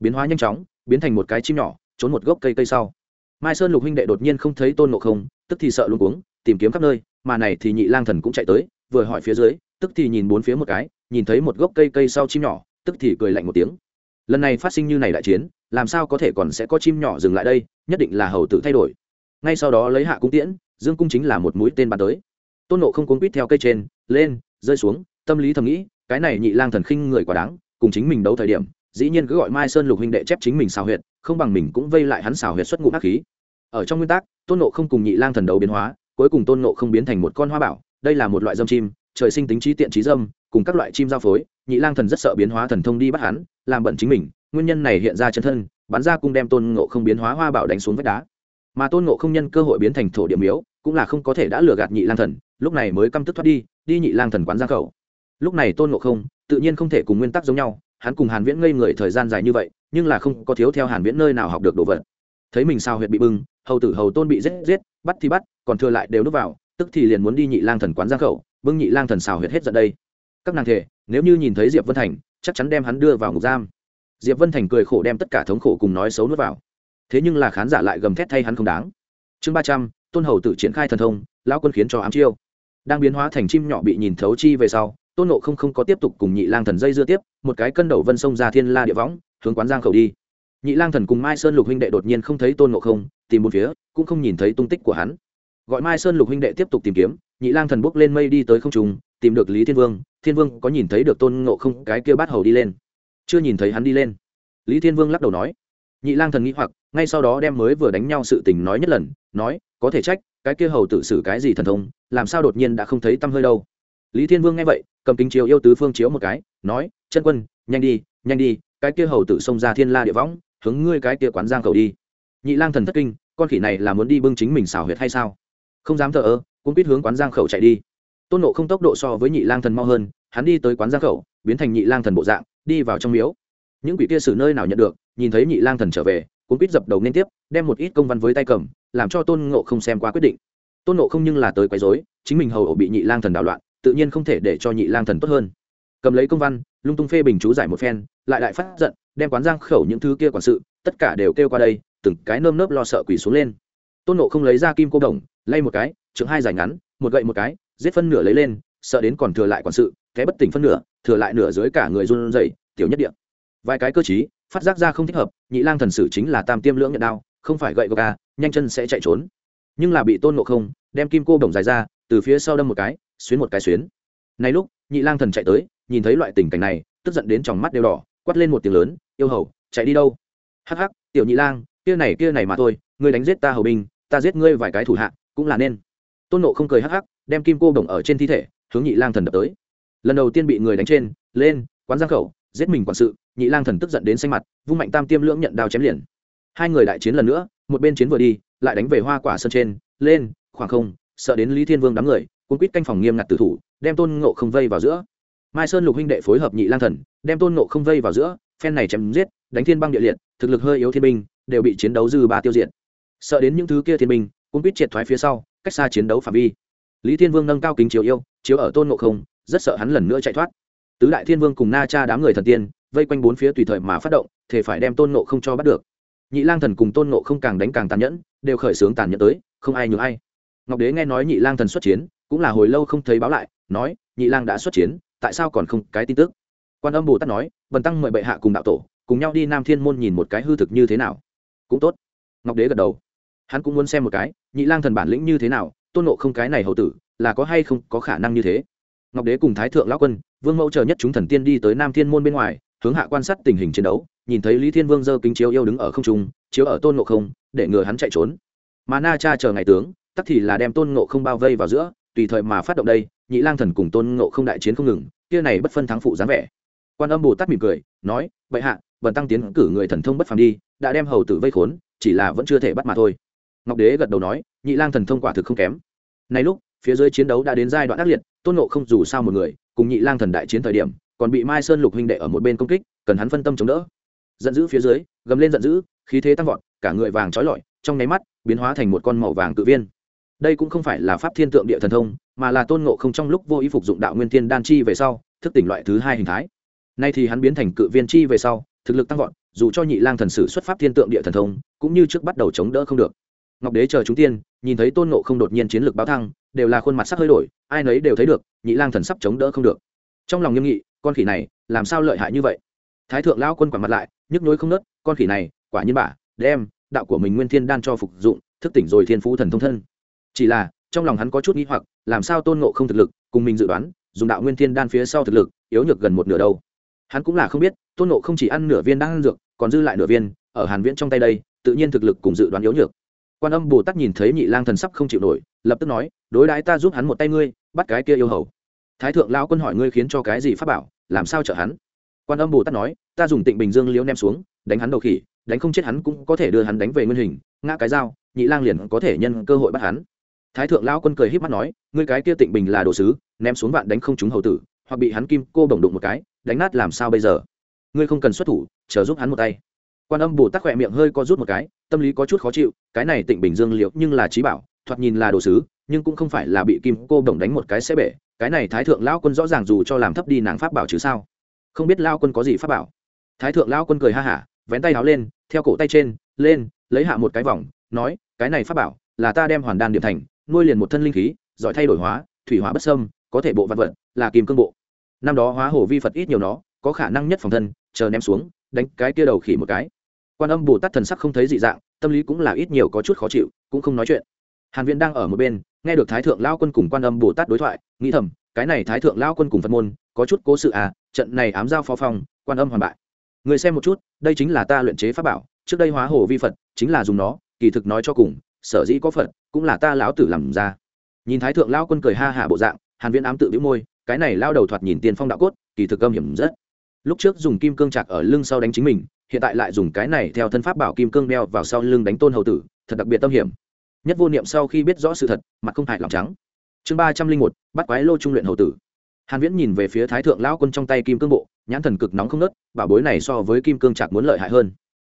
Biến hóa nhanh chóng, biến thành một cái chim nhỏ, trốn một gốc cây cây sau. Mai sơn lục huynh đệ đột nhiên không thấy tôn nộ không, tức thì sợ luôn cuống, tìm kiếm khắp nơi, mà này thì nhị lang thần cũng chạy tới, vừa hỏi phía dưới, tức thì nhìn bốn phía một cái, nhìn thấy một gốc cây cây sau chim nhỏ, tức thì cười lạnh một tiếng. Lần này phát sinh như này đại chiến, làm sao có thể còn sẽ có chim nhỏ dừng lại đây, nhất định là hầu tử thay đổi. Ngay sau đó lấy hạ cung tiễn, dương cung chính là một mũi tên bắn tới tôn nộ không cuốn quýt theo cây trên, lên, rơi xuống, tâm lý thầm nghĩ, cái này nhị lang thần khinh người quá đáng, cùng chính mình đấu thời điểm, dĩ nhiên cứ gọi mai sơn lục huynh đệ chép chính mình xào huyệt, không bằng mình cũng vây lại hắn xào huyệt xuất ngụ ác khí. Ở trong nguyên tắc, tôn nộ không cùng nhị lang thần đấu biến hóa, cuối cùng tôn nộ không biến thành một con hoa bảo, đây là một loại dâm chim, trời sinh tính trí tiện trí dâm, cùng các loại chim giao phối, nhị lang thần rất sợ biến hóa thần thông đi bắt hắn, làm bận chính mình, nguyên nhân này hiện ra chân thân, bắn ra cung đem tôn ngộ không biến hóa hoa bảo đánh xuống vách đá. Mà tôn ngộ không nhân cơ hội biến thành thổ điểm yếu cũng là không có thể đã lừa gạt nhị lang thần lúc này mới căm tức thoát đi đi nhị lang thần quán ra khẩu. Lúc này tôn ngộ không, tự nhiên không thể cùng nguyên tắc giống nhau, hắn cùng hàn viễn ngây người thời gian dài như vậy, nhưng là không có thiếu theo hàn viễn nơi nào học được đồ vật. Thấy mình sao huyệt bị bưng, hầu tử hầu tôn bị giết giết, bắt thì bắt, còn thừa lại đều núp vào, tức thì liền muốn đi nhị lang thần quán ra khẩu, bưng nhị lang thần xào huyệt hết giận đây. Các nàng thể, nếu như nhìn thấy diệp vân thành, chắc chắn đem hắn đưa vào ngục giam. Diệp vân thành cười khổ đem tất cả thống khổ cùng nói xấu nuốt vào. Thế nhưng là khán giả lại gầm thét thay hắn không đáng. Chương ba trăm, tôn hầu tự triển khai thần thông, lão quân khiến cho ám chiêu đang biến hóa thành chim nhỏ bị nhìn thấu chi về sau, tôn nộ không không có tiếp tục cùng nhị lang thần dây dưa tiếp, một cái cân đầu vân sông ra thiên la địa võng, hướng quán giang khẩu đi. Nhị lang thần cùng mai sơn lục huynh đệ đột nhiên không thấy tôn nộ không, tìm một phía, cũng không nhìn thấy tung tích của hắn. Gọi mai sơn lục huynh đệ tiếp tục tìm kiếm, nhị lang thần bốc lên mây đi tới không trùng tìm được lý thiên vương thiên vương có nhìn thấy được tôn ngộ không cái kia bát hầu đi lên? Chưa nhìn thấy hắn đi lên. Lý thiên vương lắc đầu nói. Nhị lang thần nghĩ hoặc, ngay sau đó đem mới vừa đánh nhau sự tình nói nhất lần, nói có thể trách, cái kia hầu tự xử cái gì thần thông, làm sao đột nhiên đã không thấy tâm hơi đâu. Lý thiên vương nghe vậy, cầm kính chiếu yêu tứ phương chiếu một cái, nói, chân quân, nhanh đi nhanh đi, cái kia hầu tự xông ra thiên la địa võng, hướng ngươi cái kia quán giang cầu đi. Nhị lang thần thất kinh, con khỉ này là muốn đi bưng chính mình xảo huyệt hay sao? Không dám thờ ơ, cũng biết hướng quán giang khẩu chạy đi. Tôn nộ không tốc độ so với nhị lang thần mau hơn, hắn đi tới quán giang khẩu, biến thành nhị lang thần bộ dạng, đi vào trong miếu. Những quỷ kia xử nơi nào nhận được, nhìn thấy nhị lang thần trở về, cũng biết dập đầu nên tiếp, đem một ít công văn với tay cầm làm cho tôn ngộ không xem qua quyết định. Tôn ngộ không nhưng là tới quấy dối chính mình hầu ổ bị nhị lang thần đảo loạn, tự nhiên không thể để cho nhị lang thần tốt hơn. Cầm lấy công văn, lung tung phê bình chú giải một phen, lại đại phát giận, đem quán giang khẩu những thứ kia quản sự, tất cả đều kêu qua đây, từng cái nơm nớp lo sợ quỷ xuống lên. Tôn nộ không lấy ra kim cô đồng, lay một cái chừng hai dài ngắn, một gậy một cái, giết phân nửa lấy lên, sợ đến còn thừa lại quản sự cái bất tỉnh phân nửa, thừa lại nửa dưới cả người run rẩy, tiểu nhất điện vài cái cơ chí phát giác ra không thích hợp, nhị lang thần sử chính là tam tiêm lưỡng nhận đao, không phải gậy gộc ca nhanh chân sẽ chạy trốn. Nhưng là bị tôn nộ không, đem kim cô bổng dài ra, từ phía sau đâm một cái, xuyến một cái xuyến. Này lúc, nhị lang thần chạy tới, nhìn thấy loại tình cảnh này, tức giận đến tròng mắt đều đỏ, quát lên một tiếng lớn, yêu hầu, chạy đi đâu? Hắc hắc, tiểu nhị lang, kia này kia này mà thôi, ngươi đánh giết ta hầu binh, ta giết ngươi vài cái thủ hạ, cũng là nên. Tôn nộ không cười hắc hắc, đem kim cô bổng ở trên thi thể, hướng nhị lang thần đập tới. Lần đầu tiên bị người đánh trên, lên, quán giang khẩu, giết mình quản sự nhị lang thần tức giận đến xanh mặt, vung mạnh tam tiêm lưỡng nhận đao chém liền. Hai người đại chiến lần nữa, một bên chiến vừa đi, lại đánh về hoa quả sân trên, lên, khoảng không, sợ đến lý thiên vương đám người, cuốn quýt canh phòng nghiêm ngặt tử thủ, đem tôn ngộ không vây vào giữa. Mai sơn lục huynh đệ phối hợp nhị lang thần, đem tôn ngộ không vây vào giữa, phen này chém giết, đánh thiên băng địa liệt, thực lực hơi yếu thiên binh, đều bị chiến đấu dư ba tiêu diệt. Sợ đến những thứ kia thiên binh, cuốn quýt triệt thoái phía sau, cách xa chiến đấu phạm vi. Lý thiên vương nâng cao kính chiếu yêu, chiếu ở tôn ngộ không, rất sợ hắn lần nữa chạy thoát. Tứ đại thiên vương cùng na cha đám người thần tiên vây quanh bốn phía tùy thời mà phát động thể phải đem tôn ngộ không cho bắt được. Nhị lang thần cùng tôn ngộ không càng đánh càng tàn nhẫn, đều khởi xướng tàn nhẫn tới, không ai nhường ai. Ngọc đế nghe nói nhị lang thần xuất chiến, cũng là hồi lâu không thấy báo lại, nói, nhị lang đã xuất chiến, tại sao còn không cái tin tức? Quan âm bồ tát nói vần tăng mời bệ hạ cùng đạo tổ, cùng nhau đi nam thiên môn nhìn một cái hư thực như thế nào. Cũng tốt. Ngọc đế gật đầu. Hắn cũng muốn xem một cái, nhị lang thần bản lĩnh như thế nào, tôn nộ không cái này hậu tử, là có hay không có khả năng như thế. Ngọc đế cùng thái thượng lão quân, vương mẫu chờ nhất chúng thần tiên đi tới nam thiên môn bên ngoài hướng hạ quan sát tình hình chiến đấu, nhìn thấy lý thiên vương giơ kính chiếu yêu đứng ở không trung, chiếu ở tôn nộ không, để ngừa hắn chạy trốn. Mà na cha chờ ngày tướng, tắc thì là đem tôn nộ không bao vây vào giữa, tùy thời mà phát động đây, nhị lang thần cùng tôn nộ không đại chiến không ngừng, kia này bất phân thắng phụ dáng vẻ. Quan âm bồ tát mỉm cười, nói vậy hạ bần tăng tiến cử người thần thông bất phàm đi, đã đem hầu tử vây khốn, chỉ là vẫn chưa thể bắt mà thôi. Ngọc đế gật đầu nói, nhị lang thần thông quả thực không kém. Nay lúc, phía dưới chiến đấu đã đến giai đoạn ác liệt, tôn nộ không dù sao một người, cùng nhị lang thần đại chiến thời điểm còn bị mai sơn lục huynh đệ ở một bên công kích, cần hắn phân tâm chống đỡ. Giận dữ phía dưới, gầm lên giận dữ, khí thế tăng vọt, cả người vàng trói lọi, trong nháy mắt, biến hóa thành một con màu vàng cự viên. Đây cũng không phải là pháp thiên tượng địa thần thông, mà là tôn ngộ không trong lúc vô ý phục dụng đạo nguyên thiên đan chi về sau, thức tỉnh loại thứ hai hình thái. Nay thì hắn biến thành cự viên chi về sau, thực lực tăng vọt, dù cho nhị lang thần sử xuất pháp thiên tượng địa thần thông, cũng như trước bắt đầu chống đỡ không được. Ngọc đế chờ chúng tiên, nhìn thấy tôn ngộ không đột nhiên chiến lược báo thăng, đều là khuôn mặt sắc hơi đổi, ai nấy đều thấy được, nhị lang thần sắp chống đỡ không được. Trong lòng nghiêm nghị con khỉ này làm sao lợi hại như vậy? Thái thượng lao quân quả mặt lại, nhức nhối không nớt, con khỉ này, quả nhiên bà. đem đạo của mình nguyên thiên đan cho phục dụng, thức tỉnh rồi thiên phú thần thông thân. Chỉ là, trong lòng hắn có chút nghi hoặc, làm sao tôn ngộ không thực lực, cùng mình dự đoán, dùng đạo nguyên thiên đan phía sau thực lực, yếu nhược gần một nửa đâu. Hắn cũng là không biết, tôn ngộ không chỉ ăn nửa viên đang ăn dược, còn dư lại nửa viên, ở hàn viễn trong tay đây, tự nhiên thực lực cùng dự đoán yếu nhược. Quan âm bồ tát nhìn thấy nhị lang thần sắp không chịu nổi, lập tức nói, đối đãi ta giúp hắn một tay ngươi, bắt cái kia yêu hầu thái thượng lão quân hỏi ngươi khiến cho cái gì pháp bảo, làm sao trợ hắn? Quan âm bồ tát nói, ta dùng tịnh bình dương liễu nem xuống, đánh hắn đầu khỉ, đánh không chết hắn cũng có thể đưa hắn đánh về nguyên hình, ngã cái dao, nhị lang liền có thể nhân cơ hội bắt hắn. Thái thượng lão quân cười h í p mắt nói, ngươi cái kia tịnh bình là đồ sứ, ném xuống vạn đánh không trúng hầu tử, hoặc bị hắn kim cô bổng đụng một cái, đánh nát làm sao bây giờ? Ngươi không cần xuất thủ, chờ giúp hắn một tay. Quan âm bồ tát khỏe miệng hơi co rút một cái, tâm lý có chút khó chịu, cái này tịnh bình dương liệu nhưng là trí bảo, thoạt nhìn là đồ sứ, nhưng cũng không phải là bị kim cô bổng đánh một cái sẽ bể cái này thái thượng lão quân rõ ràng dù cho làm thấp đi nàng pháp bảo chứ sao? Không biết lao quân có gì pháp bảo? Thái thượng lao quân cười ha hả, vén tay áo lên, theo cổ tay trên, lên, lấy hạ một cái vòng, nói, cái này pháp bảo là ta đem hoàn đan điểm thành, nuôi liền một thân linh khí, giỏi thay đổi hóa, thủy hóa bất sâm có thể bộ vật vật, là kim cương bộ. Năm đó hóa hổ vi phật ít nhiều nó, có khả năng nhất phòng thân, chờ ném xuống, đánh cái kia đầu khỉ một cái. Quan âm bồ tát thần sắc không thấy dị dạng, tâm lý cũng là ít nhiều có chút khó chịu, cũng không nói chuyện. Hàn viễn đang ở một bên nghe được thái thượng lao quân cùng quan âm bồ tát đối thoại, nghĩ thầm, cái này thái thượng lao quân cùng phật môn, có chút cố sự à trận này ám giao phó phong, quan âm hoàn bại. Người xem một chút, đây chính là ta luyện chế pháp bảo, trước đây hóa hồ vi phật, chính là dùng nó, kỳ thực nói cho cùng, sở dĩ có phật, cũng là ta lão tử làm ra. Nhìn thái thượng lao quân cười ha hả bộ dạng, hàn viễn ám tự bĩu môi, cái này lao đầu thoạt nhìn tiền phong đạo cốt, kỳ thực âm hiểm rất. Lúc trước dùng kim cương chặt ở lưng sau đánh chính mình, hiện tại lại dùng cái này theo thân pháp bảo kim cương đeo vào sau lưng đánh tôn hầu tử, thật đặc biệt tâm hiểm nhất vô niệm sau khi biết rõ sự thật, mặt không hại lòng trắng. Chương ba trăm linh một, bắt quái lô trung luyện hầu tử. Hàn viễn nhìn về phía thái thượng lão quân trong tay kim cương bộ, nhãn thần cực nóng không nớt bảo bối này so với kim cương chặt muốn lợi hại hơn.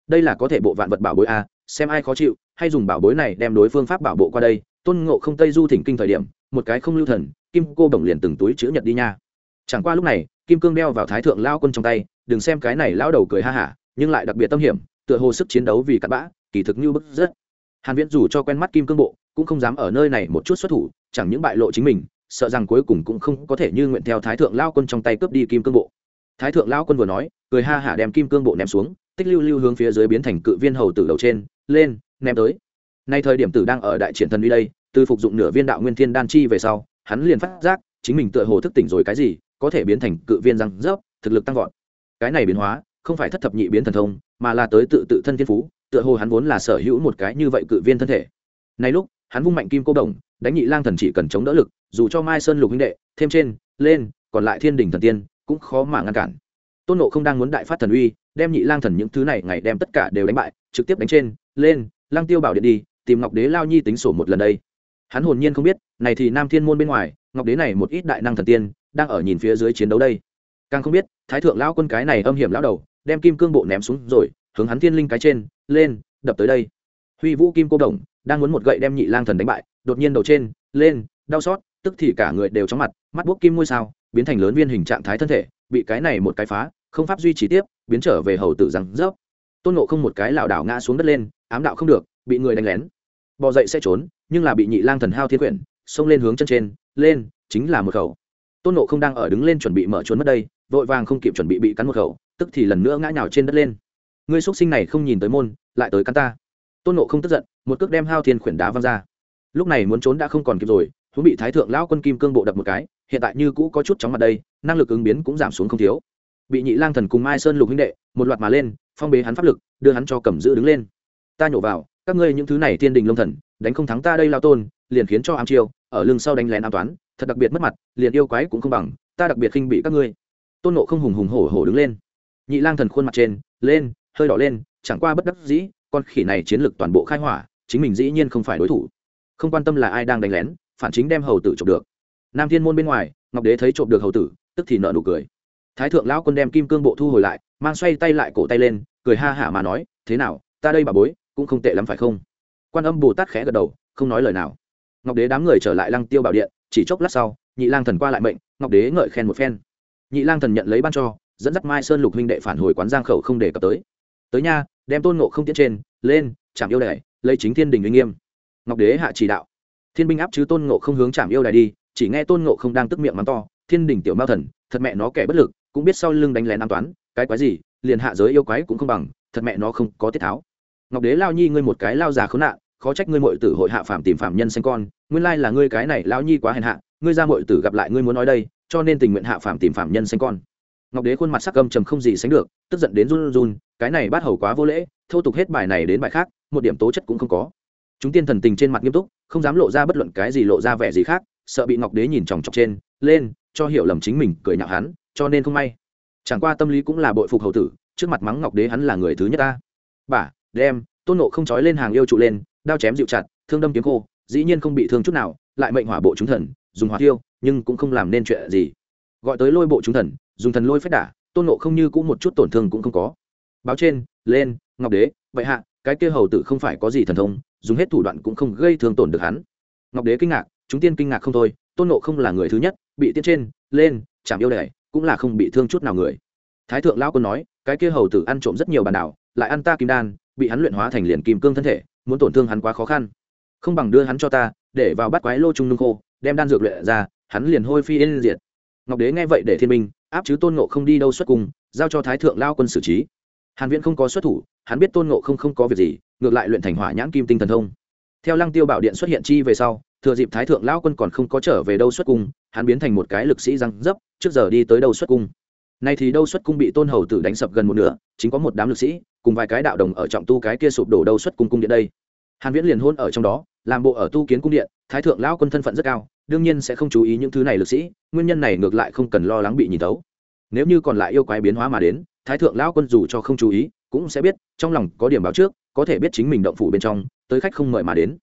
Đây là có thể bộ vạn vật bảo bối a xem ai khó chịu, hay dùng bảo bối này đem đối phương pháp bảo bộ qua đây. Tôn ngộ không tây du thỉnh kinh thời điểm, một cái không lưu thần, kim cô đồng liền từng túi chữ nhật đi nha. Chẳng qua lúc này, kim cương đeo vào thái thượng lão quân trong tay, đừng xem cái này lão đầu cười ha hả, nhưng lại đặc biệt tâm hiểm, tựa hồ sức chiến đấu vì cặn bã, kỳ thực như bức rất hàn viễn dù cho quen mắt kim cương bộ, cũng không dám ở nơi này một chút xuất thủ, chẳng những bại lộ chính mình, sợ rằng cuối cùng cũng không có thể như nguyện theo thái thượng lao quân trong tay cướp đi kim cương bộ. Thái thượng lao quân vừa nói, cười ha hả đem kim cương bộ ném xuống, tích lưu lưu hướng phía dưới biến thành cự viên hầu tử đầu trên, lên, ném tới. Nay thời điểm tử đang ở đại triển thần uy đây, từ phục dụng nửa viên đạo nguyên thiên đan chi về sau, hắn liền phát giác, chính mình tựa hồ thức tỉnh rồi cái gì, có thể biến thành cự viên răng rớp, thực lực tăng vọt. Cái này biến hóa, không phải thất thập nhị biến thần thông, mà là tới tự tự thân thiên phú tựa hồ hắn vốn là sở hữu một cái như vậy cự viên thân thể. Này lúc, hắn vung mạnh kim cô đồng, đánh nhị lang thần chỉ cần chống đỡ lực, dù cho mai sơn lục huynh đệ, thêm trên, lên, còn lại thiên đình thần tiên, cũng khó mà ngăn cản. Tôn nộ không đang muốn đại phát thần uy, đem nhị lang thần những thứ này ngày đem tất cả đều đánh bại, trực tiếp đánh trên, lên lang tiêu bảo điện đi, tìm ngọc đế lao nhi tính sổ một lần đây. Hắn hồn nhiên không biết, này thì nam thiên môn bên ngoài, ngọc đế này một ít đại năng thần tiên, đang ở nhìn phía dưới chiến đấu đây. Càng không biết, thái thượng lão quân cái này âm hiểm lão đầu, đem kim cương bộ ném xuống rồi hướng hắn thiên linh cái trên, lên, đập tới đây. Huy vũ kim cô đồng đang muốn một gậy đem nhị lang thần đánh bại, đột nhiên đầu trên, lên, đau xót, tức thì cả người đều chóng mặt, mắt buốc kim ngôi sao, biến thành lớn viên hình trạng thái thân thể, bị cái này một cái phá, không pháp duy trì tiếp, biến trở về hầu tử rằng rớp. Tôn nộ không một cái lảo đảo ngã xuống đất lên, ám đạo không được, bị người đánh lén. Bò dậy sẽ trốn, nhưng là bị nhị lang thần hao thiên quyển, xông lên hướng chân trên, lên, chính là một khẩu. Tôn nộ không đang ở đứng lên chuẩn bị mở trốn mất đây, vội vàng không kịp chuẩn bị bị cắn một khẩu, tức thì lần nữa ngã nhào trên đất lên ngươi xuất sinh này không nhìn tới môn, lại tới căn ta. Tôn nộ không tức giận, một cước đem hao thiên khuyển đá văng ra. Lúc này muốn trốn đã không còn kịp rồi thú bị thái thượng lão quân kim cương bộ đập một cái, hiện tại như cũ có chút chóng mặt đây, năng lực ứng biến cũng giảm xuống không thiếu. Bị nhị lang thần cùng mai sơn lục huynh đệ, một loạt mà lên, phong bế hắn pháp lực, đưa hắn cho cầm giữ đứng lên. Ta nhổ vào, các ngươi những thứ này thiên đình lông thần, đánh không thắng ta đây lao tôn, liền khiến cho ám chiêu, ở lưng sau đánh lén an toán, thật đặc biệt mất mặt, liền yêu quái cũng không bằng, ta đặc biệt khinh bị các ngươi. Tôn nộ không hùng hùng hổ hổ đứng lên. Nhị lang thần khuôn mặt trên, lên hơi đỏ lên, chẳng qua bất đắc dĩ, con khỉ này chiến lược toàn bộ khai hỏa, chính mình dĩ nhiên không phải đối thủ. Không quan tâm là ai đang đánh lén, phản chính đem hầu tử trộm được. Nam thiên môn bên ngoài, ngọc đế thấy trộm được hầu tử, tức thì nợ nụ cười. Thái thượng lão quân đem kim cương bộ thu hồi lại, mang xoay tay lại cổ tay lên, cười ha hả mà nói, thế nào, ta đây bà bối, cũng không tệ lắm phải không? Quan âm bồ tát khẽ gật đầu, không nói lời nào. Ngọc đế đám người trở lại lăng tiêu bảo điện, chỉ chốc lát sau, nhị lang thần qua lại mệnh, ngọc đế ngợi khen một phen. Nhị lang thần nhận lấy ban cho, dẫn dắt mai sơn lục huynh đệ phản hồi quán giang khẩu không để cập tới tới nha, đem tôn nộ không tiến trên, lên, chạm yêu đài, lấy chính thiên đình uy nghiêm. Ngọc đế hạ chỉ đạo. Thiên binh áp chứ tôn nộ không hướng chạm yêu đài đi, chỉ nghe tôn nộ không đang tức miệng mắng to, thiên đình tiểu mao thần, thật mẹ nó kẻ bất lực, cũng biết sau lưng đánh lén an toán, cái quái gì, liền hạ giới yêu quái cũng không bằng, thật mẹ nó không có tiết tháo. Ngọc đế lao nhi ngươi một cái lao già khốn nạn, khó trách ngươi mội tử hội hạ phạm tìm phạm nhân sinh con, nguyên lai là ngươi cái này lao nhi quá hèn hạ, ngươi ra mội tử gặp lại ngươi muốn nói đây, cho nên tình nguyện hạ phạm tìm phạm nhân sinh con ngọc đế khuôn mặt sắc gâm trầm không gì sánh được, tức giận đến run run cái này bắt hầu quá vô lễ, thô tục hết bài này đến bài khác, một điểm tố chất cũng không có. Chúng tiên thần tình trên mặt nghiêm túc, không dám lộ ra bất luận cái gì lộ ra vẻ gì khác, sợ bị ngọc đế nhìn chòng chọc trên, lên, cho hiểu lầm chính mình, cười nhạo hắn, cho nên không may. Chẳng qua tâm lý cũng là bội phục hầu tử, trước mặt mắng ngọc đế hắn là người thứ nhất ta. Bả đem, tôn nộ không trói lên hàng yêu trụ lên, đao chém dịu chặt, thương đâm kiếm khô, dĩ nhiên không bị thương chút nào, lại mệnh hỏa bộ chúng thần, dùng hỏa tiêu nhưng cũng không làm nên chuyện gì. Gọi tới lôi bộ chúng thần dùng thần lôi phép đả, tôn nộ không như cũng một chút tổn thương cũng không có. Báo trên, lên, ngọc đế bệ hạ, cái kia hầu tử không phải có gì thần thông, dùng hết thủ đoạn cũng không gây thương tổn được hắn. Ngọc đế kinh ngạc, chúng tiên kinh ngạc không thôi, tôn nộ không là người thứ nhất, bị tiết trên, lên chạm yêu đẻ cũng là không bị thương chút nào người. Thái thượng lão quân nói, cái kia hầu tử ăn trộm rất nhiều bàn đảo, lại ăn ta kim đan, bị hắn luyện hóa thành liền kim cương thân thể, muốn tổn thương hắn quá khó khăn. Không bằng đưa hắn cho ta, để vào bắt quái lô trung nung khô, đem đan dược luyện ra, hắn liền hôi phi yên diệt ngọc đế nghe vậy để thiên minh áp chứ tôn nộ không đi đâu xuất cung, giao cho thái thượng lao quân xử trí. Hàn viễn không có xuất thủ hắn biết tôn nộ không không có việc gì ngược lại luyện thành hỏa nhãn kim tinh thần thông. Theo lăng tiêu bảo điện xuất hiện chi về sau thừa dịp thái thượng lao quân còn không có trở về đâu xuất cung hắn biến thành một cái lực sĩ răng dấp trước giờ đi tới đâu xuất cung. Nay thì đâu xuất cung bị tôn hầu tử đánh sập gần một nửa chính có một đám lực sĩ cùng vài cái đạo đồng ở trọng tu cái kia sụp đổ đâu xuất cung cung điện đây. Hàn viễn liền hôn ở trong đó làm bộ ở tu kiến cung điện thái thượng lão quân thân phận rất cao đương nhiên sẽ không chú ý những thứ này lực sĩ, nguyên nhân này ngược lại không cần lo lắng bị nhìn tấu nếu như còn lại yêu quái biến hóa mà đến, thái thượng lão quân dù cho không chú ý, cũng sẽ biết, trong lòng có điểm báo trước, có thể biết chính mình động phủ bên trong, tới khách không mời mà đến.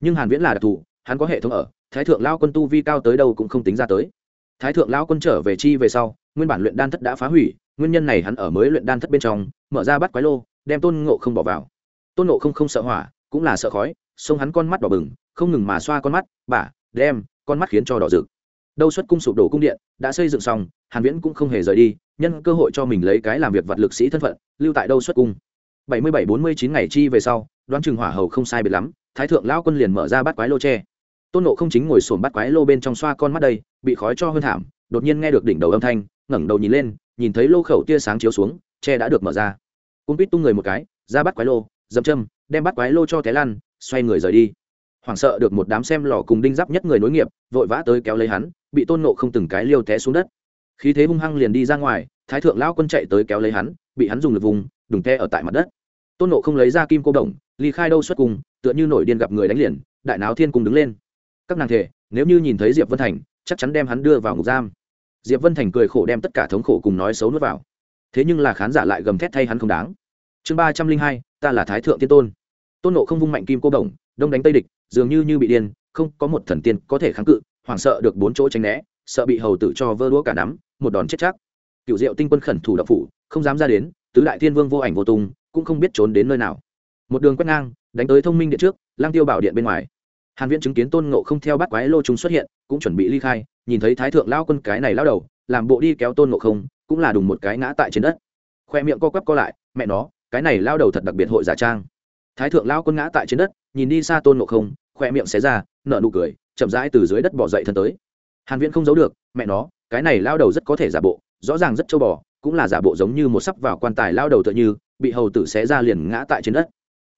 Nhưng hàn viễn là đặc thù, hắn có hệ thống ở, thái thượng lão quân tu vi cao tới đâu cũng không tính ra tới. Thái thượng lão quân trở về chi về sau, nguyên bản luyện đan thất đã phá hủy, nguyên nhân này hắn ở mới luyện đan thất bên trong, mở ra bắt quái lô, đem tôn ngộ không bỏ vào. Tôn ngộ không không sợ hỏa, cũng là sợ khói, xông hắn con mắt đỏ bừng, không ngừng mà xoa con mắt bả đem con mắt khiến cho đỏ rực. Đâu xuất cung sụp đổ cung điện, đã xây dựng xong, hàn viễn cũng không hề rời đi, nhân cơ hội cho mình lấy cái làm việc vật lực sĩ thân phận, lưu tại đâu xuất cung. Bảy mươi bảy bốn mươi chín ngày chi về sau, đoán chừng hỏa hầu không sai biệt lắm, thái thượng lão quân liền mở ra bắt quái lô tre tôn nộ không chính ngồi sồn bắt quái lô bên trong xoa con mắt đây, bị khói cho hơn thảm, đột nhiên nghe được đỉnh đầu âm thanh, ngẩng đầu nhìn lên, nhìn thấy lô khẩu tia sáng chiếu xuống tre đã được mở ra. Cung pít tung người một cái, ra bắt quái lô, dậm châm đem bắt quái lô cho té lăn xoay người rời đi hoảng sợ được một đám xem lò cùng đinh giáp nhất người nối nghiệp, vội vã tới kéo lấy hắn, bị tôn nộ không từng cái liêu té xuống đất. Khí thế hung hăng liền đi ra ngoài, thái thượng lão quân chạy tới kéo lấy hắn, bị hắn dùng lực vùng, đùng te ở tại mặt đất. Tôn nộ không lấy ra kim cô đồng, ly khai đâu xuất cùng, tựa như nổi điên gặp người đánh liền, đại náo thiên cùng đứng lên. Các nàng thể, nếu như nhìn thấy diệp vân thành, chắc chắn đem hắn đưa vào ngục giam. Diệp vân thành cười khổ đem tất cả thống khổ cùng nói xấu nuốt vào. Thế nhưng là khán giả lại gầm thét thay hắn không đáng. Chương ba trăm linh hai, ta là thái thượng tiên tôn. Tôn nộ không vung mạnh kim cô đồng đông đánh tây địch, dường như như bị điên, không có một thần tiên có thể kháng cự, hoảng sợ được bốn chỗ tránh né, sợ bị hầu tử cho vơ đũa cả nắm, một đòn chết chắc. Cựu diệu tinh quân khẩn thủ đập phủ, không dám ra đến, tứ đại thiên vương vô ảnh vô tung, cũng không biết trốn đến nơi nào. Một đường quét ngang, đánh tới thông minh điện trước lang tiêu bảo điện bên ngoài. Hàn viễn chứng kiến tôn ngộ không theo bắt quái lô chúng xuất hiện, cũng chuẩn bị ly khai, nhìn thấy thái thượng lao quân cái này lao đầu, làm bộ đi kéo tôn ngộ không, cũng là đùng một cái ngã tại trên đất. Khoe miệng co quắp co lại, mẹ nó, cái này lao đầu thật đặc biệt hội giả trang. Thái thượng lao quân ngã tại trên đất nhìn đi xa tôn ngộ không khoe miệng xé ra, nở nụ cười, chậm rãi từ dưới đất bỏ dậy thân tới. Hàn viễn không giấu được, mẹ nó, cái này lao đầu rất có thể giả bộ, rõ ràng rất châu bò, cũng là giả bộ giống như một sắp vào quan tài lao đầu tựa như, bị hầu tử xé ra liền ngã tại trên đất.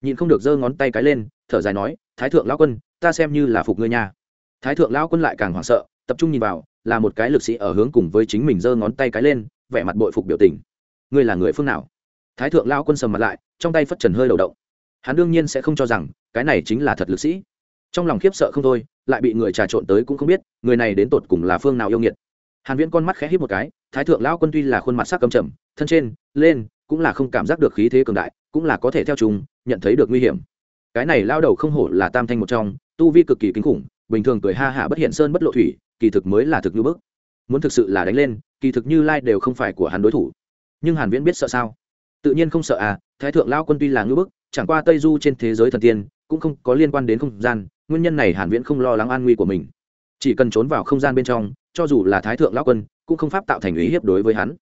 Nhìn không được giơ ngón tay cái lên, thở dài nói, thái thượng lão quân, ta xem như là phục ngươi nha. Thái thượng lão quân lại càng hoảng sợ, tập trung nhìn vào, là một cái lực sĩ ở hướng cùng với chính mình giơ ngón tay cái lên, vẻ mặt bội phục biểu tình. Ngươi là người phương nào? Thái thượng lão quân sầm mặt lại, trong tay phất trần hơi đầu động hắn đương nhiên sẽ không cho rằng, cái này chính là thật lực sĩ. Trong lòng khiếp sợ không thôi, lại bị người trà trộn tới cũng không biết, người này đến tột cùng là phương nào yêu nghiệt. Hàn viễn con mắt khẽ híp một cái, thái thượng lão quân tuy là khuôn mặt sắc căm trầm, thân trên, lên, cũng là không cảm giác được khí thế cường đại, cũng là có thể theo trùng, nhận thấy được nguy hiểm. Cái này lao đầu không hổ là tam thanh một trong, tu vi cực kỳ kinh khủng, bình thường cười ha hạ bất hiện sơn bất lộ thủy, kỳ thực mới là thực như bức. Muốn thực sự là đánh lên, kỳ thực như lai đều không phải của hắn đối thủ. Nhưng hàn viễn biết sợ sao? Tự nhiên không sợ à thái thượng lao quân tuy là ngưỡng bức chẳng qua tây du trên thế giới thần tiên, cũng không có liên quan đến không gian, nguyên nhân này hàn viễn không lo lắng an nguy của mình. Chỉ cần trốn vào không gian bên trong, cho dù là thái thượng lão quân, cũng không pháp tạo thành ý hiếp đối với hắn.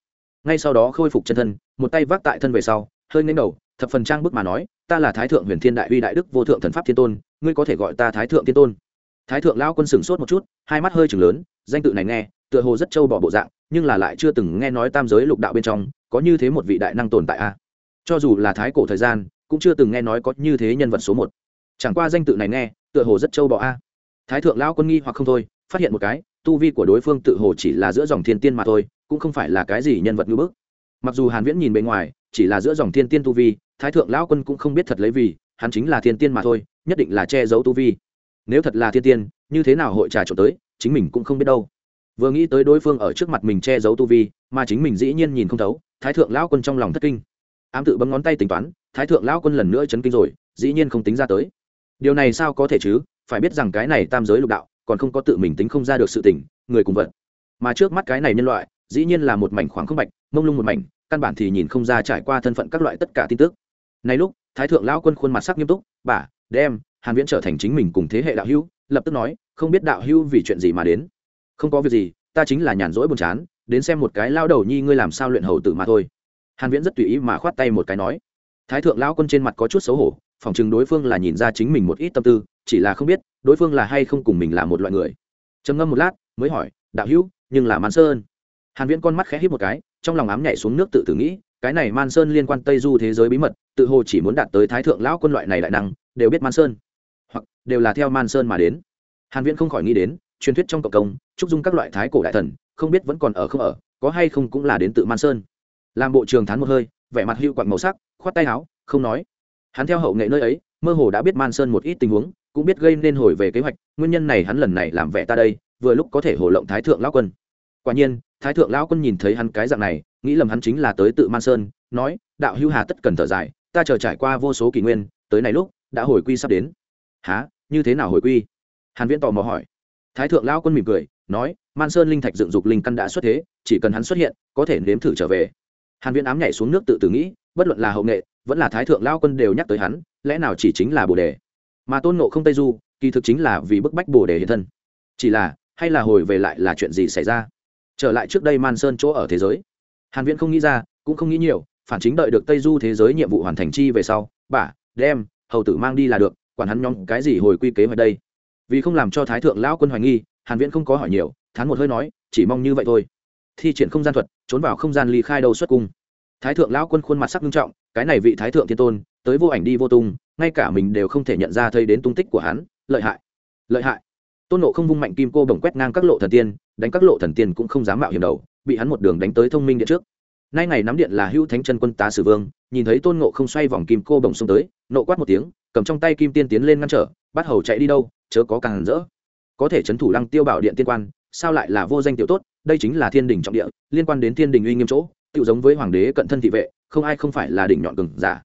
Ngay sau đó khôi phục chân thân, một tay vác tại thân về sau, hơi nén đầu, thập phần trang bức mà nói, ta là thái thượng huyền thiên đại uy đại đức vô thượng thần pháp thiên tôn, ngươi có thể gọi ta thái thượng thiên tôn. Thái thượng lão quân sửng sốt một chút, hai mắt hơi chừng lớn, danh tự này nghe, tựa hồ rất trâu bỏ bộ dạng, nhưng là lại chưa từng nghe nói tam giới lục đạo bên trong có như thế một vị đại năng tồn tại a. Cho dù là thái cổ thời gian cũng chưa từng nghe nói có như thế nhân vật số một. Chẳng qua danh tự này nghe, tựa hồ rất châu bọ a. Thái thượng lão quân nghi hoặc không thôi, phát hiện một cái, tu vi của đối phương tự hồ chỉ là giữa dòng thiên tiên mà thôi, cũng không phải là cái gì nhân vật ngữ bức. Mặc dù hàn viễn nhìn bề ngoài, chỉ là giữa dòng thiên tiên tu vi, thái thượng lão quân cũng không biết thật lấy vì, hắn chính là thiên tiên mà thôi, nhất định là che giấu tu vi. Nếu thật là thiên tiên, như thế nào hội trà trộn tới, chính mình cũng không biết đâu. Vừa nghĩ tới đối phương ở trước mặt mình che giấu tu vi, mà chính mình dĩ nhiên nhìn không thấu, thái thượng lão quân trong lòng thất kinh. Ám tự bấm ngón tay tính toán thái thượng lão quân lần nữa chấn kinh rồi, dĩ nhiên không tính ra tới. Điều này sao có thể chứ? Phải biết rằng cái này tam giới lục đạo, còn không có tự mình tính không ra được sự tỉnh người cùng vật. Mà trước mắt cái này nhân loại, dĩ nhiên là một mảnh khoảng không bạch, mông lung một mảnh, căn bản thì nhìn không ra trải qua thân phận các loại tất cả tin tức. Này lúc, thái thượng lão quân khuôn mặt sắc nghiêm túc, bà, đem hàn viễn trở thành chính mình cùng thế hệ đạo hữu. Lập tức nói, không biết đạo hữu vì chuyện gì mà đến? Không có việc gì, ta chính là nhàn rỗi buồn chán, đến xem một cái lao đầu nhi ngươi làm sao luyện hầu tử mà thôi. Hàn viễn rất tùy ý mà khoát tay một cái nói thái thượng lão quân trên mặt có chút xấu hổ phòng chừng đối phương là nhìn ra chính mình một ít tâm tư, chỉ là không biết đối phương là hay không cùng mình là một loại người. Trầm ngâm một lát, mới hỏi, đạo hữu, nhưng là man sơn? Hàn viễn con mắt khẽ híp một cái, trong lòng ám nhảy xuống nước tự tử nghĩ, cái này man sơn liên quan tây du thế giới bí mật, tự hồ chỉ muốn đạt tới thái thượng lão quân loại này đại năng, đều biết man sơn. Hoặc, đều là theo man sơn mà đến. Hàn viễn không khỏi nghĩ đến, truyền thuyết trong cộng công, trúc dung các loại thái cổ đại thần, không biết vẫn còn ở không ở, có hay không cũng là đến tự man sơn. Làm bộ trường thán một hơi vẻ mặt hưu quặng màu sắc, khoát tay áo, không nói. Hắn theo hậu nghệ nơi ấy, mơ hồ đã biết man sơn một ít tình huống, cũng biết gây nên hồi về kế hoạch, nguyên nhân này hắn lần này làm vẻ ta đây, vừa lúc có thể hồ lộng thái thượng lão quân. Quả nhiên, thái thượng lão quân nhìn thấy hắn cái dạng này, nghĩ lầm hắn chính là tới tự man sơn, nói, đạo hưu hà tất cần thở dài, ta chờ trải qua vô số kỷ nguyên, tới này lúc, đã hồi quy sắp đến. Há như thế nào hồi quy? Hàn viễn tò mò hỏi. Thái thượng lão quân mỉm cười, nói, man sơn linh thạch dựng dục linh căn đã xuất thế, chỉ cần hắn xuất hiện, có thể nếm thử trở về hàn viễn ám nhảy xuống nước tự tử nghĩ, bất luận là hậu nghệ, vẫn là thái thượng lão quân đều nhắc tới hắn, lẽ nào chỉ chính là bồ đề? Mà tôn ngộ không tây du, kỳ thực chính là vì bức bách bồ đề hiện thân. Chỉ là, hay là hồi về lại là chuyện gì xảy ra? Trở lại trước đây man sơn chỗ ở thế giới. Hàn viễn không nghĩ ra, cũng không nghĩ nhiều, phản chính đợi được tây du thế giới nhiệm vụ hoàn thành chi về sau bả đem, hầu tử mang đi là được, quản hắn nhóm cái gì hồi quy kế hoạch đây? Vì không làm cho thái thượng lão quân hoài nghi, hàn viễn không có hỏi nhiều, thán một hơi nói, chỉ mong như vậy thôi thi triển không gian thuật, trốn vào không gian ly khai đầu xuất cung. Thái thượng lão quân khuôn mặt sắc nghiêm trọng, cái này vị thái thượng thiên tôn, tới vô ảnh đi vô tung, ngay cả mình đều không thể nhận ra thấy đến tung tích của hắn. Lợi hại lợi hại. Tôn nộ không vung mạnh kim cô bồng quét ngang các lộ thần tiên, đánh các lộ thần tiên cũng không dám mạo hiểm đầu, bị hắn một đường đánh tới thông minh điện trước. Nay ngày nắm điện là hữu thánh chân quân tá sử vương, nhìn thấy tôn nộ không xoay vòng kim cô bồng xông tới, nộ quát một tiếng, cầm trong tay kim tiên tiến lên ngăn trở, bắt hầu chạy đi đâu, chớ có càng rỡ. Có thể trấn thủ lăng tiêu bảo điện tiên quan, sao lại là vô danh tiểu tốt đây chính là thiên đình trọng địa, liên quan đến thiên đình uy nghiêm chỗ tự giống với hoàng đế cận thân thị vệ, không ai không phải là đỉnh nhọn gừng giả.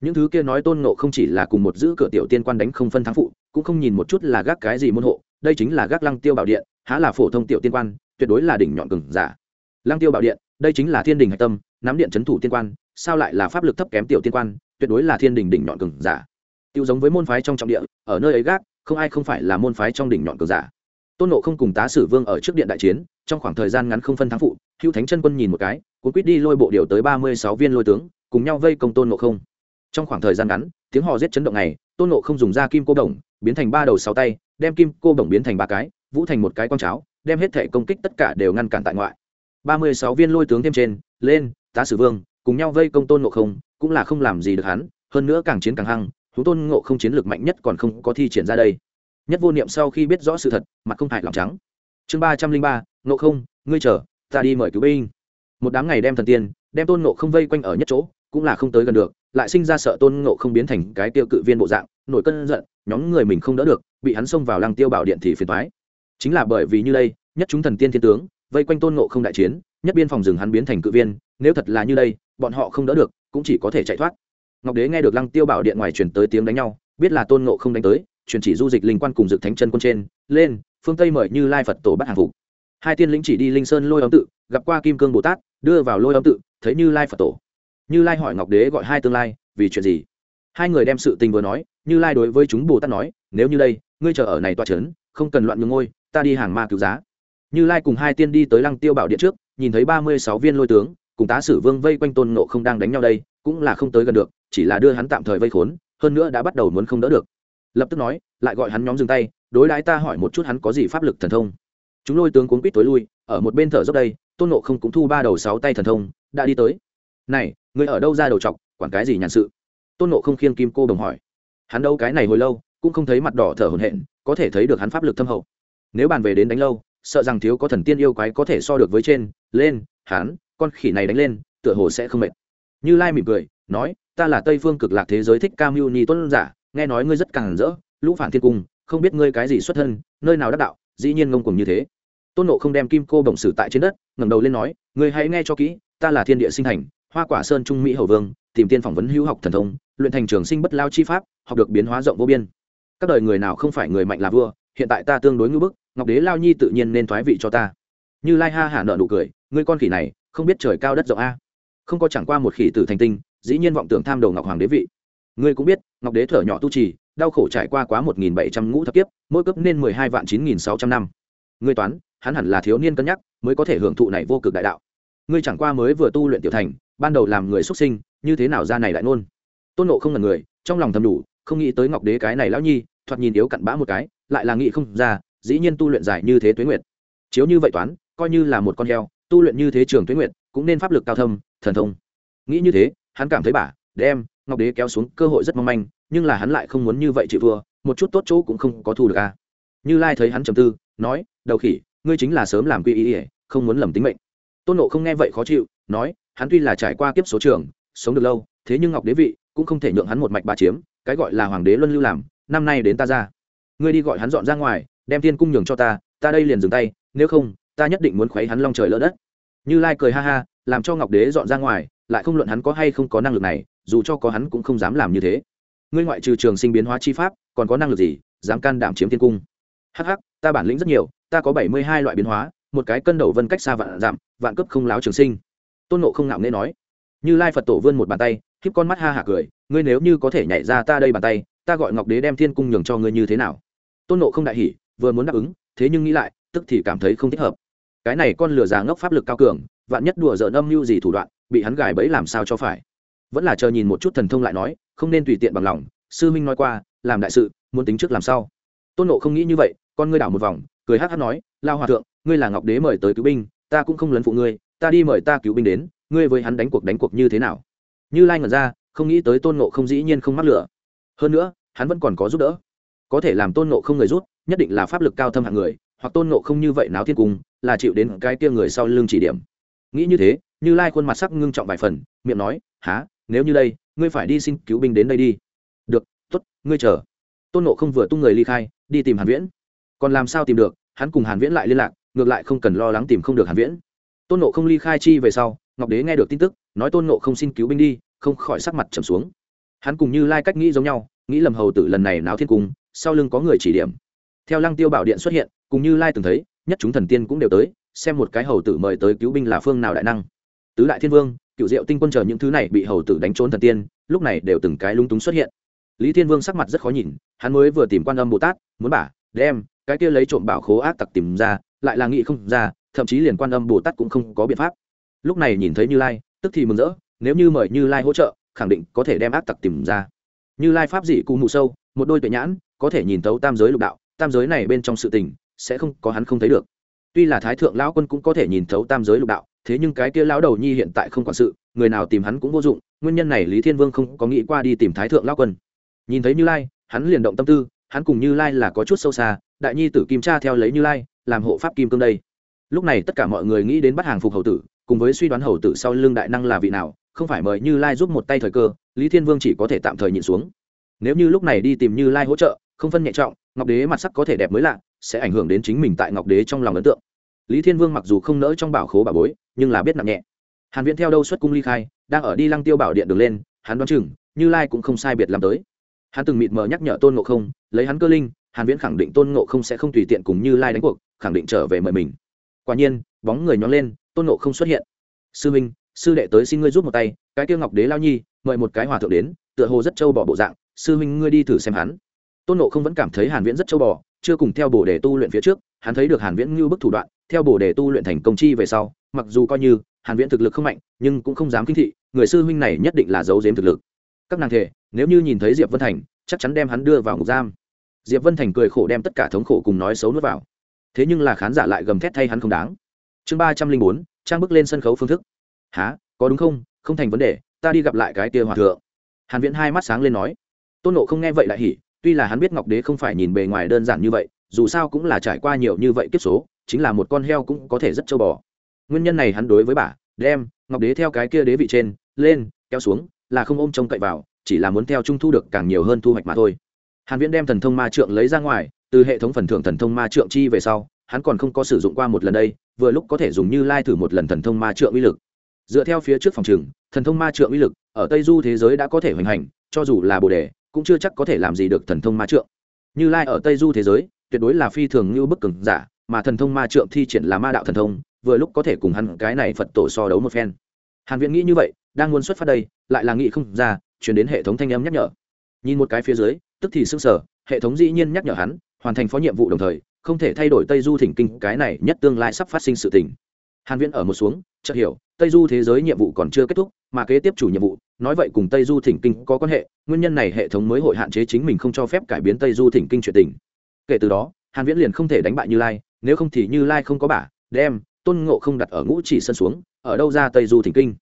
Những thứ kia nói tôn nộ không chỉ là cùng một giữ cửa tiểu tiên quan đánh không phân thắng phụ, cũng không nhìn một chút là gác cái gì môn hộ, đây chính là gác lăng tiêu bảo điện, há là phổ thông tiểu tiên quan, tuyệt đối là đỉnh nhọn gừng giả. Lăng tiêu bảo điện, đây chính là thiên đình hạch tâm, nắm điện c h ấ n thủ tiên quan, sao lại là pháp lực thấp kém tiểu tiên quan, tuyệt đối là thiên đình đỉnh nhọn gừng giả. Tiêu giống với môn phái trong trọng địa, ở nơi ấy gác, không ai không phải là môn phái trong đỉnh nhọn gừng giả tôn nộ không cùng tá sử vương ở trước điện đại chiến, trong khoảng thời gian ngắn không phân thắng phụ hữu thánh chân quân nhìn một cái, cuốn quýt đi lôi bộ điều tới ba mươi sáu viên lôi tướng, cùng nhau vây công tôn nộ không. Trong khoảng thời gian ngắn, tiếng hò giết chấn động này, tôn nộ không dùng ra kim cô đồng, biến thành ba đầu sáu tay, đem kim cô đồng biến thành ba cái, vũ thành một cái con cháo, đem hết thể công kích tất cả đều ngăn cản tại ngoại. ba mươi sáu viên lôi tướng thêm trên, lên, tá sử vương, cùng nhau vây công tôn nộ không, cũng là không làm gì được hắn, hơn nữa càng chiến càng hăng thú tôn ngộ không chiến lược mạnh nhất còn không có thi triển ra đây nhất vô niệm sau khi biết rõ sự thật, mặt không hại lòng trắng. Chương ba trăm linh ba nộ không, ngươi chờ, ta đi mời cứu binh. Một đám ngày đem thần tiên, đem tôn nộ không vây quanh ở nhất chỗ, cũng là không tới gần được, lại sinh ra sợ tôn nộ không biến thành cái tiêu cự viên bộ dạng, nổi cơn giận, nhóm người mình không đỡ được, bị hắn xông vào lăng tiêu bảo điện thì phiền thoái chính là bởi vì như đây, nhất chúng thần tiên thiên tướng, vây quanh tôn nộ không đại chiến, nhất biên phòng rừng hắn biến thành cự viên, nếu thật là như đây, bọn họ không đỡ được, cũng chỉ có thể chạy thoát. Ngọc đế nghe được lăng tiêu bảo điện ngoài truyền tới tiếng đánh nhau, biết là tôn nộ không đánh tới truyền chỉ du dịch linh quan cùng dự thánh chân quân trên, lên, phương tây mời như lai phật tổ bắt hàng phục. Hai tiên lĩnh chỉ đi linh sơn lôi âm tự, gặp qua kim cương bồ tát, đưa vào lôi âm tự, thấy như lai phật tổ. Như lai hỏi ngọc đế gọi hai tương lai, vì chuyện gì? Hai người đem sự tình vừa nói, như lai đối với chúng bồ tát nói, nếu như đây, ngươi chờ ở này toa trấn, không cần loạn nhường ngôi, ta đi hàng ma cứu giá. Như lai cùng hai tiên đi tới lăng tiêu bảo điện trước, nhìn thấy ba mươi sáu viên lôi tướng, cùng tá sử vương vây quanh tôn nộ không đang đánh nhau đây, cũng là không tới gần được, chỉ là đưa hắn tạm thời vây khốn, hơn nữa đã bắt đầu muốn không đỡ được lập tức nói, lại gọi hắn nhóm dừng tay, đối đãi ta hỏi một chút hắn có gì pháp lực thần thông. Chúng lôi tướng cuốn quýt tối lui, ở một bên thở dốc đây, tôn nộ không cũng thu ba đầu sáu tay thần thông, đã đi tới. Này người ở đâu ra đầu chọc, quản cái gì nhàn sự? Tôn nộ không khiêng kim cô đồng hỏi. Hắn đâu cái này hồi lâu, cũng không thấy mặt đỏ thở hổn hển, có thể thấy được hắn pháp lực thâm hậu. Nếu bàn về đến đánh lâu, sợ rằng thiếu có thần tiên yêu quái có thể so được với trên, lên, hắn, con khỉ này đánh lên, tựa hồ sẽ không mệt. Như lai mỉm cười, nói, ta là tây phương cực lạc thế giới thích cam mưu ni tuân giả nghe nói ngươi rất càng rỡ, lũ phản thiên cung, không biết ngươi cái gì xuất thân, nơi nào đắc đạo, dĩ nhiên ngông cùng như thế. Tôn nộ không đem kim cô bổng sử tại trên đất, ngẩng đầu lên nói, ngươi hãy nghe cho kỹ, ta là thiên địa sinh thành, hoa quả sơn trung mỹ hầu vương, tìm tiên phỏng vấn hữu học thần thông, luyện thành trường sinh bất lao chi pháp, học được biến hóa rộng vô biên. Các đời người nào không phải người mạnh là vua, hiện tại ta tương đối ngưỡng bức, ngọc đế lao nhi tự nhiên nên thoái vị cho ta. Như lai ha hả nợ nụ cười, ngươi con khỉ này, không biết trời cao đất rộng a. Không có chẳng qua một khỉ tử thành tinh, dĩ nhiên vọng tưởng tham đầu ngọc hoàng đế vị ngươi cũng biết, ngọc đế thở nhỏ tu trì, đau khổ trải qua quá một nghìn bảy trăm ngũ thập kiếp, mỗi cấp nên mười hai vạn chín nghìn sáu trăm năm. Ngươi toán, hắn hẳn là thiếu niên cân nhắc, mới có thể hưởng thụ này vô cực đại đạo. Ngươi chẳng qua mới vừa tu luyện tiểu thành, ban đầu làm người xuất sinh, như thế nào ra này lại nôn? tôn nộ không ngần người, trong lòng thầm đủ, không nghĩ tới ngọc đế cái này lão nhi, thoạt nhìn yếu cặn bã một cái, lại là nghĩ không ra, dĩ nhiên tu luyện dài như thế tuế nguyệt. Chiếu như vậy toán, coi như là một con heo, tu luyện như thế trường tuế nguyệt, cũng nên pháp lực cao thâm, thần thông. Nghĩ như thế, hắn cảm thấy bả đem ngọc đế kéo xuống cơ hội rất mong manh, nhưng là hắn lại không muốn như vậy chị vừa một chút tốt chỗ cũng không có thu được a. À. như lai thấy hắn trầm tư, nói, đầu khỉ, ngươi chính là sớm làm quy ý ỉa không muốn lầm tính mệnh. Tôn nộ không nghe vậy khó chịu, nói, hắn tuy là trải qua kiếp số trường, sống được lâu, thế nhưng ngọc đế vị cũng không thể nhượng hắn một mạch bà chiếm, cái gọi là hoàng đế luân lưu làm, năm nay đến ta ra. Ngươi đi gọi hắn dọn ra ngoài, đem thiên cung nhường cho ta ta đây liền dừng tay, nếu không, ta nhất định muốn khuấy hắn long trời lỡ đất. Như lai cười ha ha, làm cho ngọc đế dọn ra ngoài, lại không luận hắn có hay không có năng lực này dù cho có hắn cũng không dám làm như thế. Ngươi ngoại trừ trường sinh biến hóa chi pháp, còn có năng lực gì, dám can đảm chiếm thiên cung? Hh ta bản lĩnh rất nhiều, ta có bảy mươi hai loại biến hóa, một cái cân đầu vân cách xa vạn dặm vạn cấp không láo trường sinh. Tôn nộ không ngạo nghễ nói. Như lai phật tổ vươn một bàn tay khiếp con mắt ha hả cười, ngươi nếu như có thể nhảy ra ta đây bàn tay, ta gọi ngọc đế đem thiên cung nhường cho ngươi như thế nào? Tôn nộ không đại hỉ, vừa muốn đáp ứng, thế nhưng nghĩ lại, tức thì cảm thấy không thích hợp. Cái này con lừa già ngốc pháp lực cao cường, vạn nhất đùa dỡ âm mưu gì thủ đoạn, bị hắn gài bẫy làm sao cho phải? Vẫn là chờ nhìn một chút thần thông lại nói, không nên tùy tiện bằng lòng, sư minh nói qua, làm đại sự, muốn tính trước làm sao tôn nộ không nghĩ như vậy, con ngươi đảo một vòng, cười hát hát nói, lao hòa thượng, ngươi là ngọc đế mời tới cứu binh, ta cũng không lấn phụ ngươi, ta đi mời ta cứu binh đến, ngươi với hắn đánh cuộc đánh cuộc như thế nào? Như lai ngẩn ra, không nghĩ tới tôn nộ không dĩ nhiên không mắc lửa. Hơn nữa, hắn vẫn còn có giúp đỡ. Có thể làm tôn nộ không người rút, nhất định là pháp lực cao thâm hạng người, hoặc tôn nộ không như vậy náo thiên cung là chịu đến cái kia người sau lưng chỉ điểm. Nghĩ như thế, như lai khuôn mặt sắc ngưng trọng vài phần, miệng nói há nếu như đây, ngươi phải đi xin cứu binh đến đây đi. Được t ố t ngươi chờ. Tôn nộ không vừa tung người ly khai, đi tìm hàn viễn. Còn làm sao tìm được, hắn cùng hàn viễn lại liên lạc, ngược lại không cần lo lắng tìm không được hàn viễn. Tôn nộ không ly khai chi về sau, ngọc đế nghe được tin tức, nói tôn nộ không xin cứu binh đi, không khỏi sắc mặt trầm xuống. Hắn cùng như lai cách nghĩ giống nhau, nghĩ lầm hầu tử lần này náo thiên cung, sau lưng có người chỉ điểm. Theo lăng tiêu bảo điện xuất hiện, cùng như lai từng thấy, nhất chúng thần tiên cũng đều tới, xem một cái hầu tử mời tới cứu binh là phương nào đại năng. Tứ đại thiên vương cựu diệu tinh quân chờ những thứ này bị hầu tử đánh trốn thần tiên, lúc này đều từng cái lung túng xuất hiện. Lý thiên vương sắc mặt rất khó nhìn, hắn mới vừa tìm quan âm bồ tát, muốn bả đem, cái kia lấy trộm bảo khố ác tặc tìm ra, lại là nghĩ không ra, thậm chí liền quan âm bồ tát cũng không có biện pháp. Lúc này nhìn thấy như lai, tức thì mừng rỡ, nếu như mời như lai hỗ trợ, khẳng định có thể đem ác tặc tìm ra. Như lai pháp dị cụ mụ sâu, một đôi tuệ nhãn, có thể nhìn tấu tam giới lục đạo, tam giới này bên trong sự tình, sẽ không có hắn không thấy được. Tuy là thái thượng lão quân cũng có thể nhìn thấu tam giới lục đạo thế nhưng cái kia lão đầu nhi hiện tại không quản sự, người nào tìm hắn cũng vô dụng, nguyên nhân này lý thiên vương không có nghĩ qua đi tìm thái thượng lão quân. Nhìn thấy như lai, hắn liền động tâm tư, hắn cùng như lai là có chút sâu xa, đại nhi tử kim cha theo lấy như lai, làm hộ pháp kim cương đây. Lúc này tất cả mọi người nghĩ đến bắt hàng phục hầu tử, cùng với suy đoán hầu tử sau lưng đại năng là vị nào, không phải mời như lai giúp một tay thời cơ, lý thiên vương chỉ có thể tạm thời nhịn xuống. Nếu như lúc này đi tìm như lai hỗ trợ, không phân nhẹ trọng, ngọc đế mặt sắc có thể đẹp mới lạ, sẽ ảnh hưởng đến chính mình tại ngọc đế trong lòng ấn tượng lý thiên vương mặc dù không nỡ trong bảo khố bà bối, nhưng là biết nặng nhẹ. Hàn viễn theo đâu xuất cung ly khai, đang ở đi lăng tiêu bảo điện đường lên, hắn đoán chừng, như lai cũng không sai biệt làm tới. Hắn từng mịt mờ nhắc nhở tôn ngộ không, lấy hắn cơ linh, hàn viễn khẳng định tôn ngộ không sẽ không tùy tiện cùng như lai đánh cuộc, khẳng định trở về mời mình. Quả nhiên, bóng người nhón lên, tôn ngộ không xuất hiện. Sư minh, sư đệ tới xin ngươi giúp một tay, cái kia ngọc đế lao nhi, mời một cái hòa thượng đến, tựa hồ rất trâu bỏ bộ dạng, sư minh ngươi đi thử xem hắn. Tôn ngộ không vẫn cảm thấy hàn viễn rất trâu bò chưa cùng theo bổ đề tu luyện phía trước, hắn thấy được hàn viễn như bức thủ đoạn, theo bổ đề tu luyện thành công chi về sau, mặc dù coi như hàn viễn thực lực không mạnh, nhưng cũng không dám kinh thị, người sư huynh này nhất định là giấu giếm thực lực. Các nàng thể nếu như nhìn thấy diệp vân thành, chắc chắn đem hắn đưa vào ngục giam. Diệp vân thành cười khổ đem tất cả thống khổ cùng nói xấu nuốt vào. Thế nhưng là khán giả lại gầm thét thay hắn không đáng. Chương ba trăm linh bốn, trang bước lên sân khấu phương thức. Há có đúng không? Không thành vấn đề, ta đi gặp lại cái kia hòa thượng. Hàn viễn hai mắt sáng lên nói. Tôn nộ không nghe vậy lại hỉ tuy là hắn biết ngọc đế không phải nhìn bề ngoài đơn giản như vậy, dù sao cũng là trải qua nhiều như vậy kiếp số, chính là một con heo cũng có thể rất châu bò. Nguyên nhân này hắn đối với bà, đem ngọc đế theo cái kia đế vị trên, lên, kéo xuống, là không ôm trông cậy vào, chỉ là muốn theo trung thu được càng nhiều hơn thu hoạch mà thôi. Hàn viễn đem thần thông ma trượng lấy ra ngoài, từ hệ thống phần thưởng thần thông ma trượng chi về sau, hắn còn không có sử dụng qua một lần đây, vừa lúc có thể dùng như lai thử một lần thần thông ma trượng uy lực. Dựa theo phía trước phòng trường, thần thông ma trượng uy lực, ở tây du thế giới đã có thể hoành hành, cho dù là bồ đề cũng chưa chắc có thể làm gì được thần thông ma trượng. Như lai ở tây du thế giới, tuyệt đối là phi thường như bức cường giả, mà thần thông ma trượng thi triển là ma đạo thần thông, vừa lúc có thể cùng hắn cái này phật tổ so đấu một phen. Hàn viễn nghĩ như vậy, đang muốn xuất phát đây, lại là nghĩ không ra truyền đến hệ thống thanh âm nhắc nhở. Nhìn một cái phía dưới, tức thì sưng sở hệ thống dĩ nhiên nhắc nhở hắn, hoàn thành phó nhiệm vụ đồng thời, không thể thay đổi tây du thỉnh kinh, cái này nhất tương lai sắp phát sinh sự tình. Hàn viễn ở một xuống, chợt hiểu, tây du thế giới nhiệm vụ còn chưa kết thúc, mà kế tiếp chủ nhiệm vụ nói vậy cùng tây du thỉnh kinh có quan hệ, nguyên nhân này hệ thống mới hội hạn chế chính mình không cho phép cải biến tây du thỉnh kinh chuyện tình. Kể từ đó, hàn viễn liền không thể đánh bại như lai, nếu không thì như lai không có bả đem tôn ngộ không đặt ở ngũ chỉ sân xuống, ở đâu ra tây du thỉnh kinh?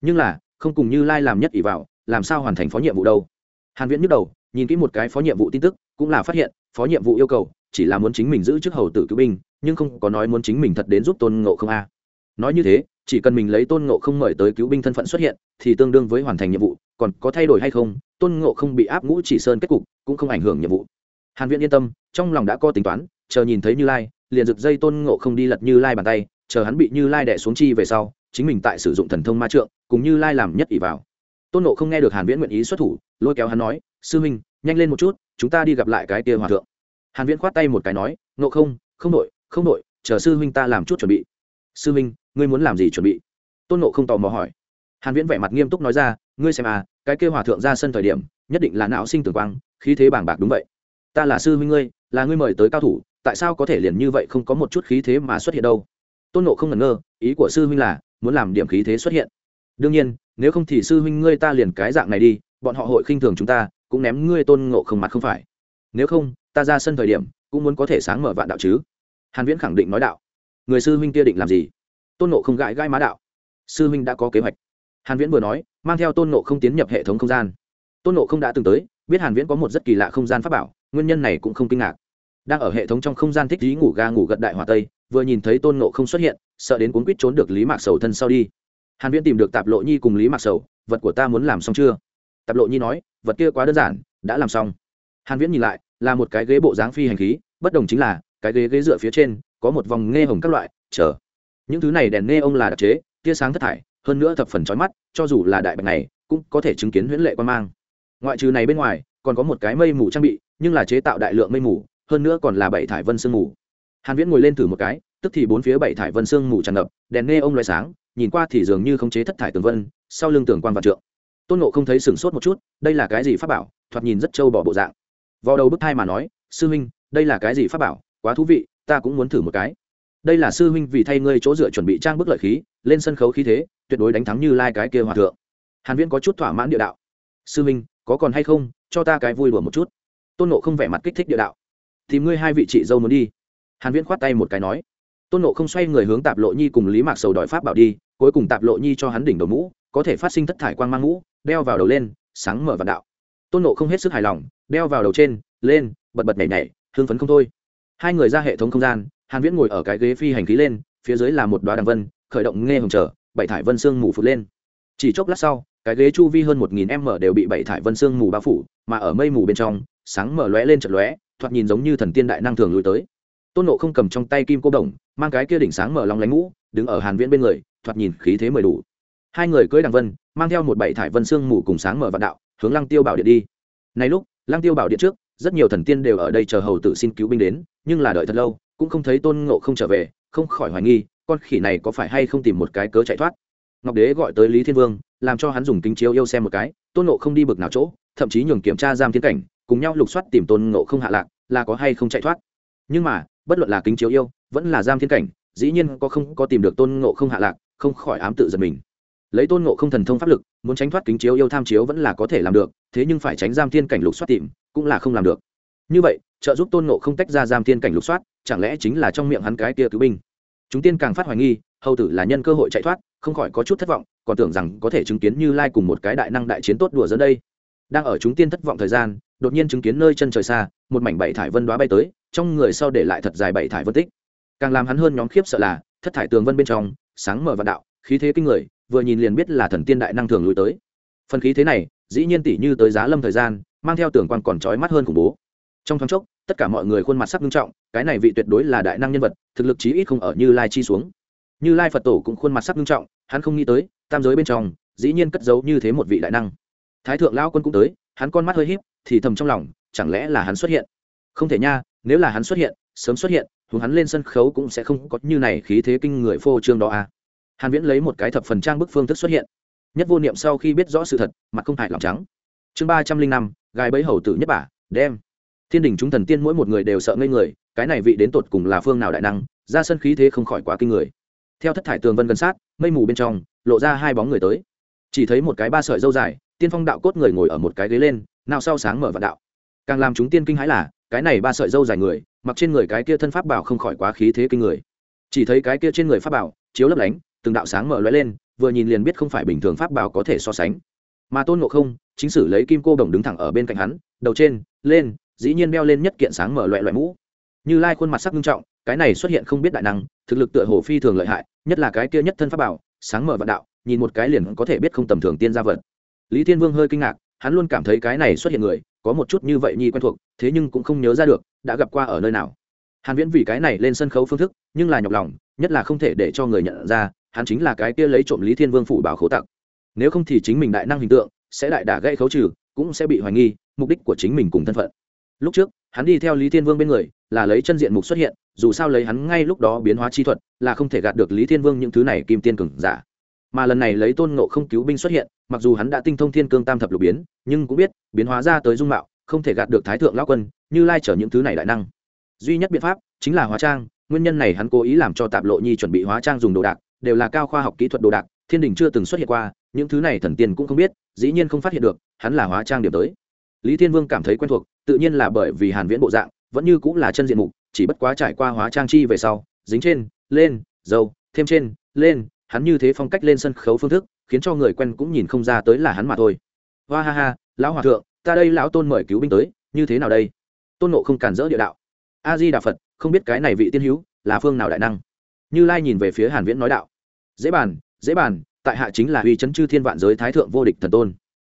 Nhưng là, không cùng như lai làm nhất ỷ vào, làm sao hoàn thành phó nhiệm vụ đâu? Hàn viễn nhức đầu, nhìn kỹ một cái phó nhiệm vụ tin tức, cũng là phát hiện, phó nhiệm vụ yêu cầu, chỉ là muốn chính mình giữ chức hầu tử cứu binh, nhưng không có nói muốn chính mình thật đến giúp tôn ngộ không a. Nói như thế chỉ cần mình lấy tôn ngộ không mời tới cứu binh thân phận xuất hiện, thì tương đương với hoàn thành nhiệm vụ. Còn có thay đổi hay không, tôn ngộ không bị áp ngũ chỉ sơn kết cục, cũng không ảnh hưởng nhiệm vụ. Hàn viễn yên tâm, trong lòng đã có tính toán, chờ nhìn thấy như lai, liền giật dây tôn ngộ không đi lật như lai bàn tay, chờ hắn bị như lai đè xuống chi về sau, chính mình tại sử dụng thần thông ma trượng, cùng như lai làm nhất ỷ vào. Tôn ngộ không nghe được hàn viễn nguyện ý xuất thủ, lôi kéo hắn nói, sư huynh, nhanh lên một chút, chúng ta đi gặp lại cái kia hòa thượng. Hàn viễn khoát tay một cái nói, ngộ không không đội không đội, chờ sư huynh ta làm chút chuẩn bị. Sư huynh ngươi muốn làm gì chuẩn bị? Tôn ngộ không tò mò hỏi. Hàn viễn vẻ mặt nghiêm túc nói ra, ngươi xem à cái kia hòa thượng ra sân thời điểm, nhất định là não sinh tưởng quang, khí thế bàng bạc đúng vậy. Ta là sư huynh ngươi, là ngươi mời tới cao thủ, tại sao có thể liền như vậy không có một chút khí thế mà xuất hiện đâu? Tôn nộ không ngẩn ngơ, ý của sư huynh là, muốn làm điểm khí thế xuất hiện. Đương nhiên, nếu không thì sư huynh ngươi ta liền cái dạng này đi, bọn họ hội khinh thường chúng ta, cũng ném ngươi tôn ngộ không mặt không phải. Nếu không, ta ra sân thời điểm, cũng muốn có thể sáng mở vạn đạo chứ. Hàn viễn khẳng định nói đạo. Người sư huynh kia định làm gì? Tôn nộ không gãi gai má đạo. Sư huynh đã có kế hoạch. Hàn viễn vừa nói, mang theo tôn nộ không tiến nhập hệ thống không gian. Tôn nộ không đã từng tới, biết hàn viễn có một rất kỳ lạ không gian pháp bảo, nguyên nhân này cũng không kinh ngạc. Đang ở hệ thống trong không gian thích trí ngủ ga ngủ gật đại hòa tây, vừa nhìn thấy tôn nộ không xuất hiện, sợ đến cuốn quýt trốn được lý mạc sầu thân sau đi. Hàn viễn tìm được tạp lộ nhi cùng lý mạc sầu, vật của ta muốn làm xong chưa? Tạp lộ nhi nói, vật kia quá đơn giản, đã làm xong. Hàn viễn nhìn lại, là một cái ghế bộ dáng phi hành khí, bất đồng chính là, cái ghế ghế dựa phía trên, có một vòng nghe hồng các loại, chờ những thứ này đèn nghe ông là đặc chế, tia sáng thất thải, hơn nữa thập phần chói mắt, cho dù là đại bạch này, cũng có thể chứng kiến huyễn lệ quan mang. Ngoại trừ này bên ngoài, còn có một cái mây mù trang bị, nhưng là chế tạo đại lượng mây mù, hơn nữa còn là bảy thải vân sương mù. Hàn viễn ngồi lên thử một cái, tức thì bốn phía bảy thải vân sương mù tràn ngập, đèn nghe ông loài sáng, nhìn qua thì dường như không chế thất thải tường vân, sau lưng tường quan vạn trượng. Tôn ngộ không thấy sửng sốt một chút, đây là cái gì pháp bảo, thoạt nhìn rất trâu bỏ bộ dạng. Vào đầu bức thai mà nói, sư huynh, đây là cái gì pháp bảo? Quá thú vị, ta cũng muốn thử một cái đây là sư huynh vì thay ngươi chỗ dựa chuẩn bị trang bức lợi khí, lên sân khấu khí thế, tuyệt đối đánh thắng như lai cái kia hòa thượng. Hàn viễn có chút thỏa mãn địa đạo. Sư huynh, có còn hay không, cho ta cái vui đùa một chút. Tôn nộ không vẻ mặt kích thích địa đạo. Thì ngươi hai vị chị dâu muốn đi. Hàn viễn khoát tay một cái nói. Tôn nộ không xoay người hướng tạp lộ nhi cùng lý mạc sầu đòi pháp bảo đi, cuối cùng tạp lộ nhi cho hắn đỉnh đầu mũ, có thể phát sinh thất thải quang mang mũ, đeo vào đầu lên, sáng mở vạn đạo. Tôn nộ không hết sức hài lòng, đeo vào đầu trên, lên, bật bật nhảy nhảy, hưng phấn không thôi. Hai người ra hệ thống không gian hàn viễn ngồi ở cái ghế phi hành khí lên, phía dưới là một đoá đằng vân, khởi động nghe hồng trở, bảy thải vân xương mù phụt lên. Chỉ chốc lát sau, cái ghế chu vi hơn một nghìn m đều bị bảy thải vân xương mù bao phủ, mà ở mây mù bên trong, sáng mở lóe lên chật lóe, thoạt nhìn giống như thần tiên đại năng thường lùi tới. Tôn nộ không cầm trong tay kim cô đồng, mang cái kia đỉnh sáng mở lòng lánh ngũ, đứng ở hàn viễn bên người, thoạt nhìn khí thế mười đủ. Hai người cưỡi đằng vân, mang theo một bảy thải vân xương mù cùng sáng mở vạn đạo, hướng lăng tiêu bảo điện đi. Này lúc, lăng tiêu bảo điện trước, rất nhiều thần tiên đều ở đây chờ hầu tử xin cứu binh đến, nhưng là đợi thật lâu cũng không thấy tôn ngộ không trở về, không khỏi hoài nghi, con khỉ này có phải hay không tìm một cái cớ chạy thoát. Ngọc đế gọi tới lý thiên vương, làm cho hắn dùng kính chiếu yêu xem một cái, tôn ngộ không đi bực nào chỗ, thậm chí nhường kiểm tra giam thiên cảnh, cùng nhau lục soát tìm tôn ngộ không hạ lạc, là có hay không chạy thoát. Nhưng mà, bất luận là kính chiếu yêu, vẫn là giam thiên cảnh, dĩ nhiên có không có tìm được tôn ngộ không hạ lạc, không khỏi ám tự giật mình. Lấy tôn ngộ không thần thông pháp lực, muốn tránh thoát kính chiếu yêu tham chiếu vẫn là có thể làm được, thế nhưng phải tránh giam thiên cảnh lục soát tìm, cũng là không làm được. Như vậy, trợ giúp tôn ngộ không tách ra giam thiên cảnh lục soát chẳng lẽ chính là trong miệng hắn cái kia cứu binh? Chúng tiên càng phát hoài nghi, hầu tử là nhân cơ hội chạy thoát, không khỏi có chút thất vọng, còn tưởng rằng có thể chứng kiến như lai cùng một cái đại năng đại chiến tốt đùa dẫn đây. Đang ở chúng tiên thất vọng thời gian, đột nhiên chứng kiến nơi chân trời xa, một mảnh bảy thải vân đoá bay tới, trong người sau để lại thật dài bảy thải vân tích. Càng làm hắn hơn nhóm khiếp sợ là, thất thải tường vân bên trong, sáng mở vạn đạo, khí thế kinh người, vừa nhìn liền biết là thần tiên đại năng thường lùi tới. Phần khí thế này, dĩ nhiên tỷ như tới giá lâm thời gian, mang theo tưởng quan còn trói mắt hơn khủng bố. Trong thoáng chốc tất cả mọi người khuôn mặt sắc nghiêm trọng, cái này vị tuyệt đối là đại năng nhân vật, thực lực chí ít không ở như lai chi xuống. Như lai phật tổ cũng khuôn mặt sắc nghiêm trọng, hắn không nghĩ tới, tam giới bên trong, dĩ nhiên cất giấu như thế một vị đại năng. Thái thượng lão quân cũng tới, hắn con mắt hơi híp, thì thầm trong lòng, chẳng lẽ là hắn xuất hiện? Không thể nha, nếu là hắn xuất hiện, sớm xuất hiện hướng hắn lên sân khấu cũng sẽ không có như này khí thế kinh người phô trương đó à. Hàn viễn lấy một cái thập phần trang bức phương thức xuất hiện. Nhất vô niệm sau khi biết rõ sự thật, mặt không hại lòng trắng. Chương ba trăm linh năm gái bấy hầu tử nhất bả đem thiên đình chúng thần tiên mỗi một người đều sợ ngây người, cái này vị đến tột cùng là phương nào đại năng, ra sân khí thế không khỏi quá kinh người. Theo thất thải tường vân gần sát, mây mù bên trong, lộ ra hai bóng người tới. Chỉ thấy một cái ba sợi dâu dài, tiên phong đạo cốt người ngồi ở một cái ghế lên, nào sau sáng mở vạn đạo. Càng làm chúng tiên kinh hãi là, cái này ba sợi dâu dài người, mặc trên người cái kia thân pháp bảo không khỏi quá khí thế kinh người. Chỉ thấy cái kia trên người pháp bảo, chiếu lấp lánh, từng đạo sáng mở lóe lên, vừa nhìn liền biết không phải bình thường pháp bảo có thể so sánh. Mà tôn ngộ không, chính sử lấy kim cô đồng đứng thẳng ở bên cạnh hắn, đầu trên, lên dĩ nhiên đeo lên nhất kiện sáng mở loại loại mũ. Như lai khuôn mặt sắc nghiêm trọng, cái này xuất hiện không biết đại năng, thực lực tựa hồ phi thường lợi hại, nhất là cái kia nhất thân pháp bảo, sáng mở vạn đạo, nhìn một cái liền có thể biết không tầm thường tiên gia vật. Lý thiên vương hơi kinh ngạc, hắn luôn cảm thấy cái này xuất hiện người, có một chút như vậy nhi quen thuộc, thế nhưng cũng không nhớ ra được, đã gặp qua ở nơi nào. Hàn viễn vì cái này lên sân khấu phương thức, nhưng là nhọc lòng, nhất là không thể để cho người nhận ra, hắn chính là cái kia lấy trộm lý thiên vương phủ bảo khố tặng nếu không thì chính mình đại năng hình tượng, sẽ đại đả gây khấu trừ, cũng sẽ bị hoài nghi, mục đích của chính mình cùng thân phận lúc trước, hắn đi theo lý thiên vương bên người, là lấy chân diện mục xuất hiện, dù sao lấy hắn ngay lúc đó biến hóa chi thuật, là không thể gạt được lý thiên vương những thứ này kim tiên cường giả. Mà lần này lấy tôn ngộ không cứu binh xuất hiện, mặc dù hắn đã tinh thông thiên cương tam thập lục biến, nhưng cũng biết, biến hóa ra tới dung mạo, không thể gạt được thái thượng lão quân, như lai chở những thứ này đại năng. Duy nhất biện pháp, chính là hóa trang, nguyên nhân này hắn cố ý làm cho tạp lộ nhi chuẩn bị hóa trang dùng đồ đạc, đều là cao khoa học kỹ thuật đồ đạc, thiên đình chưa từng xuất hiện qua, những thứ này thần tiên cũng không biết, dĩ nhiên không phát hiện được, hắn là hóa trang điểm tới lý thiên vương cảm thấy quen thuộc, tự nhiên là bởi vì hàn viễn bộ dạng, vẫn như cũng là chân diện mục, chỉ bất quá trải qua hóa trang chi về sau, dính trên, lên, dầu, thêm trên, lên, hắn như thế phong cách lên sân khấu phương thức, khiến cho người quen cũng nhìn không ra tới là hắn mà thôi. Hoa ha ha, lão hòa thượng, ta đây lão tôn mời cứu binh tới, như thế nào đây? Tôn nộ không cản rỡ địa đạo. A di đà phật, không biết cái này vị tiên hữu, là phương nào đại năng? Như lai nhìn về phía hàn viễn nói đạo. Dễ bàn dễ bàn, tại hạ chính là uy chấn chư thiên vạn giới thái thượng vô địch thần tôn.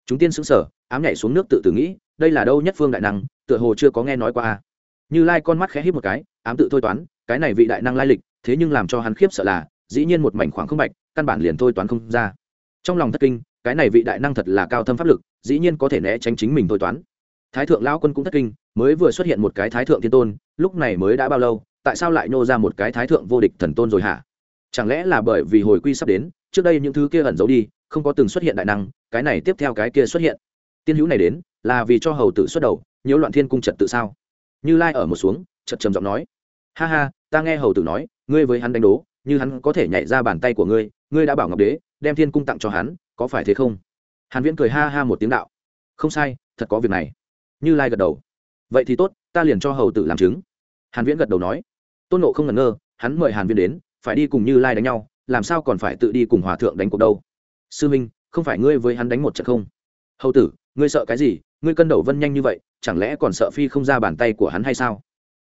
Chúng tiên sững sở ám nhảy xuống nước tự tử nghĩ, đây là đâu nhất phương đại năng, tựa hồ chưa có nghe nói qua a. Như lai con mắt khẽ híp một cái, ám tự thôi toán, cái này vị đại năng lai lịch, thế nhưng làm cho hắn khiếp sợ là, dĩ nhiên một mảnh khoảng không bạch, căn bản liền thôi toán không ra. Trong lòng thất kinh, cái này vị đại năng thật là cao thâm pháp lực, dĩ nhiên có thể né tránh chính mình thôi toán. Thái thượng lão quân cũng thất kinh, mới vừa xuất hiện một cái thái thượng thiên tôn, lúc này mới đã bao lâu, tại sao lại nô ra một cái thái thượng vô địch thần tôn rồi hả? Chẳng lẽ là bởi vì hồi quy sắp đến, trước đây những thứ kia ẩn giấu đi, không có từng xuất hiện đại năng, cái này tiếp theo cái kia xuất hiện tiên hữu này đến, là vì cho hầu tử xuất đầu, nhiễu loạn thiên cung trật tự sao? Như lai ở một xuống chật trầm giọng nói. Ha ha, ta nghe hầu tử nói, ngươi với hắn đánh đố, như hắn có thể nhảy ra bàn tay của ngươi ngươi đã bảo ngọc đế, đem thiên cung tặng cho hắn, có phải thế không? Hàn viễn cười ha ha một tiếng đạo. Không sai, thật có việc này. Như lai gật đầu. Vậy thì tốt, ta liền cho hầu tử làm chứng. Hàn viễn gật đầu nói. Tôn nộ không ngần ngơ, hắn mời hàn viễn đến, phải đi cùng như lai đánh nhau, làm sao còn phải tự đi cùng hòa thượng đánh cuộc đâu? Sư minh, không phải ngươi với hắn đánh một trận không? Hầu tử ngươi sợ cái gì? Ngươi cân đầu vân nhanh như vậy, chẳng lẽ còn sợ phi không ra bàn tay của hắn hay sao?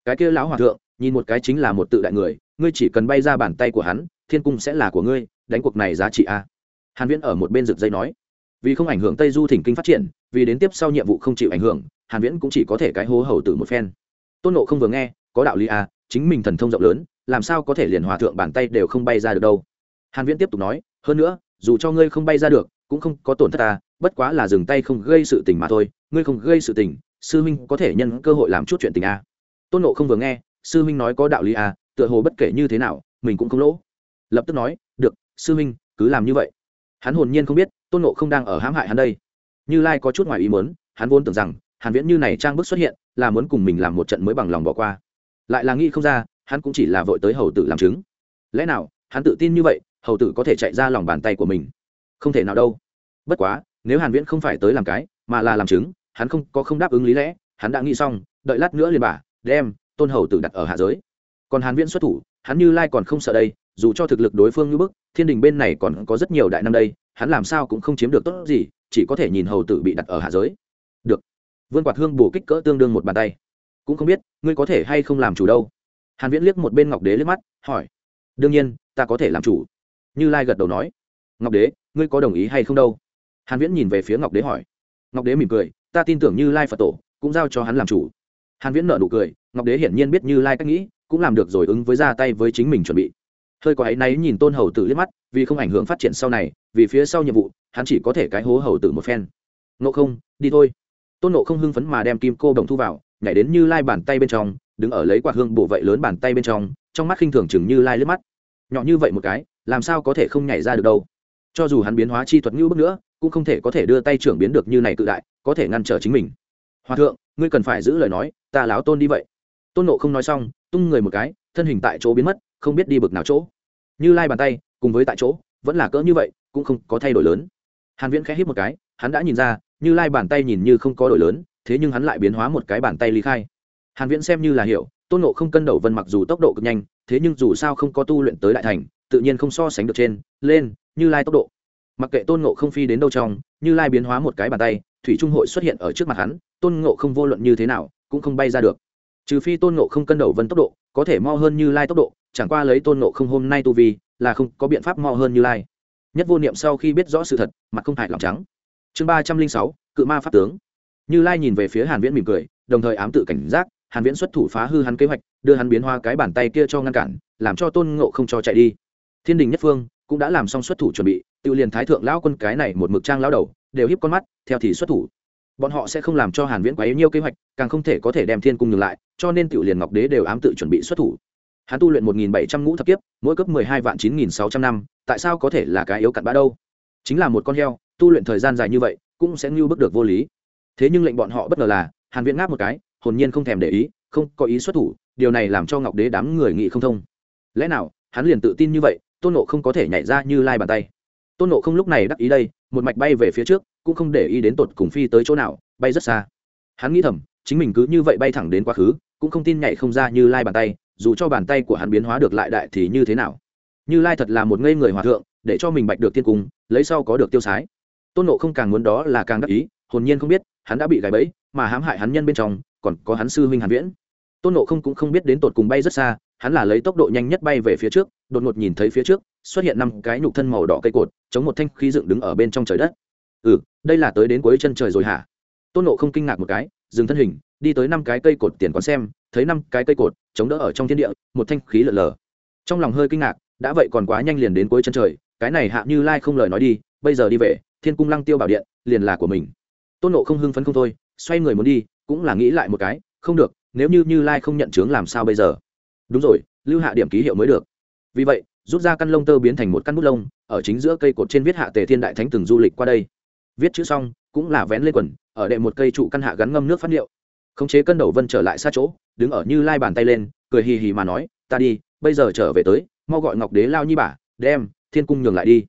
Cái kia lão hòa thượng, nhìn một cái chính là một tự đại người, ngươi chỉ cần bay ra bàn tay của hắn, thiên cung sẽ là của ngươi, đánh cuộc này giá trị a. Hàn viễn ở một bên rực dây nói. Vì không ảnh hưởng tây du thỉnh kinh phát triển, vì đến tiếp sau nhiệm vụ không chịu ảnh hưởng, hàn viễn cũng chỉ có thể cái hố hầu tử một phen. Tôn nộ không vừa nghe, có đạo lý a, chính mình thần thông rộng lớn, làm sao có thể liền hòa thượng bàn tay đều không bay ra được đâu? Hàn viễn tiếp tục nói, hơn nữa, dù cho ngươi không bay ra được cũng không có tổn thất ta, bất quá là dừng tay không gây sự tình mà thôi, ngươi không gây sự tình, sư minh có thể nhân cơ hội làm chút chuyện tình a. Tôn nộ không vừa nghe, sư minh nói có đạo lý a, tựa hồ bất kể như thế nào, mình cũng không lỗ. Lập tức nói, được, sư minh cứ làm như vậy. Hắn hồn nhiên không biết, tôn nộ không đang ở hãm hại hắn đây. Như lai có chút ngoài ý muốn, hắn vốn tưởng rằng, hàn viễn như này trang bức xuất hiện, là muốn cùng mình làm một trận mới bằng lòng bỏ qua. Lại là nghĩ không ra, hắn cũng chỉ là vội tới hầu tử làm chứng. Lẽ nào, hắn tự tin như vậy, hầu tử có thể chạy ra lòng bàn tay của mình? Không thể nào đâu. Bất quá, nếu hàn viễn không phải tới làm cái, mà là làm chứng, hắn không có không đáp ứng lý lẽ, hắn đã nghĩ xong, đợi lát nữa liền bà đem tôn hầu tử đặt ở hạ giới. Còn hàn viễn xuất thủ, hắn như lai còn không sợ đây, dù cho thực lực đối phương như bức, thiên đình bên này còn có rất nhiều đại năm đây, hắn làm sao cũng không chiếm được tốt gì, chỉ có thể nhìn hầu tử bị đặt ở hạ giới. Được. Vươn quạt hương bổ kích cỡ tương đương một bàn tay. Cũng không biết, ngươi có thể hay không làm chủ đâu. Hàn viễn liếc một bên ngọc đế liếc mắt, hỏi. Đương nhiên, ta có thể làm chủ. Như lai gật đầu nói. Ngọc đế ngươi có đồng ý hay không đâu? Hàn viễn nhìn về phía ngọc đế hỏi. Ngọc đế mỉm cười, ta tin tưởng như lai phật tổ cũng giao cho hắn làm chủ. Hàn viễn nở nụ cười, ngọc đế hiển nhiên biết như lai cách nghĩ, cũng làm được rồi ứng với ra tay với chính mình chuẩn bị. Hơi có ấy náy nhìn tôn hầu tử liếc mắt, vì không ảnh hưởng phát triển sau này, vì phía sau nhiệm vụ, hắn chỉ có thể cái hố hầu tử một phen. Nộ không, đi thôi. Tôn nộ không hưng phấn mà đem kim cô đồng thu vào, nhảy đến như lai bàn tay bên trong, đứng ở lấy quạt hương bổ vậy lớn bàn tay bên trong trong mắt khinh thường chừng như lai liếc mắt. Nhỏ như vậy một cái, làm sao có thể không nhảy ra được đâu? Cho dù hắn biến hóa chi thuật như bước nữa, cũng không thể có thể đưa tay trưởng biến được như này tự đại, có thể ngăn trở chính mình. Hòa thượng, ngươi cần phải giữ lời nói, ta láo tôn đi vậy. Tôn nộ không nói xong, tung người một cái, thân hình tại chỗ biến mất, không biết đi bực nào chỗ. Như lai bàn tay, cùng với tại chỗ, vẫn là cỡ như vậy, cũng không có thay đổi lớn. Hàn viễn khẽ hít một cái, hắn đã nhìn ra, như lai bàn tay nhìn như không có đổi lớn, thế nhưng hắn lại biến hóa một cái bàn tay ly khai. Hàn viễn xem như là hiểu, tôn nộ không cân đầu vân mặc dù tốc độ cực nhanh, thế nhưng dù sao không có tu luyện tới đại thành, tự nhiên không so sánh được trên, lên như lai tốc độ. Mặc kệ tôn ngộ không phi đến đâu trong, như lai biến hóa một cái bàn tay, thủy trung hội xuất hiện ở trước mặt hắn, tôn ngộ không vô luận như thế nào, cũng không bay ra được. Trừ phi tôn ngộ không cân đầu vân tốc độ, có thể mo hơn như lai tốc độ, chẳng qua lấy tôn ngộ không hôm nay tu vi, là không có biện pháp mo hơn như lai. Nhất vô niệm sau khi biết rõ sự thật, mặt không hại lòng trắng. Chương ba trăm linh sáu, cự ma pháp tướng. Như lai nhìn về phía hàn viễn mỉm cười, đồng thời ám tự cảnh giác, hàn viễn xuất thủ phá hư hắn kế hoạch, đưa hắn biến hoa cái bàn tay kia cho ngăn cản, làm cho tôn ngộ không cho chạy đi. Thiên đình nhất phương cũng đã làm xong xuất thủ chuẩn bị tự liền thái thượng lão quân cái này một mực trang lão đầu, đều híp con mắt, theo thì xuất thủ. Bọn họ sẽ không làm cho hàn viễn quá yếu nhiêu kế hoạch, càng không thể có thể đem thiên cung ngừng lại, cho nên tự liền ngọc đế đều ám tự chuẩn bị xuất thủ. Hắn tu luyện 1.700 ngũ thập kiếp, mỗi cấp 12 vạn 9.600 năm, tại sao có thể là cái yếu cặn bã đâu? Chính là một con heo, tu luyện thời gian dài như vậy, cũng sẽ ngưu bước được vô lý. Thế nhưng lệnh bọn họ bất ngờ là, hàn viễn ngáp một cái, hồn nhiên không thèm để ý, không có ý xuất thủ, điều này làm cho ngọc đế đám người nghị không thông. Lẽ nào, hắn liền tự tin như vậy tôn nộ không có thể nhảy ra như lai bàn tay. Tôn nộ không lúc này đắc ý đây, một mạch bay về phía trước, cũng không để ý đến tột cùng phi tới chỗ nào, bay rất xa. Hắn nghĩ thầm, chính mình cứ như vậy bay thẳng đến quá khứ, cũng không tin nhảy không ra như lai bàn tay, dù cho bàn tay của hắn biến hóa được lại đại thì như thế nào. Như lai thật là một ngây người hòa thượng, để cho mình bạch được tiên cung, lấy sau có được tiêu sái. Tôn nộ không càng muốn đó là càng đắc ý, hồn nhiên không biết, hắn đã bị gãy bẫy, mà hãm hại hắn nhân bên trong, còn có hắn sư huynh hàn viễn. Tôn nộ không cũng không biết đến tột cùng bay rất xa, hắn là lấy tốc độ nhanh nhất bay về phía trước đột ngột nhìn thấy phía trước, xuất hiện năm cái nhục thân màu đỏ cây cột, chống một thanh khí dựng đứng ở bên trong trời đất. Ừ đây là tới đến cuối chân trời rồi hả? Tôn nộ không kinh ngạc một cái, dừng thân hình, đi tới năm cái cây cột tiền quán xem, thấy năm cái cây cột chống đỡ ở trong thiên địa, một thanh khí lở lờ. Trong lòng hơi kinh ngạc, đã vậy còn quá nhanh liền đến cuối chân trời, cái này hạ như lai không lời nói đi, bây giờ đi về, thiên cung lăng tiêu bảo điện, liền là của mình. Tôn nộ không hưng phấn không thôi, xoay người muốn đi, cũng là nghĩ lại một cái, không được, nếu như như lai không nhận chướng làm sao bây giờ? Đúng rồi, lưu hạ điểm ký hiệu mới được vì vậy, rút ra căn lông tơ biến thành một căn bút lông, ở chính giữa cây cột trên viết hạ tề thiên đại thánh từng du lịch qua đây. Viết chữ xong, cũng là vén lên quần, ở đệ một cây trụ căn hạ gắn ngâm nước phát liệu khống chế cân đầu vân trở lại xa chỗ, đứng ở như lai bàn tay lên, cười hì hì mà nói, ta đi, bây giờ trở về tới, mau gọi ngọc đế lao nhi bà, đem, thiên cung nhường lại đi.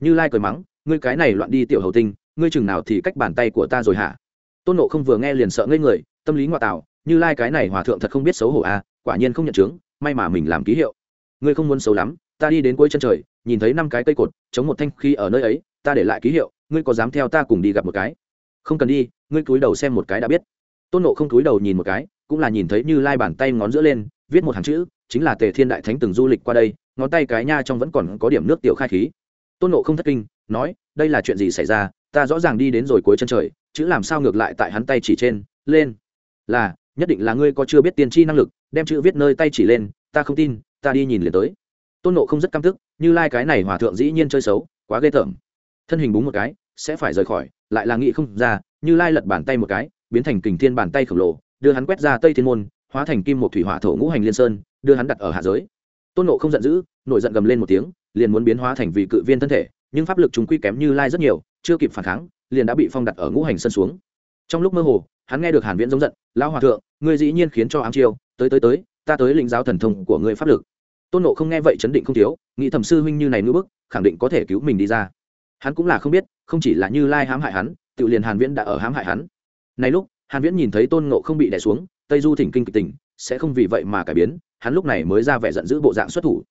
Như lai cười mắng, ngươi cái này loạn đi tiểu hầu tinh, ngươi chừng nào thì cách bàn tay của ta rồi hả? Tôn nộ không vừa nghe liền sợ ngây người, tâm lý ngoại tạo, như lai cái này hòa thượng thật không biết xấu hổ à quả nhiên không nhận chứng may mà mình làm ký hiệu ngươi không muốn xấu lắm, ta đi đến cuối chân trời, nhìn thấy năm cái cây cột, chống một thanh khi ở nơi ấy, ta để lại ký hiệu, ngươi có dám theo ta cùng đi gặp một cái? Không cần đi, ngươi cúi đầu xem một cái đã biết. Tôn nộ không cúi đầu nhìn một cái, cũng là nhìn thấy như lai bàn tay ngón giữa lên, viết một hàng chữ, chính là tề thiên đại thánh từng du lịch qua đây, ngón tay cái nha trong vẫn còn có điểm nước tiểu khai khí. Tôn nộ không thất kinh, nói, đây là chuyện gì xảy ra? Ta rõ ràng đi đến rồi cuối chân trời, chữ làm sao ngược lại tại hắn tay chỉ trên, lên. Là, nhất định là ngươi có chưa biết tiên tri năng lực, đem chữ viết nơi tay chỉ lên, ta không tin ta đi nhìn liền tới. Tôn nộ không rất căm tức, như lai、like、cái này hòa thượng dĩ nhiên chơi xấu, quá ghê tởm. Thân hình búng một cái, sẽ phải rời khỏi, lại là nghĩ không ra, như lai lật bàn tay một cái, biến thành kình thiên bàn tay khổng lồ, đưa hắn quét ra tây thiên môn, hóa thành kim một thủy hỏa thổ ngũ hành liên sơn, đưa hắn đặt ở hạ giới. Tôn nộ không giận dữ, nổi giận gầm lên một tiếng, liền muốn biến hóa thành vị cự viên thân thể, nhưng pháp lực chúng quy kém như lai rất nhiều, chưa kịp phản kháng, liền đã bị phong đặt ở ngũ hành sân xuống. Trong lúc mơ hồ, hắn nghe được hàn viễn giống giận, lão hòa thượng, ngươi dĩ nhiên khiến cho ám chiêu, tới tới tới, ta tới lĩnh giáo thần thông của ngươi pháp lực tôn nộ không nghe vậy chấn định không thiếu, nghĩ thẩm sư huynh như này ngữ bức, khẳng định có thể cứu mình đi ra. Hắn cũng là không biết, không chỉ là như lai hãm hại hắn, tự liền hàn viễn đã ở hãm hại hắn. Này lúc, hàn viễn nhìn thấy tôn nộ không bị đè xuống, tây du thỉnh kinh kịch tỉnh, sẽ không vì vậy mà cải biến, hắn lúc này mới ra vẻ giận dữ bộ dạng xuất thủ.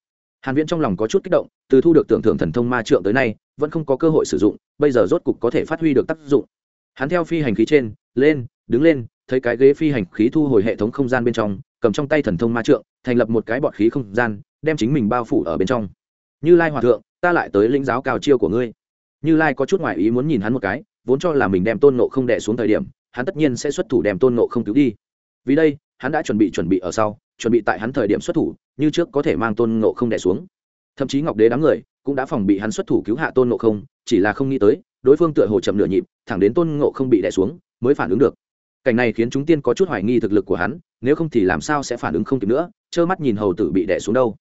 Hàn viễn trong lòng có chút kích động, từ thu được tưởng thưởng thần thông ma trượng tới nay, vẫn không có cơ hội sử dụng, bây giờ rốt cục có thể phát huy được tác dụng. Hắn theo phi hành khí trên, lên, đứng lên, thấy cái ghế phi hành khí thu hồi hệ thống không gian bên trong, cầm trong tay thần thông ma trượng, thành lập một cái bọt khí không gian đem chính mình bao phủ ở bên trong. Như lai hòa thượng, ta lại tới lĩnh giáo cao chiêu của ngươi. Như lai có chút ngoại ý muốn nhìn hắn một cái, vốn cho là mình đem tôn nộ không đẻ xuống thời điểm, hắn tất nhiên sẽ xuất thủ đem tôn nộ không cứu đi. Vì đây, hắn đã chuẩn bị chuẩn bị ở sau, chuẩn bị tại hắn thời điểm xuất thủ, như trước có thể mang tôn nộ không đẻ xuống. Thậm chí ngọc đế đám người cũng đã phòng bị hắn xuất thủ cứu hạ tôn nộ không, chỉ là không nghĩ tới, đối phương tựa hồ chậm nửa nhịp, thẳng đến tôn nộ không bị đẻ xuống, mới phản ứng được. Cảnh này khiến chúng tiên có chút hoài nghi thực lực của hắn, nếu không thì làm sao sẽ phản ứng không kịp nữa, trơ mắt nhìn hầu tử bị đẻ xuống đâu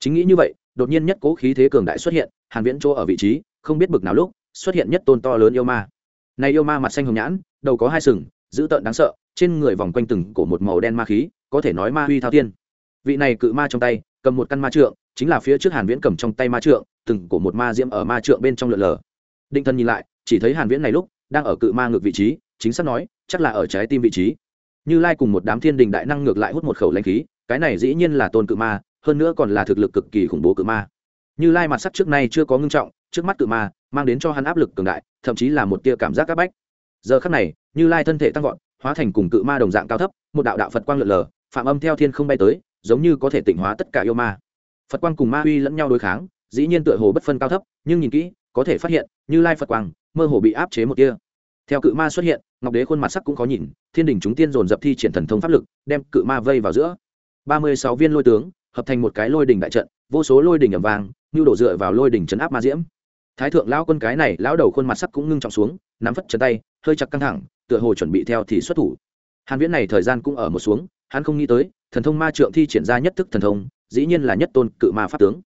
chính nghĩ như vậy, đột nhiên nhất cố khí thế cường đại xuất hiện, hàn viễn chỗ ở vị trí, không biết bực nào lúc, xuất hiện nhất tôn to lớn yêu ma. Này yêu ma mặt xanh hồng nhãn, đầu có hai sừng, dữ tợn đáng sợ, trên người vòng quanh từng cổ một màu đen ma khí, có thể nói ma huy thao thiên. vị này cự ma trong tay, cầm một căn ma trượng, chính là phía trước hàn viễn cầm trong tay ma trượng, từng cổ một ma diễm ở ma trượng bên trong lượn lờ. Định thân nhìn lại, chỉ thấy hàn viễn này lúc, đang ở cự ma ngược vị trí, chính xác nói, chắc là ở trái tim vị trí. Như lai cùng một đám thiên đình đại năng ngược lại hút một khẩu lãnh khí, cái này dĩ nhiên là tôn cự ma hơn nữa còn là thực lực cực kỳ khủng bố cự ma. Như lai mặt sắt trước nay chưa có ngưng trọng, trước mắt cự ma mang đến cho hắn áp lực cường đại, thậm chí là một tia cảm giác áp bách. Giờ khắc này, như lai thân thể tăng vọt, hóa thành cùng cự ma đồng dạng cao thấp, một đạo đạo phật quang lượn lờ, phạm âm theo thiên không bay tới, giống như có thể tịnh hóa tất cả yêu ma. Phật quang cùng ma uy lẫn nhau đối kháng, dĩ nhiên tựa hồ bất phân cao thấp, nhưng nhìn kỹ, có thể phát hiện, như lai phật quang mơ hồ bị áp chế một tia. Theo cự ma xuất hiện, ngọc đế khuôn mặt sắc cũng có nhìn, thiên đình chúng tiên dồn dập thi triển thần thông pháp lực, đem cự ma vây vào giữa. Ba mươi sáu viên lôi tướng hợp thành một cái lôi đỉnh đại trận, vô số lôi đỉnh ẩm vàng như đổ dựa vào lôi đỉnh chấn áp ma diễm. Thái thượng lão quân cái này, lão đầu khuôn mặt sắc cũng ngưng trọng xuống, nắm phất chân tay, hơi chặt căng thẳng, tựa hồ chuẩn bị theo thì xuất thủ. Hàn viễn này thời gian cũng ở một xuống, hắn không nghĩ tới, thần thông ma trượng thi triển ra nhất thức thần thông, dĩ nhiên là nhất tôn cự ma pháp tướng.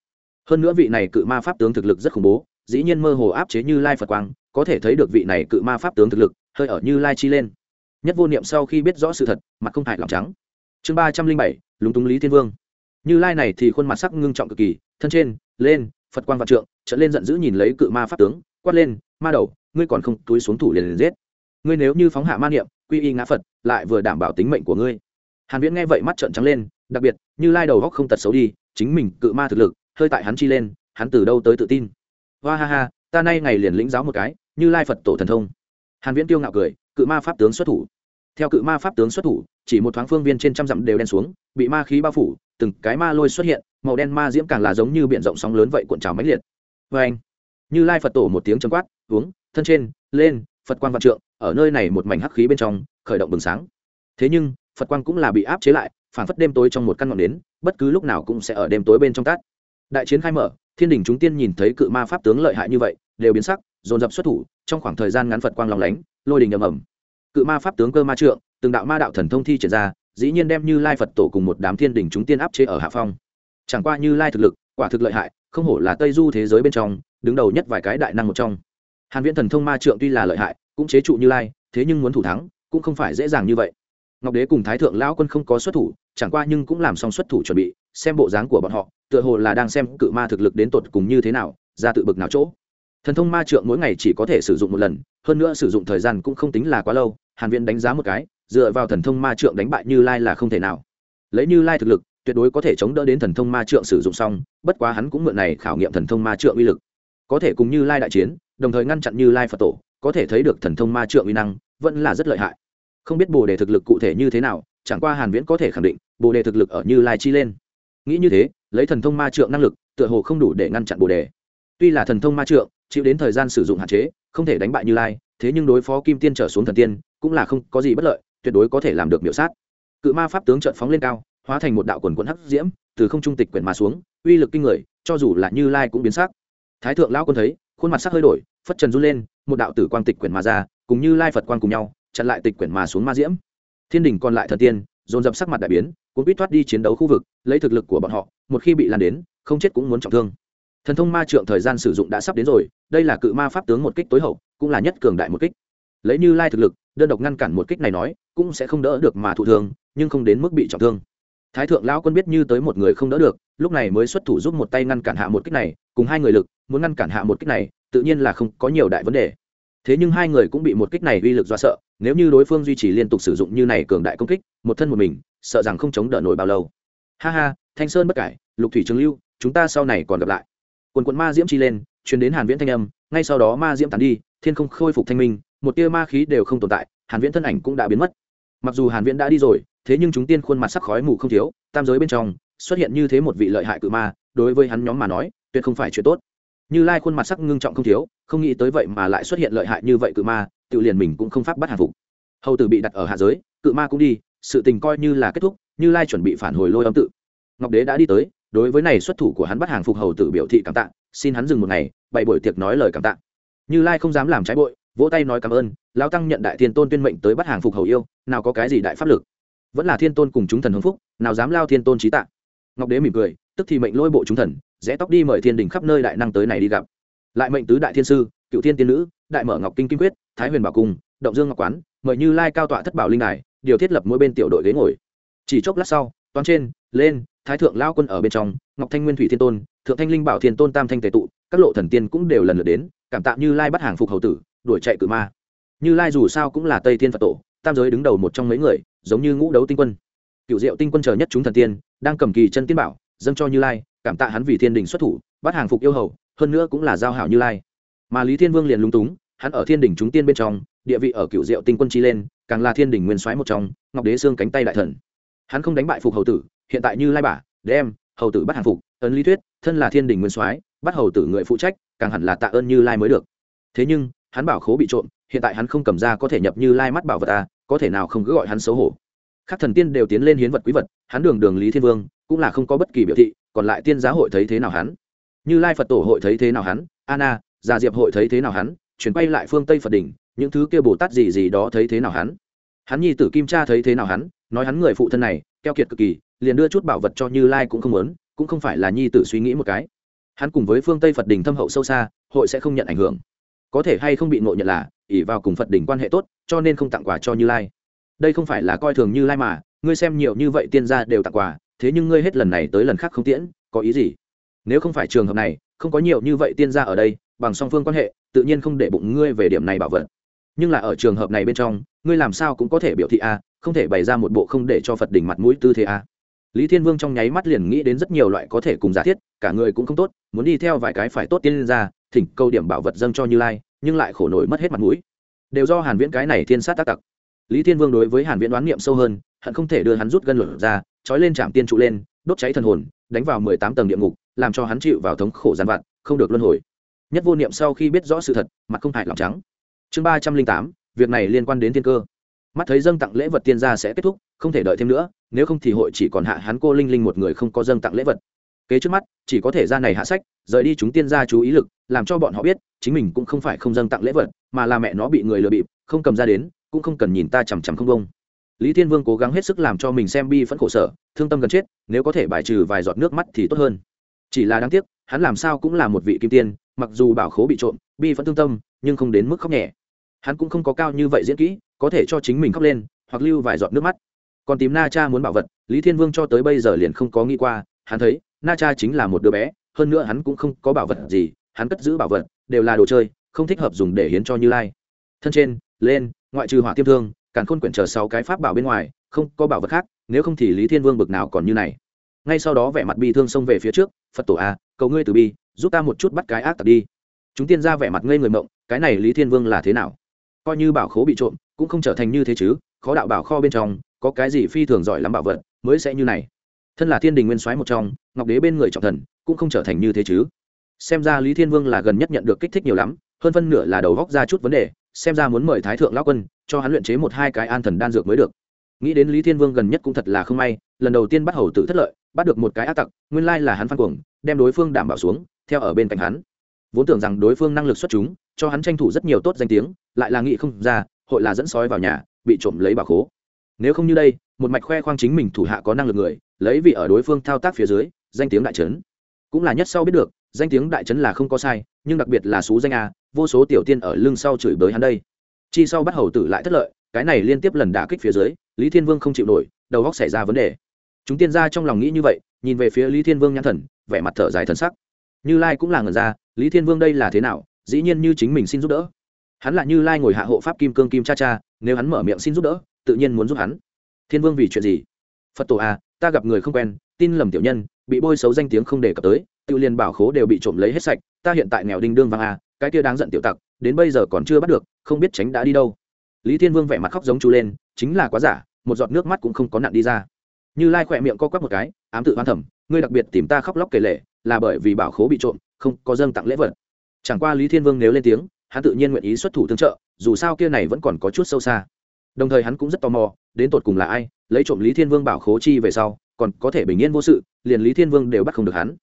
Hơn nữa vị này cự ma pháp tướng thực lực rất khủng bố, dĩ nhiên mơ hồ áp chế như lai phật quang, có thể thấy được vị này cự ma pháp tướng thực lực, hơi ở như lai chi lên. Nhất vô niệm sau khi biết rõ sự thật, mặt không hại lòng trắng. Chương ba trăm linh bảy, lúng túng lý thiên vương như lai này thì khuôn mặt sắc ngưng trọng cực kỳ, thân trên, lên, phật quan vạn trượng trở lên giận dữ nhìn lấy cự ma pháp tướng, quát lên, ma đầu, ngươi còn không túi xuống thủ liền liền giết. Ngươi nếu như phóng hạ ma niệm, quy y ngã phật, lại vừa đảm bảo tính mệnh của ngươi. Hàn viễn nghe vậy mắt trợn trắng lên, đặc biệt, như lai đầu góc không tật xấu đi, chính mình cự ma thực lực, hơi tại hắn chi lên, hắn từ đâu tới tự tin? Hoa ha ha, ta nay ngày liền lĩnh giáo một cái, như lai phật tổ thần thông. Hàn viễn tiêu ngạo cười, cự ma pháp tướng xuất thủ. Theo cự ma pháp tướng xuất thủ, chỉ một thoáng phương viên trên trăm dặm đều đen xuống, bị ma khí bao phủ từng cái ma lôi xuất hiện, màu đen ma diễm càng là giống như biển rộng sóng lớn vậy cuộn trào mãnh liệt. Vê anh, như lai phật tổ một tiếng chấm quát uống thân trên, lên, phật quang vạn trượng, ở nơi này một mảnh hắc khí bên trong, khởi động bừng sáng. Thế nhưng, phật quang cũng là bị áp chế lại phản phất đêm tối trong một căn ngọn nến, bất cứ lúc nào cũng sẽ ở đêm tối bên trong tát đại chiến khai mở, thiên đình chúng tiên nhìn thấy cự ma pháp tướng lợi hại như vậy, đều biến sắc, dồn dập xuất thủ, trong khoảng thời gian ngắn phật quang lòng lánh, lôi đình ầm ầm. Cự ma pháp tướng cơ ma trượng, từng đạo ma đạo thần thông thi triển ra dĩ nhiên đem như lai phật tổ cùng một đám thiên đình chúng tiên áp chế ở hạ phong. Chẳng qua như lai thực lực, quả thực lợi hại, không hổ là tây du thế giới bên trong, đứng đầu nhất vài cái đại năng một trong. Hàn viễn thần thông ma trượng tuy là lợi hại, cũng chế trụ như lai, thế nhưng muốn thủ thắng, cũng không phải dễ dàng như vậy. Ngọc đế cùng thái thượng lão quân không có xuất thủ, chẳng qua nhưng cũng làm xong xuất thủ chuẩn bị, xem bộ dáng của bọn họ, tựa hồ là đang xem cự ma thực lực đến tột cùng như thế nào, ra tự bực nào chỗ. Thần thông ma trượng mỗi ngày chỉ có thể sử dụng một lần, hơn nữa sử dụng thời gian cũng không tính là quá lâu, hàn viễn đánh giá một cái dựa vào thần thông ma trượng đánh bại như lai là không thể nào. Lấy như lai thực lực, tuyệt đối có thể chống đỡ đến thần thông ma trượng sử dụng xong, bất quá hắn cũng mượn này khảo nghiệm thần thông ma trượng uy lực. Có thể cùng như lai đại chiến, đồng thời ngăn chặn như lai phật tổ, có thể thấy được thần thông ma trượng uy năng, vẫn là rất lợi hại. Không biết bồ đề thực lực cụ thể như thế nào, chẳng qua hàn viễn có thể khẳng định, bồ đề thực lực ở như lai chi lên. Nghĩ như thế, lấy thần thông ma trượng năng lực, tựa hồ không đủ để ngăn chặn bồ đề. Tuy là thần thông ma trượng, chịu đến thời gian sử dụng hạn chế, không thể đánh bại như lai, thế nhưng đối phó kim tiên trở xuống thần tiên, cũng là không có gì bất lợi tuyệt đối có thể làm được miểu sát. Cự ma pháp tướng trợn phóng lên cao, hóa thành một đạo quần quần hắc diễm, từ không trung tịch quyển mà xuống, uy lực kinh người, cho dù là như lai cũng biến sắc. Thái thượng lão quân thấy, khuôn mặt sắc hơi đổi, phất trần run lên, một đạo tử quang tịch quyển mà ra, cùng như lai phật quang cùng nhau, chặn lại tịch quyển mà xuống ma diễm. Thiên đình còn lại thần tiên, dồn dập sắc mặt đại biến cũng biết thoát đi chiến đấu khu vực, lấy thực lực của bọn họ, một khi bị lan đến, không chết cũng muốn trọng thương. Thần thông ma trượng thời gian sử dụng đã sắp đến rồi, đây là cự ma pháp tướng một kích tối hậu, cũng là nhất cường đại một kích. Lấy như lai thực lực, đơn độc ngăn cản một kích này nói cũng sẽ không đỡ được mà thụ thương, nhưng không đến mức bị trọng thương. Thái thượng lão quân biết như tới một người không đỡ được, lúc này mới xuất thủ giúp một tay ngăn cản hạ một kích này, cùng hai người lực, muốn ngăn cản hạ một kích này, tự nhiên là không có nhiều đại vấn đề. Thế nhưng hai người cũng bị một kích này uy lực do sợ, nếu như đối phương duy trì liên tục sử dụng như này cường đại công kích, một thân một mình, sợ rằng không chống đỡ nổi bao lâu. Ha ha, thanh sơn bất cải, lục thủy trường lưu, chúng ta sau này còn gặp lại. Quần quần ma diễm chi lên, truyền đến hàn viễn thanh âm, ngay sau đó ma diễm tàn đi, thiên không khôi phục thanh minh, một tia ma khí đều không tồn tại, hàn viễn thân ảnh cũng đã biến mất mặc dù hàn viễn đã đi rồi, thế nhưng chúng tiên khuôn mặt sắc khói mù không thiếu, tam giới bên trong, xuất hiện như thế một vị lợi hại cự ma, đối với hắn nhóm mà nói, tuyệt không phải chuyện tốt. Như lai khuôn mặt sắc ngưng trọng không thiếu, không nghĩ tới vậy mà lại xuất hiện lợi hại như vậy cự ma, tự liền mình cũng không pháp bắt hàn phục. Hầu tử bị đặt ở hạ giới, cự ma cũng đi, sự tình coi như là kết thúc, như lai chuẩn bị phản hồi lôi âm tự. Ngọc đế đã đi tới, đối với này xuất thủ của hắn bắt hàng phục hầu tử biểu thị cảm tạ, xin hắn dừng một ngày, bày buổi tiệc nói lời cảm tạ. Như lai không dám làm trái bội vỗ tay nói cảm ơn, lão tăng nhận đại thiên tôn tuyên mệnh tới bắt hàng phục hầu yêu, nào có cái gì đại pháp lực. Vẫn là thiên tôn cùng chúng thần hưng phúc, nào dám lao thiên tôn trí tạ. Ngọc đế mỉm cười, tức thì mệnh lôi bộ chúng thần, rẽ tóc đi mời thiên đình khắp nơi đại năng tới này đi gặp. Lại mệnh tứ đại thiên sư, cựu thiên tiên nữ, đại mở ngọc kinh kim quyết, thái huyền bảo cung, động dương ngọc quán, mời như lai cao tọa thất bảo linh đài, điều thiết lập mỗi bên tiểu đội ghế ngồi. Chỉ chốc lát sau, toán trên, lên, thái thượng lao quân ở bên trong, ngọc thanh nguyên thủy thiên tôn, thượng thanh linh bảo thiên tôn tam thanh tề tụ, các lộ thần tiên cũng đều lần lượt đến, cảm tạ như lai bắt hàng phục hầu tử đuổi chạy cự ma. Như lai dù sao cũng là tây thiên phật tổ, tam giới đứng đầu một trong mấy người, giống như ngũ đấu tinh quân. Cựu diệu tinh quân chờ nhất chúng thần tiên, đang cầm kỳ chân tiên bảo, dâng cho như lai, cảm tạ hắn vì thiên đình xuất thủ, bắt hàng phục yêu hầu, hơn nữa cũng là giao hảo như lai. Mà lý thiên vương liền lung túng, hắn ở thiên đình chúng tiên bên trong, địa vị ở cựu diệu tinh quân chi lên, càng là thiên đình nguyên soái một trong, ngọc đế xương cánh tay đại thần. Hắn không đánh bại phục hầu tử, hiện tại như lai bả đem, hầu tử bắt hàng phục, ấn lý thuyết, thân là thiên đình nguyên soái, bắt hầu tử người phụ trách, càng hẳn là tạ ơn như lai mới được. Thế nhưng hắn bảo khố bị trộm, hiện tại hắn không cầm ra có thể nhập như lai mắt bảo vật ta có thể nào không cứ gọi hắn xấu hổ. Các thần tiên đều tiến lên hiến vật quý vật, hắn đường đường lý thiên vương, cũng là không có bất kỳ biểu thị, còn lại tiên giá hội thấy thế nào hắn? Như lai phật tổ hội thấy thế nào hắn? Anna già diệp hội thấy thế nào hắn? Chuyển quay lại phương tây phật đỉnh, những thứ kia bồ tát gì gì đó thấy thế nào hắn? Hắn nhi tử kim cha thấy thế nào hắn? Nói hắn người phụ thân này, keo kiệt cực kỳ, liền đưa chút bảo vật cho như lai cũng không muốn, cũng không phải là nhi tử suy nghĩ một cái. Hắn cùng với phương tây phật đình thâm hậu sâu xa, hội sẽ không nhận ảnh hưởng có thể hay không bị ngộ nhận là ỷ vào cùng phật đỉnh quan hệ tốt, cho nên không tặng quà cho như lai. Đây không phải là coi thường như lai mà, ngươi xem nhiều như vậy tiên gia đều tặng quà, thế nhưng ngươi hết lần này tới lần khác không tiễn, có ý gì? Nếu không phải trường hợp này, không có nhiều như vậy tiên gia ở đây, bằng song phương quan hệ, tự nhiên không để bụng ngươi về điểm này bảo vật. Nhưng là ở trường hợp này bên trong, ngươi làm sao cũng có thể biểu thị a, không thể bày ra một bộ không để cho phật đỉnh mặt mũi tư thế a. Lý thiên vương trong nháy mắt liền nghĩ đến rất nhiều loại có thể cùng giả thiết, cả người cũng không tốt, muốn đi theo vài cái phải tốt tiên ra thỉnh câu điểm bảo vật dâng cho như lai nhưng lại khổ nổi mất hết mặt mũi. Đều do hàn viễn cái này thiên sát tác tặc. Lý thiên vương đối với hàn viễn đoán niệm sâu hơn hận không thể đưa hắn rút gân luận ra trói lên chạm tiên trụ lên đốt cháy thần hồn đánh vào mười tám tầng địa ngục làm cho hắn chịu vào thống khổ gian vạn, không được luân hồi. Nhất vô niệm sau khi biết rõ sự thật mặt không hại lòng trắng. Chương ba trăm linh tám việc này liên quan đến thiên cơ. Mắt thấy dâng tặng lễ vật tiên gia sẽ kết thúc không thể đợi thêm nữa nếu không thì hội chỉ còn hạ hắn cô linh linh một người không có dâng tặng lễ vật. Kế trước mắt chỉ có thể ra này hạ sách rời đi chúng tiên gia chú ý lực làm cho bọn họ biết, chính mình cũng không phải không dâng tặng lễ vật, mà là mẹ nó bị người lừa bịp, không cầm ra đến, cũng không cần nhìn ta chằm chằm không bông lý thiên vương cố gắng hết sức làm cho mình xem bi phẫn khổ sở, thương tâm gần chết, nếu có thể bài trừ vài giọt nước mắt thì tốt hơn. Chỉ là đáng tiếc, hắn làm sao cũng là một vị kim tiên, mặc dù bảo khố bị trộm, bi phẫn thương tâm, nhưng không đến mức khóc nhẹ. Hắn cũng không có cao như vậy diễn kỹ, có thể cho chính mình khóc lên, hoặc lưu vài giọt nước mắt. Còn tìm na cha muốn bảo vật, lý thiên vương cho tới bây giờ liền không có nghĩ qua, hắn thấy, na cha chính là một đứa bé, hơn nữa hắn cũng không có bảo vật gì hắn cất giữ bảo vật, đều là đồ chơi, không thích hợp dùng để hiến cho như lai. Thân trên, lên, ngoại trừ hỏa tiêm thương, càn khôn quyển chờ sáu cái pháp bảo bên ngoài, không có bảo vật khác, nếu không thì lý thiên vương bực nào còn như này. Ngay sau đó vẻ mặt bi thương xông về phía trước, phật tổ a cầu ngươi từ bi, giúp ta một chút bắt cái ác tặc đi. Chúng tiên ra vẻ mặt ngây người mộng, cái này lý thiên vương là thế nào? Coi như bảo khố bị trộm, cũng không trở thành như thế chứ, khó đạo bảo kho bên trong, có cái gì phi thường giỏi lắm bảo vật mới sẽ như này? Thân là thiên đình nguyên soái một trong, ngọc đế bên người trọng thần, cũng không trở thành như thế chứ xem ra lý thiên vương là gần nhất nhận được kích thích nhiều lắm, hơn phân nửa là đầu góc ra chút vấn đề, xem ra muốn mời thái thượng lão quân, cho hắn luyện chế một hai cái an thần đan dược mới được. Nghĩ đến lý thiên vương gần nhất cũng thật là không may, lần đầu tiên bắt hầu tử thất lợi, bắt được một cái ác tặc, nguyên lai là hắn phan cuồng, đem đối phương đảm bảo xuống, theo ở bên cạnh hắn. Vốn tưởng rằng đối phương năng lực xuất chúng, cho hắn tranh thủ rất nhiều tốt danh tiếng, lại là nghĩ không ra, hội là dẫn sói vào nhà, bị trộm lấy bảo khố. Nếu không như đây, một mạch khoe khoang chính mình thủ hạ có năng lực người, lấy vì ở đối phương thao tác phía dưới, danh tiếng đại trấn. Cũng là nhất sau biết được danh tiếng đại trấn là không có sai, nhưng đặc biệt là xú danh a, vô số tiểu tiên ở lưng sau chửi bới hắn đây. Chi sau bắt hầu tử lại thất lợi, cái này liên tiếp lần đả kích phía dưới, lý thiên vương không chịu nổi, đầu góc xảy ra vấn đề. Chúng tiên gia trong lòng nghĩ như vậy, nhìn về phía lý thiên vương nhãn thần, vẻ mặt thở dài thần sắc. Như lai cũng là ngần ra, lý thiên vương đây là thế nào, dĩ nhiên như chính mình xin giúp đỡ. Hắn là như lai ngồi hạ hộ pháp kim cương kim cha cha, nếu hắn mở miệng xin giúp đỡ, tự nhiên muốn giúp hắn. Thiên vương vì chuyện gì? Phật tổ à ta gặp người không quen, tin lầm tiểu nhân, bị bôi xấu danh tiếng không đề cập tới tự liền bảo khố đều bị trộm lấy hết sạch, ta hiện tại nghèo đinh đương vang à cái kia đáng giận tiểu tặc, đến bây giờ còn chưa bắt được, không biết tránh đã đi đâu. Lý thiên vương vẻ mặt khóc giống chú lên, chính là quá giả, một giọt nước mắt cũng không có nặn đi ra. Như lai khỏe miệng co quắp một cái, ám tự hoan thẩm, ngươi đặc biệt tìm ta khóc lóc kể lệ là bởi vì bảo khố bị trộm, không có dâng tặng lễ vật. Chẳng qua lý thiên vương nếu lên tiếng, hắn tự nhiên nguyện ý xuất thủ tương trợ, dù sao kia này vẫn còn có chút sâu xa. Đồng thời hắn cũng rất tò mò, đến tột cùng là ai, lấy trộm lý thiên vương bảo khố chi về sau, còn có thể bình yên vô sự, liền lý thiên vương đều bắt không được hắn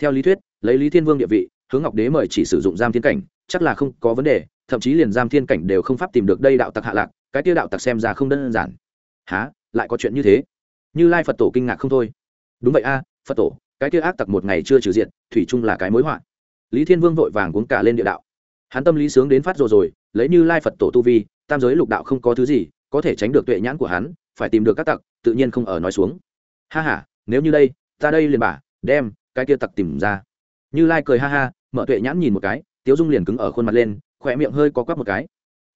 theo lý thuyết, lấy lý thiên vương địa vị, hướng ngọc đế mời chỉ sử dụng giam thiên cảnh, chắc là không có vấn đề, thậm chí liền giam thiên cảnh đều không pháp tìm được đây đạo tặc hạ lạc, cái tiêu đạo tặc xem ra không đơn giản. Há lại có chuyện như thế? Như lai phật tổ kinh ngạc không thôi. Đúng vậy a, phật tổ, cái tiêu ác tặc một ngày chưa trừ diện thủy chung là cái mối họa. Lý thiên vương vội vàng cuống cả lên địa đạo. Hắn tâm lý sướng đến phát rồi rồi, lấy như lai phật tổ tu vi, tam giới lục đạo không có thứ gì, có thể tránh được tuệ nhãn của hắn, phải tìm được các tặc, tự nhiên không ở nói xuống. Ha h a nếu như đây, ta đây liền bả, đem cái kia tặc tìm ra. Như lai cười ha ha, mở tuệ nhãn nhìn một cái, tiếu dung liền cứng ở khuôn mặt lên khỏe miệng hơi có quắp một cái.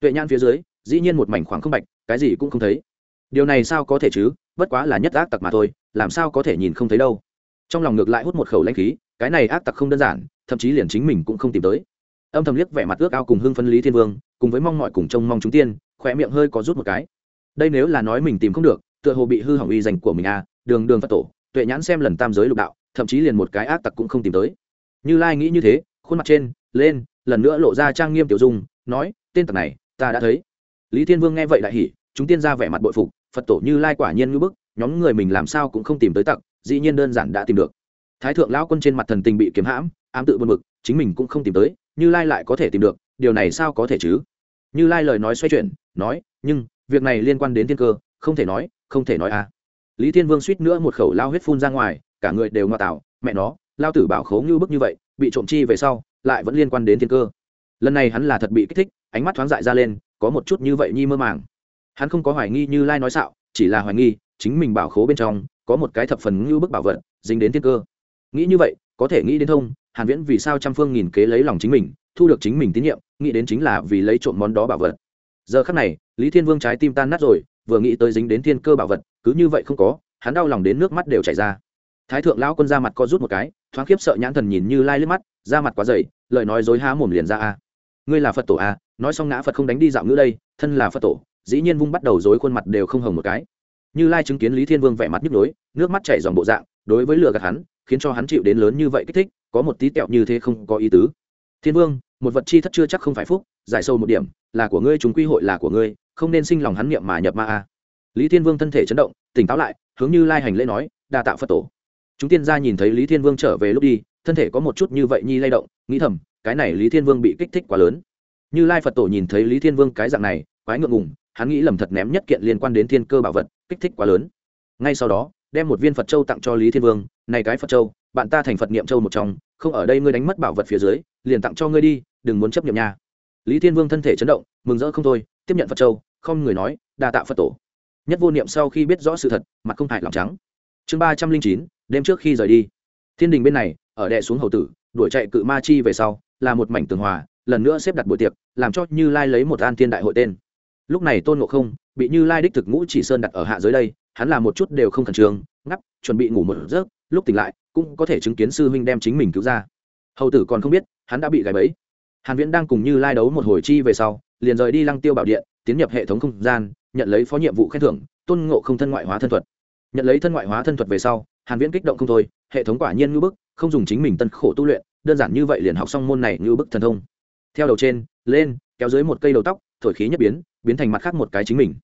Tuệ nhãn phía dưới, dĩ nhiên một mảnh khoảng không bạch, cái gì cũng không thấy. Điều này sao có thể chứ? Bất quá là nhất ác tặc mà thôi, làm sao có thể nhìn không thấy đâu? Trong lòng ngược lại hút một khẩu lãnh khí, cái này ác tặc không đơn giản, thậm chí liền chính mình cũng không tìm tới. Âm thầm liếc vẻ mặt ước ao cùng hưng phân lý thiên vương, cùng với mong mọi cùng trông mong chúng tiên khỏe miệng hơi có rút một cái. Đây nếu là nói mình tìm không được, tựa hồ bị hư hỏng uy dành của mình à đường đường phật tổ, tuệ nhãn xem lần tam giới lục đạo thậm chí liền một cái ác tặc cũng không tìm tới. Như lai nghĩ như thế, khuôn mặt trên, lên, lần nữa lộ ra trang nghiêm tiểu dung, nói, tên tặc này, ta đã thấy. Lý thiên vương nghe vậy đại hỉ, chúng tiên ra vẻ mặt bội phục, phật tổ như lai quả nhiên ngưỡng bức, nhóm người mình làm sao cũng không tìm tới tặc, dĩ nhiên đơn giản đã tìm được. Thái thượng lão quân trên mặt thần tình bị kiếm hãm, ám tự buồn bực, chính mình cũng không tìm tới, như lai lại có thể tìm được, điều này sao có thể chứ? Như lai lời nói xoay chuyển, nói, nhưng, việc này liên quan đến thiên cơ, không thể nói, không thể nói à. Lý thiên vương suýt nữa một khẩu lao huyết phun ra ngoài cả người đều ngoa tạo, mẹ nó, lao tử bảo khấu như bức như vậy, bị trộm chi về sau, lại vẫn liên quan đến thiên cơ. Lần này hắn là thật bị kích thích, ánh mắt thoáng dại ra lên, có một chút như vậy nhi mơ màng. Hắn không có hoài nghi như lai nói xạo, chỉ là hoài nghi, chính mình bảo khố bên trong, có một cái thập phần ngưu bức bảo vật, dính đến thiên cơ. Nghĩ như vậy, có thể nghĩ đến thông, hàn viễn vì sao trăm phương nghìn kế lấy lòng chính mình, thu được chính mình tín nhiệm, nghĩ đến chính là vì lấy trộm món đó bảo vật. Giờ khắc này, lý thiên vương trái tim tan nát rồi, vừa nghĩ tới dính đến thiên cơ bảo vật, cứ như vậy không có, hắn đau lòng đến nước mắt đều chảy ra thái thượng lão quân ra mặt co rút một cái, thoáng khiếp sợ nhãn thần nhìn như lai liếc mắt, ra mặt quá dày, lời nói dối há mồm liền ra a. Ngươi là phật tổ a, nói xong ngã phật không đánh đi dạo ngữ đây, thân là phật tổ, dĩ nhiên vung bắt đầu dối khuôn mặt đều không hồng một cái. Như lai chứng kiến lý thiên vương vẻ mặt nhức nhối, nước mắt chảy dòng bộ dạng, đối với lừa gạt hắn, khiến cho hắn chịu đến lớn như vậy kích thích, có một tí tẹo như thế không có ý tứ. Thiên vương, một vật chi thất chưa chắc không phải phúc, giải sâu một điểm, là của ngươi, chúng quy hội là của ngươi, không nên sinh lòng hắn niệm mà nhập ma a. Lý thiên vương thân thể chấn động, tỉnh táo lại, hướng như lai hành lễ nói, đa tạo phật tổ chúng tiên gia nhìn thấy lý thiên vương trở về lúc đi, thân thể có một chút như vậy nhi lay động, nghĩ thầm, cái này lý thiên vương bị kích thích quá lớn. Như lai phật tổ nhìn thấy lý thiên vương cái dạng này, quái ngượng ngùng, hắn nghĩ lầm thật ném nhất kiện liên quan đến thiên cơ bảo vật, kích thích quá lớn. Ngay sau đó, đem một viên phật châu tặng cho lý thiên vương, này cái phật châu, bạn ta thành phật niệm châu một trong, không ở đây ngươi đánh mất bảo vật phía dưới, liền tặng cho ngươi đi, đừng muốn chấp nhận nha. Lý thiên vương thân thể chấn động, mừng rỡ không thôi, tiếp nhận phật châu, không người nói, đa tạ phật tổ. Nhất vô niệm sau khi biết rõ sự thật, mặt không hại lòng trắng. Chương ba trăm linh chín đêm trước khi rời đi. Thiên đình bên này, ở đệ xuống hầu tử, đuổi chạy cự ma chi về sau, là một mảnh tường hòa, lần nữa xếp đặt buổi tiệc, làm cho như lai lấy một an thiên đại hội tên. Lúc này tôn ngộ không, bị như lai đích thực ngũ chỉ sơn đặt ở hạ dưới đây, hắn làm một chút đều không khẩn trương, ngắp, chuẩn bị ngủ một giấc, lúc tỉnh lại, cũng có thể chứng kiến sư huynh đem chính mình cứu ra. Hầu tử còn không biết, hắn đã bị gãy bẫy. Hàn viễn đang cùng như lai đấu một hồi chi về sau, liền rời đi lăng tiêu bảo điện, tiến nhập hệ thống không gian, nhận lấy phó nhiệm vụ khen thưởng, tôn ngộ không thân ngoại hóa thân thuật. Nhận lấy thân ngoại hóa thân thuật về sau hàn viễn kích động không thôi, hệ thống quả nhiên ngưu bức, không dùng chính mình tân khổ tu luyện, đơn giản như vậy liền học xong môn này ngưu bức thần thông. Theo đầu trên, lên, kéo dưới một cây đầu tóc, thổi khí nhất biến biến thành mặt khác một cái chính mình.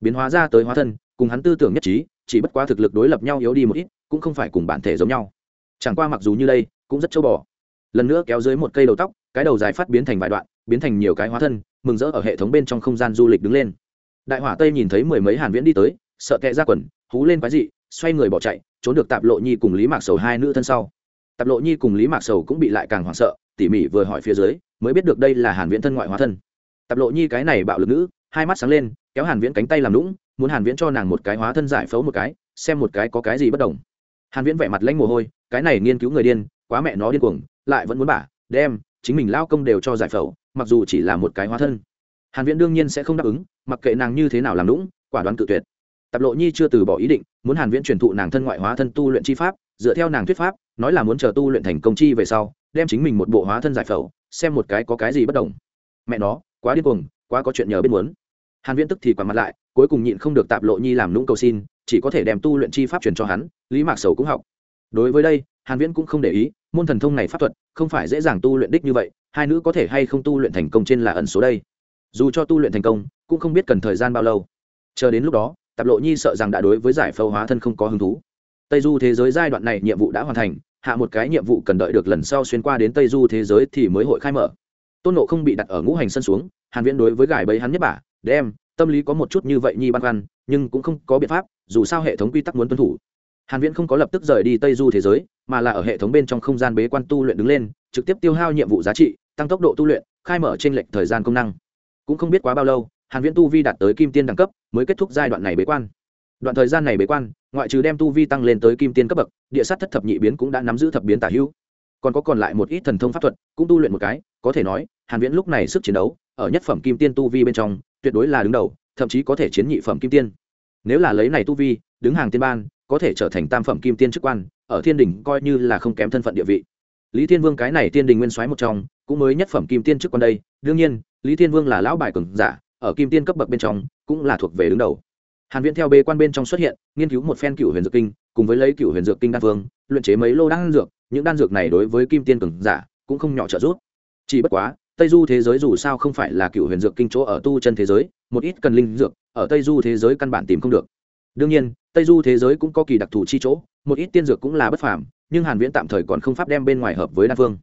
Biến hóa ra tới hóa thân, cùng hắn tư tưởng nhất trí, chỉ bất quá thực lực đối lập nhau yếu đi một ít, cũng không phải cùng bản thể giống nhau. Chẳng qua mặc dù như đây, cũng rất châu bò. Lần nữa kéo dưới một cây đầu tóc, cái đầu dài phát biến thành vài đoạn, biến thành nhiều cái hóa thân, mừng rỡ ở hệ thống bên trong không gian du lịch đứng lên. Đại hỏa tây nhìn thấy mười mấy hàn viễn đi tới, sợ kẹ ra quần, hú lên quái dị xoay người bỏ chạy, trốn được tạp lộ nhi cùng lý mạc sầu hai nữ thân sau. Tạp lộ nhi cùng lý mạc sầu cũng bị lại càng hoảng sợ, tỉ mỉ vừa hỏi phía dưới, mới biết được đây là hàn viễn thân ngoại hóa thân. Tạp lộ nhi cái này bạo lực nữ, hai mắt sáng lên, kéo hàn viễn cánh tay làm lũng muốn hàn viễn cho nàng một cái hóa thân giải phẫu một cái, xem một cái có cái gì bất đồng. Hàn viễn vẻ mặt lanh mồ hôi, cái này nghiên cứu người điên, quá mẹ nó điên cuồng, lại vẫn muốn bả, đem, chính mình lao công đều cho giải phẫu, mặc dù chỉ là một cái hóa thân. Hàn viễn đương nhiên sẽ không đáp ứng, mặc kệ nàng như thế nào làm lũng quả đoán tự tuyệt tạp lộ nhi chưa từ bỏ ý định, muốn hàn viễn truyền thụ nàng thân ngoại hóa thân tu luyện chi pháp, dựa theo nàng thuyết pháp, nói là muốn chờ tu luyện thành công chi về sau, đem chính mình một bộ hóa thân giải phẫu, xem một cái có cái gì bất đồng. Mẹ nó, quá điên cuồng, quá có chuyện nhờ biết muốn. Hàn viễn tức thì quằn mặt lại, cuối cùng nhịn không được tạp lộ nhi làm nũng cầu xin, chỉ có thể đem tu luyện chi pháp truyền cho hắn, lý mạc sầu cũng học. Đối với đây, hàn viễn cũng không để ý, môn thần thông này pháp thuật, không phải dễ dàng tu luyện đích như vậy, hai nữ có thể hay không tu luyện thành công trên là ẩn số đây. Dù cho tu luyện thành công, cũng không biết cần thời gian bao lâu. Chờ đến lúc đó tạp lộ nhi sợ rằng đã đối với giải phẫu hóa thân không có hứng thú. Tây du thế giới giai đoạn này nhiệm vụ đã hoàn thành, hạ một cái nhiệm vụ cần đợi được lần sau xuyên qua đến tây du thế giới thì mới hội khai mở. Tôn nộ không bị đặt ở ngũ hành sân xuống, hàn viễn đối với gài bẫy hắn nhất bả đem, tâm lý có một chút như vậy nhi băn khoăn, nhưng cũng không có biện pháp, dù sao hệ thống quy tắc muốn tuân thủ. Hàn viễn không có lập tức rời đi tây du thế giới, mà là ở hệ thống bên trong không gian bế quan tu luyện đứng lên, trực tiếp tiêu hao nhiệm vụ giá trị, tăng tốc độ tu luyện, khai mở trên lệch thời gian công năng. Cũng không biết quá bao lâu hàn viễn tu vi đạt tới kim tiên đẳng cấp, mới kết thúc giai đoạn này bế quan. Đoạn thời gian này bế quan, ngoại trừ đem tu vi tăng lên tới kim tiên cấp bậc, địa sát thất thập nhị biến cũng đã nắm giữ thập biến tả hữu. Còn có còn lại một ít thần thông pháp thuật, cũng tu luyện một cái, có thể nói, hàn viễn lúc này sức chiến đấu, ở nhất phẩm kim tiên tu vi bên trong, tuyệt đối là đứng đầu, thậm chí có thể chiến nhị phẩm kim tiên. Nếu là lấy này tu vi, đứng hàng tiên ban, có thể trở thành tam phẩm kim tiên chức quan, ở thiên đình coi như là không kém thân phận địa vị. Lý thiên vương cái này tiên đình nguyên soái một trong, cũng mới nhất phẩm kim tiên chức quan đây. Đương nhiên, lý thiên vương là lão bài cường giả ở kim tiên cấp bậc bên trong, cũng là thuộc về đứng đầu. Hàn viễn theo bê quan bên trong xuất hiện, nghiên cứu một phen cửu huyền dược kinh, cùng với lấy cửu huyền dược kinh đan vương luyện chế mấy lô đan dược, những đan dược này đối với kim tiên cường giả cũng không nhỏ trợ giúp. Chỉ bất quá, tây du thế giới dù sao không phải là cửu huyền dược kinh chỗ ở tu chân thế giới, một ít cần linh dược, ở tây du thế giới căn bản tìm không được. Đương nhiên, tây du thế giới cũng có kỳ đặc thù chi chỗ, một ít tiên dược cũng là bất phàm, nhưng hàn viễn tạm thời còn không pháp đem bên ngoài hợp với đan phương.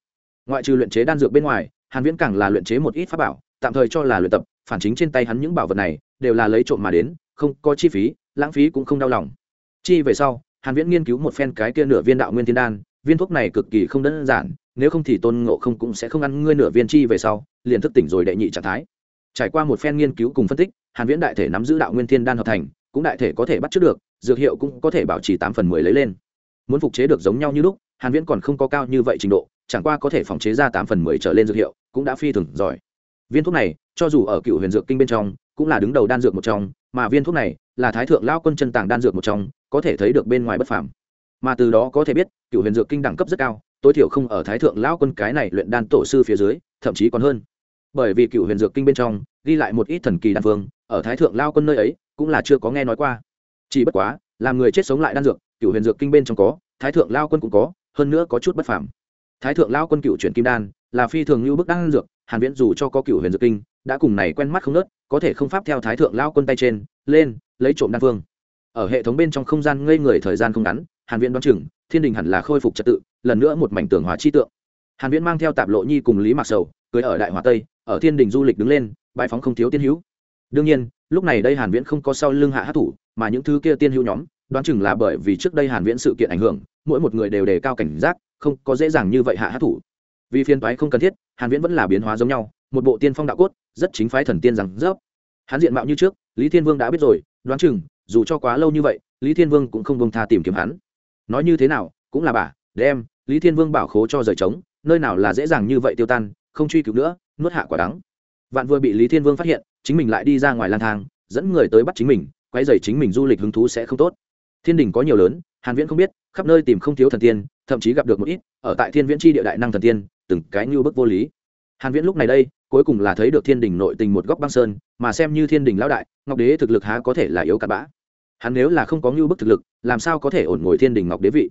Ngoại trừ luyện chế đan dược bên ngoài, hàn viễn càng là luyện chế một ít pháp bảo, tạm thời cho là luyện tập phản chính trên tay hắn những bảo vật này đều là lấy trộm mà đến, không có chi phí, lãng phí cũng không đau lòng. Chi về sau, hàn viễn nghiên cứu một phen cái kia nửa viên đạo nguyên thiên đan, viên thuốc này cực kỳ không đơn giản, nếu không thì tôn ngộ không cũng sẽ không ăn ngươi nửa viên chi về sau, liền thức tỉnh rồi đệ nhị trạng thái. Trải qua một phen nghiên cứu cùng phân tích, hàn viễn đại thể nắm giữ đạo nguyên thiên đan hợp thành, cũng đại thể có thể bắt chước được, dược hiệu cũng có thể bảo trì tám phần mười lấy lên. Muốn phục chế được giống nhau như lúc, hàn viễn còn không có cao như vậy trình độ, chẳng qua có thể phòng chế ra tám phần mười trở lên dược hiệu, cũng đã phi thường giỏi viên thuốc này, cho dù ở cựu huyền dược kinh bên trong, cũng là đứng đầu đan dược một trong, mà viên thuốc này là thái thượng lao quân chân tàng đan dược một trong, có thể thấy được bên ngoài bất phàm. Mà từ đó có thể biết, cựu huyền dược kinh đẳng cấp rất cao, tối thiểu không ở thái thượng lao quân cái này luyện đan tổ sư phía dưới, thậm chí còn hơn. Bởi vì cựu huyền dược kinh bên trong, ghi lại một ít thần kỳ đan phương, ở thái thượng lao quân nơi ấy, cũng là chưa có nghe nói qua. Chỉ bất quá, làm người chết sống lại đan dược, cựu huyền dược kinh bên trong có, thái thượng lao quân cũng có, hơn nữa có chút bất phàm. Thái thượng lao quân cựu chuyển kim đan, là phi thường như bức đan dược hàn viễn dù cho có cựu huyền dược kinh, đã cùng này quen mắt không nớt có thể không pháp theo thái thượng lao quân tay trên, lên, lấy trộm đan phương ở hệ thống bên trong không gian ngây người thời gian không ngắn, hàn viễn đoán chừng, thiên đình hẳn là khôi phục trật tự, lần nữa một mảnh tường hòa chi tượng. Hàn viễn mang theo tạp lộ nhi cùng lý mạc sầu, cưới ở đại hòa tây, ở thiên đình du lịch đứng lên, bãi phóng không thiếu tiên hữu. Đương nhiên, lúc này đây hàn viễn không có sau lưng hạ hát thủ, mà những thứ kia tiên hữu nhóm, đoán chừng là bởi vì trước đây hàn viễn sự kiện ảnh hưởng, mỗi một người đều đề cao cảnh giác, không có dễ dàng như vậy hạ hát thủ vì phiên toái không cần thiết, hàn viễn vẫn là biến hóa giống nhau, một bộ tiên phong đạo cốt, rất chính phái thần tiên rằng rớp. Hắn diện mạo như trước, lý thiên vương đã biết rồi, đoán chừng, dù cho quá lâu như vậy, lý thiên vương cũng không bông tha tìm kiếm hắn. Nói như thế nào, cũng là bà, đem, lý thiên vương bảo khố cho rời trống, nơi nào là dễ dàng như vậy tiêu tan, không truy cứu nữa, nuốt hạ quả đắng. Vạn vừa bị lý thiên vương phát hiện, chính mình lại đi ra ngoài lang thang, dẫn người tới bắt chính mình quay dày chính mình du lịch hứng thú sẽ không tốt. Thiên đình có nhiều lớn, hàn viễn không biết, khắp nơi tìm không thiếu thần tiên, thậm chí gặp được một ít, ở tại thiên viễn chi địa đại năng thần tiên từng cái như bức vô lý. Hàn viễn lúc này đây, cuối cùng là thấy được thiên đình nội tình một góc băng sơn, mà xem như thiên đình lão đại, ngọc đế thực lực há có thể là yếu cặn bã. Hắn nếu là không có như bức thực lực, làm sao có thể ổn ngồi thiên đình ngọc đế vị?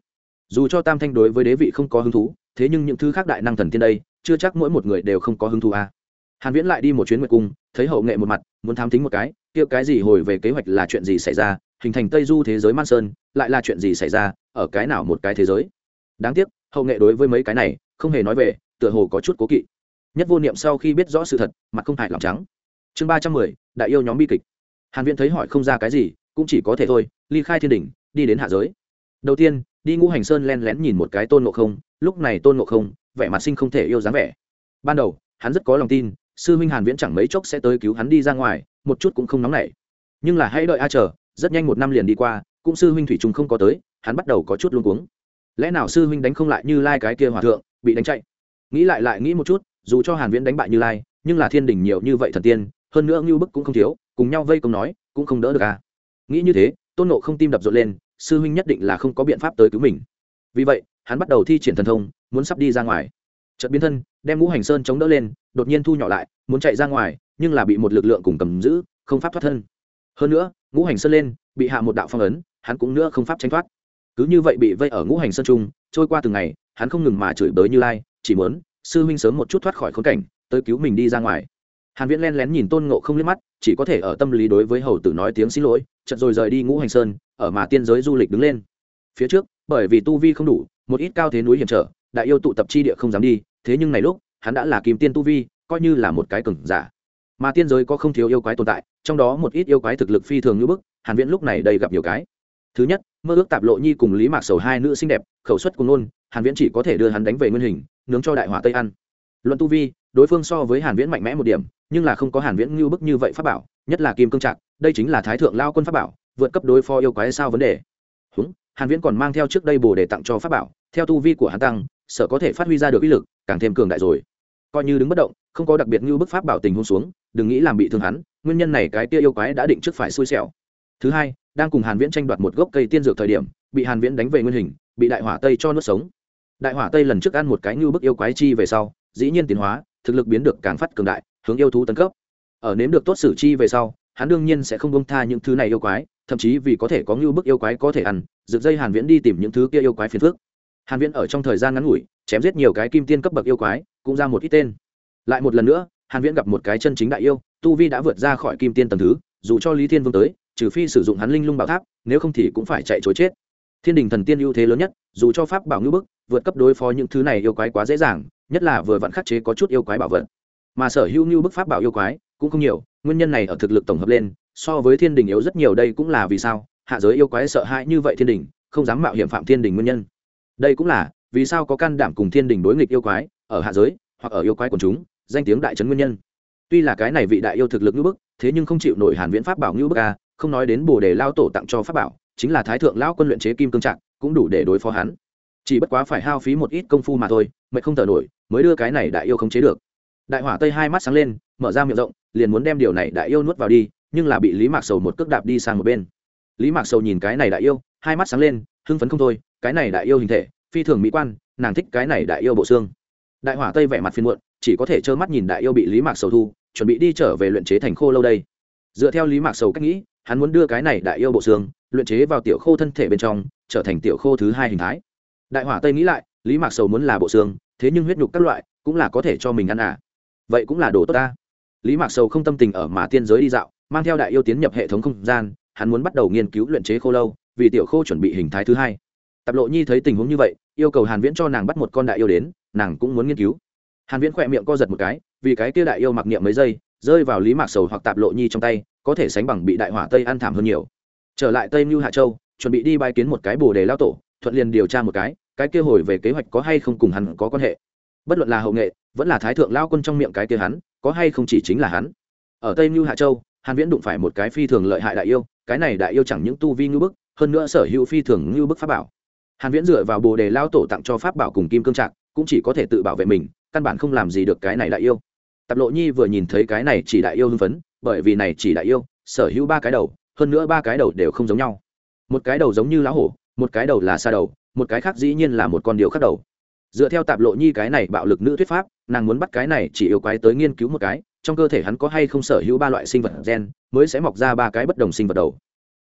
Dù cho tam thanh đối với đế vị không có hứng thú, thế nhưng những thứ khác đại năng thần tiên đây, chưa chắc mỗi một người đều không có hứng thú à. hàn viễn lại đi một chuyến nguyệt cung, thấy hậu nghệ một mặt, muốn thám thính một cái, kia cái gì hồi về kế hoạch là chuyện gì xảy ra, hình thành tây du thế giới man sơn, lại là chuyện gì xảy ra, ở cái nào một cái thế giới? Đáng tiếc, hậu nghệ đối với mấy cái này không hề nói về, tựa hồ có chút cố kỵ. Nhất vô niệm sau khi biết rõ sự thật, mặt không hại lòng trắng. Chương ba trăm mười, đại yêu nhóm bi kịch. Hàn viễn thấy hỏi không ra cái gì, cũng chỉ có thể thôi, ly khai thiên đỉnh, đi đến hạ giới. Đầu tiên, đi ngũ hành sơn len lén nhìn một cái tôn ngộ không, lúc này tôn ngộ không, vẻ mặt sinh không thể yêu dáng vẻ. Ban đầu, hắn rất có lòng tin, sư huynh hàn viễn chẳng mấy chốc sẽ tới cứu hắn đi ra ngoài, một chút cũng không nóng nảy. Nhưng là hãy đợi a chờ, rất nhanh một năm liền đi qua, cũng sư huynh thủy trùng không có tới, hắn bắt đầu có chút luống cuống. Lẽ nào sư huynh đánh không lại như lai cái kia hòa thượng? Bị đánh chạy. Nghĩ lại lại nghĩ một chút, dù cho hàn viễn đánh bại như lai, nhưng là thiên đình nhiều như vậy thần tiên, hơn nữa ngưu bức cũng không thiếu, cùng nhau vây công nói, cũng không đỡ được à. Nghĩ như thế, tôn nộ không tim đập rộn lên, sư huynh nhất định là không có biện pháp tới cứu mình. Vì vậy, hắn bắt đầu thi triển thần thông, muốn sắp đi ra ngoài. Chợt biến thân, đem ngũ hành sơn chống đỡ lên, đột nhiên thu nhỏ lại, muốn chạy ra ngoài, nhưng là bị một lực lượng cùng cầm giữ, không pháp thoát thân. Hơn nữa, ngũ hành sơn lên, bị hạ một đạo phong ấn, hắn cũng nữa không pháp tránh thoát cứ như vậy bị vây ở ngũ hành sơn trung, trôi qua từng ngày, hắn không ngừng mà chửi bới như lai, chỉ muốn, sư huynh sớm một chút thoát khỏi khốn cảnh, tới cứu mình đi ra ngoài. Hàn viễn len lén nhìn tôn ngộ không liếc mắt, chỉ có thể ở tâm lý đối với hầu tử nói tiếng xin lỗi, chợt rồi rời đi ngũ hành sơn, ở mà tiên giới du lịch đứng lên. Phía trước, bởi vì tu vi không đủ, một ít cao thế núi hiểm trở, đại yêu tụ tập chi địa không dám đi, thế nhưng này lúc, hắn đã là kim tiên tu vi, coi như là một cái cường giả. Mà tiên giới có không thiếu yêu quái tồn tại, trong đó một ít yêu quái thực lực phi thường như bức, hàn viễn lúc này đây gặp nhiều cái thứ nhất, mơ ước tạp lộ nhi cùng lý mạc sầu hai nữ xinh đẹp, khẩu suất cùng nôn hàn viễn chỉ có thể đưa hắn đánh về nguyên hình, nướng cho đại hỏa tây ăn. Luận tu vi, đối phương so với hàn viễn mạnh mẽ một điểm, nhưng là không có hàn viễn như bức như vậy pháp bảo, nhất là kim cương trạng đây chính là thái thượng lao quân pháp bảo, vượt cấp đối phó yêu quái sao vấn đề. Húng, hàn viễn còn mang theo trước đây bồ để tặng cho pháp bảo, theo tu vi của hắn tăng, sợ có thể phát huy ra được uy lực, càng thêm cường đại rồi. Coi như đứng bất động, không có đặc biệt như bức pháp bảo tình huống xuống, đừng nghĩ làm bị thương hắn, nguyên nhân này cái kia yêu quái đã định trước phải xui xẻo. Thứ hai đang cùng hàn viễn tranh đoạt một gốc cây tiên dược thời điểm, bị hàn viễn đánh về nguyên hình, bị đại hỏa tây cho nuốt sống. Đại hỏa tây lần trước ăn một cái như bức yêu quái chi về sau, dĩ nhiên tiến hóa, thực lực biến được càng phát cường đại, hướng yêu thú tấn cấp. Ở nếm được tốt xử chi về sau, hắn đương nhiên sẽ không bông tha những thứ này yêu quái, thậm chí vì có thể có như bức yêu quái có thể ăn, rực dây hàn viễn đi tìm những thứ kia yêu quái phiền phức. Hàn viễn ở trong thời gian ngắn ngủi, chém giết nhiều cái kim tiên cấp bậc yêu quái, cũng ra một ít tên. Lại một lần nữa, hàn viễn gặp một cái chân chính đại yêu, tu vi đã vượt ra khỏi kim tiên tầng thứ, dù cho lý thiên vương tới trừ phi sử dụng hắn linh lung bảo tháp, nếu không thì cũng phải chạy trốn chết. Thiên đình thần tiên ưu thế lớn nhất, dù cho pháp bảo ngữ bức, vượt cấp đối phó những thứ này yêu quái quá dễ dàng, nhất là vừa vặn khắc chế có chút yêu quái bảo vật. Mà sở hữu như bức pháp bảo yêu quái, cũng không nhiều, nguyên nhân này ở thực lực tổng hợp lên, so với thiên đình yếu rất nhiều đây cũng là vì sao, hạ giới yêu quái sợ hãi như vậy thiên đình, không dám mạo hiểm phạm thiên đình nguyên nhân. Đây cũng là vì sao có can đảm cùng thiên đình đối nghịch yêu quái, ở hạ giới, hoặc ở yêu quái của chúng, danh tiếng đại trấn nguyên nhân. Tuy là cái này vị đại yêu thực lực như bức, thế nhưng không chịu nổi hàn viễn pháp bảo như bức a không nói đến bồ đề lao tổ tặng cho pháp bảo, chính là thái thượng lão quân luyện chế kim cương trạng cũng đủ để đối phó hắn. Chỉ bất quá phải hao phí một ít công phu mà thôi, mệt không thở nổi, mới đưa cái này đại yêu không chế được. Đại hỏa tây hai mắt sáng lên, mở ra miệng rộng, liền muốn đem điều này đại yêu nuốt vào đi, nhưng là bị lý mạc sầu một cước đạp đi sang một bên. Lý mạc sầu nhìn cái này đại yêu, hai mắt sáng lên, hưng phấn không thôi, cái này đại yêu hình thể, phi thường mỹ quan, nàng thích cái này đại yêu bộ xương. Đại hỏa tây vẻ mặt phiên muộn, chỉ có thể trơ mắt nhìn đại yêu bị lý mạc sầu thu, chuẩn bị đi trở về luyện chế thành khô lâu đây. Dựa theo lý mạc sầu cách nghĩ hắn muốn đưa cái này đại yêu bộ xương, luyện chế vào tiểu khô thân thể bên trong, trở thành tiểu khô thứ hai hình thái. Đại hỏa tây nghĩ lại, lý mạc sầu muốn là bộ xương, thế nhưng huyết nhục các loại, cũng là có thể cho mình ăn à. Vậy cũng là đồ tốt ta. Lý mạc sầu không tâm tình ở mà tiên giới đi dạo, mang theo đại yêu tiến nhập hệ thống không gian, hắn muốn bắt đầu nghiên cứu luyện chế khô lâu, vì tiểu khô chuẩn bị hình thái thứ hai. Tạp lộ nhi thấy tình huống như vậy, yêu cầu hàn viễn cho nàng bắt một con đại yêu đến, nàng cũng muốn nghiên cứu. Hàn viễn khỏe miệng co giật một cái, vì cái kia đại yêu mặc niệm mấy giây rơi vào lý mạc sầu hoặc tạp lộ nhi trong tay, có thể sánh bằng bị đại hỏa tây ăn thảm hơn nhiều. Trở lại tây mưu hạ châu, chuẩn bị đi bãi kiến một cái bồ đề lao tổ, thuận liền điều tra một cái cái kia hồi về kế hoạch có hay không cùng hắn có quan hệ. Bất luận là hậu nghệ, vẫn là thái thượng lao quân trong miệng cái kia hắn, có hay không chỉ chính là hắn. Ở tây mưu hạ châu, hàn viễn đụng phải một cái phi thường lợi hại đại yêu, cái này đại yêu chẳng những tu vi ngưu bức, hơn nữa sở hữu phi thường ngưu bức pháp bảo. Hàn viễn dựa vào bồ đề lao tổ tặng cho pháp bảo cùng kim cương trạc, cũng chỉ có thể tự bảo vệ mình, căn bản không làm gì được cái này đại yêu tạp lộ nhi vừa nhìn thấy cái này chỉ đại yêu hưng phấn, bởi vì này chỉ đại yêu, sở hữu ba cái đầu, hơn nữa ba cái đầu đều không giống nhau. Một cái đầu giống như lá hổ, một cái đầu là sa đầu, một cái khác dĩ nhiên là một con điều khác đầu. Dựa theo tạp lộ nhi cái này bạo lực nữ thuyết pháp, nàng muốn bắt cái này chỉ yêu quái tới nghiên cứu một cái, trong cơ thể hắn có hay không sở hữu ba loại sinh vật gen, mới sẽ mọc ra ba cái bất đồng sinh vật đầu.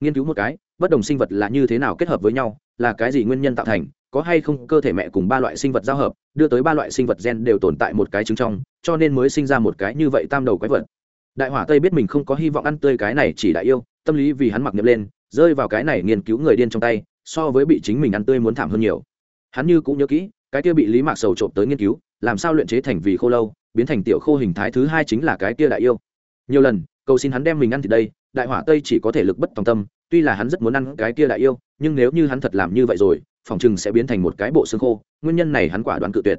Nghiên cứu một cái, bất đồng sinh vật là như thế nào kết hợp với nhau, là cái gì nguyên nhân tạo thành có hay không cơ thể mẹ cùng ba loại sinh vật giao hợp, đưa tới ba loại sinh vật gen đều tồn tại một cái trứng trong, cho nên mới sinh ra một cái như vậy tam đầu quái vật. Đại hỏa tây biết mình không có hy vọng ăn tươi cái này chỉ đại yêu, tâm lý vì hắn mặc niệm lên, rơi vào cái này nghiên cứu người điên trong tay, so với bị chính mình ăn tươi muốn thảm hơn nhiều. Hắn như cũng nhớ kỹ, cái kia bị lý mạc sầu trộm tới nghiên cứu, làm sao luyện chế thành vì khô lâu, biến thành tiểu khô hình thái thứ hai chính là cái kia đại yêu. Nhiều lần, cầu xin hắn đem mình ăn thì đây, đại hỏa tây chỉ có thể lực bất tòng tâm, tuy là hắn rất muốn ăn cái kia đại yêu, nhưng nếu như hắn thật làm như vậy rồi phòng chừng sẽ biến thành một cái bộ xương khô, nguyên nhân này hắn quả đoán cự tuyệt.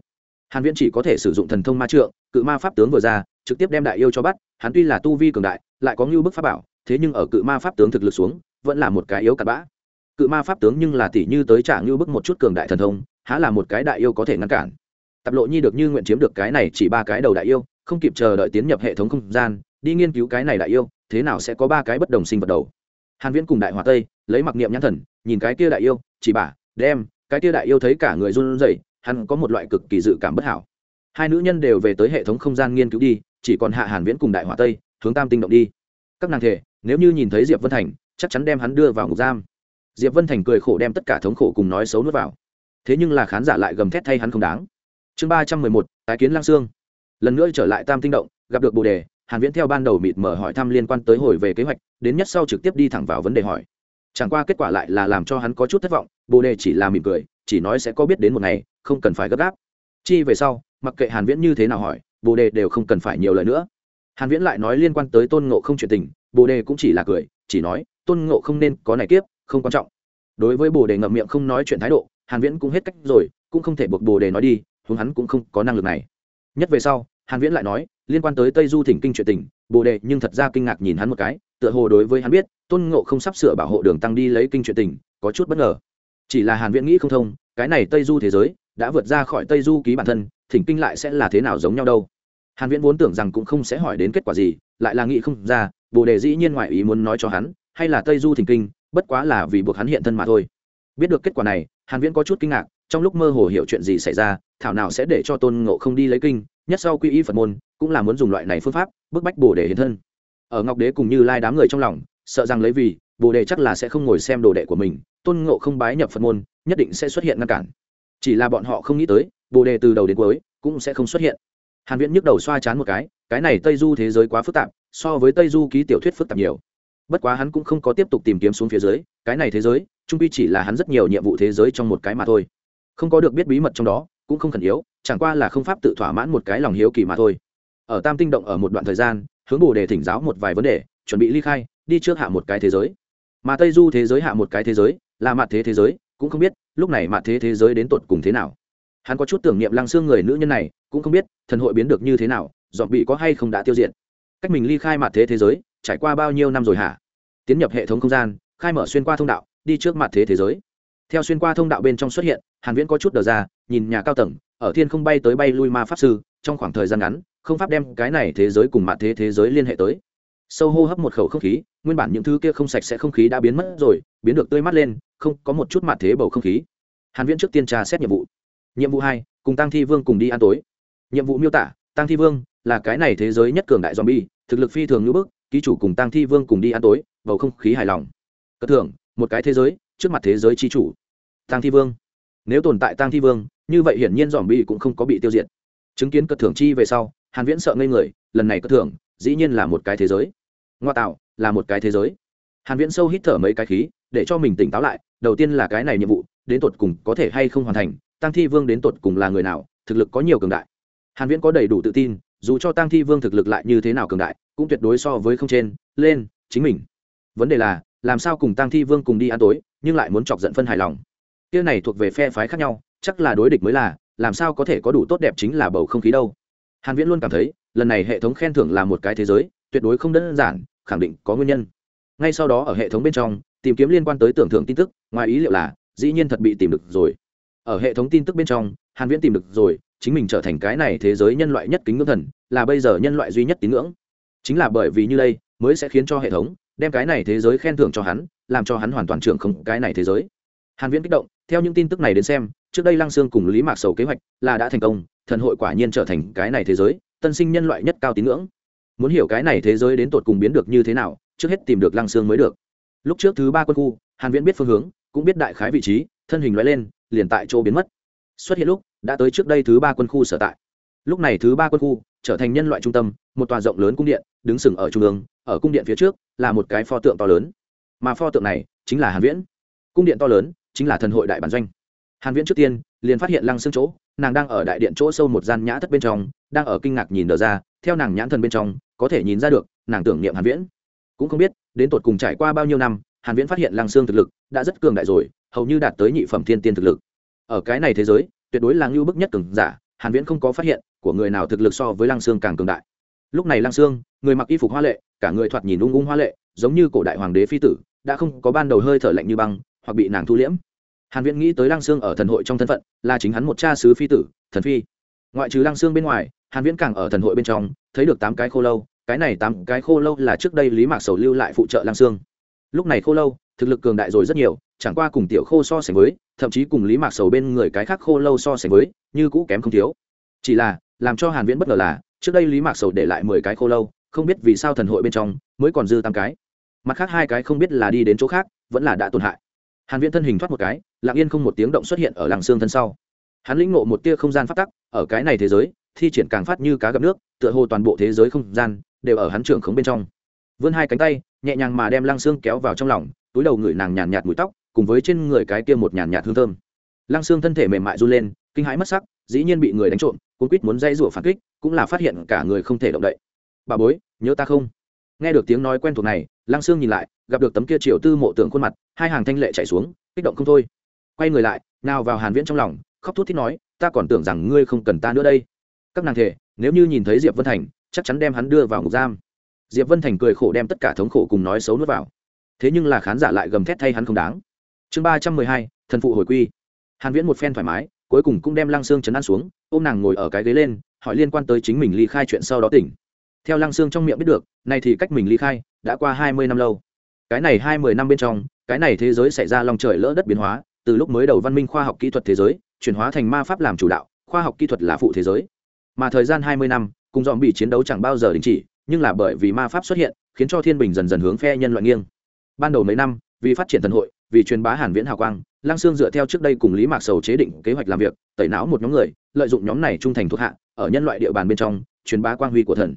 Hàn viễn chỉ có thể sử dụng thần thông ma trượng, cự ma pháp tướng vừa ra, trực tiếp đem đại yêu cho bắt, hắn tuy là tu vi cường đại, lại có ngưu bức pháp bảo, thế nhưng ở cự ma pháp tướng thực lực xuống, vẫn là một cái yếu cặn bã. Cự ma pháp tướng nhưng là tỷ như tới trả ngưu bức một chút cường đại thần thông, há là một cái đại yêu có thể ngăn cản. Tập lộ nhi được như nguyện chiếm được cái này chỉ ba cái đầu đại yêu, không kịp chờ đợi tiến nhập hệ thống không gian, đi nghiên cứu cái này đại yêu, thế nào sẽ có ba cái bất đồng sinh vật đầu. Hàn viễn cùng đại hòa tây lấy mặc niệm nhãn thần, nhìn cái kia đại yêu, chỉ bảo đem, cái tia đại yêu thấy cả người run rẩy, hắn có một loại cực kỳ dự cảm bất hảo. Hai nữ nhân đều về tới hệ thống không gian nghiên cứu đi, chỉ còn hạ hàn viễn cùng đại hòa tây, hướng tam tinh động đi. Các nàng thể, nếu như nhìn thấy diệp vân thành, chắc chắn đem hắn đưa vào ngục giam. Diệp vân thành cười khổ đem tất cả thống khổ cùng nói xấu nuốt vào. Thế nhưng là khán giả lại gầm thét thay hắn không đáng. Chương ba trăm mười một, tái kiến lang sương. Lần nữa trở lại tam tinh động, gặp được bồ đề, hàn viễn theo ban đầu mịt mở hỏi thăm liên quan tới hồi về kế hoạch, đến nhất sau trực tiếp đi thẳng vào vấn đề hỏi chẳng qua kết quả lại là làm cho hắn có chút thất vọng, bồ đề chỉ là mỉm cười, chỉ nói sẽ có biết đến một ngày, không cần phải gấp gáp. Chi về sau, mặc kệ hàn viễn như thế nào hỏi, bồ đề đều không cần phải nhiều lời nữa. Hàn viễn lại nói liên quan tới tôn ngộ không chuyện tình, bồ đề cũng chỉ là cười, chỉ nói, tôn ngộ không nên có này kiếp, không quan trọng. Đối với bồ đề ngậm miệng không nói chuyện thái độ, hàn viễn cũng hết cách rồi, cũng không thể buộc bồ đề nói đi, huống hắn cũng không có năng lực này. Nhất về sau, hàn viễn lại nói, liên quan tới tây du thỉnh kinh chuyện tình, bồ đề nhưng thật ra kinh ngạc nhìn hắn một cái, tựa hồ đối với hắn biết tôn ngộ không sắp sửa bảo hộ đường tăng đi lấy kinh chuyện tình, có chút bất ngờ. Chỉ là hàn viễn nghĩ không thông, cái này tây du thế giới, đã vượt ra khỏi tây du ký bản thân, thỉnh kinh lại sẽ là thế nào giống nhau đâu? Hàn viễn vốn tưởng rằng cũng không sẽ hỏi đến kết quả gì, lại là nghĩ không ra, bồ đề dĩ nhiên ngoại ý muốn nói cho hắn, hay là tây du thỉnh kinh, bất quá là vì buộc hắn hiện thân mà thôi. Biết được kết quả này, hàn viễn có chút kinh ngạc, trong lúc mơ hồ hiểu chuyện gì xảy ra, thảo nào sẽ để cho tôn ngộ không đi lấy kinh, nhất sau quy y phật môn, cũng là muốn dùng loại này phương pháp, bức bách bồ đề hiện thân. Ở ngọc đế cùng như lai đám người trong lòng sợ rằng lấy vì, bồ đề chắc là sẽ không ngồi xem đồ đệ của mình, tôn ngộ không bái nhập phật môn, nhất định sẽ xuất hiện ngăn cản. Chỉ là bọn họ không nghĩ tới, bồ đề từ đầu đến cuối cũng sẽ không xuất hiện. Hàn viễn nhức đầu xoa chán một cái cái này tây du thế giới quá phức tạp, so với tây du ký tiểu thuyết phức tạp nhiều. Bất quá hắn cũng không có tiếp tục tìm kiếm xuống phía dưới, cái này thế giới, trung quy chỉ là hắn rất nhiều nhiệm vụ thế giới trong một cái mà thôi. Không có được biết bí mật trong đó, cũng không khẩn yếu, chẳng qua là không pháp tự thỏa mãn một cái lòng hiếu kỳ mà thôi. Ở tam tinh động ở một đoạn thời gian, hướng bồ đề thỉnh giáo một vài vấn đề, chuẩn bị ly khai đi trước hạ một cái thế giới. Mà tây du thế giới hạ một cái thế giới, là mặt thế thế giới, cũng không biết, lúc này mặt thế thế giới đến tột cùng thế nào. Hắn có chút tưởng niệm lăng xương người nữ nhân này, cũng không biết, thần hội biến được như thế nào, dọn bị có hay không đã tiêu diệt. Cách mình ly khai mặt thế thế giới, trải qua bao nhiêu năm rồi hả? Tiến nhập hệ thống không gian, khai mở xuyên qua thông đạo, đi trước mặt thế thế giới. Theo xuyên qua thông đạo bên trong xuất hiện, hàn viễn có chút đờ ra, nhìn nhà cao tầng, ở thiên không bay tới bay lui ma pháp sư, trong khoảng thời gian ngắn, không pháp đem cái này thế giới cùng mặt thế thế giới liên hệ tới. Sâu hô hấp một khẩu không khí nguyên bản những thứ kia không sạch sẽ không khí đã biến mất rồi, biến được tươi mắt lên, không có một chút mặt thế bầu không khí. Hàn viễn trước tiên tra xét nhiệm vụ. Nhiệm vụ hai, cùng tăng thi vương cùng đi ăn tối. Nhiệm vụ miêu tả tăng thi vương là cái này thế giới nhất cường đại zombie, thực lực phi thường như bức, ký chủ cùng tăng thi vương cùng đi ăn tối, bầu không khí hài lòng. Cất thưởng, một cái thế giới, trước mặt thế giới chi chủ. Tăng thi vương. Nếu tồn tại tăng thi vương, như vậy hiển nhiên zombie cũng không có bị tiêu diệt. Chứng kiến cất thưởng chi về sau, hàn viễn sợ ngây người, lần này cất thưởng dĩ nhiên là một cái thế giới. Ngoa tạo là một cái thế giới. Hàn viễn sâu hít thở mấy cái khí, để cho mình tỉnh táo lại, đầu tiên là cái này nhiệm vụ, đến tột cùng có thể hay không hoàn thành tăng thi vương đến tột cùng là người nào, thực lực có nhiều cường đại. Hàn viễn có đầy đủ tự tin, dù cho tăng thi vương thực lực lại như thế nào cường đại, cũng tuyệt đối so với không trên, lên, chính mình. Vấn đề là, làm sao cùng tăng thi vương cùng đi ăn tối, nhưng lại muốn chọc giận phân hài lòng kia này thuộc về phe phái khác nhau, chắc là đối địch mới là, làm sao có thể có đủ tốt đẹp chính là bầu không khí đâu. Hàn viễn luôn cảm thấy, lần này hệ thống khen thưởng là một cái thế giới, tuyệt đối không đơn giản khẳng định có nguyên nhân. Ngay sau đó ở hệ thống bên trong, tìm kiếm liên quan tới tưởng thưởng tin tức, ngoài ý liệu là, dĩ nhiên thật bị tìm được rồi. Ở hệ thống tin tức bên trong, hàn viễn tìm được rồi, chính mình trở thành cái này thế giới nhân loại nhất kính ngưỡng thần, là bây giờ nhân loại duy nhất tín ngưỡng. Chính là bởi vì như đây, mới sẽ khiến cho hệ thống, đem cái này thế giới khen thưởng cho hắn, làm cho hắn hoàn toàn trưởng không cái này thế giới. Hàn viễn kích động, theo những tin tức này đến xem, trước đây lăng xương cùng lý mạc sầu kế hoạch là đã thành công, thần hội quả nhiên trở thành cái này thế giới, tân sinh nhân loại nhất cao tín ngưỡng muốn hiểu cái này thế giới đến tột cùng biến được như thế nào, trước hết tìm được lăng xương mới được. Lúc trước thứ ba quân khu, hàn viễn biết phương hướng, cũng biết đại khái vị trí, thân hình lóe lên, liền tại chỗ biến mất. Xuất hiện lúc, đã tới trước đây thứ ba quân khu sở tại. Lúc này thứ ba quân khu trở thành nhân loại trung tâm, một tòa rộng lớn cung điện, đứng sừng ở trung ương, ở cung điện phía trước, là một cái pho tượng to lớn. Mà pho tượng này chính là hàn viễn. Cung điện to lớn chính là thần hội đại bản doanh. Hàn viễn trước tiên liền phát hiện lăng xương chỗ, nàng đang ở đại điện chỗ sâu một gian nhã thất bên trong, đang ở kinh ngạc nhìn đờ ra, theo nàng nhãn thần bên trong có thể nhìn ra được, nàng tưởng niệm hàn viễn. Cũng không biết, đến tột cùng trải qua bao nhiêu năm, hàn viễn phát hiện lăng xương thực lực đã rất cường đại rồi, hầu như đạt tới nhị phẩm thiên tiên thực lực. Ở cái này thế giới, tuyệt đối là ngưu bức nhất cường giả, hàn viễn không có phát hiện của người nào thực lực so với lăng xương càng cường đại. Lúc này lăng xương người mặc y phục hoa lệ, cả người thoạt nhìn ung ung hoa lệ, giống như cổ đại hoàng đế phi tử, đã không có ban đầu hơi thở lạnh như băng, hoặc bị nàng thu liễm. Hàn viễn nghĩ tới lăng xương ở thần hội trong thân phận, là chính hắn một cha sứ phi tử, thần phi. Ngoại trừ lăng xương bên ngoài hàn viễn càng ở thần hội bên trong, thấy được tám cái khô lâu, cái này tám cái khô lâu là trước đây lý mạc sầu lưu lại phụ trợ lăng xương lúc này khô lâu, thực lực cường đại rồi rất nhiều, chẳng qua cùng tiểu khô so sánh với, thậm chí cùng lý mạc sầu bên người cái khác khô lâu so sánh với, như cũ kém không thiếu. Chỉ là, làm cho hàn viễn bất ngờ là, trước đây lý mạc sầu để lại mười cái khô lâu, không biết vì sao thần hội bên trong mới còn dư tám cái. Mặt khác hai cái không biết là đi đến chỗ khác, vẫn là đã tổn hại. Hàn viễn thân hình thoát một cái, lặng yên không một tiếng động xuất hiện ở làng xương thân sau. Hắn lĩnh ngộ một tia không gian phát tắc, ở cái này thế giới thi triển càng phát như cá gặp nước, tựa hồ toàn bộ thế giới không gian đều ở hắn trưởng khống bên trong. Vươn hai cánh tay, nhẹ nhàng mà đem lăng xương kéo vào trong lòng, túi đầu người nàng nhàn nhạt mùi tóc, cùng với trên người cái kia một nhàn nhạt hương thơm. Lăng xương thân thể mềm mại run lên, kinh hãi mất sắc, dĩ nhiên bị người đánh trộm, cuốn quýt muốn dây rủa phản kích, cũng là phát hiện cả người không thể động đậy. Bà bối, nhớ ta không? Nghe được tiếng nói quen thuộc này, lăng xương nhìn lại, gặp được tấm kia triều tư mộ tượng khuôn mặt, hai hàng thanh lệ chạy xuống, kích động không thôi. Quay người lại, nào vào hàn viễn trong lòng, khóc thút thít nói, ta còn tưởng rằng ngươi không cần ta nữa đây các nàng thể nếu như nhìn thấy diệp vân thành, chắc chắn đem hắn đưa vào ngục giam. Diệp vân thành cười khổ đem tất cả thống khổ cùng nói xấu nuốt vào. Thế nhưng là khán giả lại gầm thét thay hắn không đáng. Chương ba trăm mười hai, thần phụ hồi quy. Hàn viễn một phen thoải mái, cuối cùng cũng đem lăng xương chấn an xuống, ôm nàng ngồi ở cái ghế lên, hỏi liên quan tới chính mình ly khai chuyện sau đó tỉnh. Theo lăng xương trong miệng biết được, nay thì cách mình ly khai, đã qua hai mươi năm lâu. Cái này hai mươi năm bên trong, cái này thế giới xảy ra lòng trời lỡ đất biến hóa, từ lúc mới đầu văn minh khoa học kỹ thuật thế giới, chuyển hóa thành ma pháp làm chủ đạo, khoa học kỹ thuật là phụ thế giới mà thời gian hai mươi năm, cùng dòm bị chiến đấu chẳng bao giờ đình chỉ, nhưng là bởi vì ma pháp xuất hiện, khiến cho thiên bình dần dần hướng phe nhân loại nghiêng. Ban đầu mấy năm, vì phát triển thần hội, vì truyền bá hàn viễn hào quang lang sương dựa theo trước đây cùng lý mạc sầu chế định kế hoạch làm việc, tẩy não một nhóm người, lợi dụng nhóm này trung thành thuộc hạ, ở nhân loại địa bàn bên trong, truyền bá quang huy của thần.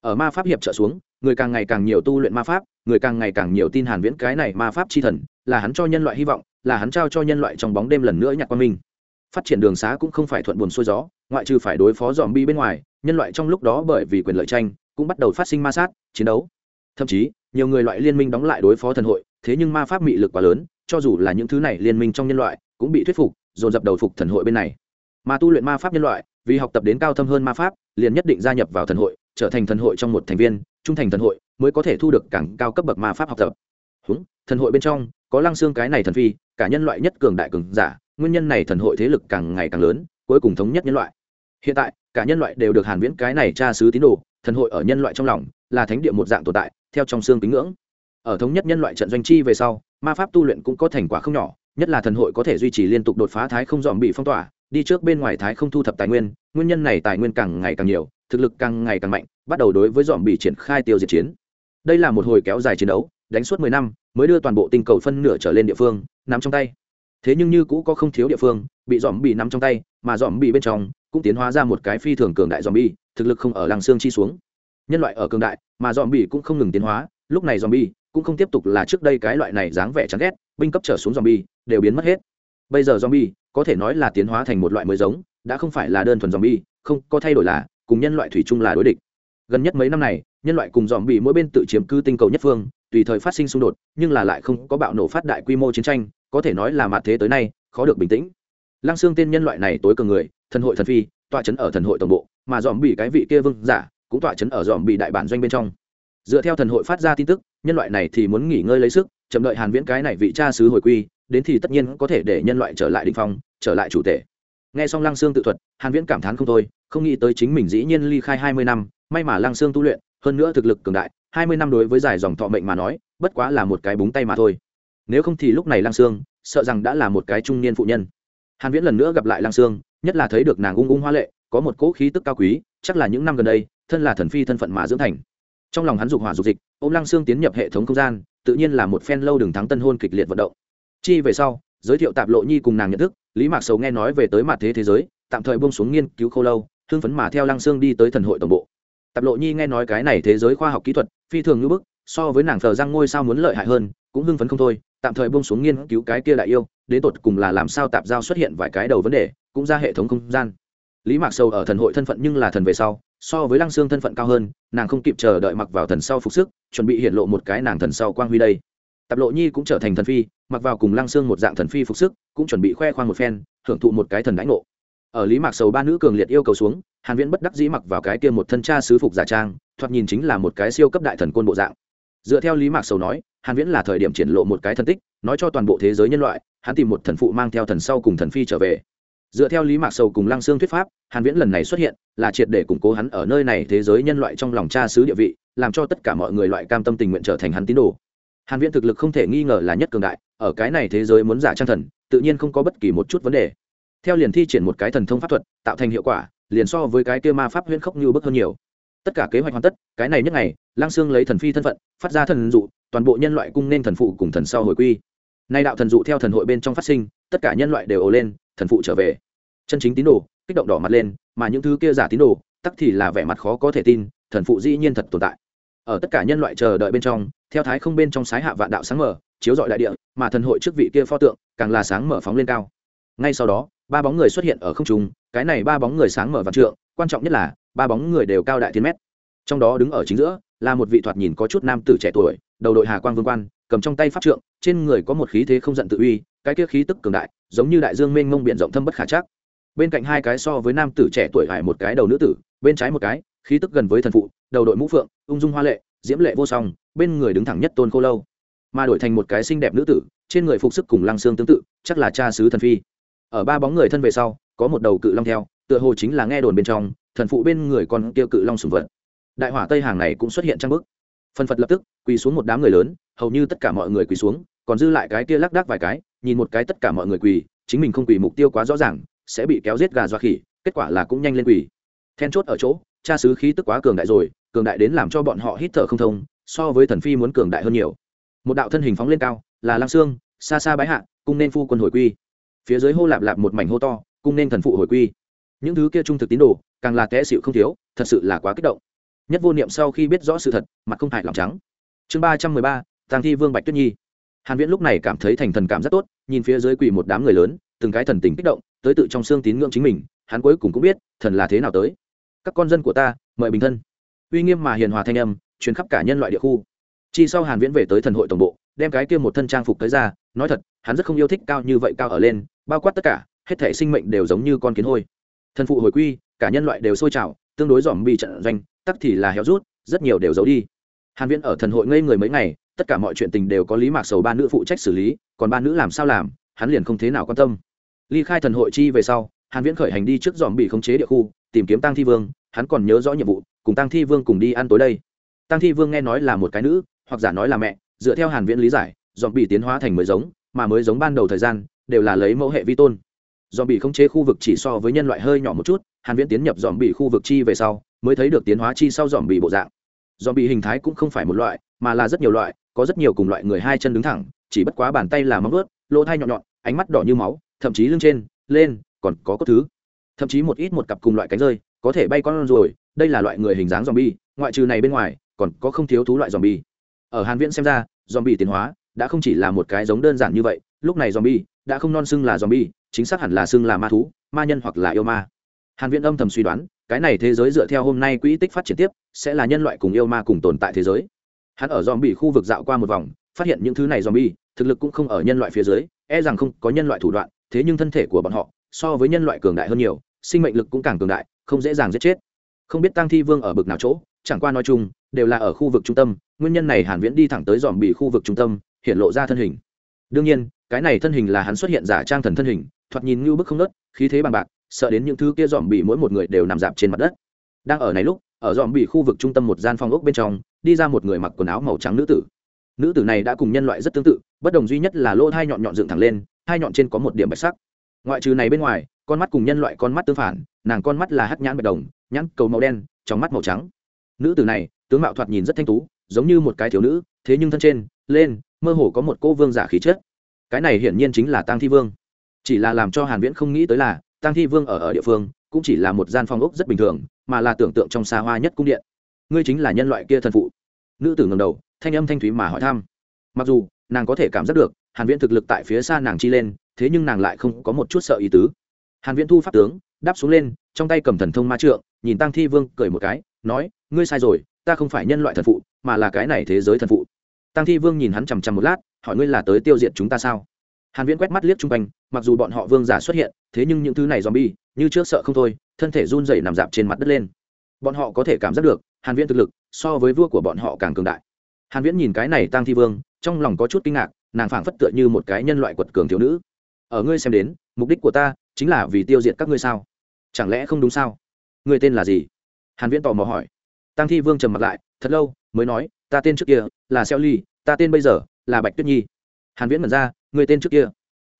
Ở ma pháp hiệp trợ xuống, người càng ngày càng nhiều tu luyện ma pháp, người càng ngày càng nhiều tin hàn viễn cái này ma pháp chi thần, là hắn cho nhân loại hy vọng, là hắn trao cho nhân loại trong bóng đêm lần nữa nhạc qua minh. Phát triển đường xá cũng không phải thuận buồn xuôi gió ngoại trừ phải đối phó dòm bi bên ngoài, nhân loại trong lúc đó bởi vì quyền lợi tranh, cũng bắt đầu phát sinh ma sát, chiến đấu. Thậm chí, nhiều người loại liên minh đóng lại đối phó thần hội, thế nhưng ma pháp mị lực quá lớn, cho dù là những thứ này liên minh trong nhân loại, cũng bị thuyết phục, dồn dập đầu phục thần hội bên này. Mà tu luyện ma pháp nhân loại, vì học tập đến cao thâm hơn ma pháp, liền nhất định gia nhập vào thần hội, trở thành thần hội trong một thành viên, trung thành thần hội, mới có thể thu được càng cao cấp bậc ma pháp học tập. Húng, thần hội bên trong, có lăng xương cái này thần phi, cả nhân loại nhất cường đại cường giả, nguyên nhân này thần hội thế lực càng ngày càng lớn, cuối cùng thống nhất nhân loại hiện tại, cả nhân loại đều được hàn viễn cái này tra sứ tín đồ, thần hội ở nhân loại trong lòng, là thánh địa một dạng tồn tại, theo trong xương tín ngưỡng. Ở thống nhất nhân loại trận doanh chi về sau, ma pháp tu luyện cũng có thành quả không nhỏ, nhất là thần hội có thể duy trì liên tục đột phá thái không dòm bị phong tỏa, đi trước bên ngoài thái không thu thập tài nguyên nguyên nhân này tài nguyên càng ngày càng nhiều, thực lực càng ngày càng mạnh, bắt đầu đối với dòm bị triển khai tiêu diệt chiến. Đây là một hồi kéo dài chiến đấu, đánh suốt mười năm, mới đưa toàn bộ tinh cầu phân nửa trở lên địa phương, nắm trong tay. Thế nhưng như cũ có không thiếu địa phương, bị dòm bị nắm trong tay, mà dòm bị bên trong cũng tiến hóa ra một cái phi thường cường đại dòm bi thực lực không ở làng xương chi xuống. Nhân loại ở cường đại, mà dòm cũng không ngừng tiến hóa, lúc này dòm bi cũng không tiếp tục là trước đây cái loại này dáng vẻ chán ghét, binh cấp trở xuống dòm bi đều biến mất hết. Bây giờ dòm bi có thể nói là tiến hóa thành một loại mới giống, đã không phải là đơn thuần dòm bi không có thay đổi là cùng nhân loại thủy chung là đối địch. Gần nhất mấy năm này, nhân loại cùng dòm bị mỗi bên tự chiếm cư tinh cầu nhất phương, tùy thời phát sinh xung đột, nhưng là lại không có bạo nổ phát đại quy mô chiến tranh, có thể nói là mặt thế tới nay, khó được bình tĩnh. Lăng xương tên nhân loại này tối cường người thần hội thần phi, tọa chấn ở thần hội tổng bộ, mà dòm bị cái vị kia vương giả cũng tọa chấn ở dòm bị đại bản doanh bên trong. Dựa theo thần hội phát ra tin tức, nhân loại này thì muốn nghỉ ngơi lấy sức, chậm đợi hàn viễn cái này vị cha sứ hồi quy, đến thì tất nhiên có thể để nhân loại trở lại đỉnh phong, trở lại chủ thể nghe xong lăng xương tự thuật, hàn viễn cảm thán không thôi, không nghĩ tới chính mình dĩ nhiên ly khai 20 năm, may mà lăng xương tu luyện, hơn nữa thực lực cường đại 20 năm đối với giải dòng thọ mệnh mà nói, bất quá là một cái búng tay mà thôi. Nếu không thì lúc này lăng xương sợ rằng đã là một cái trung niên phụ nhân hàn viễn lần nữa gặp lại lăng Sương, nhất là thấy được nàng ung ung hoa lệ có một cỗ khí tức cao quý chắc là những năm gần đây thân là thần phi thân phận mà dưỡng thành. Trong lòng hắn dục hỏa dục dịch ôm lăng Sương tiến nhập hệ thống không gian tự nhiên là một phen lâu đường thắng tân hôn kịch liệt vận động. Chi về sau giới thiệu tạp lộ nhi cùng nàng nhận thức lý mạc sầu nghe nói về tới mặt thế thế giới tạm thời buông xuống nghiên cứu khâu lâu thương phấn mà theo lăng Sương đi tới thần hội tổng bộ. Tạp lộ nhi nghe nói cái này thế giới khoa học kỹ thuật phi thường như bức so với nàng thờ răng ngôi sao muốn lợi hại hơn cũng hưng phấn không thôi tạm thời buông xuống nghiên cứu cái kia đại yêu đến tột cùng là làm sao tạp giao xuất hiện vài cái đầu vấn đề, cũng ra hệ thống không gian. Lý mạc sầu ở thần hội thân phận nhưng là thần về sau, so với lăng xương thân phận cao hơn, nàng không kịp chờ đợi mặc vào thần sau phục sức, chuẩn bị hiện lộ một cái nàng thần sau quang huy đây. Tạp lộ nhi cũng trở thành thần phi, mặc vào cùng lăng xương một dạng thần phi phục sức, cũng chuẩn bị khoe khoang một phen, hưởng thụ một cái thần đánh ngộ. Ở lý mạc sầu ba nữ cường liệt yêu cầu xuống, hàn viễn bất đắc dĩ mặc vào cái kia một thân cha sứ phục giả trang, thoạt nhìn chính là một cái siêu cấp đại thần côn bộ dạng dựa theo lý mạc sầu nói, hàn viễn là thời điểm triển lộ một cái thần tích, nói cho toàn bộ thế giới nhân loại, hắn tìm một thần phụ mang theo thần sau cùng thần phi trở về. Dựa theo lý mạc sầu cùng lăng xương thuyết pháp, hàn viễn lần này xuất hiện, là triệt để củng cố hắn ở nơi này thế giới nhân loại trong lòng cha xứ địa vị, làm cho tất cả mọi người loại cam tâm tình nguyện trở thành hắn tín đồ. Hàn viễn thực lực không thể nghi ngờ là nhất cường đại, ở cái này thế giới muốn giả trang thần, tự nhiên không có bất kỳ một chút vấn đề. Theo liền thi triển một cái thần thông pháp thuật, tạo thành hiệu quả, liền so với cái kia ma pháp huyễn khốc như bức hơn nhiều tất cả kế hoạch hoàn tất, cái này nhất ngày lang xương lấy thần phi thân phận, phát ra thần dụ, toàn bộ nhân loại cung nên thần phụ cùng thần sau hồi quy. Nay đạo thần dụ theo thần hội bên trong phát sinh, tất cả nhân loại đều ồ lên, thần phụ trở về. Chân chính tín đồ, kích động đỏ mặt lên, mà những thứ kia giả tín đồ, tắc thì là vẻ mặt khó có thể tin, thần phụ dĩ nhiên thật tồn tại. Ở tất cả nhân loại chờ đợi bên trong, theo thái không bên trong sái hạ vạn đạo sáng mở, chiếu dọi đại địa, mà thần hội trước vị kia pho tượng, càng là sáng mở phóng lên cao. Ngay sau đó, ba bóng người xuất hiện ở không trung, cái này ba bóng người sáng mở vạn trượng, quan trọng nhất là ba bóng người đều cao đại thiên mét. Trong đó đứng ở chính giữa là một vị thoạt nhìn có chút nam tử trẻ tuổi, đầu đội hà quang vương quan, cầm trong tay pháp trượng, trên người có một khí thế không giận tự uy, cái kia khí tức cường đại, giống như đại dương mênh mông biển rộng thâm bất khả chắc. Bên cạnh hai cái so với nam tử trẻ tuổi hải một cái đầu nữ tử, bên trái một cái, khí tức gần với thần phụ, đầu đội mũ phượng, ung dung hoa lệ, diễm lệ vô song, bên người đứng thẳng nhất tôn khô lâu. Mà đổi thành một cái xinh đẹp nữ tử, trên người phục sức cùng lăng xương tương tự, chắc là cha sứ thần phi. Ở ba bóng người thân về sau, có một đầu cự long theo, tựa hồ chính là nghe đồn bên trong thần phụ bên người còn kêu cự long sùng vật. Đại hỏa tây hàng này cũng xuất hiện trang bức. Phân phật lập tức, quỳ xuống một đám người lớn, hầu như tất cả mọi người quỳ xuống, còn dư lại cái kia lác đác vài cái, nhìn một cái tất cả mọi người quỳ, chính mình không quỳ mục tiêu quá rõ ràng, sẽ bị kéo giết gà doa khỉ, kết quả là cũng nhanh lên quỳ. Then chốt ở chỗ, cha sứ khí tức quá cường đại rồi, cường đại đến làm cho bọn họ hít thở không thông, so với thần phi muốn cường đại hơn nhiều. Một đạo thân hình phóng lên cao, là lang xương xa xa bái hạ, cung nên phu quân hồi quy. Phía dưới hô lạp lạp một mảnh hô to, cung nên thần phụ hồi quy những thứ kia trung thực tín đồ, càng là té xịu không thiếu, thật sự là quá kích động. Nhất vô niệm sau khi biết rõ sự thật, mặt không hại lòng trắng. Chương ba trăm mười ba, tàng thi vương bạch tuyết nhi. Hàn viễn lúc này cảm thấy thành thần cảm rất tốt, nhìn phía dưới quỳ một đám người lớn, từng cái thần tình kích động, tới tự trong xương tín ngưỡng chính mình, hắn cuối cùng cũng biết, thần là thế nào tới. Các con dân của ta, mời bình thân. Uy nghiêm mà hiền hòa thanh âm, truyền khắp cả nhân loại địa khu. Chi sau hàn viễn về tới thần hội tổng bộ, đem cái kia một thân trang phục tới ra, nói thật, hắn rất không yêu thích cao như vậy cao ở lên, bao quát tất cả, hết thể sinh mệnh đều giống như con kiến hôi thần phụ hồi quy, cả nhân loại đều sôi trào, tương đối dòm bị trận doanh, tắc thì là héo rút, rất nhiều đều giấu đi. Hàn viễn ở thần hội ngây người mấy ngày, tất cả mọi chuyện tình đều có lý mạc sầu ba nữ phụ trách xử lý, còn ba nữ làm sao làm, hắn liền không thế nào quan tâm. Ly khai thần hội chi về sau, hàn viễn khởi hành đi trước dòm bị khống chế địa khu, tìm kiếm tăng thi vương, hắn còn nhớ rõ nhiệm vụ, cùng tăng thi vương cùng đi ăn tối đây. Tăng thi vương nghe nói là một cái nữ, hoặc giả nói là mẹ, dựa theo hàn viễn lý giải, dòm bị tiến hóa thành mới giống, mà mới giống ban đầu thời gian, đều là lấy mẫu hệ vi tôn dòm bị khống chế khu vực chỉ so với nhân loại hơi nhỏ một chút, hàn viễn tiến nhập dòm bị khu vực chi về sau, mới thấy được tiến hóa chi sau dòm bị bộ dạng. Dòm bị hình thái cũng không phải một loại, mà là rất nhiều loại, có rất nhiều cùng loại người hai chân đứng thẳng, chỉ bất quá bàn tay là móng ướt lỗ thai nhọn nhọn, ánh mắt đỏ như máu, thậm chí lưng trên, lên, còn có cốt thứ. Thậm chí một ít một cặp cùng loại cánh rơi, có thể bay con rồi đây là loại người hình dáng dòm zombie, ngoại trừ này bên ngoài, còn có không thiếu thú loại dòm zombie. Ở hàn viễn xem ra dòm zombie tiến hóa, đã không chỉ là một cái giống đơn giản như vậy, lúc này zombie đã không non xưng là zombie, chính xác hẳn là xưng là ma thú, ma nhân hoặc là yêu ma. Hàn viễn âm thầm suy đoán, cái này thế giới dựa theo hôm nay quỹ tích phát triển tiếp, sẽ là nhân loại cùng yêu ma cùng tồn tại thế giới. Hắn ở zombie khu vực dạo qua một vòng, phát hiện những thứ này zombie, thực lực cũng không ở nhân loại phía dưới e rằng không có nhân loại thủ đoạn, thế nhưng thân thể của bọn họ, so với nhân loại cường đại hơn nhiều, sinh mệnh lực cũng càng cường đại, không dễ dàng giết chết. Không biết tang thi vương ở bực nào chỗ, chẳng qua nói chung, đều là ở khu vực trung tâm, nguyên nhân này hàn viễn đi thẳng tới zombie khu vực trung tâm, hiện lộ ra thân hình đương nhiên, cái này thân hình là hắn xuất hiện giả trang thần thân hình, thoạt nhìn như bức không nớt, khí thế bằng bạc, sợ đến những thứ kia dòm bị mỗi một người đều nằm dạp trên mặt đất. Đang ở này lúc, ở dòm bị khu vực trung tâm một gian phòng ốc bên trong, đi ra một người mặc quần áo màu trắng nữ tử. Nữ tử này đã cùng nhân loại rất tương tự, bất đồng duy nhất là lỗ hai nhọn nhọn dựng thẳng lên, hai nhọn trên có một điểm bạch sắc. Ngoại trừ này bên ngoài, con mắt cùng nhân loại con mắt tương phản, nàng con mắt là hắc nhãn bạch đồng, nhãn cầu màu đen, trong mắt màu trắng. Nữ tử này, tướng mạo thoạt nhìn rất thanh tú, giống như một cái thiếu nữ, thế nhưng thân trên, lên mơ hồ có một cô vương giả khí chất. Cái này hiển nhiên chính là tăng thi vương. Chỉ là làm cho hàn viễn không nghĩ tới là tăng thi vương ở ở địa phương, cũng chỉ là một gian phòng ốc rất bình thường, mà là tưởng tượng trong xa hoa nhất cung điện. Ngươi chính là nhân loại kia thần phụ. Nữ tử ngẩng đầu, thanh âm thanh thúy mà hỏi thăm. Mặc dù, nàng có thể cảm giác được, hàn viễn thực lực tại phía xa nàng chi lên, thế nhưng nàng lại không có một chút sợ ý tứ. Hàn viễn thu pháp tướng, đáp xuống lên, trong tay cầm thần thông ma trượng, nhìn tăng thi vương cười một cái, nói, ngươi sai rồi, ta không phải nhân loại thần phụ, mà là cái này thế giới thần phụ tăng thi vương nhìn hắn chằm chằm một lát, hỏi ngươi là tới tiêu diệt chúng ta sao? Hàn viễn quét mắt liếc trung quanh, mặc dù bọn họ vương giả xuất hiện, thế nhưng những thứ này zombie, như trước sợ không thôi, thân thể run rẩy nằm dạp trên mặt đất lên. Bọn họ có thể cảm giác được, hàn viễn thực lực so với vua của bọn họ càng cường đại. Hàn viễn nhìn cái này tăng thi vương, trong lòng có chút kinh ngạc, nàng phảng phất tựa như một cái nhân loại quật cường thiếu nữ. Ở ngươi xem đến, mục đích của ta chính là vì tiêu diệt các ngươi sao? Chẳng lẽ không đúng sao? Ngươi tên là gì? Hàn viễn tò mò hỏi. Tăng thi vương trầm mặt lại, thật lâu mới nói ta tên trước kia là xeo ly ta tên bây giờ là bạch tuyết nhi. Hàn viễn mẩn ra ngươi tên trước kia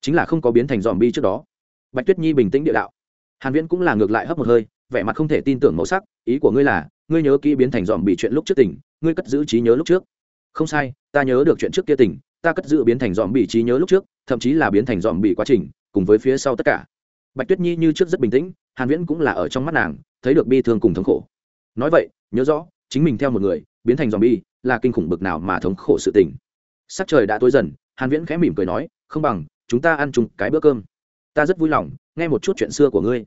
chính là không có biến thành dòm bi trước đó. Bạch tuyết nhi bình tĩnh địa đạo. Hàn viễn cũng là ngược lại hấp một hơi, vẻ mặt không thể tin tưởng màu sắc, ý của ngươi là, ngươi nhớ kỹ biến thành dòm bị chuyện lúc trước tỉnh ngươi cất giữ trí nhớ lúc trước. Không sai, ta nhớ được chuyện trước kia tỉnh ta cất giữ biến thành dòm bị trí nhớ lúc trước, thậm chí là biến thành dòm bị quá trình, cùng với phía sau tất cả. Bạch tuyết nhi như trước rất bình tĩnh, hàn viễn cũng là ở trong mắt nàng, thấy được bi thương cùng thống khổ. Nói vậy, nhớ rõ, chính mình theo một người, biến thành dòm bi là kinh khủng bực nào mà thống khổ sự tình. Sắc trời đã tối dần, hàn viễn khẽ mỉm cười nói, không bằng, chúng ta ăn chung cái bữa cơm. Ta rất vui lòng, nghe một chút chuyện xưa của ngươi.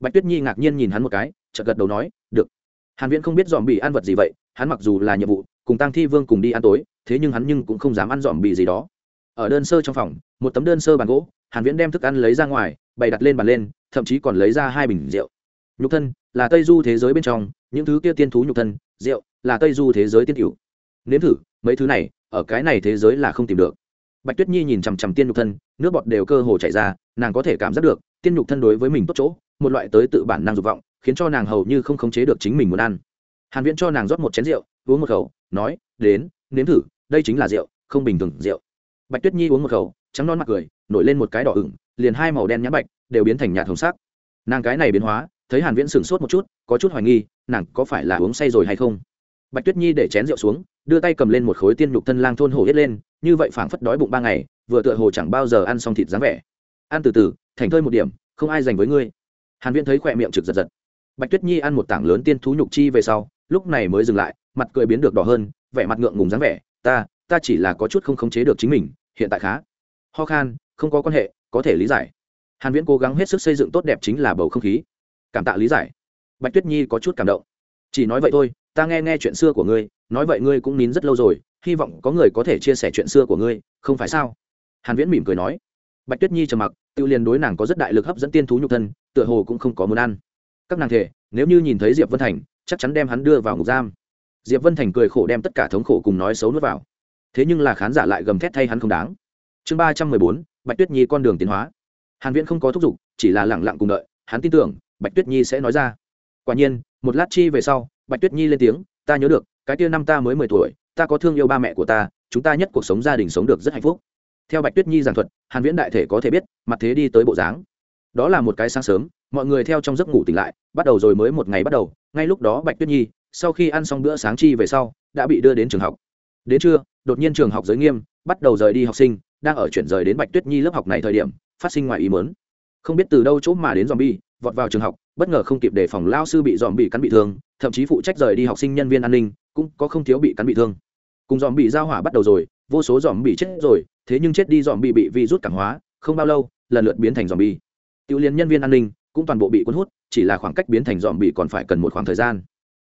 Bạch tuyết nhi ngạc nhiên nhìn hắn một cái, chợt gật đầu nói, được. Hàn viễn không biết dòm bị ăn vật gì vậy, hắn mặc dù là nhiệm vụ, cùng tăng thi vương cùng đi ăn tối, thế nhưng hắn nhưng cũng không dám ăn dòm bị gì đó. Ở đơn sơ trong phòng, một tấm đơn sơ bàn gỗ, hàn viễn đem thức ăn lấy ra ngoài, bày đặt lên bàn lên, thậm chí còn lấy ra hai bình rượu. Nhục thân, là tây du thế giới bên trong, những thứ kia tiên thú nhục thân, rượu, là tây du thế giới tiên cửu nếm thử, mấy thứ này, ở cái này thế giới là không tìm được. Bạch tuyết nhi nhìn chằm chằm tiên nhục thân, nước bọt đều cơ hồ chảy ra, nàng có thể cảm giác được, tiên nhục thân đối với mình tốt chỗ, một loại tới tự bản năng dục vọng, khiến cho nàng hầu như không khống chế được chính mình muốn ăn. Hàn viễn cho nàng rót một chén rượu, uống một khẩu, nói, đến, nếm thử, đây chính là rượu, không bình thường rượu. Bạch tuyết nhi uống một khẩu, trắng non mặt cười, nổi lên một cái đỏ ửng, liền hai màu đen nhã bạch đều biến thành nhạt hồng sắc. Nàng cái này biến hóa, thấy hàn viễn sửng sốt một chút, có chút hoài nghi, nàng có phải là uống say rồi hay không? Bạch tuyết nhi để chén rượu xuống, đưa tay cầm lên một khối tiên nhục thân lang thôn hổ hết lên, như vậy phảng phất đói bụng ba ngày, vừa tựa hồ chẳng bao giờ ăn xong thịt dáng vẻ. Ăn từ từ, thành thơi một điểm, không ai dành với ngươi. Hàn viễn thấy khỏe miệng trực giật giật. Bạch tuyết nhi ăn một tảng lớn tiên thú nhục chi về sau, lúc này mới dừng lại, mặt cười biến được đỏ hơn, vẻ mặt ngượng ngùng dáng vẻ, ta ta chỉ là có chút không khống chế được chính mình, hiện tại khá. Ho khan, không có quan hệ, có thể lý giải. Hàn viễn cố gắng hết sức xây dựng tốt đẹp chính là bầu không khí. Cảm tạ lý giải. Bạch tuyết nhi có chút cảm động. Chỉ nói vậy thôi ta nghe nghe chuyện xưa của ngươi, nói vậy ngươi cũng nín rất lâu rồi, hy vọng có người có thể chia sẻ chuyện xưa của ngươi, không phải sao? Hàn viễn mỉm cười nói. Bạch tuyết nhi trầm mặc tự liền đối nàng có rất đại lực hấp dẫn tiên thú nhục thân, tựa hồ cũng không có muốn ăn. Các nàng thể, nếu như nhìn thấy diệp vân thành, chắc chắn đem hắn đưa vào ngục giam. Diệp vân thành cười khổ đem tất cả thống khổ cùng nói xấu nuốt vào. Thế nhưng là khán giả lại gầm thét thay hắn không đáng. Chương ba trăm mười bốn, bạch tuyết nhi con đường tiến hóa. Hàn viễn không có thúc giục, chỉ là lẳng lặng cùng đợi, hắn tin tưởng, bạch tuyết nhi sẽ nói ra. Quả nhiên, một lát chi về sau bạch tuyết nhi lên tiếng, ta nhớ được, cái kia năm ta mới mười tuổi, ta có thương yêu ba mẹ của ta, chúng ta nhất cuộc sống gia đình sống được rất hạnh phúc. Theo bạch tuyết nhi giảng thuật, hàn viễn đại thể có thể biết, mặt thế đi tới bộ dáng. Đó là một cái sáng sớm, mọi người theo trong giấc ngủ tỉnh lại, bắt đầu rồi mới một ngày bắt đầu, ngay lúc đó bạch tuyết nhi, sau khi ăn xong bữa sáng chi về sau, đã bị đưa đến trường học. Đến trưa, đột nhiên trường học giới nghiêm, bắt đầu rời đi học sinh, đang ở chuyển rời đến bạch tuyết nhi lớp học này thời điểm, phát sinh ngoài ý muốn không biết từ đâu chỗ mà đến dòm bi vọt vào trường học, bất ngờ không kịp đề phòng lao sư bị dòm bị cắn bị thương, thậm chí phụ trách rời đi học sinh nhân viên an ninh, cũng có không thiếu bị cắn bị thương. Cùng dòm bị giao hỏa bắt đầu rồi, vô số dòm bị chết rồi, thế nhưng chết đi dòm bị bị vi rút cảm hóa, không bao lâu, lần lượt biến thành dòm bi tiêu liên nhân viên an ninh cũng toàn bộ bị cuốn hút, chỉ là khoảng cách biến thành dòm bị còn phải cần một khoảng thời gian.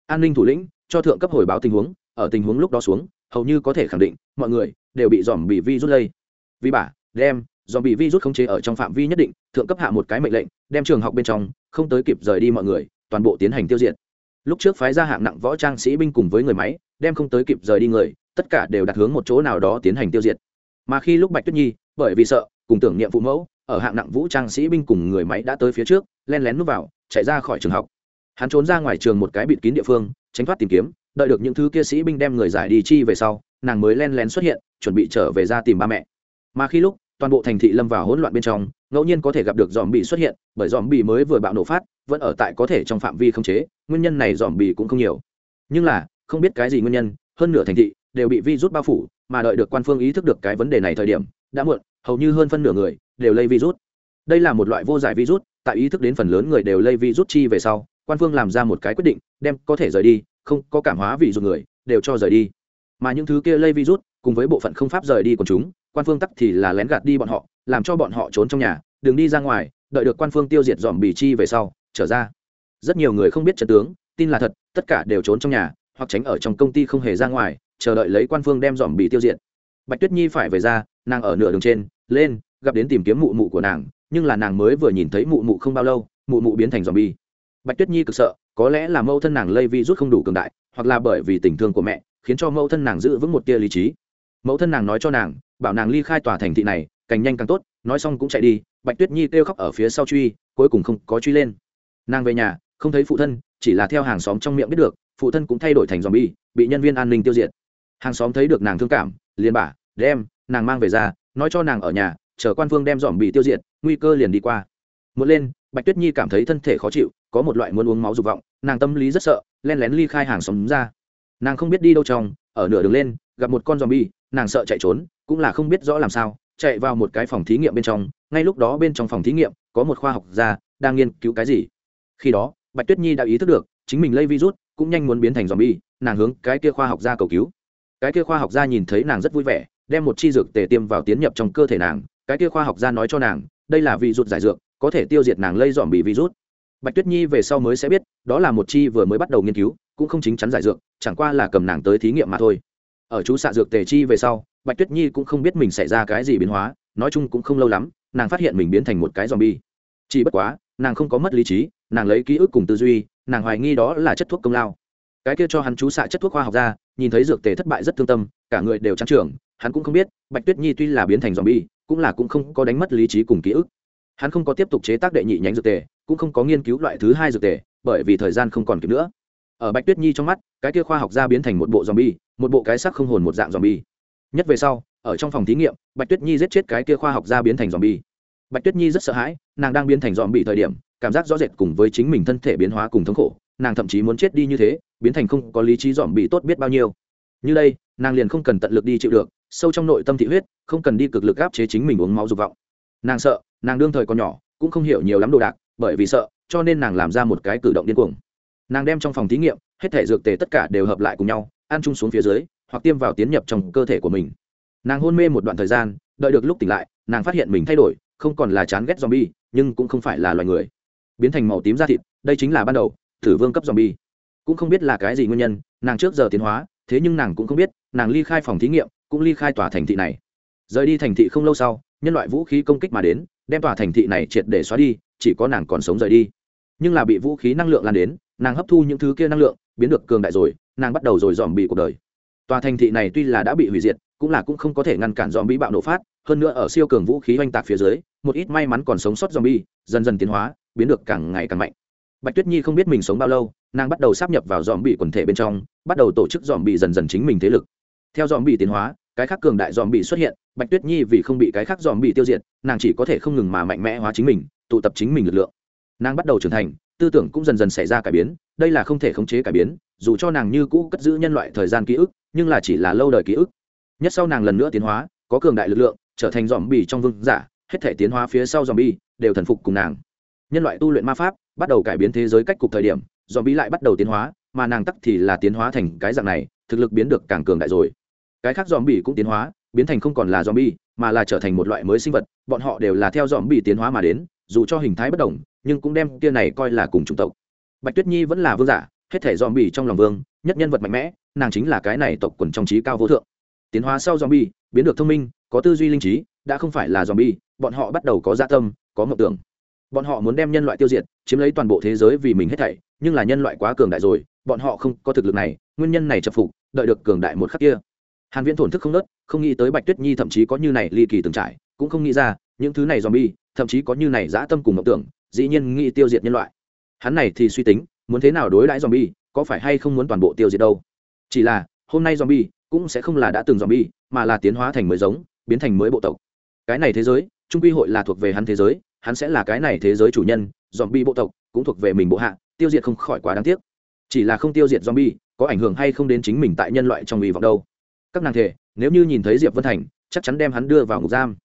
An ninh thủ lĩnh cho thượng cấp hồi báo tình huống, ở tình huống lúc đó xuống, hầu như có thể khẳng định, mọi người đều bị dòm bị vi rút lây. Vì bả đem dòm bị vi rút khống chế ở trong phạm vi nhất định, thượng cấp hạ một cái mệnh lệnh, đem trường học bên trong, không tới kịp rời đi mọi người, toàn bộ tiến hành tiêu diệt. Lúc trước phái ra hạng nặng võ trang sĩ binh cùng với người máy, đem không tới kịp rời đi người, tất cả đều đặt hướng một chỗ nào đó tiến hành tiêu diệt. Mà khi lúc bạch tuyết nhi, bởi vì sợ, cùng tưởng niệm phụ mẫu, ở hạng nặng vũ trang sĩ binh cùng người máy đã tới phía trước, len lén núp vào, chạy ra khỏi trường học. Hắn trốn ra ngoài trường một cái bịt kín địa phương, tránh thoát tìm kiếm, đợi được những thứ kia sĩ binh đem người giải đi chi về sau, nàng mới len lén xuất hiện, chuẩn bị trở về ra tìm ba mẹ. Mà khi lúc toàn bộ thành thị lâm vào hỗn loạn bên trong, ngẫu nhiên có thể gặp được dòm bị xuất hiện, bởi dòm bị mới vừa bạo nổ phát, vẫn ở tại có thể trong phạm vi không chế, nguyên nhân này dòm bị cũng không nhiều. Nhưng là, không biết cái gì nguyên nhân, hơn nửa thành thị đều bị virus bao phủ, mà đợi được quan phương ý thức được cái vấn đề này thời điểm, đã muộn, hầu như hơn phân nửa người đều lây virus. Đây là một loại vô giải virus, tại ý thức đến phần lớn người đều lây virus chi về sau, quan phương làm ra một cái quyết định, đem có thể rời đi, không có cảm hóa vì dù người, đều cho rời đi. Mà những thứ kia lây virus, cùng với bộ phận không pháp rời đi của chúng quan phương tắc thì là lén gạt đi bọn họ, làm cho bọn họ trốn trong nhà đừng đi ra ngoài, đợi được quan phương tiêu diệt dòm bì chi về sau, trở ra. Rất nhiều người không biết trận tướng, tin là thật, tất cả đều trốn trong nhà, hoặc tránh ở trong công ty không hề ra ngoài, chờ đợi lấy quan phương đem dòm bì tiêu diệt. Bạch tuyết nhi phải về ra, nàng ở nửa đường trên, lên, gặp đến tìm kiếm mụ mụ của nàng, nhưng là nàng mới vừa nhìn thấy mụ mụ không bao lâu, mụ mụ biến thành dòm bì. Bạch tuyết nhi cực sợ, có lẽ là mâu thân nàng lây vi rút không đủ cường đại, hoặc là bởi vì tình thương của mẹ, khiến cho mâu thân nàng giữ vững một tia lý trí mẫu thân nàng nói cho nàng, bảo nàng ly khai tòa thành thị này, càng nhanh càng tốt, nói xong cũng chạy đi, bạch tuyết nhi kêu khóc ở phía sau truy, cuối cùng không có truy lên. Nàng về nhà, không thấy phụ thân, chỉ là theo hàng xóm trong miệng biết được, phụ thân cũng thay đổi thành dòm bi bị nhân viên an ninh tiêu diệt. Hàng xóm thấy được nàng thương cảm, liền bà đem, nàng mang về ra, nói cho nàng ở nhà, chờ quan vương đem dòm bị tiêu diệt, nguy cơ liền đi qua. Một lên, bạch tuyết nhi cảm thấy thân thể khó chịu, có một loại muốn uống máu dục vọng, nàng tâm lý rất sợ len lén ly khai hàng xóm ra. Nàng không biết đi đâu trong, ở nửa đường lên, gặp một con dòm bi nàng sợ chạy trốn, cũng là không biết rõ làm sao, chạy vào một cái phòng thí nghiệm bên trong, ngay lúc đó bên trong phòng thí nghiệm, có một khoa học gia đang nghiên cứu cái gì. Khi đó, bạch tuyết nhi đã ý thức được, chính mình lây virus cũng nhanh muốn biến thành dòm bi nàng hướng cái kia khoa học gia cầu cứu. Cái kia khoa học gia nhìn thấy nàng rất vui vẻ, đem một chi dược tề tiêm vào tiến nhập trong cơ thể nàng, cái kia khoa học gia nói cho nàng, đây là vị rụt giải dược, có thể tiêu diệt nàng lây dòm bị virus. Bạch tuyết nhi về sau mới sẽ biết, đó là một chi vừa mới bắt đầu nghiên cứu, cũng không chính chắn giải dược, chẳng qua là cầm nàng tới thí nghiệm mà thôi ở chú xạ dược tề chi về sau, bạch tuyết nhi cũng không biết mình xảy ra cái gì biến hóa, nói chung cũng không lâu lắm, nàng phát hiện mình biến thành một cái z o m bi e chỉ bất quá, nàng không có mất lý trí, nàng lấy ký ức cùng tư duy, nàng hoài nghi đó là chất thuốc công lao. Cái kia cho hắn chú xạ chất thuốc khoa học ra, nhìn thấy dược tề thất bại rất thương tâm, cả người đều trắng trưởng hắn cũng không biết, bạch tuyết nhi tuy là biến thành z o m bi e cũng là cũng không có đánh mất lý trí cùng ký ức. Hắn không có tiếp tục chế tác đệ nhị nhánh dược tề, cũng không có nghiên cứu loại thứ hai dược tề, bởi vì thời gian không còn kịp nữa ở bạch tuyết nhi trong mắt, cái kia khoa học gia biến thành một bộ z o m bi e một bộ cái sắc không hồn một dạng z o m bi e nhất về sau, ở trong phòng thí nghiệm, bạch tuyết nhi giết chết cái kia khoa học gia biến thành z o m bi e bạch tuyết nhi rất sợ hãi, nàng đang biến thành dòm bị thời điểm, cảm giác rõ rệt cùng với chính mình thân thể biến hóa cùng thống khổ, nàng thậm chí muốn chết đi như thế, biến thành không có lý trí dòm bị tốt biết bao nhiêu. Như đây, nàng liền không cần tận lực đi chịu được, sâu trong nội tâm thị huyết, không cần đi cực lực áp chế chính mình uống máu dục vọng. Nàng sợ, nàng đương thời còn nhỏ, cũng không hiểu nhiều lắm đồ đạc, bởi vì sợ, cho nên nàng làm ra một cái cử động điên cuồng nàng đem trong phòng thí nghiệm, hết thể dược tề tất cả đều hợp lại cùng nhau, ăn chung xuống phía dưới, hoặc tiêm vào tiến nhập trong cơ thể của mình. Nàng hôn mê một đoạn thời gian, đợi được lúc tỉnh lại, nàng phát hiện mình thay đổi, không còn là chán ghét zombie, nhưng cũng không phải là loài người. Biến thành màu tím da thịt, đây chính là ban đầu, thử vương cấp zombie. Cũng không biết là cái gì nguyên nhân, nàng trước giờ tiến hóa, thế nhưng nàng cũng không biết, nàng ly khai phòng thí nghiệm, cũng ly khai tòa thành thị này. Rời đi thành thị không lâu sau, nhân loại vũ khí công kích mà đến, đem tòa thành thị này triệt để xóa đi, chỉ có nàng còn sống rời đi. Nhưng là bị vũ khí năng lượng lan đến nàng hấp thu những thứ kia năng lượng, biến được cường đại rồi, nàng bắt đầu rồi dòm bị cuộc đời. Tòa thành thị này tuy là đã bị hủy diệt, cũng là cũng không có thể ngăn cản dòm bị bạo nổ phát, hơn nữa ở siêu cường vũ khí oanh tạc phía dưới, một ít may mắn còn sống sót dòm bi dần dần tiến hóa, biến được càng ngày càng mạnh. Bạch tuyết nhi không biết mình sống bao lâu, nàng bắt đầu sắp nhập vào dòm bị quần thể bên trong, bắt đầu tổ chức dòm bị dần dần chính mình thế lực. Theo dòm bị tiến hóa, cái khác cường đại dòm bị xuất hiện, bạch tuyết nhi vì không bị cái khác dòm bị tiêu diệt, nàng chỉ có thể không ngừng mà mạnh mẽ hóa chính mình, tụ tập chính mình lực lượng. Nàng bắt đầu trưởng thành tư tưởng cũng dần dần xảy ra cải biến, đây là không thể khống chế cải biến, dù cho nàng như cũ cất giữ nhân loại thời gian ký ức, nhưng là chỉ là lâu đời ký ức. Nhất sau nàng lần nữa tiến hóa, có cường đại lực lượng, trở thành dòm bì trong vương giả, hết thể tiến hóa phía sau dòm bì đều thần phục cùng nàng. Nhân loại tu luyện ma pháp, bắt đầu cải biến thế giới cách cục thời điểm dòm bì lại bắt đầu tiến hóa, mà nàng tắc thì là tiến hóa thành cái dạng này, thực lực biến được càng cường đại rồi. Cái khác dòm bì cũng tiến hóa, biến thành không còn là dòm bì mà là trở thành một loại mới sinh vật, bọn họ đều là theo dòm bì tiến hóa mà đến, dù cho hình thái bất đồng nhưng cũng đem tia này coi là cùng chủng tộc. Bạch tuyết nhi vẫn là vương giả, hết thể dòm bì trong lòng vương, nhất nhân vật mạnh mẽ, nàng chính là cái này tộc quần trong trí cao vô thượng. Tiến hóa sau dòm bì biến được thông minh, có tư duy linh trí, đã không phải là dòm bì bọn họ bắt đầu có gia dạ tâm, có mộng tưởng. Bọn họ muốn đem nhân loại tiêu diệt, chiếm lấy toàn bộ thế giới vì mình hết thảy, nhưng là nhân loại quá cường đại rồi, bọn họ không có thực lực này, nguyên nhân này chập phục, đợi được cường đại một khắc kia. Hàn viễn thổn thức không nớt, không nghĩ tới bạch tuyết nhi thậm chí có như này ly kỳ từng trải, cũng không nghĩ ra, những thứ này zombie, thậm chí có như này dã tâm cùng mộng tưởng dĩ nhiên nghĩ tiêu diệt nhân loại. Hắn này thì suy tính, muốn thế nào đối đãi zombie, có phải hay không muốn toàn bộ tiêu diệt đâu? Chỉ là, hôm nay zombie cũng sẽ không là đã từng zombie, mà là tiến hóa thành mới giống, biến thành mới bộ tộc. Cái này thế giới, trung quy hội là thuộc về hắn thế giới, hắn sẽ là cái này thế giới chủ nhân, zombie bộ tộc cũng thuộc về mình bộ hạ, tiêu diệt không khỏi quá đáng tiếc. Chỉ là không tiêu diệt zombie, có ảnh hưởng hay không đến chính mình tại nhân loại trong hy vọng đâu? Các nàng thể, nếu như nhìn thấy diệp vân thành, chắc chắn đem hắn đưa vào ngục giam.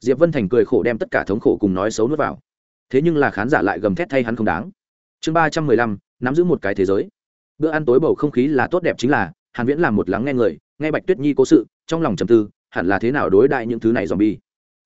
Diệp vân thành cười khổ đem tất cả thống khổ cùng nói xấu nuốt vào thế nhưng là khán giả lại gầm thét thay hắn không đáng. Chương ba trăm mười lăm, nắm giữ một cái thế giới. Bữa ăn tối bầu không khí là tốt đẹp chính là, hàn viễn làm một lắng nghe người, nghe bạch tuyết nhi cố sự, trong lòng trầm tư, hẳn là thế nào đối đại những thứ này zombie.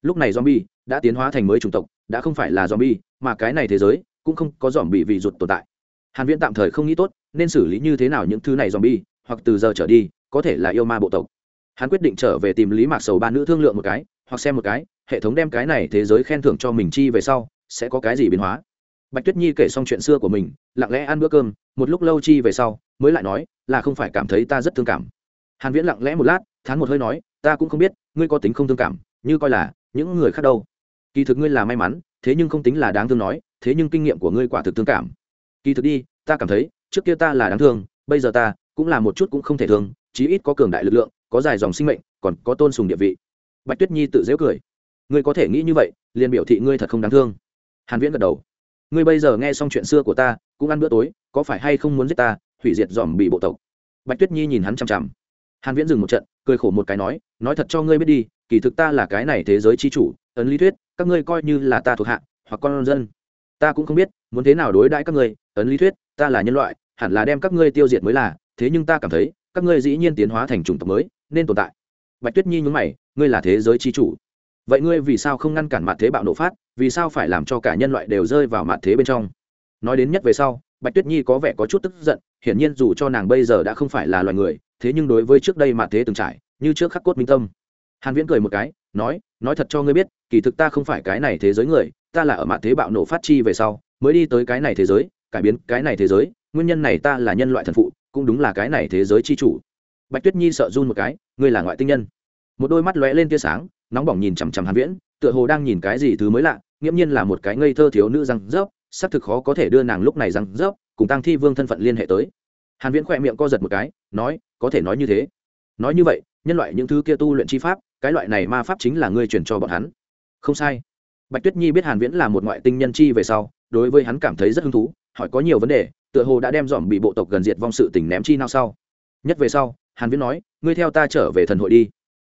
Lúc này zombie đã tiến hóa thành mới chủng tộc, đã không phải là zombie, mà cái này thế giới cũng không có zombie vì ruột tồn tại. Hàn viễn tạm thời không nghĩ tốt, nên xử lý như thế nào những thứ này zombie, hoặc từ giờ trở đi, có thể là yêu ma bộ tộc. Hắn quyết định trở về tìm lý mạc sầu ba nữ thương lượng một cái, hoặc xem một cái, hệ thống đem cái này thế giới khen thưởng cho mình chi về sau sẽ có cái gì biến hóa? Bạch tuyết nhi kể xong chuyện xưa của mình, lặng lẽ ăn bữa cơm, một lúc lâu chi về sau, mới lại nói, là không phải cảm thấy ta rất thương cảm. Hàn viễn lặng lẽ một lát, thán một hơi nói, ta cũng không biết, ngươi có tính không thương cảm, như coi là những người khác đâu. Kỳ thực ngươi là may mắn, thế nhưng không tính là đáng thương nói, thế nhưng kinh nghiệm của ngươi quả thực thương cảm. Kỳ thực đi, ta cảm thấy, trước kia ta là đáng thương, bây giờ ta cũng là một chút cũng không thể thương, chí ít có cường đại lực lượng, có dài dòng sinh mệnh, còn có tôn sùng địa vị. Bạch tuyết nhi tự dễ cười. Ngươi có thể nghĩ như vậy, liền biểu thị ngươi thật không đáng thương hàn viễn gật đầu. Ngươi bây giờ nghe xong chuyện xưa của ta, cũng ăn bữa tối, có phải hay không muốn giết ta, hủy diệt dòm bị bộ tộc? Bạch tuyết nhi nhìn hắn chằm chằm. Hàn viễn dừng một trận, cười khổ một cái nói nói thật cho ngươi biết đi, kỳ thực ta là cái này thế giới chi chủ, ấn lý thuyết, các ngươi coi như là ta thuộc hạ, hoặc con dân. Ta cũng không biết, muốn thế nào đối đãi các ngươi, ấn lý thuyết, ta là nhân loại, hẳn là đem các ngươi tiêu diệt mới là, thế nhưng ta cảm thấy, các ngươi dĩ nhiên tiến hóa thành chủng tộc mới, nên tồn tại. Bạch tuyết nhi nhún mày, ngươi là thế giới chi chủ vậy ngươi vì sao không ngăn cản mặt thế bạo nổ phát, vì sao phải làm cho cả nhân loại đều rơi vào mặt thế bên trong? Nói đến nhất về sau, bạch tuyết nhi có vẻ có chút tức giận, hiển nhiên dù cho nàng bây giờ đã không phải là loài người, thế nhưng đối với trước đây mặt thế từng trải, như trước khắc cốt minh tâm. Hàn viễn cười một cái, nói nói thật cho ngươi biết, kỳ thực ta không phải cái này thế giới người, ta là ở mặt thế bạo nổ phát chi về sau, mới đi tới cái này thế giới, cải biến cái này thế giới, nguyên nhân này ta là nhân loại thần phụ, cũng đúng là cái này thế giới chi chủ. Bạch tuyết nhi sợ run một cái, ngươi là ngoại tinh nhân. Một đôi mắt lóe lên tia sáng nóng bỏng nhìn chằm chằm hàn viễn, tựa hồ đang nhìn cái gì thứ mới lạ, nghiễm nhiên là một cái ngây thơ thiếu nữ răng rớp, xác thực khó có thể đưa nàng lúc này răng rớp, cùng tăng thi vương thân phận liên hệ tới. Hàn viễn khỏe miệng co giật một cái, nói, có thể nói như thế. Nói như vậy, nhân loại những thứ kia tu luyện chi pháp, cái loại này ma pháp chính là ngươi truyền cho bọn hắn. Không sai. Bạch tuyết nhi biết hàn viễn là một ngoại tinh nhân chi về sau, đối với hắn cảm thấy rất hứng thú, hỏi có nhiều vấn đề, tựa hồ đã đem dòm bị bộ tộc gần diệt vong sự tình ném chi nào sau. Nhất về sau, hàn viễn nói, ngươi theo ta trở về thần hội đi.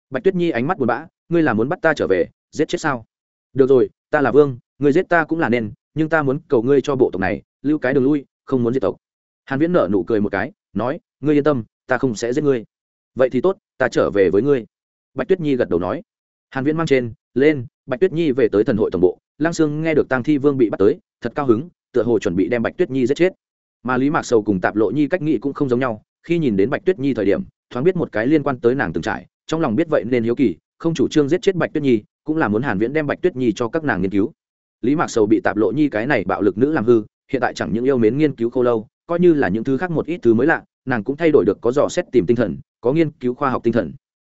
Bạch tuyết nhi ánh mắt buồn bã ngươi là muốn bắt ta trở về, giết chết sao? Được rồi, ta là vương, ngươi giết ta cũng là nên, nhưng ta muốn cầu ngươi cho bộ tộc này, lưu cái đường lui, không muốn diệt tộc. Hàn viễn nở nụ cười một cái, nói, ngươi yên tâm, ta không sẽ giết ngươi. Vậy thì tốt, ta trở về với ngươi. Bạch tuyết nhi gật đầu nói. Hàn viễn mang trên, lên, bạch tuyết nhi về tới thần hội tổng bộ. Lang sương nghe được tang thi vương bị bắt tới, thật cao hứng, tựa hồ chuẩn bị đem bạch tuyết nhi giết chết. Mà lý mạc sầu cùng tạp lộ nhi cách nghĩ cũng không giống nhau, khi nhìn đến bạch tuyết nhi thời điểm, thoáng biết một cái liên quan tới nàng từng trải, trong lòng biết vậy nên hiếu kỳ không chủ trương giết chết bạch tuyết nhi, cũng là muốn hàn viễn đem bạch tuyết nhi cho các nàng nghiên cứu. Lý mạc sầu bị tạp lộ nhi cái này bạo lực nữ làm hư, hiện tại chẳng những yêu mến nghiên cứu khô lâu, coi như là những thứ khác một ít thứ mới lạ, nàng cũng thay đổi được có dò xét tìm tinh thần, có nghiên cứu khoa học tinh thần.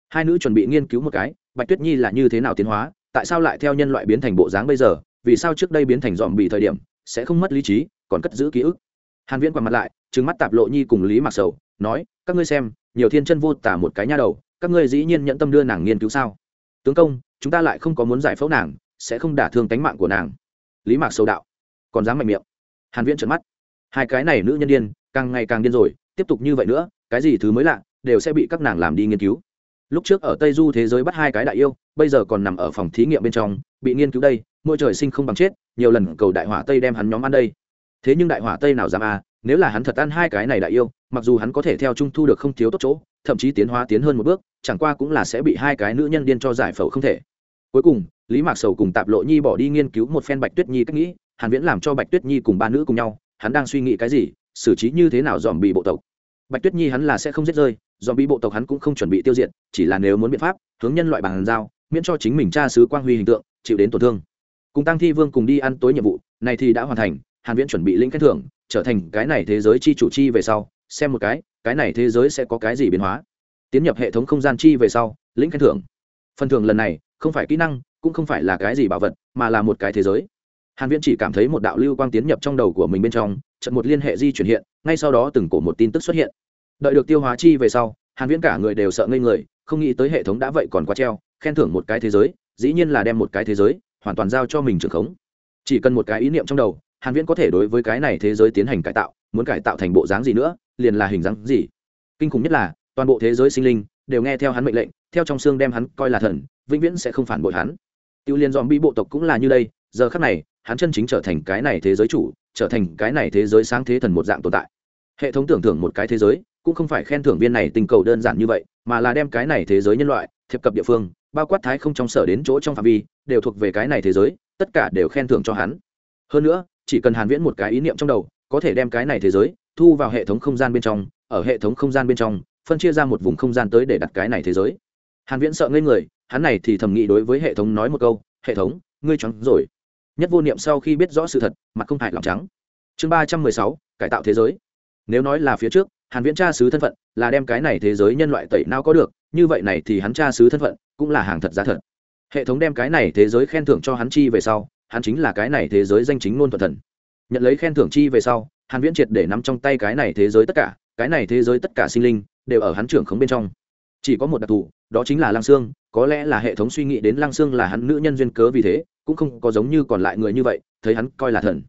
Hai nữ chuẩn bị nghiên cứu một cái, bạch tuyết nhi là như thế nào tiến hóa, tại sao lại theo nhân loại biến thành bộ dáng bây giờ, vì sao trước đây biến thành dòm bị thời điểm, sẽ không mất lý trí, còn cất giữ ký ức. Hàn viễn quay mặt lại, trừng mắt tạp lộ nhi cùng lý mặc sầu, nói, các ngươi xem, nhiều thiên chân vô tả một cái nha đầu các ngươi dĩ nhiên nhận tâm đưa nàng nghiên cứu sao? Tướng công, chúng ta lại không có muốn giải phẫu nàng, sẽ không đả thương tánh mạng của nàng. Lý mạc sâu đạo. Còn dám mạnh miệng. Hàn viễn trợn mắt. Hai cái này nữ nhân điên, càng ngày càng điên rồi, tiếp tục như vậy nữa, cái gì thứ mới lạ, đều sẽ bị các nàng làm đi nghiên cứu. Lúc trước ở tây du thế giới bắt hai cái đại yêu, bây giờ còn nằm ở phòng thí nghiệm bên trong, bị nghiên cứu đây môi trời sinh không bằng chết, nhiều lần cầu đại hỏa tây đem hắn nhóm ăn đây. Thế nhưng đại hỏa tây nào dám à nếu là hắn thật ăn hai cái này đại yêu mặc dù hắn có thể theo trung thu được không thiếu tốt chỗ, thậm chí tiến hóa tiến hơn một bước, chẳng qua cũng là sẽ bị hai cái nữ nhân điên cho giải phẫu không thể. Cuối cùng, lý mạc sầu cùng tạp lộ nhi bỏ đi nghiên cứu một phen bạch tuyết nhi cách nghĩ, hàn viễn làm cho bạch tuyết nhi cùng ba nữ cùng nhau, hắn đang suy nghĩ cái gì, xử trí như thế nào dòm bị bộ tộc. Bạch tuyết nhi hắn là sẽ không giết rơi dòm bị bộ tộc hắn cũng không chuẩn bị tiêu diệt, chỉ là nếu muốn biện pháp, hướng nhân loại bằng giao, miễn cho chính mình tra sứ quang huy hình tượng, chịu đến tổn thương. Cùng tăng thi vương cùng đi ăn tối nhiệm vụ, này thì đã hoàn thành, hàn viễn chuẩn bị lĩnh khen thưởng, trở thành cái này thế giới chi chủ chi về sau xem một cái cái này thế giới sẽ có cái gì biến hóa? Tiến nhập hệ thống không gian chi về sau, lĩnh khen thưởng. Phần thưởng lần này, không phải kỹ năng, cũng không phải là cái gì bảo vật, mà là một cái thế giới. Hàn viễn chỉ cảm thấy một đạo lưu quang tiến nhập trong đầu của mình bên trong trận một liên hệ di chuyển hiện, ngay sau đó từng cổ một tin tức xuất hiện. Đợi được tiêu hóa chi về sau, hàn viễn cả người đều sợ ngây người, không nghĩ tới hệ thống đã vậy còn quá treo, khen thưởng một cái thế giới, dĩ nhiên là đem một cái thế giới, hoàn toàn giao cho mình trưởng khống. Chỉ cần một cái ý niệm trong đầu, hàn viễn có thể đối với cái này thế giới tiến hành cải tạo muốn cải tạo thành bộ dáng gì nữa, liền là hình dáng gì. Kinh khủng nhất là, toàn bộ thế giới sinh linh đều nghe theo hắn mệnh lệnh, theo trong xương đem hắn coi là thần, vĩnh viễn sẽ không phản bội hắn. Tiêu liên dòm bi bộ tộc cũng là như đây, giờ khắc này, hắn chân chính trở thành cái này thế giới chủ, trở thành cái này thế giới sáng thế thần một dạng tồn tại. Hệ thống tưởng thưởng một cái thế giới, cũng không phải khen thưởng viên này tình cầu đơn giản như vậy, mà là đem cái này thế giới nhân loại, thiệp cập địa phương, bao quát thái không trong sở đến chỗ trong phạm vi, đều thuộc về cái này thế giới, tất cả đều khen thưởng cho hắn. Hơn nữa, chỉ cần hàn viễn một cái ý niệm trong đầu có thể đem cái này thế giới thu vào hệ thống không gian bên trong, ở hệ thống không gian bên trong, phân chia ra một vùng không gian tới để đặt cái này thế giới. Hàn viễn sợ ngây người, hắn này thì thầm nghĩ đối với hệ thống nói một câu, hệ thống, ngươi trắng rồi. Nhất vô niệm sau khi biết rõ sự thật, mặt không hại lòng trắng. Chương ba trăm mười sáu, cải tạo thế giới. Nếu nói là phía trước, hàn viễn tra sứ thân phận, là đem cái này thế giới nhân loại tẩy não có được, như vậy này thì hắn tra sứ thân phận, cũng là hàng thật giá thật. Hệ thống đem cái này thế giới khen thưởng cho hắn chi về sau, hắn chính là cái này thế giới danh chính ngôn thuận thần nhận lấy khen thưởng chi về sau, hàn viễn triệt để nắm trong tay cái này thế giới tất cả, cái này thế giới tất cả sinh linh đều ở hắn trưởng khống bên trong. Chỉ có một đặc thù, đó chính là lăng xương, có lẽ là hệ thống suy nghĩ đến lăng xương là hắn nữ nhân duyên cớ vì thế, cũng không có giống như còn lại người như vậy, thấy hắn coi là thần.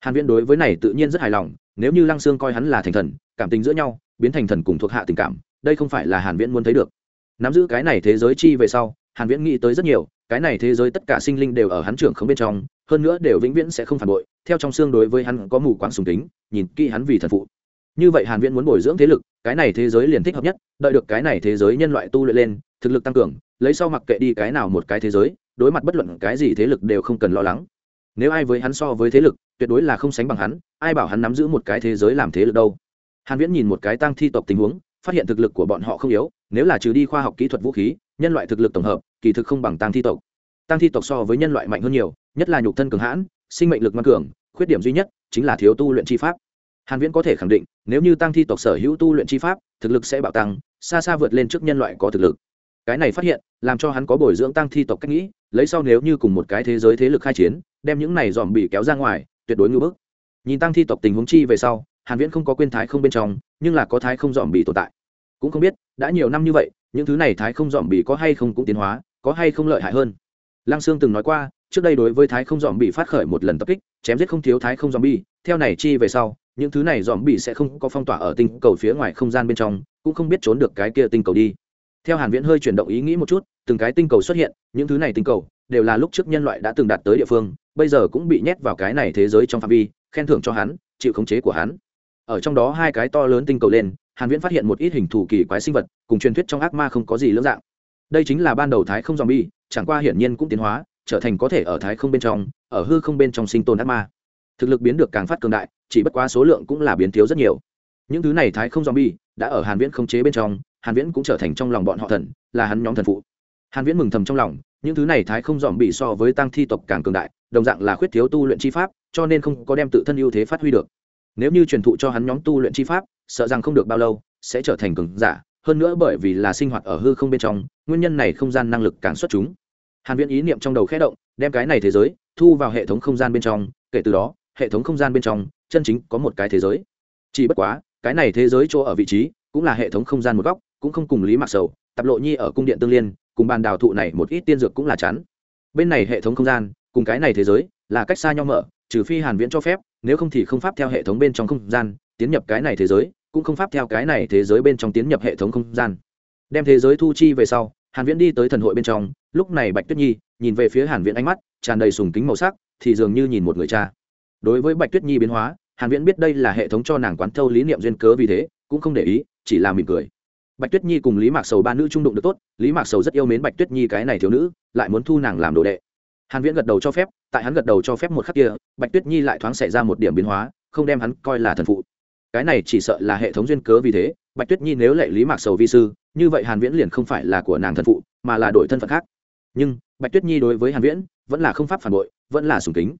Hàn viễn đối với này tự nhiên rất hài lòng, nếu như lăng xương coi hắn là thành thần, cảm tình giữa nhau, biến thành thần cùng thuộc hạ tình cảm, đây không phải là hàn viễn muốn thấy được. Nắm giữ cái này thế giới chi về sau hàn viễn nghĩ tới rất nhiều, cái này thế giới tất cả sinh linh đều ở hắn trưởng không bên trong, hơn nữa đều vĩnh viễn sẽ không phản bội, theo trong xương đối với hắn có mù quáng sùng tính nhìn kỹ hắn vì thần phụ. Như vậy hàn viễn muốn bồi dưỡng thế lực, cái này thế giới liền thích hợp nhất, đợi được cái này thế giới nhân loại tu luyện lên, thực lực tăng cường, lấy sau mặc kệ đi cái nào một cái thế giới, đối mặt bất luận cái gì thế lực đều không cần lo lắng. Nếu ai với hắn so với thế lực, tuyệt đối là không sánh bằng hắn, ai bảo hắn nắm giữ một cái thế giới làm thế lực đâu? Hàn viễn nhìn một cái tăng thi tộc tình huống, phát hiện thực lực của bọn họ không yếu, nếu là trừ đi khoa học kỹ thuật vũ khí nhân loại thực lực tổng hợp, kỳ thực không bằng tăng thi tộc. Tăng thi tộc so với nhân loại mạnh hơn nhiều, nhất là nhục thân cường hãn, sinh mệnh lực ngoan cường, khuyết điểm duy nhất chính là thiếu tu luyện chi pháp. Hàn viễn có thể khẳng định, nếu như tăng thi tộc sở hữu tu luyện chi pháp, thực lực sẽ bạo tăng, xa xa vượt lên trước nhân loại có thực lực. Cái này phát hiện, làm cho hắn có bồi dưỡng tăng thi tộc cách nghĩ, lấy sau nếu như cùng một cái thế giới thế lực khai chiến, đem những này dòm bị kéo ra ngoài, tuyệt đối ngưỡng bức. Nhìn tăng thi tộc tình huống chi về sau, hàn viễn không có quên thái không bên trong, nhưng là có thái không dòm bị tồn tại. Cũng không biết, đã nhiều năm như vậy những thứ này thái không dòm bị có hay không cũng tiến hóa, có hay không lợi hại hơn. Lăng sương từng nói qua, trước đây đối với thái không dòm bị phát khởi một lần tập kích, chém giết không thiếu thái không dòm bị theo này chi về sau, những thứ này dòm bị sẽ không có phong tỏa ở tinh cầu phía ngoài không gian bên trong, cũng không biết trốn được cái kia tinh cầu đi. Theo hàn viễn hơi chuyển động ý nghĩ một chút, từng cái tinh cầu xuất hiện, những thứ này tinh cầu đều là lúc trước nhân loại đã từng đạt tới địa phương, bây giờ cũng bị nhét vào cái này thế giới trong phạm vi, khen thưởng cho hắn, chịu khống chế của hắn. Ở trong đó hai cái to lớn tinh cầu lên hàn viễn phát hiện một ít hình thù kỳ quái sinh vật, cùng truyền thuyết trong ác ma không có gì lưỡng dạng. Đây chính là ban đầu thái không zombie, chẳng qua hiển nhiên cũng tiến hóa, trở thành có thể ở thái không bên trong, ở hư không bên trong sinh tồn ác ma. Thực lực biến được càng phát cường đại, chỉ bất quá số lượng cũng là biến thiếu rất nhiều. Những thứ này thái không zombie đã ở hàn viễn khống chế bên trong, hàn viễn cũng trở thành trong lòng bọn họ thần, là hắn nhóm thần phụ. Hàn viễn mừng thầm trong lòng, những thứ này thái không dòm bị so với tăng thi tộc càng cường đại, đồng dạng là khuyết thiếu tu luyện chi pháp, cho nên không có đem tự thân ưu thế phát huy được nếu như truyền thụ cho hắn nhóm tu luyện chi pháp, sợ rằng không được bao lâu, sẽ trở thành cường giả. Hơn nữa bởi vì là sinh hoạt ở hư không bên trong, nguyên nhân này không gian năng lực càng xuất chúng. Hàn viễn ý niệm trong đầu khẽ động, đem cái này thế giới, thu vào hệ thống không gian bên trong. Kể từ đó, hệ thống không gian bên trong, chân chính có một cái thế giới. Chỉ bất quá, cái này thế giới chỗ ở vị trí, cũng là hệ thống không gian một góc, cũng không cùng lý mạc sầu tập lộ nhi ở cung điện tương liên, cùng bàn đào thụ này một ít tiên dược cũng là chắn bên này hệ thống không gian, cùng cái này thế giới, là cách xa nhau mở, trừ phi hàn viễn cho phép nếu không thì không pháp theo hệ thống bên trong không gian, tiến nhập cái này thế giới, cũng không pháp theo cái này thế giới bên trong tiến nhập hệ thống không gian. Đem thế giới thu chi về sau, hàn viễn đi tới thần hội bên trong, lúc này bạch tuyết nhi nhìn về phía hàn viễn ánh mắt, tràn đầy sùng kính màu sắc, thì dường như nhìn một người cha. Đối với bạch tuyết nhi biến hóa, hàn viễn biết đây là hệ thống cho nàng quán thâu lý niệm duyên cớ vì thế, cũng không để ý, chỉ là mỉm cười. Bạch tuyết nhi cùng lý mạc sầu ba nữ trung đụng được tốt, lý mạc sầu rất yêu mến bạch tuyết nhi cái này thiếu nữ, lại muốn thu nàng làm đồ đệ hàn viễn gật đầu cho phép, tại hắn gật đầu cho phép một khắc kia, bạch tuyết nhi lại thoáng xảy ra một điểm biến hóa, không đem hắn coi là thần phụ. Cái này chỉ sợ là hệ thống duyên cớ vì thế, bạch tuyết nhi nếu lệ lý mạc sầu vi sư, như vậy hàn viễn liền không phải là của nàng thần phụ, mà là đổi thân phận khác. Nhưng, bạch tuyết nhi đối với hàn viễn, vẫn là không pháp phản bội, vẫn là sùng kính.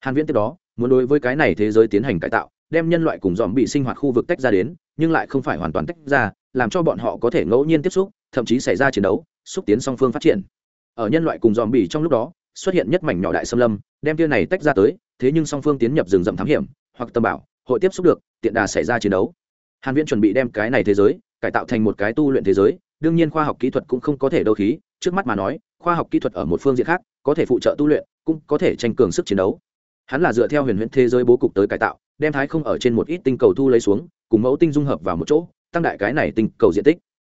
Hàn viễn tiếp đó, muốn đối với cái này thế giới tiến hành cải tạo, đem nhân loại cùng dòm bị sinh hoạt khu vực tách ra đến, nhưng lại không phải hoàn toàn tách ra, làm cho bọn họ có thể ngẫu nhiên tiếp xúc, thậm chí xảy ra chiến đấu, xúc tiến song phương phát triển. Ở nhân loại cùng dòm bị trong lúc đó xuất hiện nhất mảnh nhỏ đại xâm lâm, đem tia này tách ra tới, thế nhưng song phương tiến nhập rừng rậm thám hiểm, hoặc tâm bảo, hội tiếp xúc được, tiện đà xảy ra chiến đấu. Hàn viễn chuẩn bị đem cái này thế giới, cải tạo thành một cái tu luyện thế giới, đương nhiên khoa học kỹ thuật cũng không có thể đâu khí, trước mắt mà nói, khoa học kỹ thuật ở một phương diện khác, có thể phụ trợ tu luyện, cũng có thể tranh cường sức chiến đấu. Hắn là dựa theo huyền huyễn thế giới bố cục tới cải tạo, đem thái không ở trên một ít tinh cầu thu lấy xuống, cùng mẫu tinh dung hợp vào một chỗ, tăng đại cái này tinh cầu diện tích.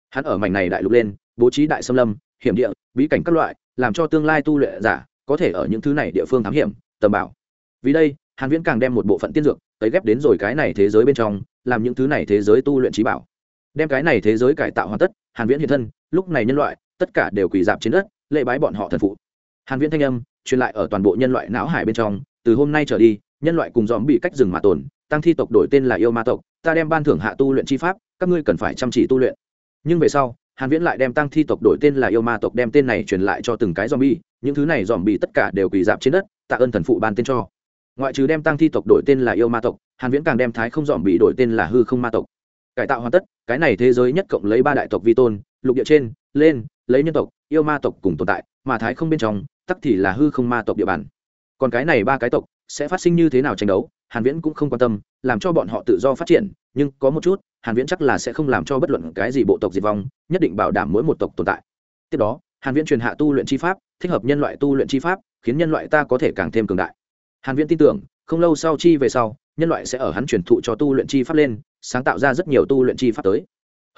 Hắn ở mảnh này đại lục lên, bố trí đại xâm lâm, hiểm địa, bí cảnh các loại, làm cho tương lai tu luyện giả có thể ở những thứ này địa phương thám hiểm, tầm bảo. Vì đây, hàn viễn càng đem một bộ phận tiên dược tới ghép đến rồi cái này thế giới bên trong, làm những thứ này thế giới tu luyện trí bảo. Đem cái này thế giới cải tạo hoàn tất, hàn viễn hiện thân, lúc này nhân loại, tất cả đều quỳ dạp trên đất, lễ bái bọn họ thần phụ. Hàn viễn thanh âm, truyền lại ở toàn bộ nhân loại não hải bên trong, từ hôm nay trở đi, nhân loại cùng dòm bị cách rừng mà tồn, tăng thi tộc đổi tên là yêu ma tộc, ta đem ban thưởng hạ tu luyện chi pháp, các ngươi cần phải chăm chỉ tu luyện. Nhưng về sau hàn viễn lại đem tăng thi tộc đổi tên là yêu ma tộc đem tên này truyền lại cho từng cái zombie, những thứ này zombie tất cả đều quỳ dạp trên đất, tạ ơn thần phụ ban tên cho. Ngoại trừ đem tăng thi tộc đổi tên là yêu ma tộc, hàn viễn càng đem thái không zombie đổi tên là hư không ma tộc. Cải tạo hoàn tất, cái này thế giới nhất cộng lấy ba đại tộc vi tôn, lục địa trên, lên, lấy nhân tộc, yêu ma tộc cùng tồn tại, mà thái không bên trong, tắc thì là hư không ma tộc địa bàn. Còn cái này ba cái tộc sẽ phát sinh như thế nào tranh đấu? Hàn viễn cũng không quan tâm, làm cho bọn họ tự do phát triển, nhưng có một chút, hàn viễn chắc là sẽ không làm cho bất luận cái gì bộ tộc diệt vong, nhất định bảo đảm mỗi một tộc tồn tại. Tiếp đó, hàn viễn truyền hạ tu luyện chi pháp, thích hợp nhân loại tu luyện chi pháp, khiến nhân loại ta có thể càng thêm cường đại. Hàn viễn tin tưởng, không lâu sau chi về sau, nhân loại sẽ ở hắn truyền thụ cho tu luyện chi pháp lên, sáng tạo ra rất nhiều tu luyện chi pháp tới.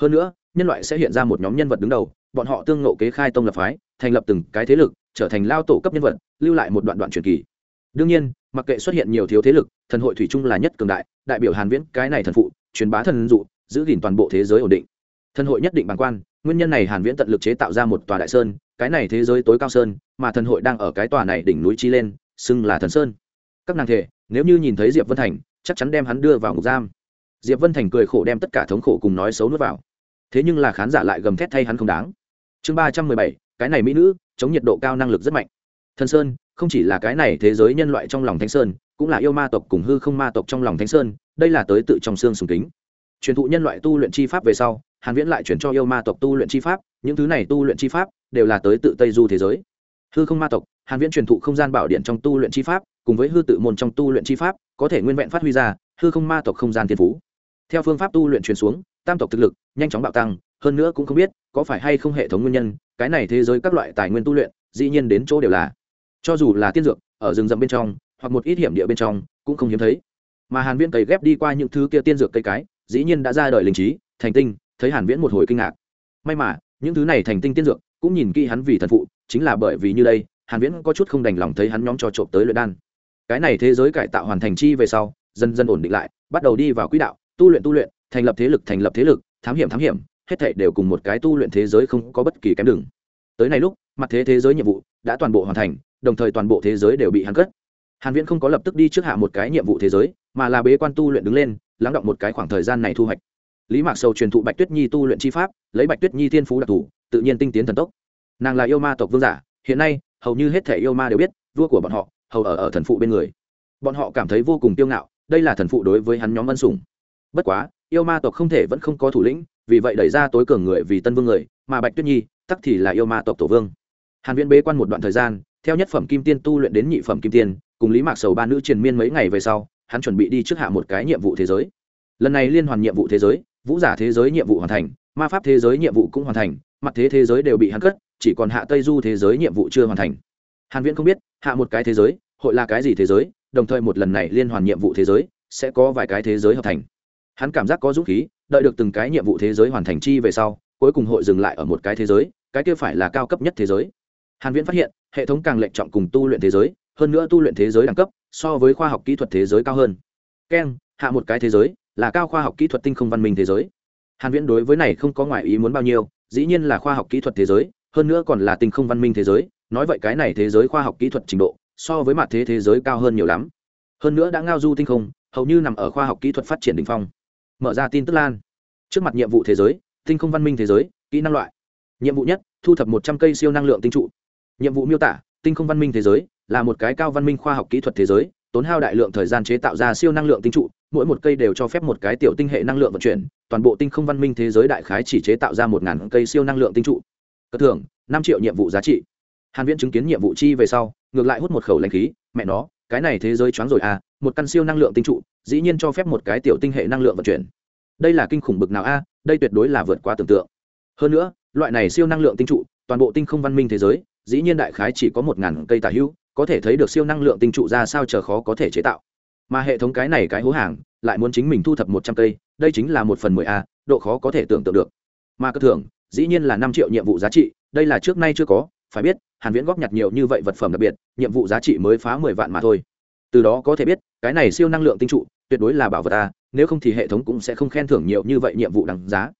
Hơn nữa, nhân loại sẽ hiện ra một nhóm nhân vật đứng đầu, bọn họ tương ngộ kế khai tông lập phái, thành lập từng cái thế lực, trở thành lao tổ cấp nhân vật, lưu lại một đoạn đoạn truyền kỳ đương nhiên, mặc kệ xuất hiện nhiều thiếu thế lực, thần hội thủy chung là nhất cường đại đại biểu hàn viễn, cái này thần phụ, truyền bá thần dụ, giữ gìn toàn bộ thế giới ổn định. Thần hội nhất định bằng quan, nguyên nhân này hàn viễn tận lực chế tạo ra một tòa đại sơn, cái này thế giới tối cao sơn, mà thần hội đang ở cái tòa này đỉnh núi chi lên, xưng là thần sơn. Các nàng thể, nếu như nhìn thấy diệp vân thành, chắc chắn đem hắn đưa vào ngục giam. Diệp vân thành cười khổ đem tất cả thống khổ cùng nói xấu nuốt vào. Thế nhưng là khán giả lại gầm thét thay hắn không đáng. Chương ba trăm mười bảy, cái này mỹ nữ, chống nhiệt độ cao năng lực rất mạnh. Thần sơn không chỉ là cái này thế giới nhân loại trong lòng thánh sơn, cũng là yêu ma tộc cùng hư không ma tộc trong lòng thánh sơn, đây là tới tự trong xương sùng kính. Truyền thụ nhân loại tu luyện chi pháp về sau, hàn viễn lại chuyển cho yêu ma tộc tu luyện chi pháp, những thứ này tu luyện chi pháp đều là tới tự tây du thế giới. Hư không ma tộc, hàn viễn truyền thụ không gian bảo điện trong tu luyện chi pháp, cùng với hư tự môn trong tu luyện chi pháp, có thể nguyên vẹn phát huy ra hư không ma tộc không gian thiên phú. Theo phương pháp tu luyện truyền xuống, tam tộc thực lực nhanh chóng bạo tăng, hơn nữa cũng không biết có phải hay không hệ thống nguyên nhân, cái này thế giới các loại tài nguyên tu luyện, dĩ nhiên đến chỗ đều là cho dù là tiên dược, ở rừng rậm bên trong, hoặc một ít hiểm địa bên trong, cũng không hiếm thấy. Mà hàn viễn cày ghép đi qua những thứ kia tiên dược cây cái, dĩ nhiên đã ra đời linh trí, thành tinh, thấy hàn viễn một hồi kinh ngạc. May mà, những thứ này thành tinh tiên dược, cũng nhìn kỹ hắn vì thần phụ, chính là bởi vì như đây, hàn viễn có chút không đành lòng thấy hắn nhóm cho trộm tới luyện đan. Cái này thế giới cải tạo hoàn thành chi về sau, dần dần ổn định lại, bắt đầu đi vào quỹ đạo, tu luyện tu luyện, thành lập thế lực, thành lập thế lực, thám hiểm thám hiểm, hết thảy đều cùng một cái tu luyện thế giới không có bất kỳ kém đường. Tới này lúc, mặt thế thế giới nhiệm vụ đã toàn bộ hoàn thành đồng thời toàn bộ thế giới đều bị hắn cất. Hàn viễn không có lập tức đi trước hạ một cái nhiệm vụ thế giới, mà là bế quan tu luyện đứng lên, lắng động một cái khoảng thời gian này thu hoạch. Lý mạc sầu truyền thụ bạch tuyết nhi tu luyện chi pháp, lấy bạch tuyết nhi thiên phú đặc thù, tự nhiên tinh tiến thần tốc. Nàng là yêu ma tộc vương giả, hiện nay, hầu như hết thể yêu ma đều biết, vua của bọn họ, hầu ở ở thần phụ bên người. Bọn họ cảm thấy vô cùng kiêu ngạo, đây là thần phụ đối với hắn nhóm ân sủng. Bất quá, yêu ma tộc không thể vẫn không có thủ lĩnh, vì vậy đẩy ra tối cường người vì tân vương người, mà bạch tuyết nhi, tắc thì là yêu ma tộc tổ vương. Hàn viễn bế quan một đoạn thời gian theo nhất phẩm kim tiên tu luyện đến nhị phẩm kim tiên, cùng lý mạc sầu ba nữ triền miên mấy ngày về sau, hắn chuẩn bị đi trước hạ một cái nhiệm vụ thế giới. Lần này liên hoàn nhiệm vụ thế giới, vũ giả thế giới nhiệm vụ hoàn thành, ma pháp thế giới nhiệm vụ cũng hoàn thành, mặt thế thế giới đều bị hắn cất, chỉ còn hạ tây du thế giới nhiệm vụ chưa hoàn thành. Hàn viễn không biết, hạ một cái thế giới, hội là cái gì thế giới, đồng thời một lần này liên hoàn nhiệm vụ thế giới, sẽ có vài cái thế giới hợp thành. Hắn cảm giác có dũng khí, đợi được từng cái nhiệm vụ thế giới hoàn thành chi về sau, cuối cùng hội dừng lại ở một cái thế giới, cái kia phải là cao cấp nhất thế giới hàn viễn phát hiện, hệ thống càng lệnh trọng cùng tu luyện thế giới, hơn nữa tu luyện thế giới đẳng cấp, so với khoa học kỹ thuật thế giới cao hơn. Keng, hạ một cái thế giới, là cao khoa học kỹ thuật tinh không văn minh thế giới. Hàn viễn đối với này không có ngoại ý muốn bao nhiêu, dĩ nhiên là khoa học kỹ thuật thế giới, hơn nữa còn là tinh không văn minh thế giới, nói vậy cái này thế giới khoa học kỹ thuật trình độ, so với mặt thế thế giới cao hơn nhiều lắm. Hơn nữa đã ngao du tinh không, hầu như nằm ở khoa học kỹ thuật phát triển đỉnh phong. Mở ra tin tức lan. Trước mặt nhiệm vụ thế giới, tinh không văn minh thế giới, kỹ năng loại. Nhiệm vụ nhất, thu thập một trăm cây siêu năng lượng tinh trụ nhiệm vụ miêu tả, tinh không văn minh thế giới, là một cái cao văn minh khoa học kỹ thuật thế giới, tốn hao đại lượng thời gian chế tạo ra siêu năng lượng tinh trụ, mỗi một cây đều cho phép một cái tiểu tinh hệ năng lượng vận chuyển, toàn bộ tinh không văn minh thế giới đại khái chỉ chế tạo ra một ngàn cây siêu năng lượng tinh trụ. Cất thưởng, năm triệu nhiệm vụ giá trị. Hàn viễn chứng kiến nhiệm vụ chi về sau, ngược lại hút một khẩu lãnh khí, mẹ nó, cái này thế giới choáng rồi à một căn siêu năng lượng tinh trụ, dĩ nhiên cho phép một cái tiểu tinh hệ năng lượng vận chuyển. Đây là kinh khủng bực nào a, đây tuyệt đối là vượt quá tưởng tượng. Hơn nữa, loại này siêu năng lượng tinh trụ, toàn bộ tinh không văn minh thế giới dĩ nhiên đại khái chỉ có một ngàn cây tà hữu, có thể thấy được siêu năng lượng tinh trụ ra sao chờ khó có thể chế tạo. Mà hệ thống cái này cái hố hàng, lại muốn chính mình thu thập một trăm cây, đây chính là một phần mười a, độ khó có thể tưởng tượng được. Mà cơ thưởng, dĩ nhiên là năm triệu nhiệm vụ giá trị, đây là trước nay chưa có, phải biết, hàn viễn góp nhặt nhiều như vậy vật phẩm đặc biệt, nhiệm vụ giá trị mới phá mười vạn mà thôi. Từ đó có thể biết, cái này siêu năng lượng tinh trụ, tuyệt đối là bảo vật a, nếu không thì hệ thống cũng sẽ không khen thưởng nhiều như vậy nhiệm vụ đằng giá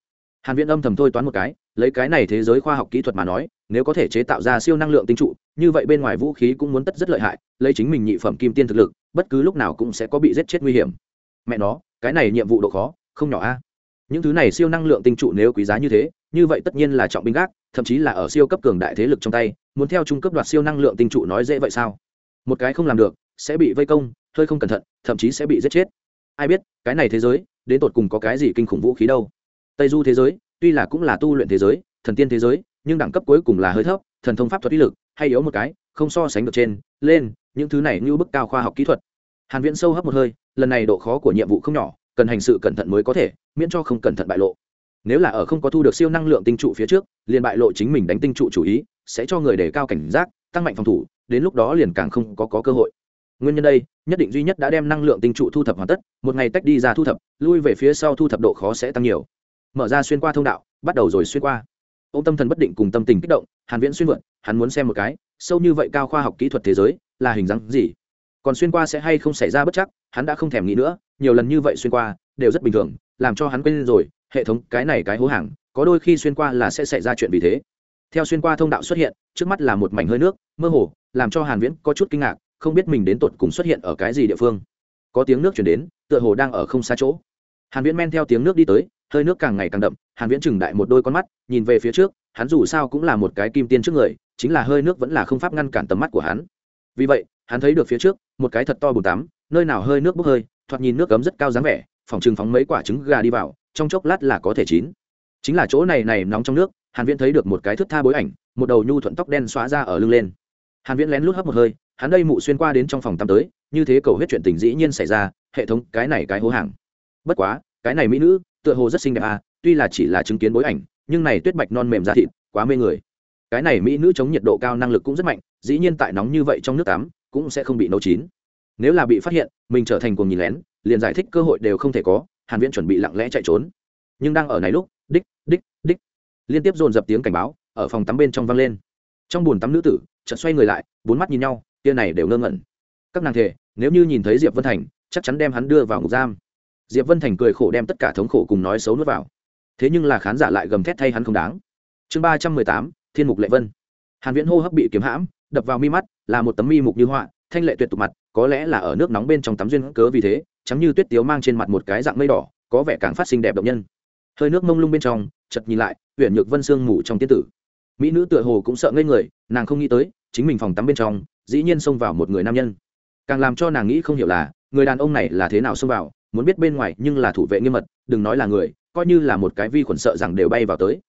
hàn viễn âm thầm thôi toán một cái, lấy cái này thế giới khoa học kỹ thuật mà nói, nếu có thể chế tạo ra siêu năng lượng tinh trụ, như vậy bên ngoài vũ khí cũng muốn tất rất lợi hại, lấy chính mình nhị phẩm kim tiên thực lực, bất cứ lúc nào cũng sẽ có bị giết chết nguy hiểm. Mẹ nó, cái này nhiệm vụ độ khó, không nhỏ a. Những thứ này siêu năng lượng tinh trụ nếu quý giá như thế, như vậy tất nhiên là trọng binh gác, thậm chí là ở siêu cấp cường đại thế lực trong tay, muốn theo trung cấp đoạt siêu năng lượng tinh trụ nói dễ vậy sao? Một cái không làm được, sẽ bị vây công, hơi không cẩn thận, thậm chí sẽ bị giết chết. Ai biết, cái này thế giới, đến tột cùng có cái gì kinh khủng vũ khí đâu? Tây du thế giới tuy là cũng là tu luyện thế giới thần tiên thế giới nhưng đẳng cấp cuối cùng là hơi thấp thần thông pháp thuật uy lực hay yếu một cái không so sánh được trên lên những thứ này như bức cao khoa học kỹ thuật. Hàn viễn sâu hấp một hơi lần này độ khó của nhiệm vụ không nhỏ cần hành sự cẩn thận mới có thể miễn cho không cẩn thận bại lộ. Nếu là ở không có thu được siêu năng lượng tinh trụ phía trước liền bại lộ chính mình đánh tinh trụ chủ ý sẽ cho người đề cao cảnh giác tăng mạnh phòng thủ đến lúc đó liền càng không có, có cơ hội. Nguyên nhân đây nhất định duy nhất đã đem năng lượng tinh trụ thu thập hoàn tất một ngày tách đi ra thu thập lui về phía sau thu thập độ khó sẽ tăng nhiều mở ra xuyên qua thông đạo, bắt đầu rồi xuyên qua. Ô tâm thần bất định cùng tâm tình kích động, hàn viễn xuyên vượt, hắn muốn xem một cái, sâu như vậy cao khoa học kỹ thuật thế giới, là hình dáng gì? Còn xuyên qua sẽ hay không xảy ra bất chắc, hắn đã không thèm nghĩ nữa, nhiều lần như vậy xuyên qua, đều rất bình thường, làm cho hắn quên rồi, hệ thống cái này cái hố hàng, có đôi khi xuyên qua là sẽ xảy ra chuyện vì thế. Theo xuyên qua thông đạo xuất hiện, trước mắt là một mảnh hơi nước, mơ hồ, làm cho hàn viễn có chút kinh ngạc, không biết mình đến tột cùng xuất hiện ở cái gì địa phương. Có tiếng nước chuyển đến, tựa hồ đang ở không xa chỗ. Hàn viễn men theo tiếng nước đi tới hơi nước càng ngày càng đậm, hàn viễn chừng đại một đôi con mắt, nhìn về phía trước, hắn dù sao cũng là một cái kim tiên trước người, chính là hơi nước vẫn là không pháp ngăn cản tầm mắt của hắn. Vì vậy, hắn thấy được phía trước, một cái thật to bùn tắm, nơi nào hơi nước bốc hơi, thoạt nhìn nước cấm rất cao dáng vẻ, phòng trừng phóng mấy quả trứng gà đi vào, trong chốc lát là có thể chín. Chính là chỗ này này nóng trong nước, hàn viễn thấy được một cái thước tha bối ảnh, một đầu nhu thuận tóc đen xóa ra ở lưng lên. Hàn viễn lén lút hấp một hơi, hắn đây mụ xuyên qua đến trong phòng tắm tới, như thế cầu hết chuyện tình dĩ nhiên xảy ra, hệ thống cái này cái hố hàng. Bất quá, cái này mỹ nữ tựa hồ rất xinh đẹp à tuy là chỉ là chứng kiến bối ảnh nhưng này tuyết bạch non mềm da thịt quá mê người. Cái này mỹ nữ chống nhiệt độ cao năng lực cũng rất mạnh dĩ nhiên tại nóng như vậy trong nước tắm cũng sẽ không bị nấu chín. Nếu là bị phát hiện mình trở thành cuồng nhìn lén liền giải thích cơ hội đều không thể có hàn viễn chuẩn bị lặng lẽ chạy trốn. Nhưng đang ở này lúc đích đích đích liên tiếp dồn dập tiếng cảnh báo ở phòng tắm bên trong vang lên. Trong buồn tắm nữ tử chợt xoay người lại bốn mắt nhìn nhau tia này đều ngơ ngẩn. Các nàng thề, nếu như nhìn thấy diệp vân thành chắc chắn đem hắn đưa vào ngục giam diệp vân thành cười khổ đem tất cả thống khổ cùng nói xấu nuốt vào. Thế nhưng là khán giả lại gầm thét thay hắn không đáng. Chương ba trăm mười tám, thiên mục lệ vân. Hàn viễn hô hấp bị kiếm hãm, đập vào mi mắt, là một tấm mi mục như họa, thanh lệ tuyệt tục mặt, có lẽ là ở nước nóng bên trong tắm duyên cớ vì thế chắm như tuyết tiếu mang trên mặt một cái dạng mây đỏ, có vẻ càng phát sinh đẹp động nhân. Hơi nước mông lung bên trong chật nhìn lại huyện nhược vân sương mù trong tiên tử. Mỹ nữ tựa hồ cũng sợ ngây người, nàng không nghĩ tới, chính mình phòng tắm bên trong, dĩ nhiên xông vào một người nam nhân. Càng làm cho nàng nghĩ không hiểu là, người đàn ông này là thế nào xông vào muốn biết bên ngoài nhưng là thủ vệ nghiêm mật, đừng nói là người, coi như là một cái vi khuẩn sợ rằng đều bay vào tới.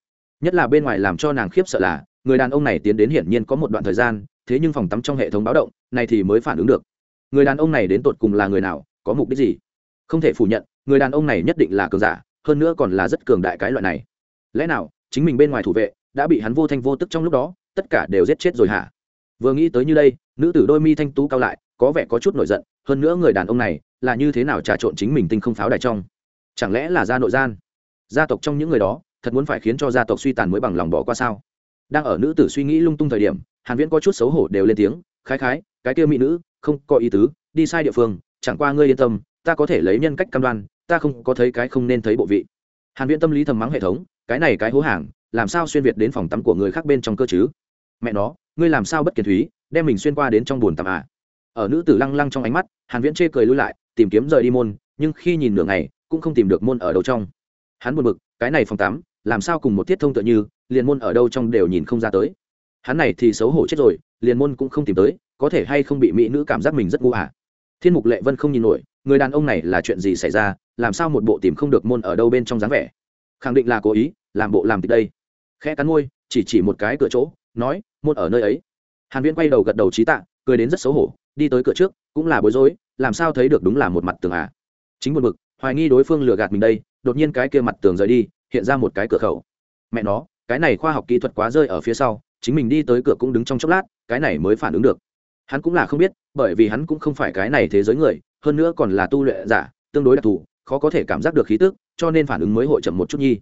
Nhất là bên ngoài làm cho nàng khiếp sợ là, người đàn ông này tiến đến hiển nhiên có một đoạn thời gian, thế nhưng phòng tắm trong hệ thống báo động, này thì mới phản ứng được. Người đàn ông này đến tột cùng là người nào, có mục đích gì? Không thể phủ nhận, người đàn ông này nhất định là cường giả, hơn nữa còn là rất cường đại cái loại này. Lẽ nào, chính mình bên ngoài thủ vệ, đã bị hắn vô thanh vô tức trong lúc đó, tất cả đều giết chết rồi hả? Vừa nghĩ tới như đây, nữ tử đôi mi thanh tú cao lại, có vẻ có chút nổi giận, hơn nữa người đàn ông này là như thế nào trà trộn chính mình tinh không pháo đài trong? Chẳng lẽ là gia nội gian? Gia tộc trong những người đó, thật muốn phải khiến cho gia tộc suy tàn mới bằng lòng bỏ qua sao? Đang ở nữ tử suy nghĩ lung tung thời điểm, hàn viễn có chút xấu hổ đều lên tiếng, khái khái, cái kia mỹ nữ, không có ý tứ, đi sai địa phương, chẳng qua ngươi yên tâm, ta có thể lấy nhân cách cam đoan, ta không có thấy cái không nên thấy bộ vị. Hàn viễn tâm lý thầm mắng hệ thống, cái này cái hố hàng, làm sao xuyên việt đến phòng tắm của người khác bên trong cơ chứ? Mẹ nó, ngươi làm sao bất kiến thúy, đem mình xuyên qua đến trong buồn tắm à? Ở nữ tử lăng lăng trong ánh mắt, hàn viễn chê cười lui lại tìm kiếm rời đi môn, nhưng khi nhìn nửa ngày, cũng không tìm được môn ở đâu trong. Hắn buồn bực, cái này phòng tắm, làm sao cùng một thiết thông tựa như, liền môn ở đâu trong đều nhìn không ra tới. Hắn này thì xấu hổ chết rồi, liền môn cũng không tìm tới, có thể hay không bị mỹ nữ cảm giác mình rất ngu à? Thiên mục lệ vân không nhìn nổi, người đàn ông này là chuyện gì xảy ra, làm sao một bộ tìm không được môn ở đâu bên trong dáng vẻ? Khẳng định là cố ý, làm bộ làm tịch đây. Khẽ cắn môi, chỉ chỉ một cái cửa chỗ, nói, môn ở nơi ấy. Hàn viễn quay đầu gật đầu trí tạ, cười đến rất xấu hổ, đi tới cửa trước, cũng là bối rối làm sao thấy được đúng là một mặt tường à? Chính một mực hoài nghi đối phương lừa gạt mình đây, đột nhiên cái kia mặt tường rời đi, hiện ra một cái cửa khẩu. Mẹ nó, cái này khoa học kỹ thuật quá rơi ở phía sau, chính mình đi tới cửa cũng đứng trong chốc lát, cái này mới phản ứng được. Hắn cũng là không biết, bởi vì hắn cũng không phải cái này thế giới người, hơn nữa còn là tu luyện giả, tương đối đặc thù, khó có thể cảm giác được khí tức, cho nên phản ứng mới hội chậm một chút nhi.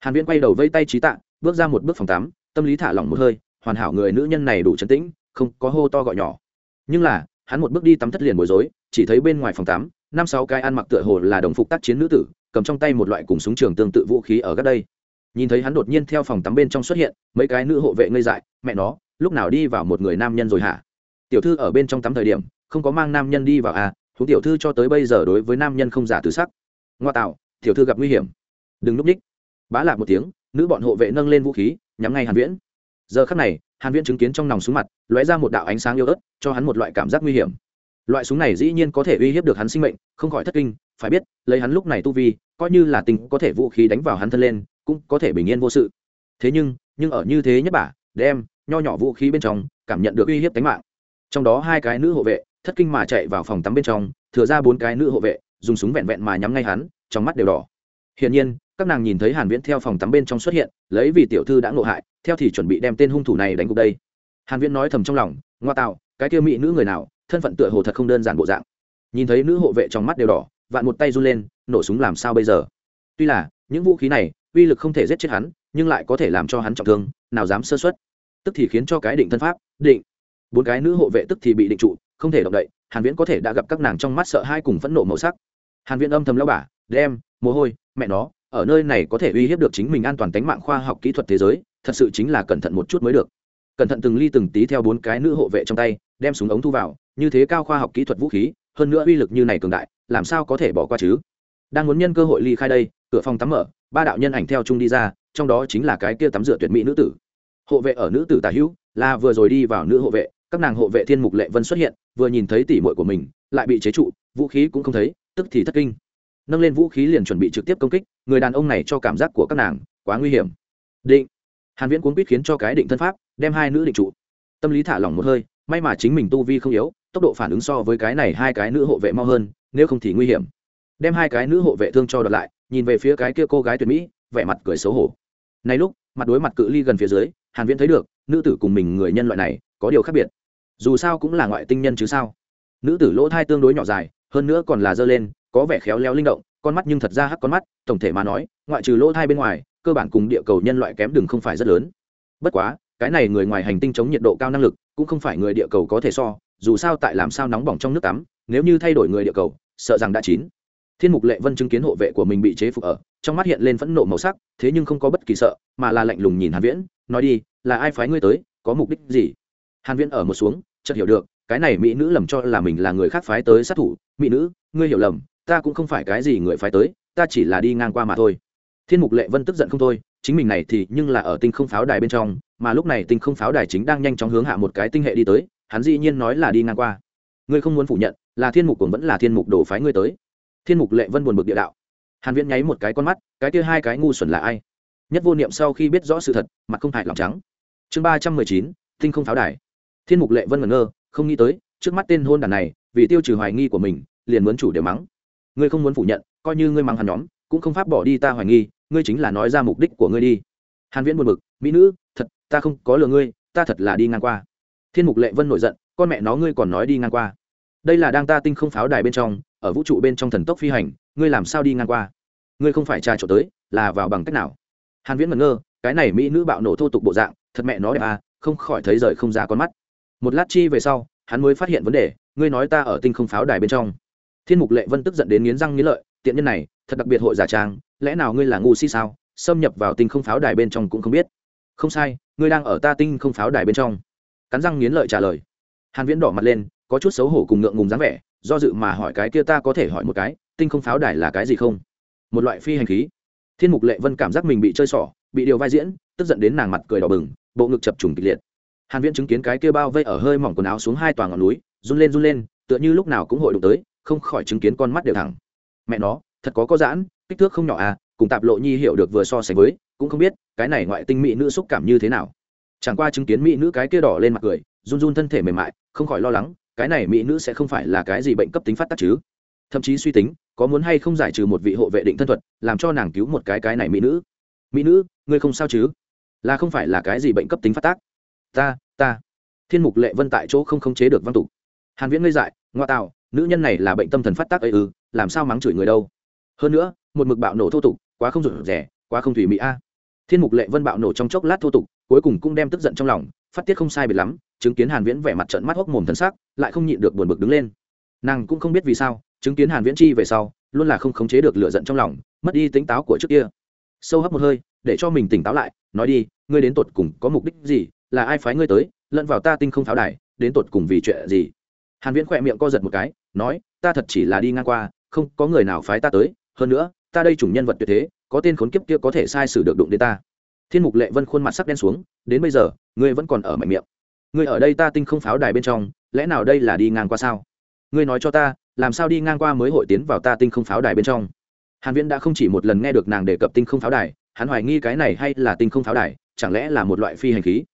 Hàn viễn quay đầu vây tay trí tạ, bước ra một bước phòng tắm, tâm lý thả lỏng một hơi, hoàn hảo người nữ nhân này đủ trấn tĩnh, không có hô to gọi nhỏ. Nhưng là, hắn một bước đi tắm thất liền bối rối chỉ thấy bên ngoài phòng tắm năm sáu cái ăn mặc tựa hồ là đồng phục tác chiến nữ tử, cầm trong tay một loại cùng súng trường tương tự vũ khí ở gác đây. Nhìn thấy hắn đột nhiên theo phòng tắm bên trong xuất hiện, mấy cái nữ hộ vệ ngây dại, mẹ nó, lúc nào đi vào một người nam nhân rồi hả? Tiểu thư ở bên trong tắm thời điểm, không có mang nam nhân đi vào à thú tiểu thư cho tới bây giờ đối với nam nhân không giả từ sắc. Ngoa tạo, tiểu thư gặp nguy hiểm. Đừng núp ních. Bá lạc một tiếng, nữ bọn hộ vệ nâng lên vũ khí, nhắm ngay hàn viễn. Giờ khắc này, hàn viễn chứng kiến trong nòng súng mặt, lóe ra một đạo ánh sáng yêu ớt, cho hắn một loại cảm giác nguy hiểm loại súng này dĩ nhiên có thể uy hiếp được hắn sinh mệnh, không khỏi thất kinh, phải biết, lấy hắn lúc này tu vi, coi như là tình có thể vũ khí đánh vào hắn thân lên, cũng có thể bình yên vô sự. Thế nhưng nhưng ở như thế nhất bà, đem, nho nhỏ vũ khí bên trong, cảm nhận được uy hiếp tính mạng. Trong đó hai cái nữ hộ vệ, thất kinh mà chạy vào phòng tắm bên trong, thừa ra bốn cái nữ hộ vệ, dùng súng vẹn vẹn mà nhắm ngay hắn, trong mắt đều đỏ. Hiển nhiên, các nàng nhìn thấy hàn viễn theo phòng tắm bên trong xuất hiện, lấy vì tiểu thư đã ngộ hại, theo thì chuẩn bị đem tên hung thủ này đánh gục đây. Hàn viễn nói thầm trong lòng, ngoa tạo, cái kia mỹ nữ người nào thân phận tựa hồ thật không đơn giản bộ dạng. Nhìn thấy nữ hộ vệ trong mắt đều đỏ, vạn một tay run lên, nổ súng làm sao bây giờ? Tuy là, những vũ khí này, uy lực không thể giết chết hắn, nhưng lại có thể làm cho hắn trọng thương, nào dám sơ suất. Tức thì khiến cho cái định thân pháp, định. Bốn cái nữ hộ vệ tức thì bị định trụ, không thể động đậy, hàn viễn có thể đã gặp các nàng trong mắt sợ hai cùng phẫn nộ màu sắc. Hàn viễn âm thầm lao bả, đem, mồ hôi, mẹ nó, ở nơi này có thể uy hiếp được chính mình an toàn tính mạng khoa học kỹ thuật thế giới, thật sự chính là cẩn thận một chút mới được. Cẩn thận từng ly từng tí theo bốn cái nữ hộ vệ trong tay, đem súng ống thu vào như thế cao khoa học kỹ thuật vũ khí, hơn nữa uy lực như này cường đại, làm sao có thể bỏ qua chứ? Đang muốn nhân cơ hội ly khai đây, cửa phòng tắm mở, ba đạo nhân ảnh theo chung đi ra, trong đó chính là cái kia tắm rửa tuyệt mỹ nữ tử. Hộ vệ ở nữ tử tả hữu, là vừa rồi đi vào nữ hộ vệ, các nàng hộ vệ thiên mục lệ vân xuất hiện, vừa nhìn thấy tỷ muội của mình, lại bị chế trụ, vũ khí cũng không thấy, tức thì thất kinh. Nâng lên vũ khí liền chuẩn bị trực tiếp công kích, người đàn ông này cho cảm giác của các nàng quá nguy hiểm. Định. Hàn viễn cuốn quýt khiến cho cái định thân pháp, đem hai nữ định trụ. Tâm lý thả lỏng một hơi, may mà chính mình tu vi không yếu tốc độ phản ứng so với cái này hai cái nữ hộ vệ mau hơn, nếu không thì nguy hiểm. Đem hai cái nữ hộ vệ thương cho đợt lại, nhìn về phía cái kia cô gái tuyệt mỹ, vẻ mặt cười xấu hổ. Này lúc, mặt đối mặt cự ly gần phía dưới, hàn viễn thấy được, nữ tử cùng mình người nhân loại này có điều khác biệt. Dù sao cũng là ngoại tinh nhân chứ sao? Nữ tử lỗ thai tương đối nhỏ dài, hơn nữa còn là dơ lên, có vẻ khéo léo linh động, con mắt nhưng thật ra hắc con mắt, tổng thể mà nói, ngoại trừ lỗ thai bên ngoài, cơ bản cùng địa cầu nhân loại kém đừng không phải rất lớn. Bất quá, cái này người ngoài hành tinh chống nhiệt độ cao năng lực, cũng không phải người địa cầu có thể so dù sao tại làm sao nóng bỏng trong nước tắm, nếu như thay đổi người địa cầu, sợ rằng đã chín. Thiên mục lệ vân chứng kiến hộ vệ của mình bị chế phục ở, trong mắt hiện lên phẫn nộ màu sắc, thế nhưng không có bất kỳ sợ, mà là lạnh lùng nhìn hàn viễn, nói đi, là ai phái ngươi tới, có mục đích gì? Hàn viễn ở một xuống, chợt hiểu được, cái này mỹ nữ lầm cho là mình là người khác phái tới sát thủ. Mỹ nữ, ngươi hiểu lầm, ta cũng không phải cái gì người phái tới, ta chỉ là đi ngang qua mà thôi. Thiên mục lệ vân tức giận không thôi, chính mình này thì nhưng là ở tinh không pháo đài bên trong, mà lúc này tinh không pháo đài chính đang nhanh chóng hướng hạ một cái tinh hệ đi tới hắn dĩ nhiên nói là đi ngang qua. Ngươi không muốn phủ nhận, là thiên mục cũng vẫn là thiên mục đổ phái ngươi tới. Thiên mục lệ vân buồn bực địa đạo. Hàn viễn nháy một cái con mắt, cái kia hai cái ngu xuẩn là ai? Nhất vô niệm sau khi biết rõ sự thật, mặt không hại lòng trắng. Chương ba trăm mười chín, tinh không pháo đài. Thiên mục lệ vân ngẩn ngơ, không nghĩ tới, trước mắt tên hôn đàn này, vì tiêu trừ hoài nghi của mình, liền muốn chủ đều mắng. Ngươi không muốn phủ nhận, coi như ngươi mắng hắn nhóm, cũng không pháp bỏ đi ta hoài nghi, ngươi chính là nói ra mục đích của ngươi đi. Hàn viễn buồn bực, mỹ nữ, thật, ta không có lừa ngươi, ta thật là đi ngang qua thiên mục lệ vân nổi giận, con mẹ nó, ngươi còn nói đi ngang qua. Đây là đang ta tinh không pháo đài bên trong, ở vũ trụ bên trong thần tốc phi hành, ngươi làm sao đi ngang qua? Ngươi không phải trà trộn tới, là vào bằng cách nào? Hàn viễn ngẩn ngơ, cái này mỹ nữ bạo nổ thô tục bộ dạng, thật mẹ nó đẹp à không khỏi thấy rời không ra con mắt. Một lát chi về sau, hắn mới phát hiện vấn đề, ngươi nói ta ở tinh không pháo đài bên trong. Thiên mục lệ vân tức giận đến nghiến răng nghiến lợi, tiện nhân này, thật đặc biệt hội giả trang, lẽ nào ngươi là ngu si sao? Xâm nhập vào tinh không pháo đài bên trong cũng không biết. Không sai, ngươi đang ở ta tinh không pháo đài bên trong cắn răng nghiến lợi trả lời. Hàn viễn đỏ mặt lên, có chút xấu hổ cùng ngượng ngùng dáng vẻ, do dự mà hỏi cái kia ta có thể hỏi một cái, tinh không pháo đài là cái gì không? Một loại phi hành khí. Thiên mục lệ vân cảm giác mình bị chơi xỏ, bị điều vai diễn, tức giận đến nàng mặt cười đỏ bừng, bộ ngực chập trùng kịch liệt. Hàn viễn chứng kiến cái kia bao vây ở hơi mỏng quần áo xuống hai tòa ngọn núi, run lên run lên, tựa như lúc nào cũng hội đụng tới, không khỏi chứng kiến con mắt đều thẳng. Mẹ nó, thật có có giãn, kích thước không nhỏ à cùng tạp lộ nhi hiểu được vừa so sánh với, cũng không biết, cái này ngoại tinh mỹ nữ xúc cảm như thế nào chẳng qua chứng kiến mỹ nữ cái kia đỏ lên mặt cười, run run thân thể mềm mại, không khỏi lo lắng, cái này mỹ nữ sẽ không phải là cái gì bệnh cấp tính phát tác chứ. Thậm chí suy tính, có muốn hay không giải trừ một vị hộ vệ định thân thuật, làm cho nàng cứu một cái cái này mỹ nữ. Mỹ nữ, ngươi không sao chứ? Là không phải là cái gì bệnh cấp tính phát tác? Ta ta. Thiên mục lệ vân tại chỗ không khống chế được văn tục. Hàn viễn ngây dại, ngoa tạo, nữ nhân này là bệnh tâm thần phát tác ấy ư, làm sao mắng chửi người đâu? Hơn nữa, một mực bạo nổ thô tục, quá không rủi rẻ quá không thủy mỹ a thiên mục lệ vân bạo nổ trong chốc lát thô tục, cuối cùng cũng đem tức giận trong lòng, phát tiết không sai biệt lắm, chứng kiến hàn viễn vẻ mặt trận mắt hốc mồm thân sắc, lại không nhịn được buồn bực đứng lên. Nàng cũng không biết vì sao, chứng kiến hàn viễn chi về sau, luôn là không khống chế được lửa giận trong lòng, mất đi tính táo của trước kia. Sâu hấp một hơi, để cho mình tỉnh táo lại, nói đi, ngươi đến tột cùng có mục đích gì, là ai phái ngươi tới, lẫn vào ta tinh không pháo đài, đến tột cùng vì chuyện gì? Hàn viễn khỏe miệng co giật một cái, nói, ta thật chỉ là đi ngang qua, không có người nào phái ta tới, hơn nữa, ta đây chủng nhân vật tuyệt thế có tên khốn kiếp kia có thể sai sử được đụng đến ta. Thiên mục lệ vân khuôn mặt sắc đen xuống, đến bây giờ, ngươi vẫn còn ở mạnh miệng. Ngươi ở đây ta tinh không pháo đài bên trong, lẽ nào đây là đi ngang qua sao? Ngươi nói cho ta, làm sao đi ngang qua mới hội tiến vào ta tinh không pháo đài bên trong? Hàn viễn đã không chỉ một lần nghe được nàng đề cập tinh không pháo đài, hắn hoài nghi cái này hay là tinh không pháo đài, chẳng lẽ là một loại phi hành khí?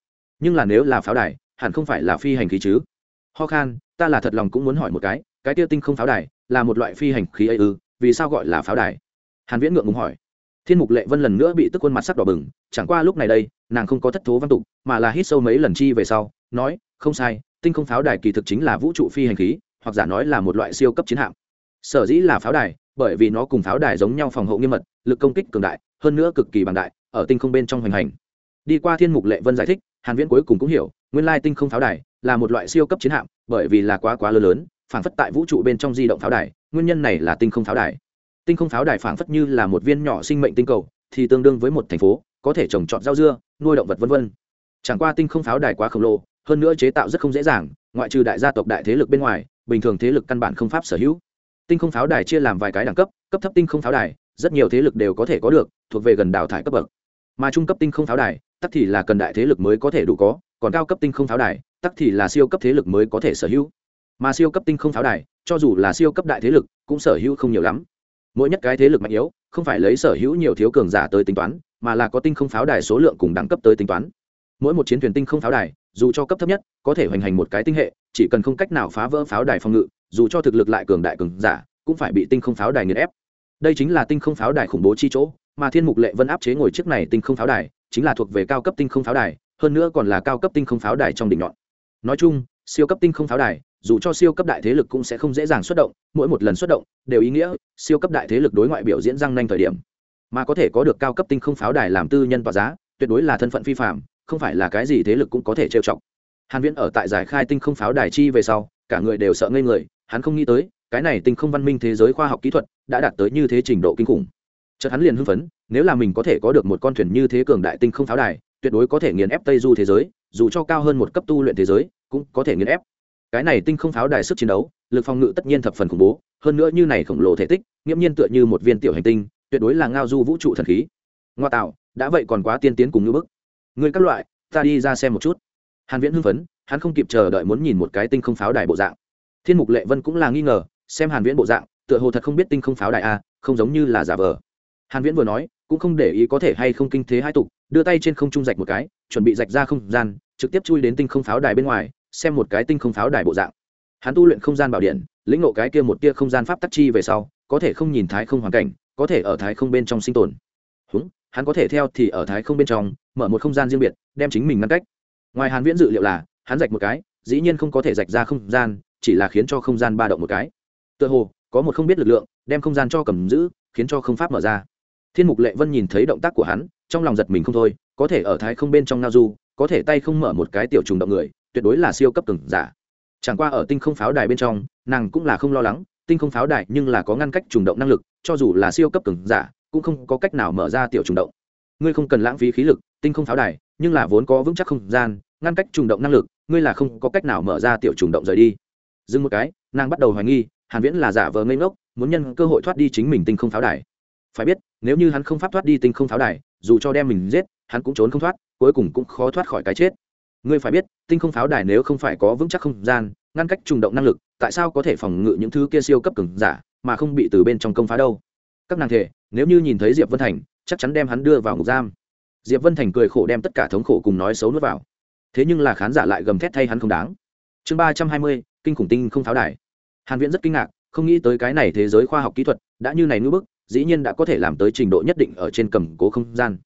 Nhưng là nếu là pháo đài, hẳn không phải là phi hành khí chứ? Ho khan, ta là thật lòng cũng muốn hỏi một cái cái tiêu tinh không pháo đài, là một loại phi hành khí ấy ư, vì sao gọi là pháo đài? Hàn viễn ngượng ngùng hỏi thiên mục lệ vân lần nữa bị tức khuôn mặt sắc đỏ bừng, chẳng qua lúc này đây, nàng không có thất thố văn tục, mà là hít sâu mấy lần chi về sau, nói, không sai, tinh không pháo đài kỳ thực chính là vũ trụ phi hành khí, hoặc giả nói là một loại siêu cấp chiến hạm. Sở dĩ là pháo đài, bởi vì nó cùng pháo đài giống nhau phòng hộ nghiêm mật, lực công kích cường đại, hơn nữa cực kỳ bằng đại, ở tinh không bên trong hoành hành. Đi qua thiên mục lệ vân giải thích, hàn viễn cuối cùng cũng hiểu, nguyên lai tinh không pháo đài là một loại siêu cấp chiến hạm, bởi vì là quá quá lớn lớn, phảng phất tại vũ trụ bên trong di động pháo đài, nguyên nhân này là tinh không pháo đài tinh không pháo đài phảng phất như là một viên nhỏ sinh mệnh tinh cầu, thì tương đương với một thành phố, có thể trồng trọt rau dưa, nuôi động vật vân vân. Chẳng qua tinh không pháo đài quá khổng lồ, hơn nữa chế tạo rất không dễ dàng, ngoại trừ đại gia tộc đại thế lực bên ngoài, bình thường thế lực căn bản không pháp sở hữu. Tinh không pháo đài chia làm vài cái đẳng cấp cấp thấp tinh không pháo đài, rất nhiều thế lực đều có thể có được, thuộc về gần đào thải cấp bậc. Mà trung cấp tinh không pháo đài, tắc thì là cần đại thế lực mới có thể đủ có, còn cao cấp tinh không pháo đài, tắc thì là siêu cấp thế lực mới có thể sở hữu. Mà siêu cấp tinh không pháo đài, cho dù là siêu cấp đại thế lực, cũng sở hữu không nhiều lắm mỗi nhất cái thế lực mạnh yếu, không phải lấy sở hữu nhiều thiếu cường giả tới tính toán, mà là có tinh không pháo đài số lượng cùng đẳng cấp tới tính toán. Mỗi một chiến thuyền tinh không pháo đài, dù cho cấp thấp nhất, có thể hoành hành một cái tinh hệ, chỉ cần không cách nào phá vỡ pháo đài phòng ngự, dù cho thực lực lại cường đại cường giả, cũng phải bị tinh không pháo đài nghiền ép. Đây chính là tinh không pháo đài khủng bố chi chỗ, mà thiên mục lệ vân áp chế ngồi trước này tinh không pháo đài, chính là thuộc về cao cấp tinh không pháo đài, hơn nữa còn là cao cấp tinh không pháo đài trong đỉnh nhọn. Nói chung, siêu cấp tinh không pháo đài dù cho siêu cấp đại thế lực cũng sẽ không dễ dàng xuất động, mỗi một lần xuất động đều ý nghĩa siêu cấp đại thế lực đối ngoại biểu diễn răng nanh thời điểm. Mà có thể có được cao cấp tinh không pháo đài làm tư nhân và giá, tuyệt đối là thân phận phi phạm không phải là cái gì thế lực cũng có thể trêu chọc. Hàn viễn ở tại giải khai tinh không pháo đài chi về sau, cả người đều sợ ngây người, hắn không nghĩ tới, cái này tinh không văn minh thế giới khoa học kỹ thuật đã đạt tới như thế trình độ kinh khủng. Chợt hắn liền hưng phấn, nếu là mình có thể có được một con thuyền như thế cường đại tinh không pháo đài, tuyệt đối có thể nghiền ép tây du thế giới, dù cho cao hơn một cấp tu luyện thế giới, cũng có thể nghiền ép cái này tinh không pháo đài sức chiến đấu, lực phòng ngự tất nhiên thập phần khủng bố, hơn nữa như này khổng lồ thể tích, nghiễm nhiên tựa như một viên tiểu hành tinh, tuyệt đối là ngao du vũ trụ thần khí. Ngoa tạo, đã vậy còn quá tiên tiến cùng ngưỡng bức. Người các loại, ta đi ra xem một chút. Hàn viễn hưng phấn, hắn không kịp chờ đợi muốn nhìn một cái tinh không pháo đài bộ dạng. Thiên mục lệ vân cũng là nghi ngờ, xem hàn viễn bộ dạng, tựa hồ thật không biết tinh không pháo đài a, không giống như là giả vờ. Hàn viễn vừa nói, cũng không để ý có thể hay không kinh thế hai tục, đưa tay trên không trung rạch một cái, chuẩn bị rạch ra không gian, trực tiếp chui đến tinh không pháo đài bên ngoài xem một cái tinh không pháo đài bộ dạng. Hắn tu luyện không gian bảo điện, lĩnh ngộ cái kia một tia không gian pháp tắc chi về sau, có thể không nhìn thái không hoàn cảnh, có thể ở thái không bên trong sinh tồn. Húng, hắn có thể theo thì ở thái không bên trong, mở một không gian riêng biệt, đem chính mình ngăn cách. Ngoài hàn viễn dự liệu là, hắn rạch một cái, dĩ nhiên không có thể rạch ra không gian, chỉ là khiến cho không gian ba động một cái. Tựa hồ, có một không biết lực lượng, đem không gian cho cầm giữ, khiến cho không pháp mở ra. Thiên mục lệ vân nhìn thấy động tác của hắn, trong lòng giật mình không thôi, có thể ở thái không bên trong ngao du, có thể tay không mở một cái tiểu trùng động người tuyệt đối là siêu cấp cường giả. Chẳng qua ở tinh không pháo đài bên trong, nàng cũng là không lo lắng, tinh không pháo đài nhưng là có ngăn cách trùng động năng lực, cho dù là siêu cấp cường giả, cũng không có cách nào mở ra tiểu trùng động. Ngươi không cần lãng phí khí lực, tinh không pháo đài, nhưng là vốn có vững chắc không gian, ngăn cách trùng động năng lực, ngươi là không có cách nào mở ra tiểu trùng động rời đi. Dừng một cái, nàng bắt đầu hoài nghi, hàn viễn là giả vờ ngây ngốc, muốn nhân cơ hội thoát đi chính mình tinh không pháo đài. Phải biết, nếu như hắn không pháp thoát đi tinh không pháo đài, dù cho đem mình giết, hắn cũng trốn không thoát, cuối cùng cũng khó thoát khỏi cái chết ngươi phải biết, tinh không pháo đài nếu không phải có vững chắc không gian, ngăn cách trùng động năng lực, tại sao có thể phòng ngự những thứ kia siêu cấp cường giả, mà không bị từ bên trong công phá đâu? Các nàng thể nếu như nhìn thấy diệp vân thành, chắc chắn đem hắn đưa vào ngục giam. Diệp vân thành cười khổ đem tất cả thống khổ cùng nói xấu nuốt vào. Thế nhưng là khán giả lại gầm thét thay hắn không đáng. Chương ba trăm hai mươi, kinh khủng tinh không pháo đài. Hàn viễn rất kinh ngạc, không nghĩ tới cái này thế giới khoa học kỹ thuật, đã như này ngưỡng bức, dĩ nhiên đã có thể làm tới trình độ nhất định ở trên cầm cố không gian.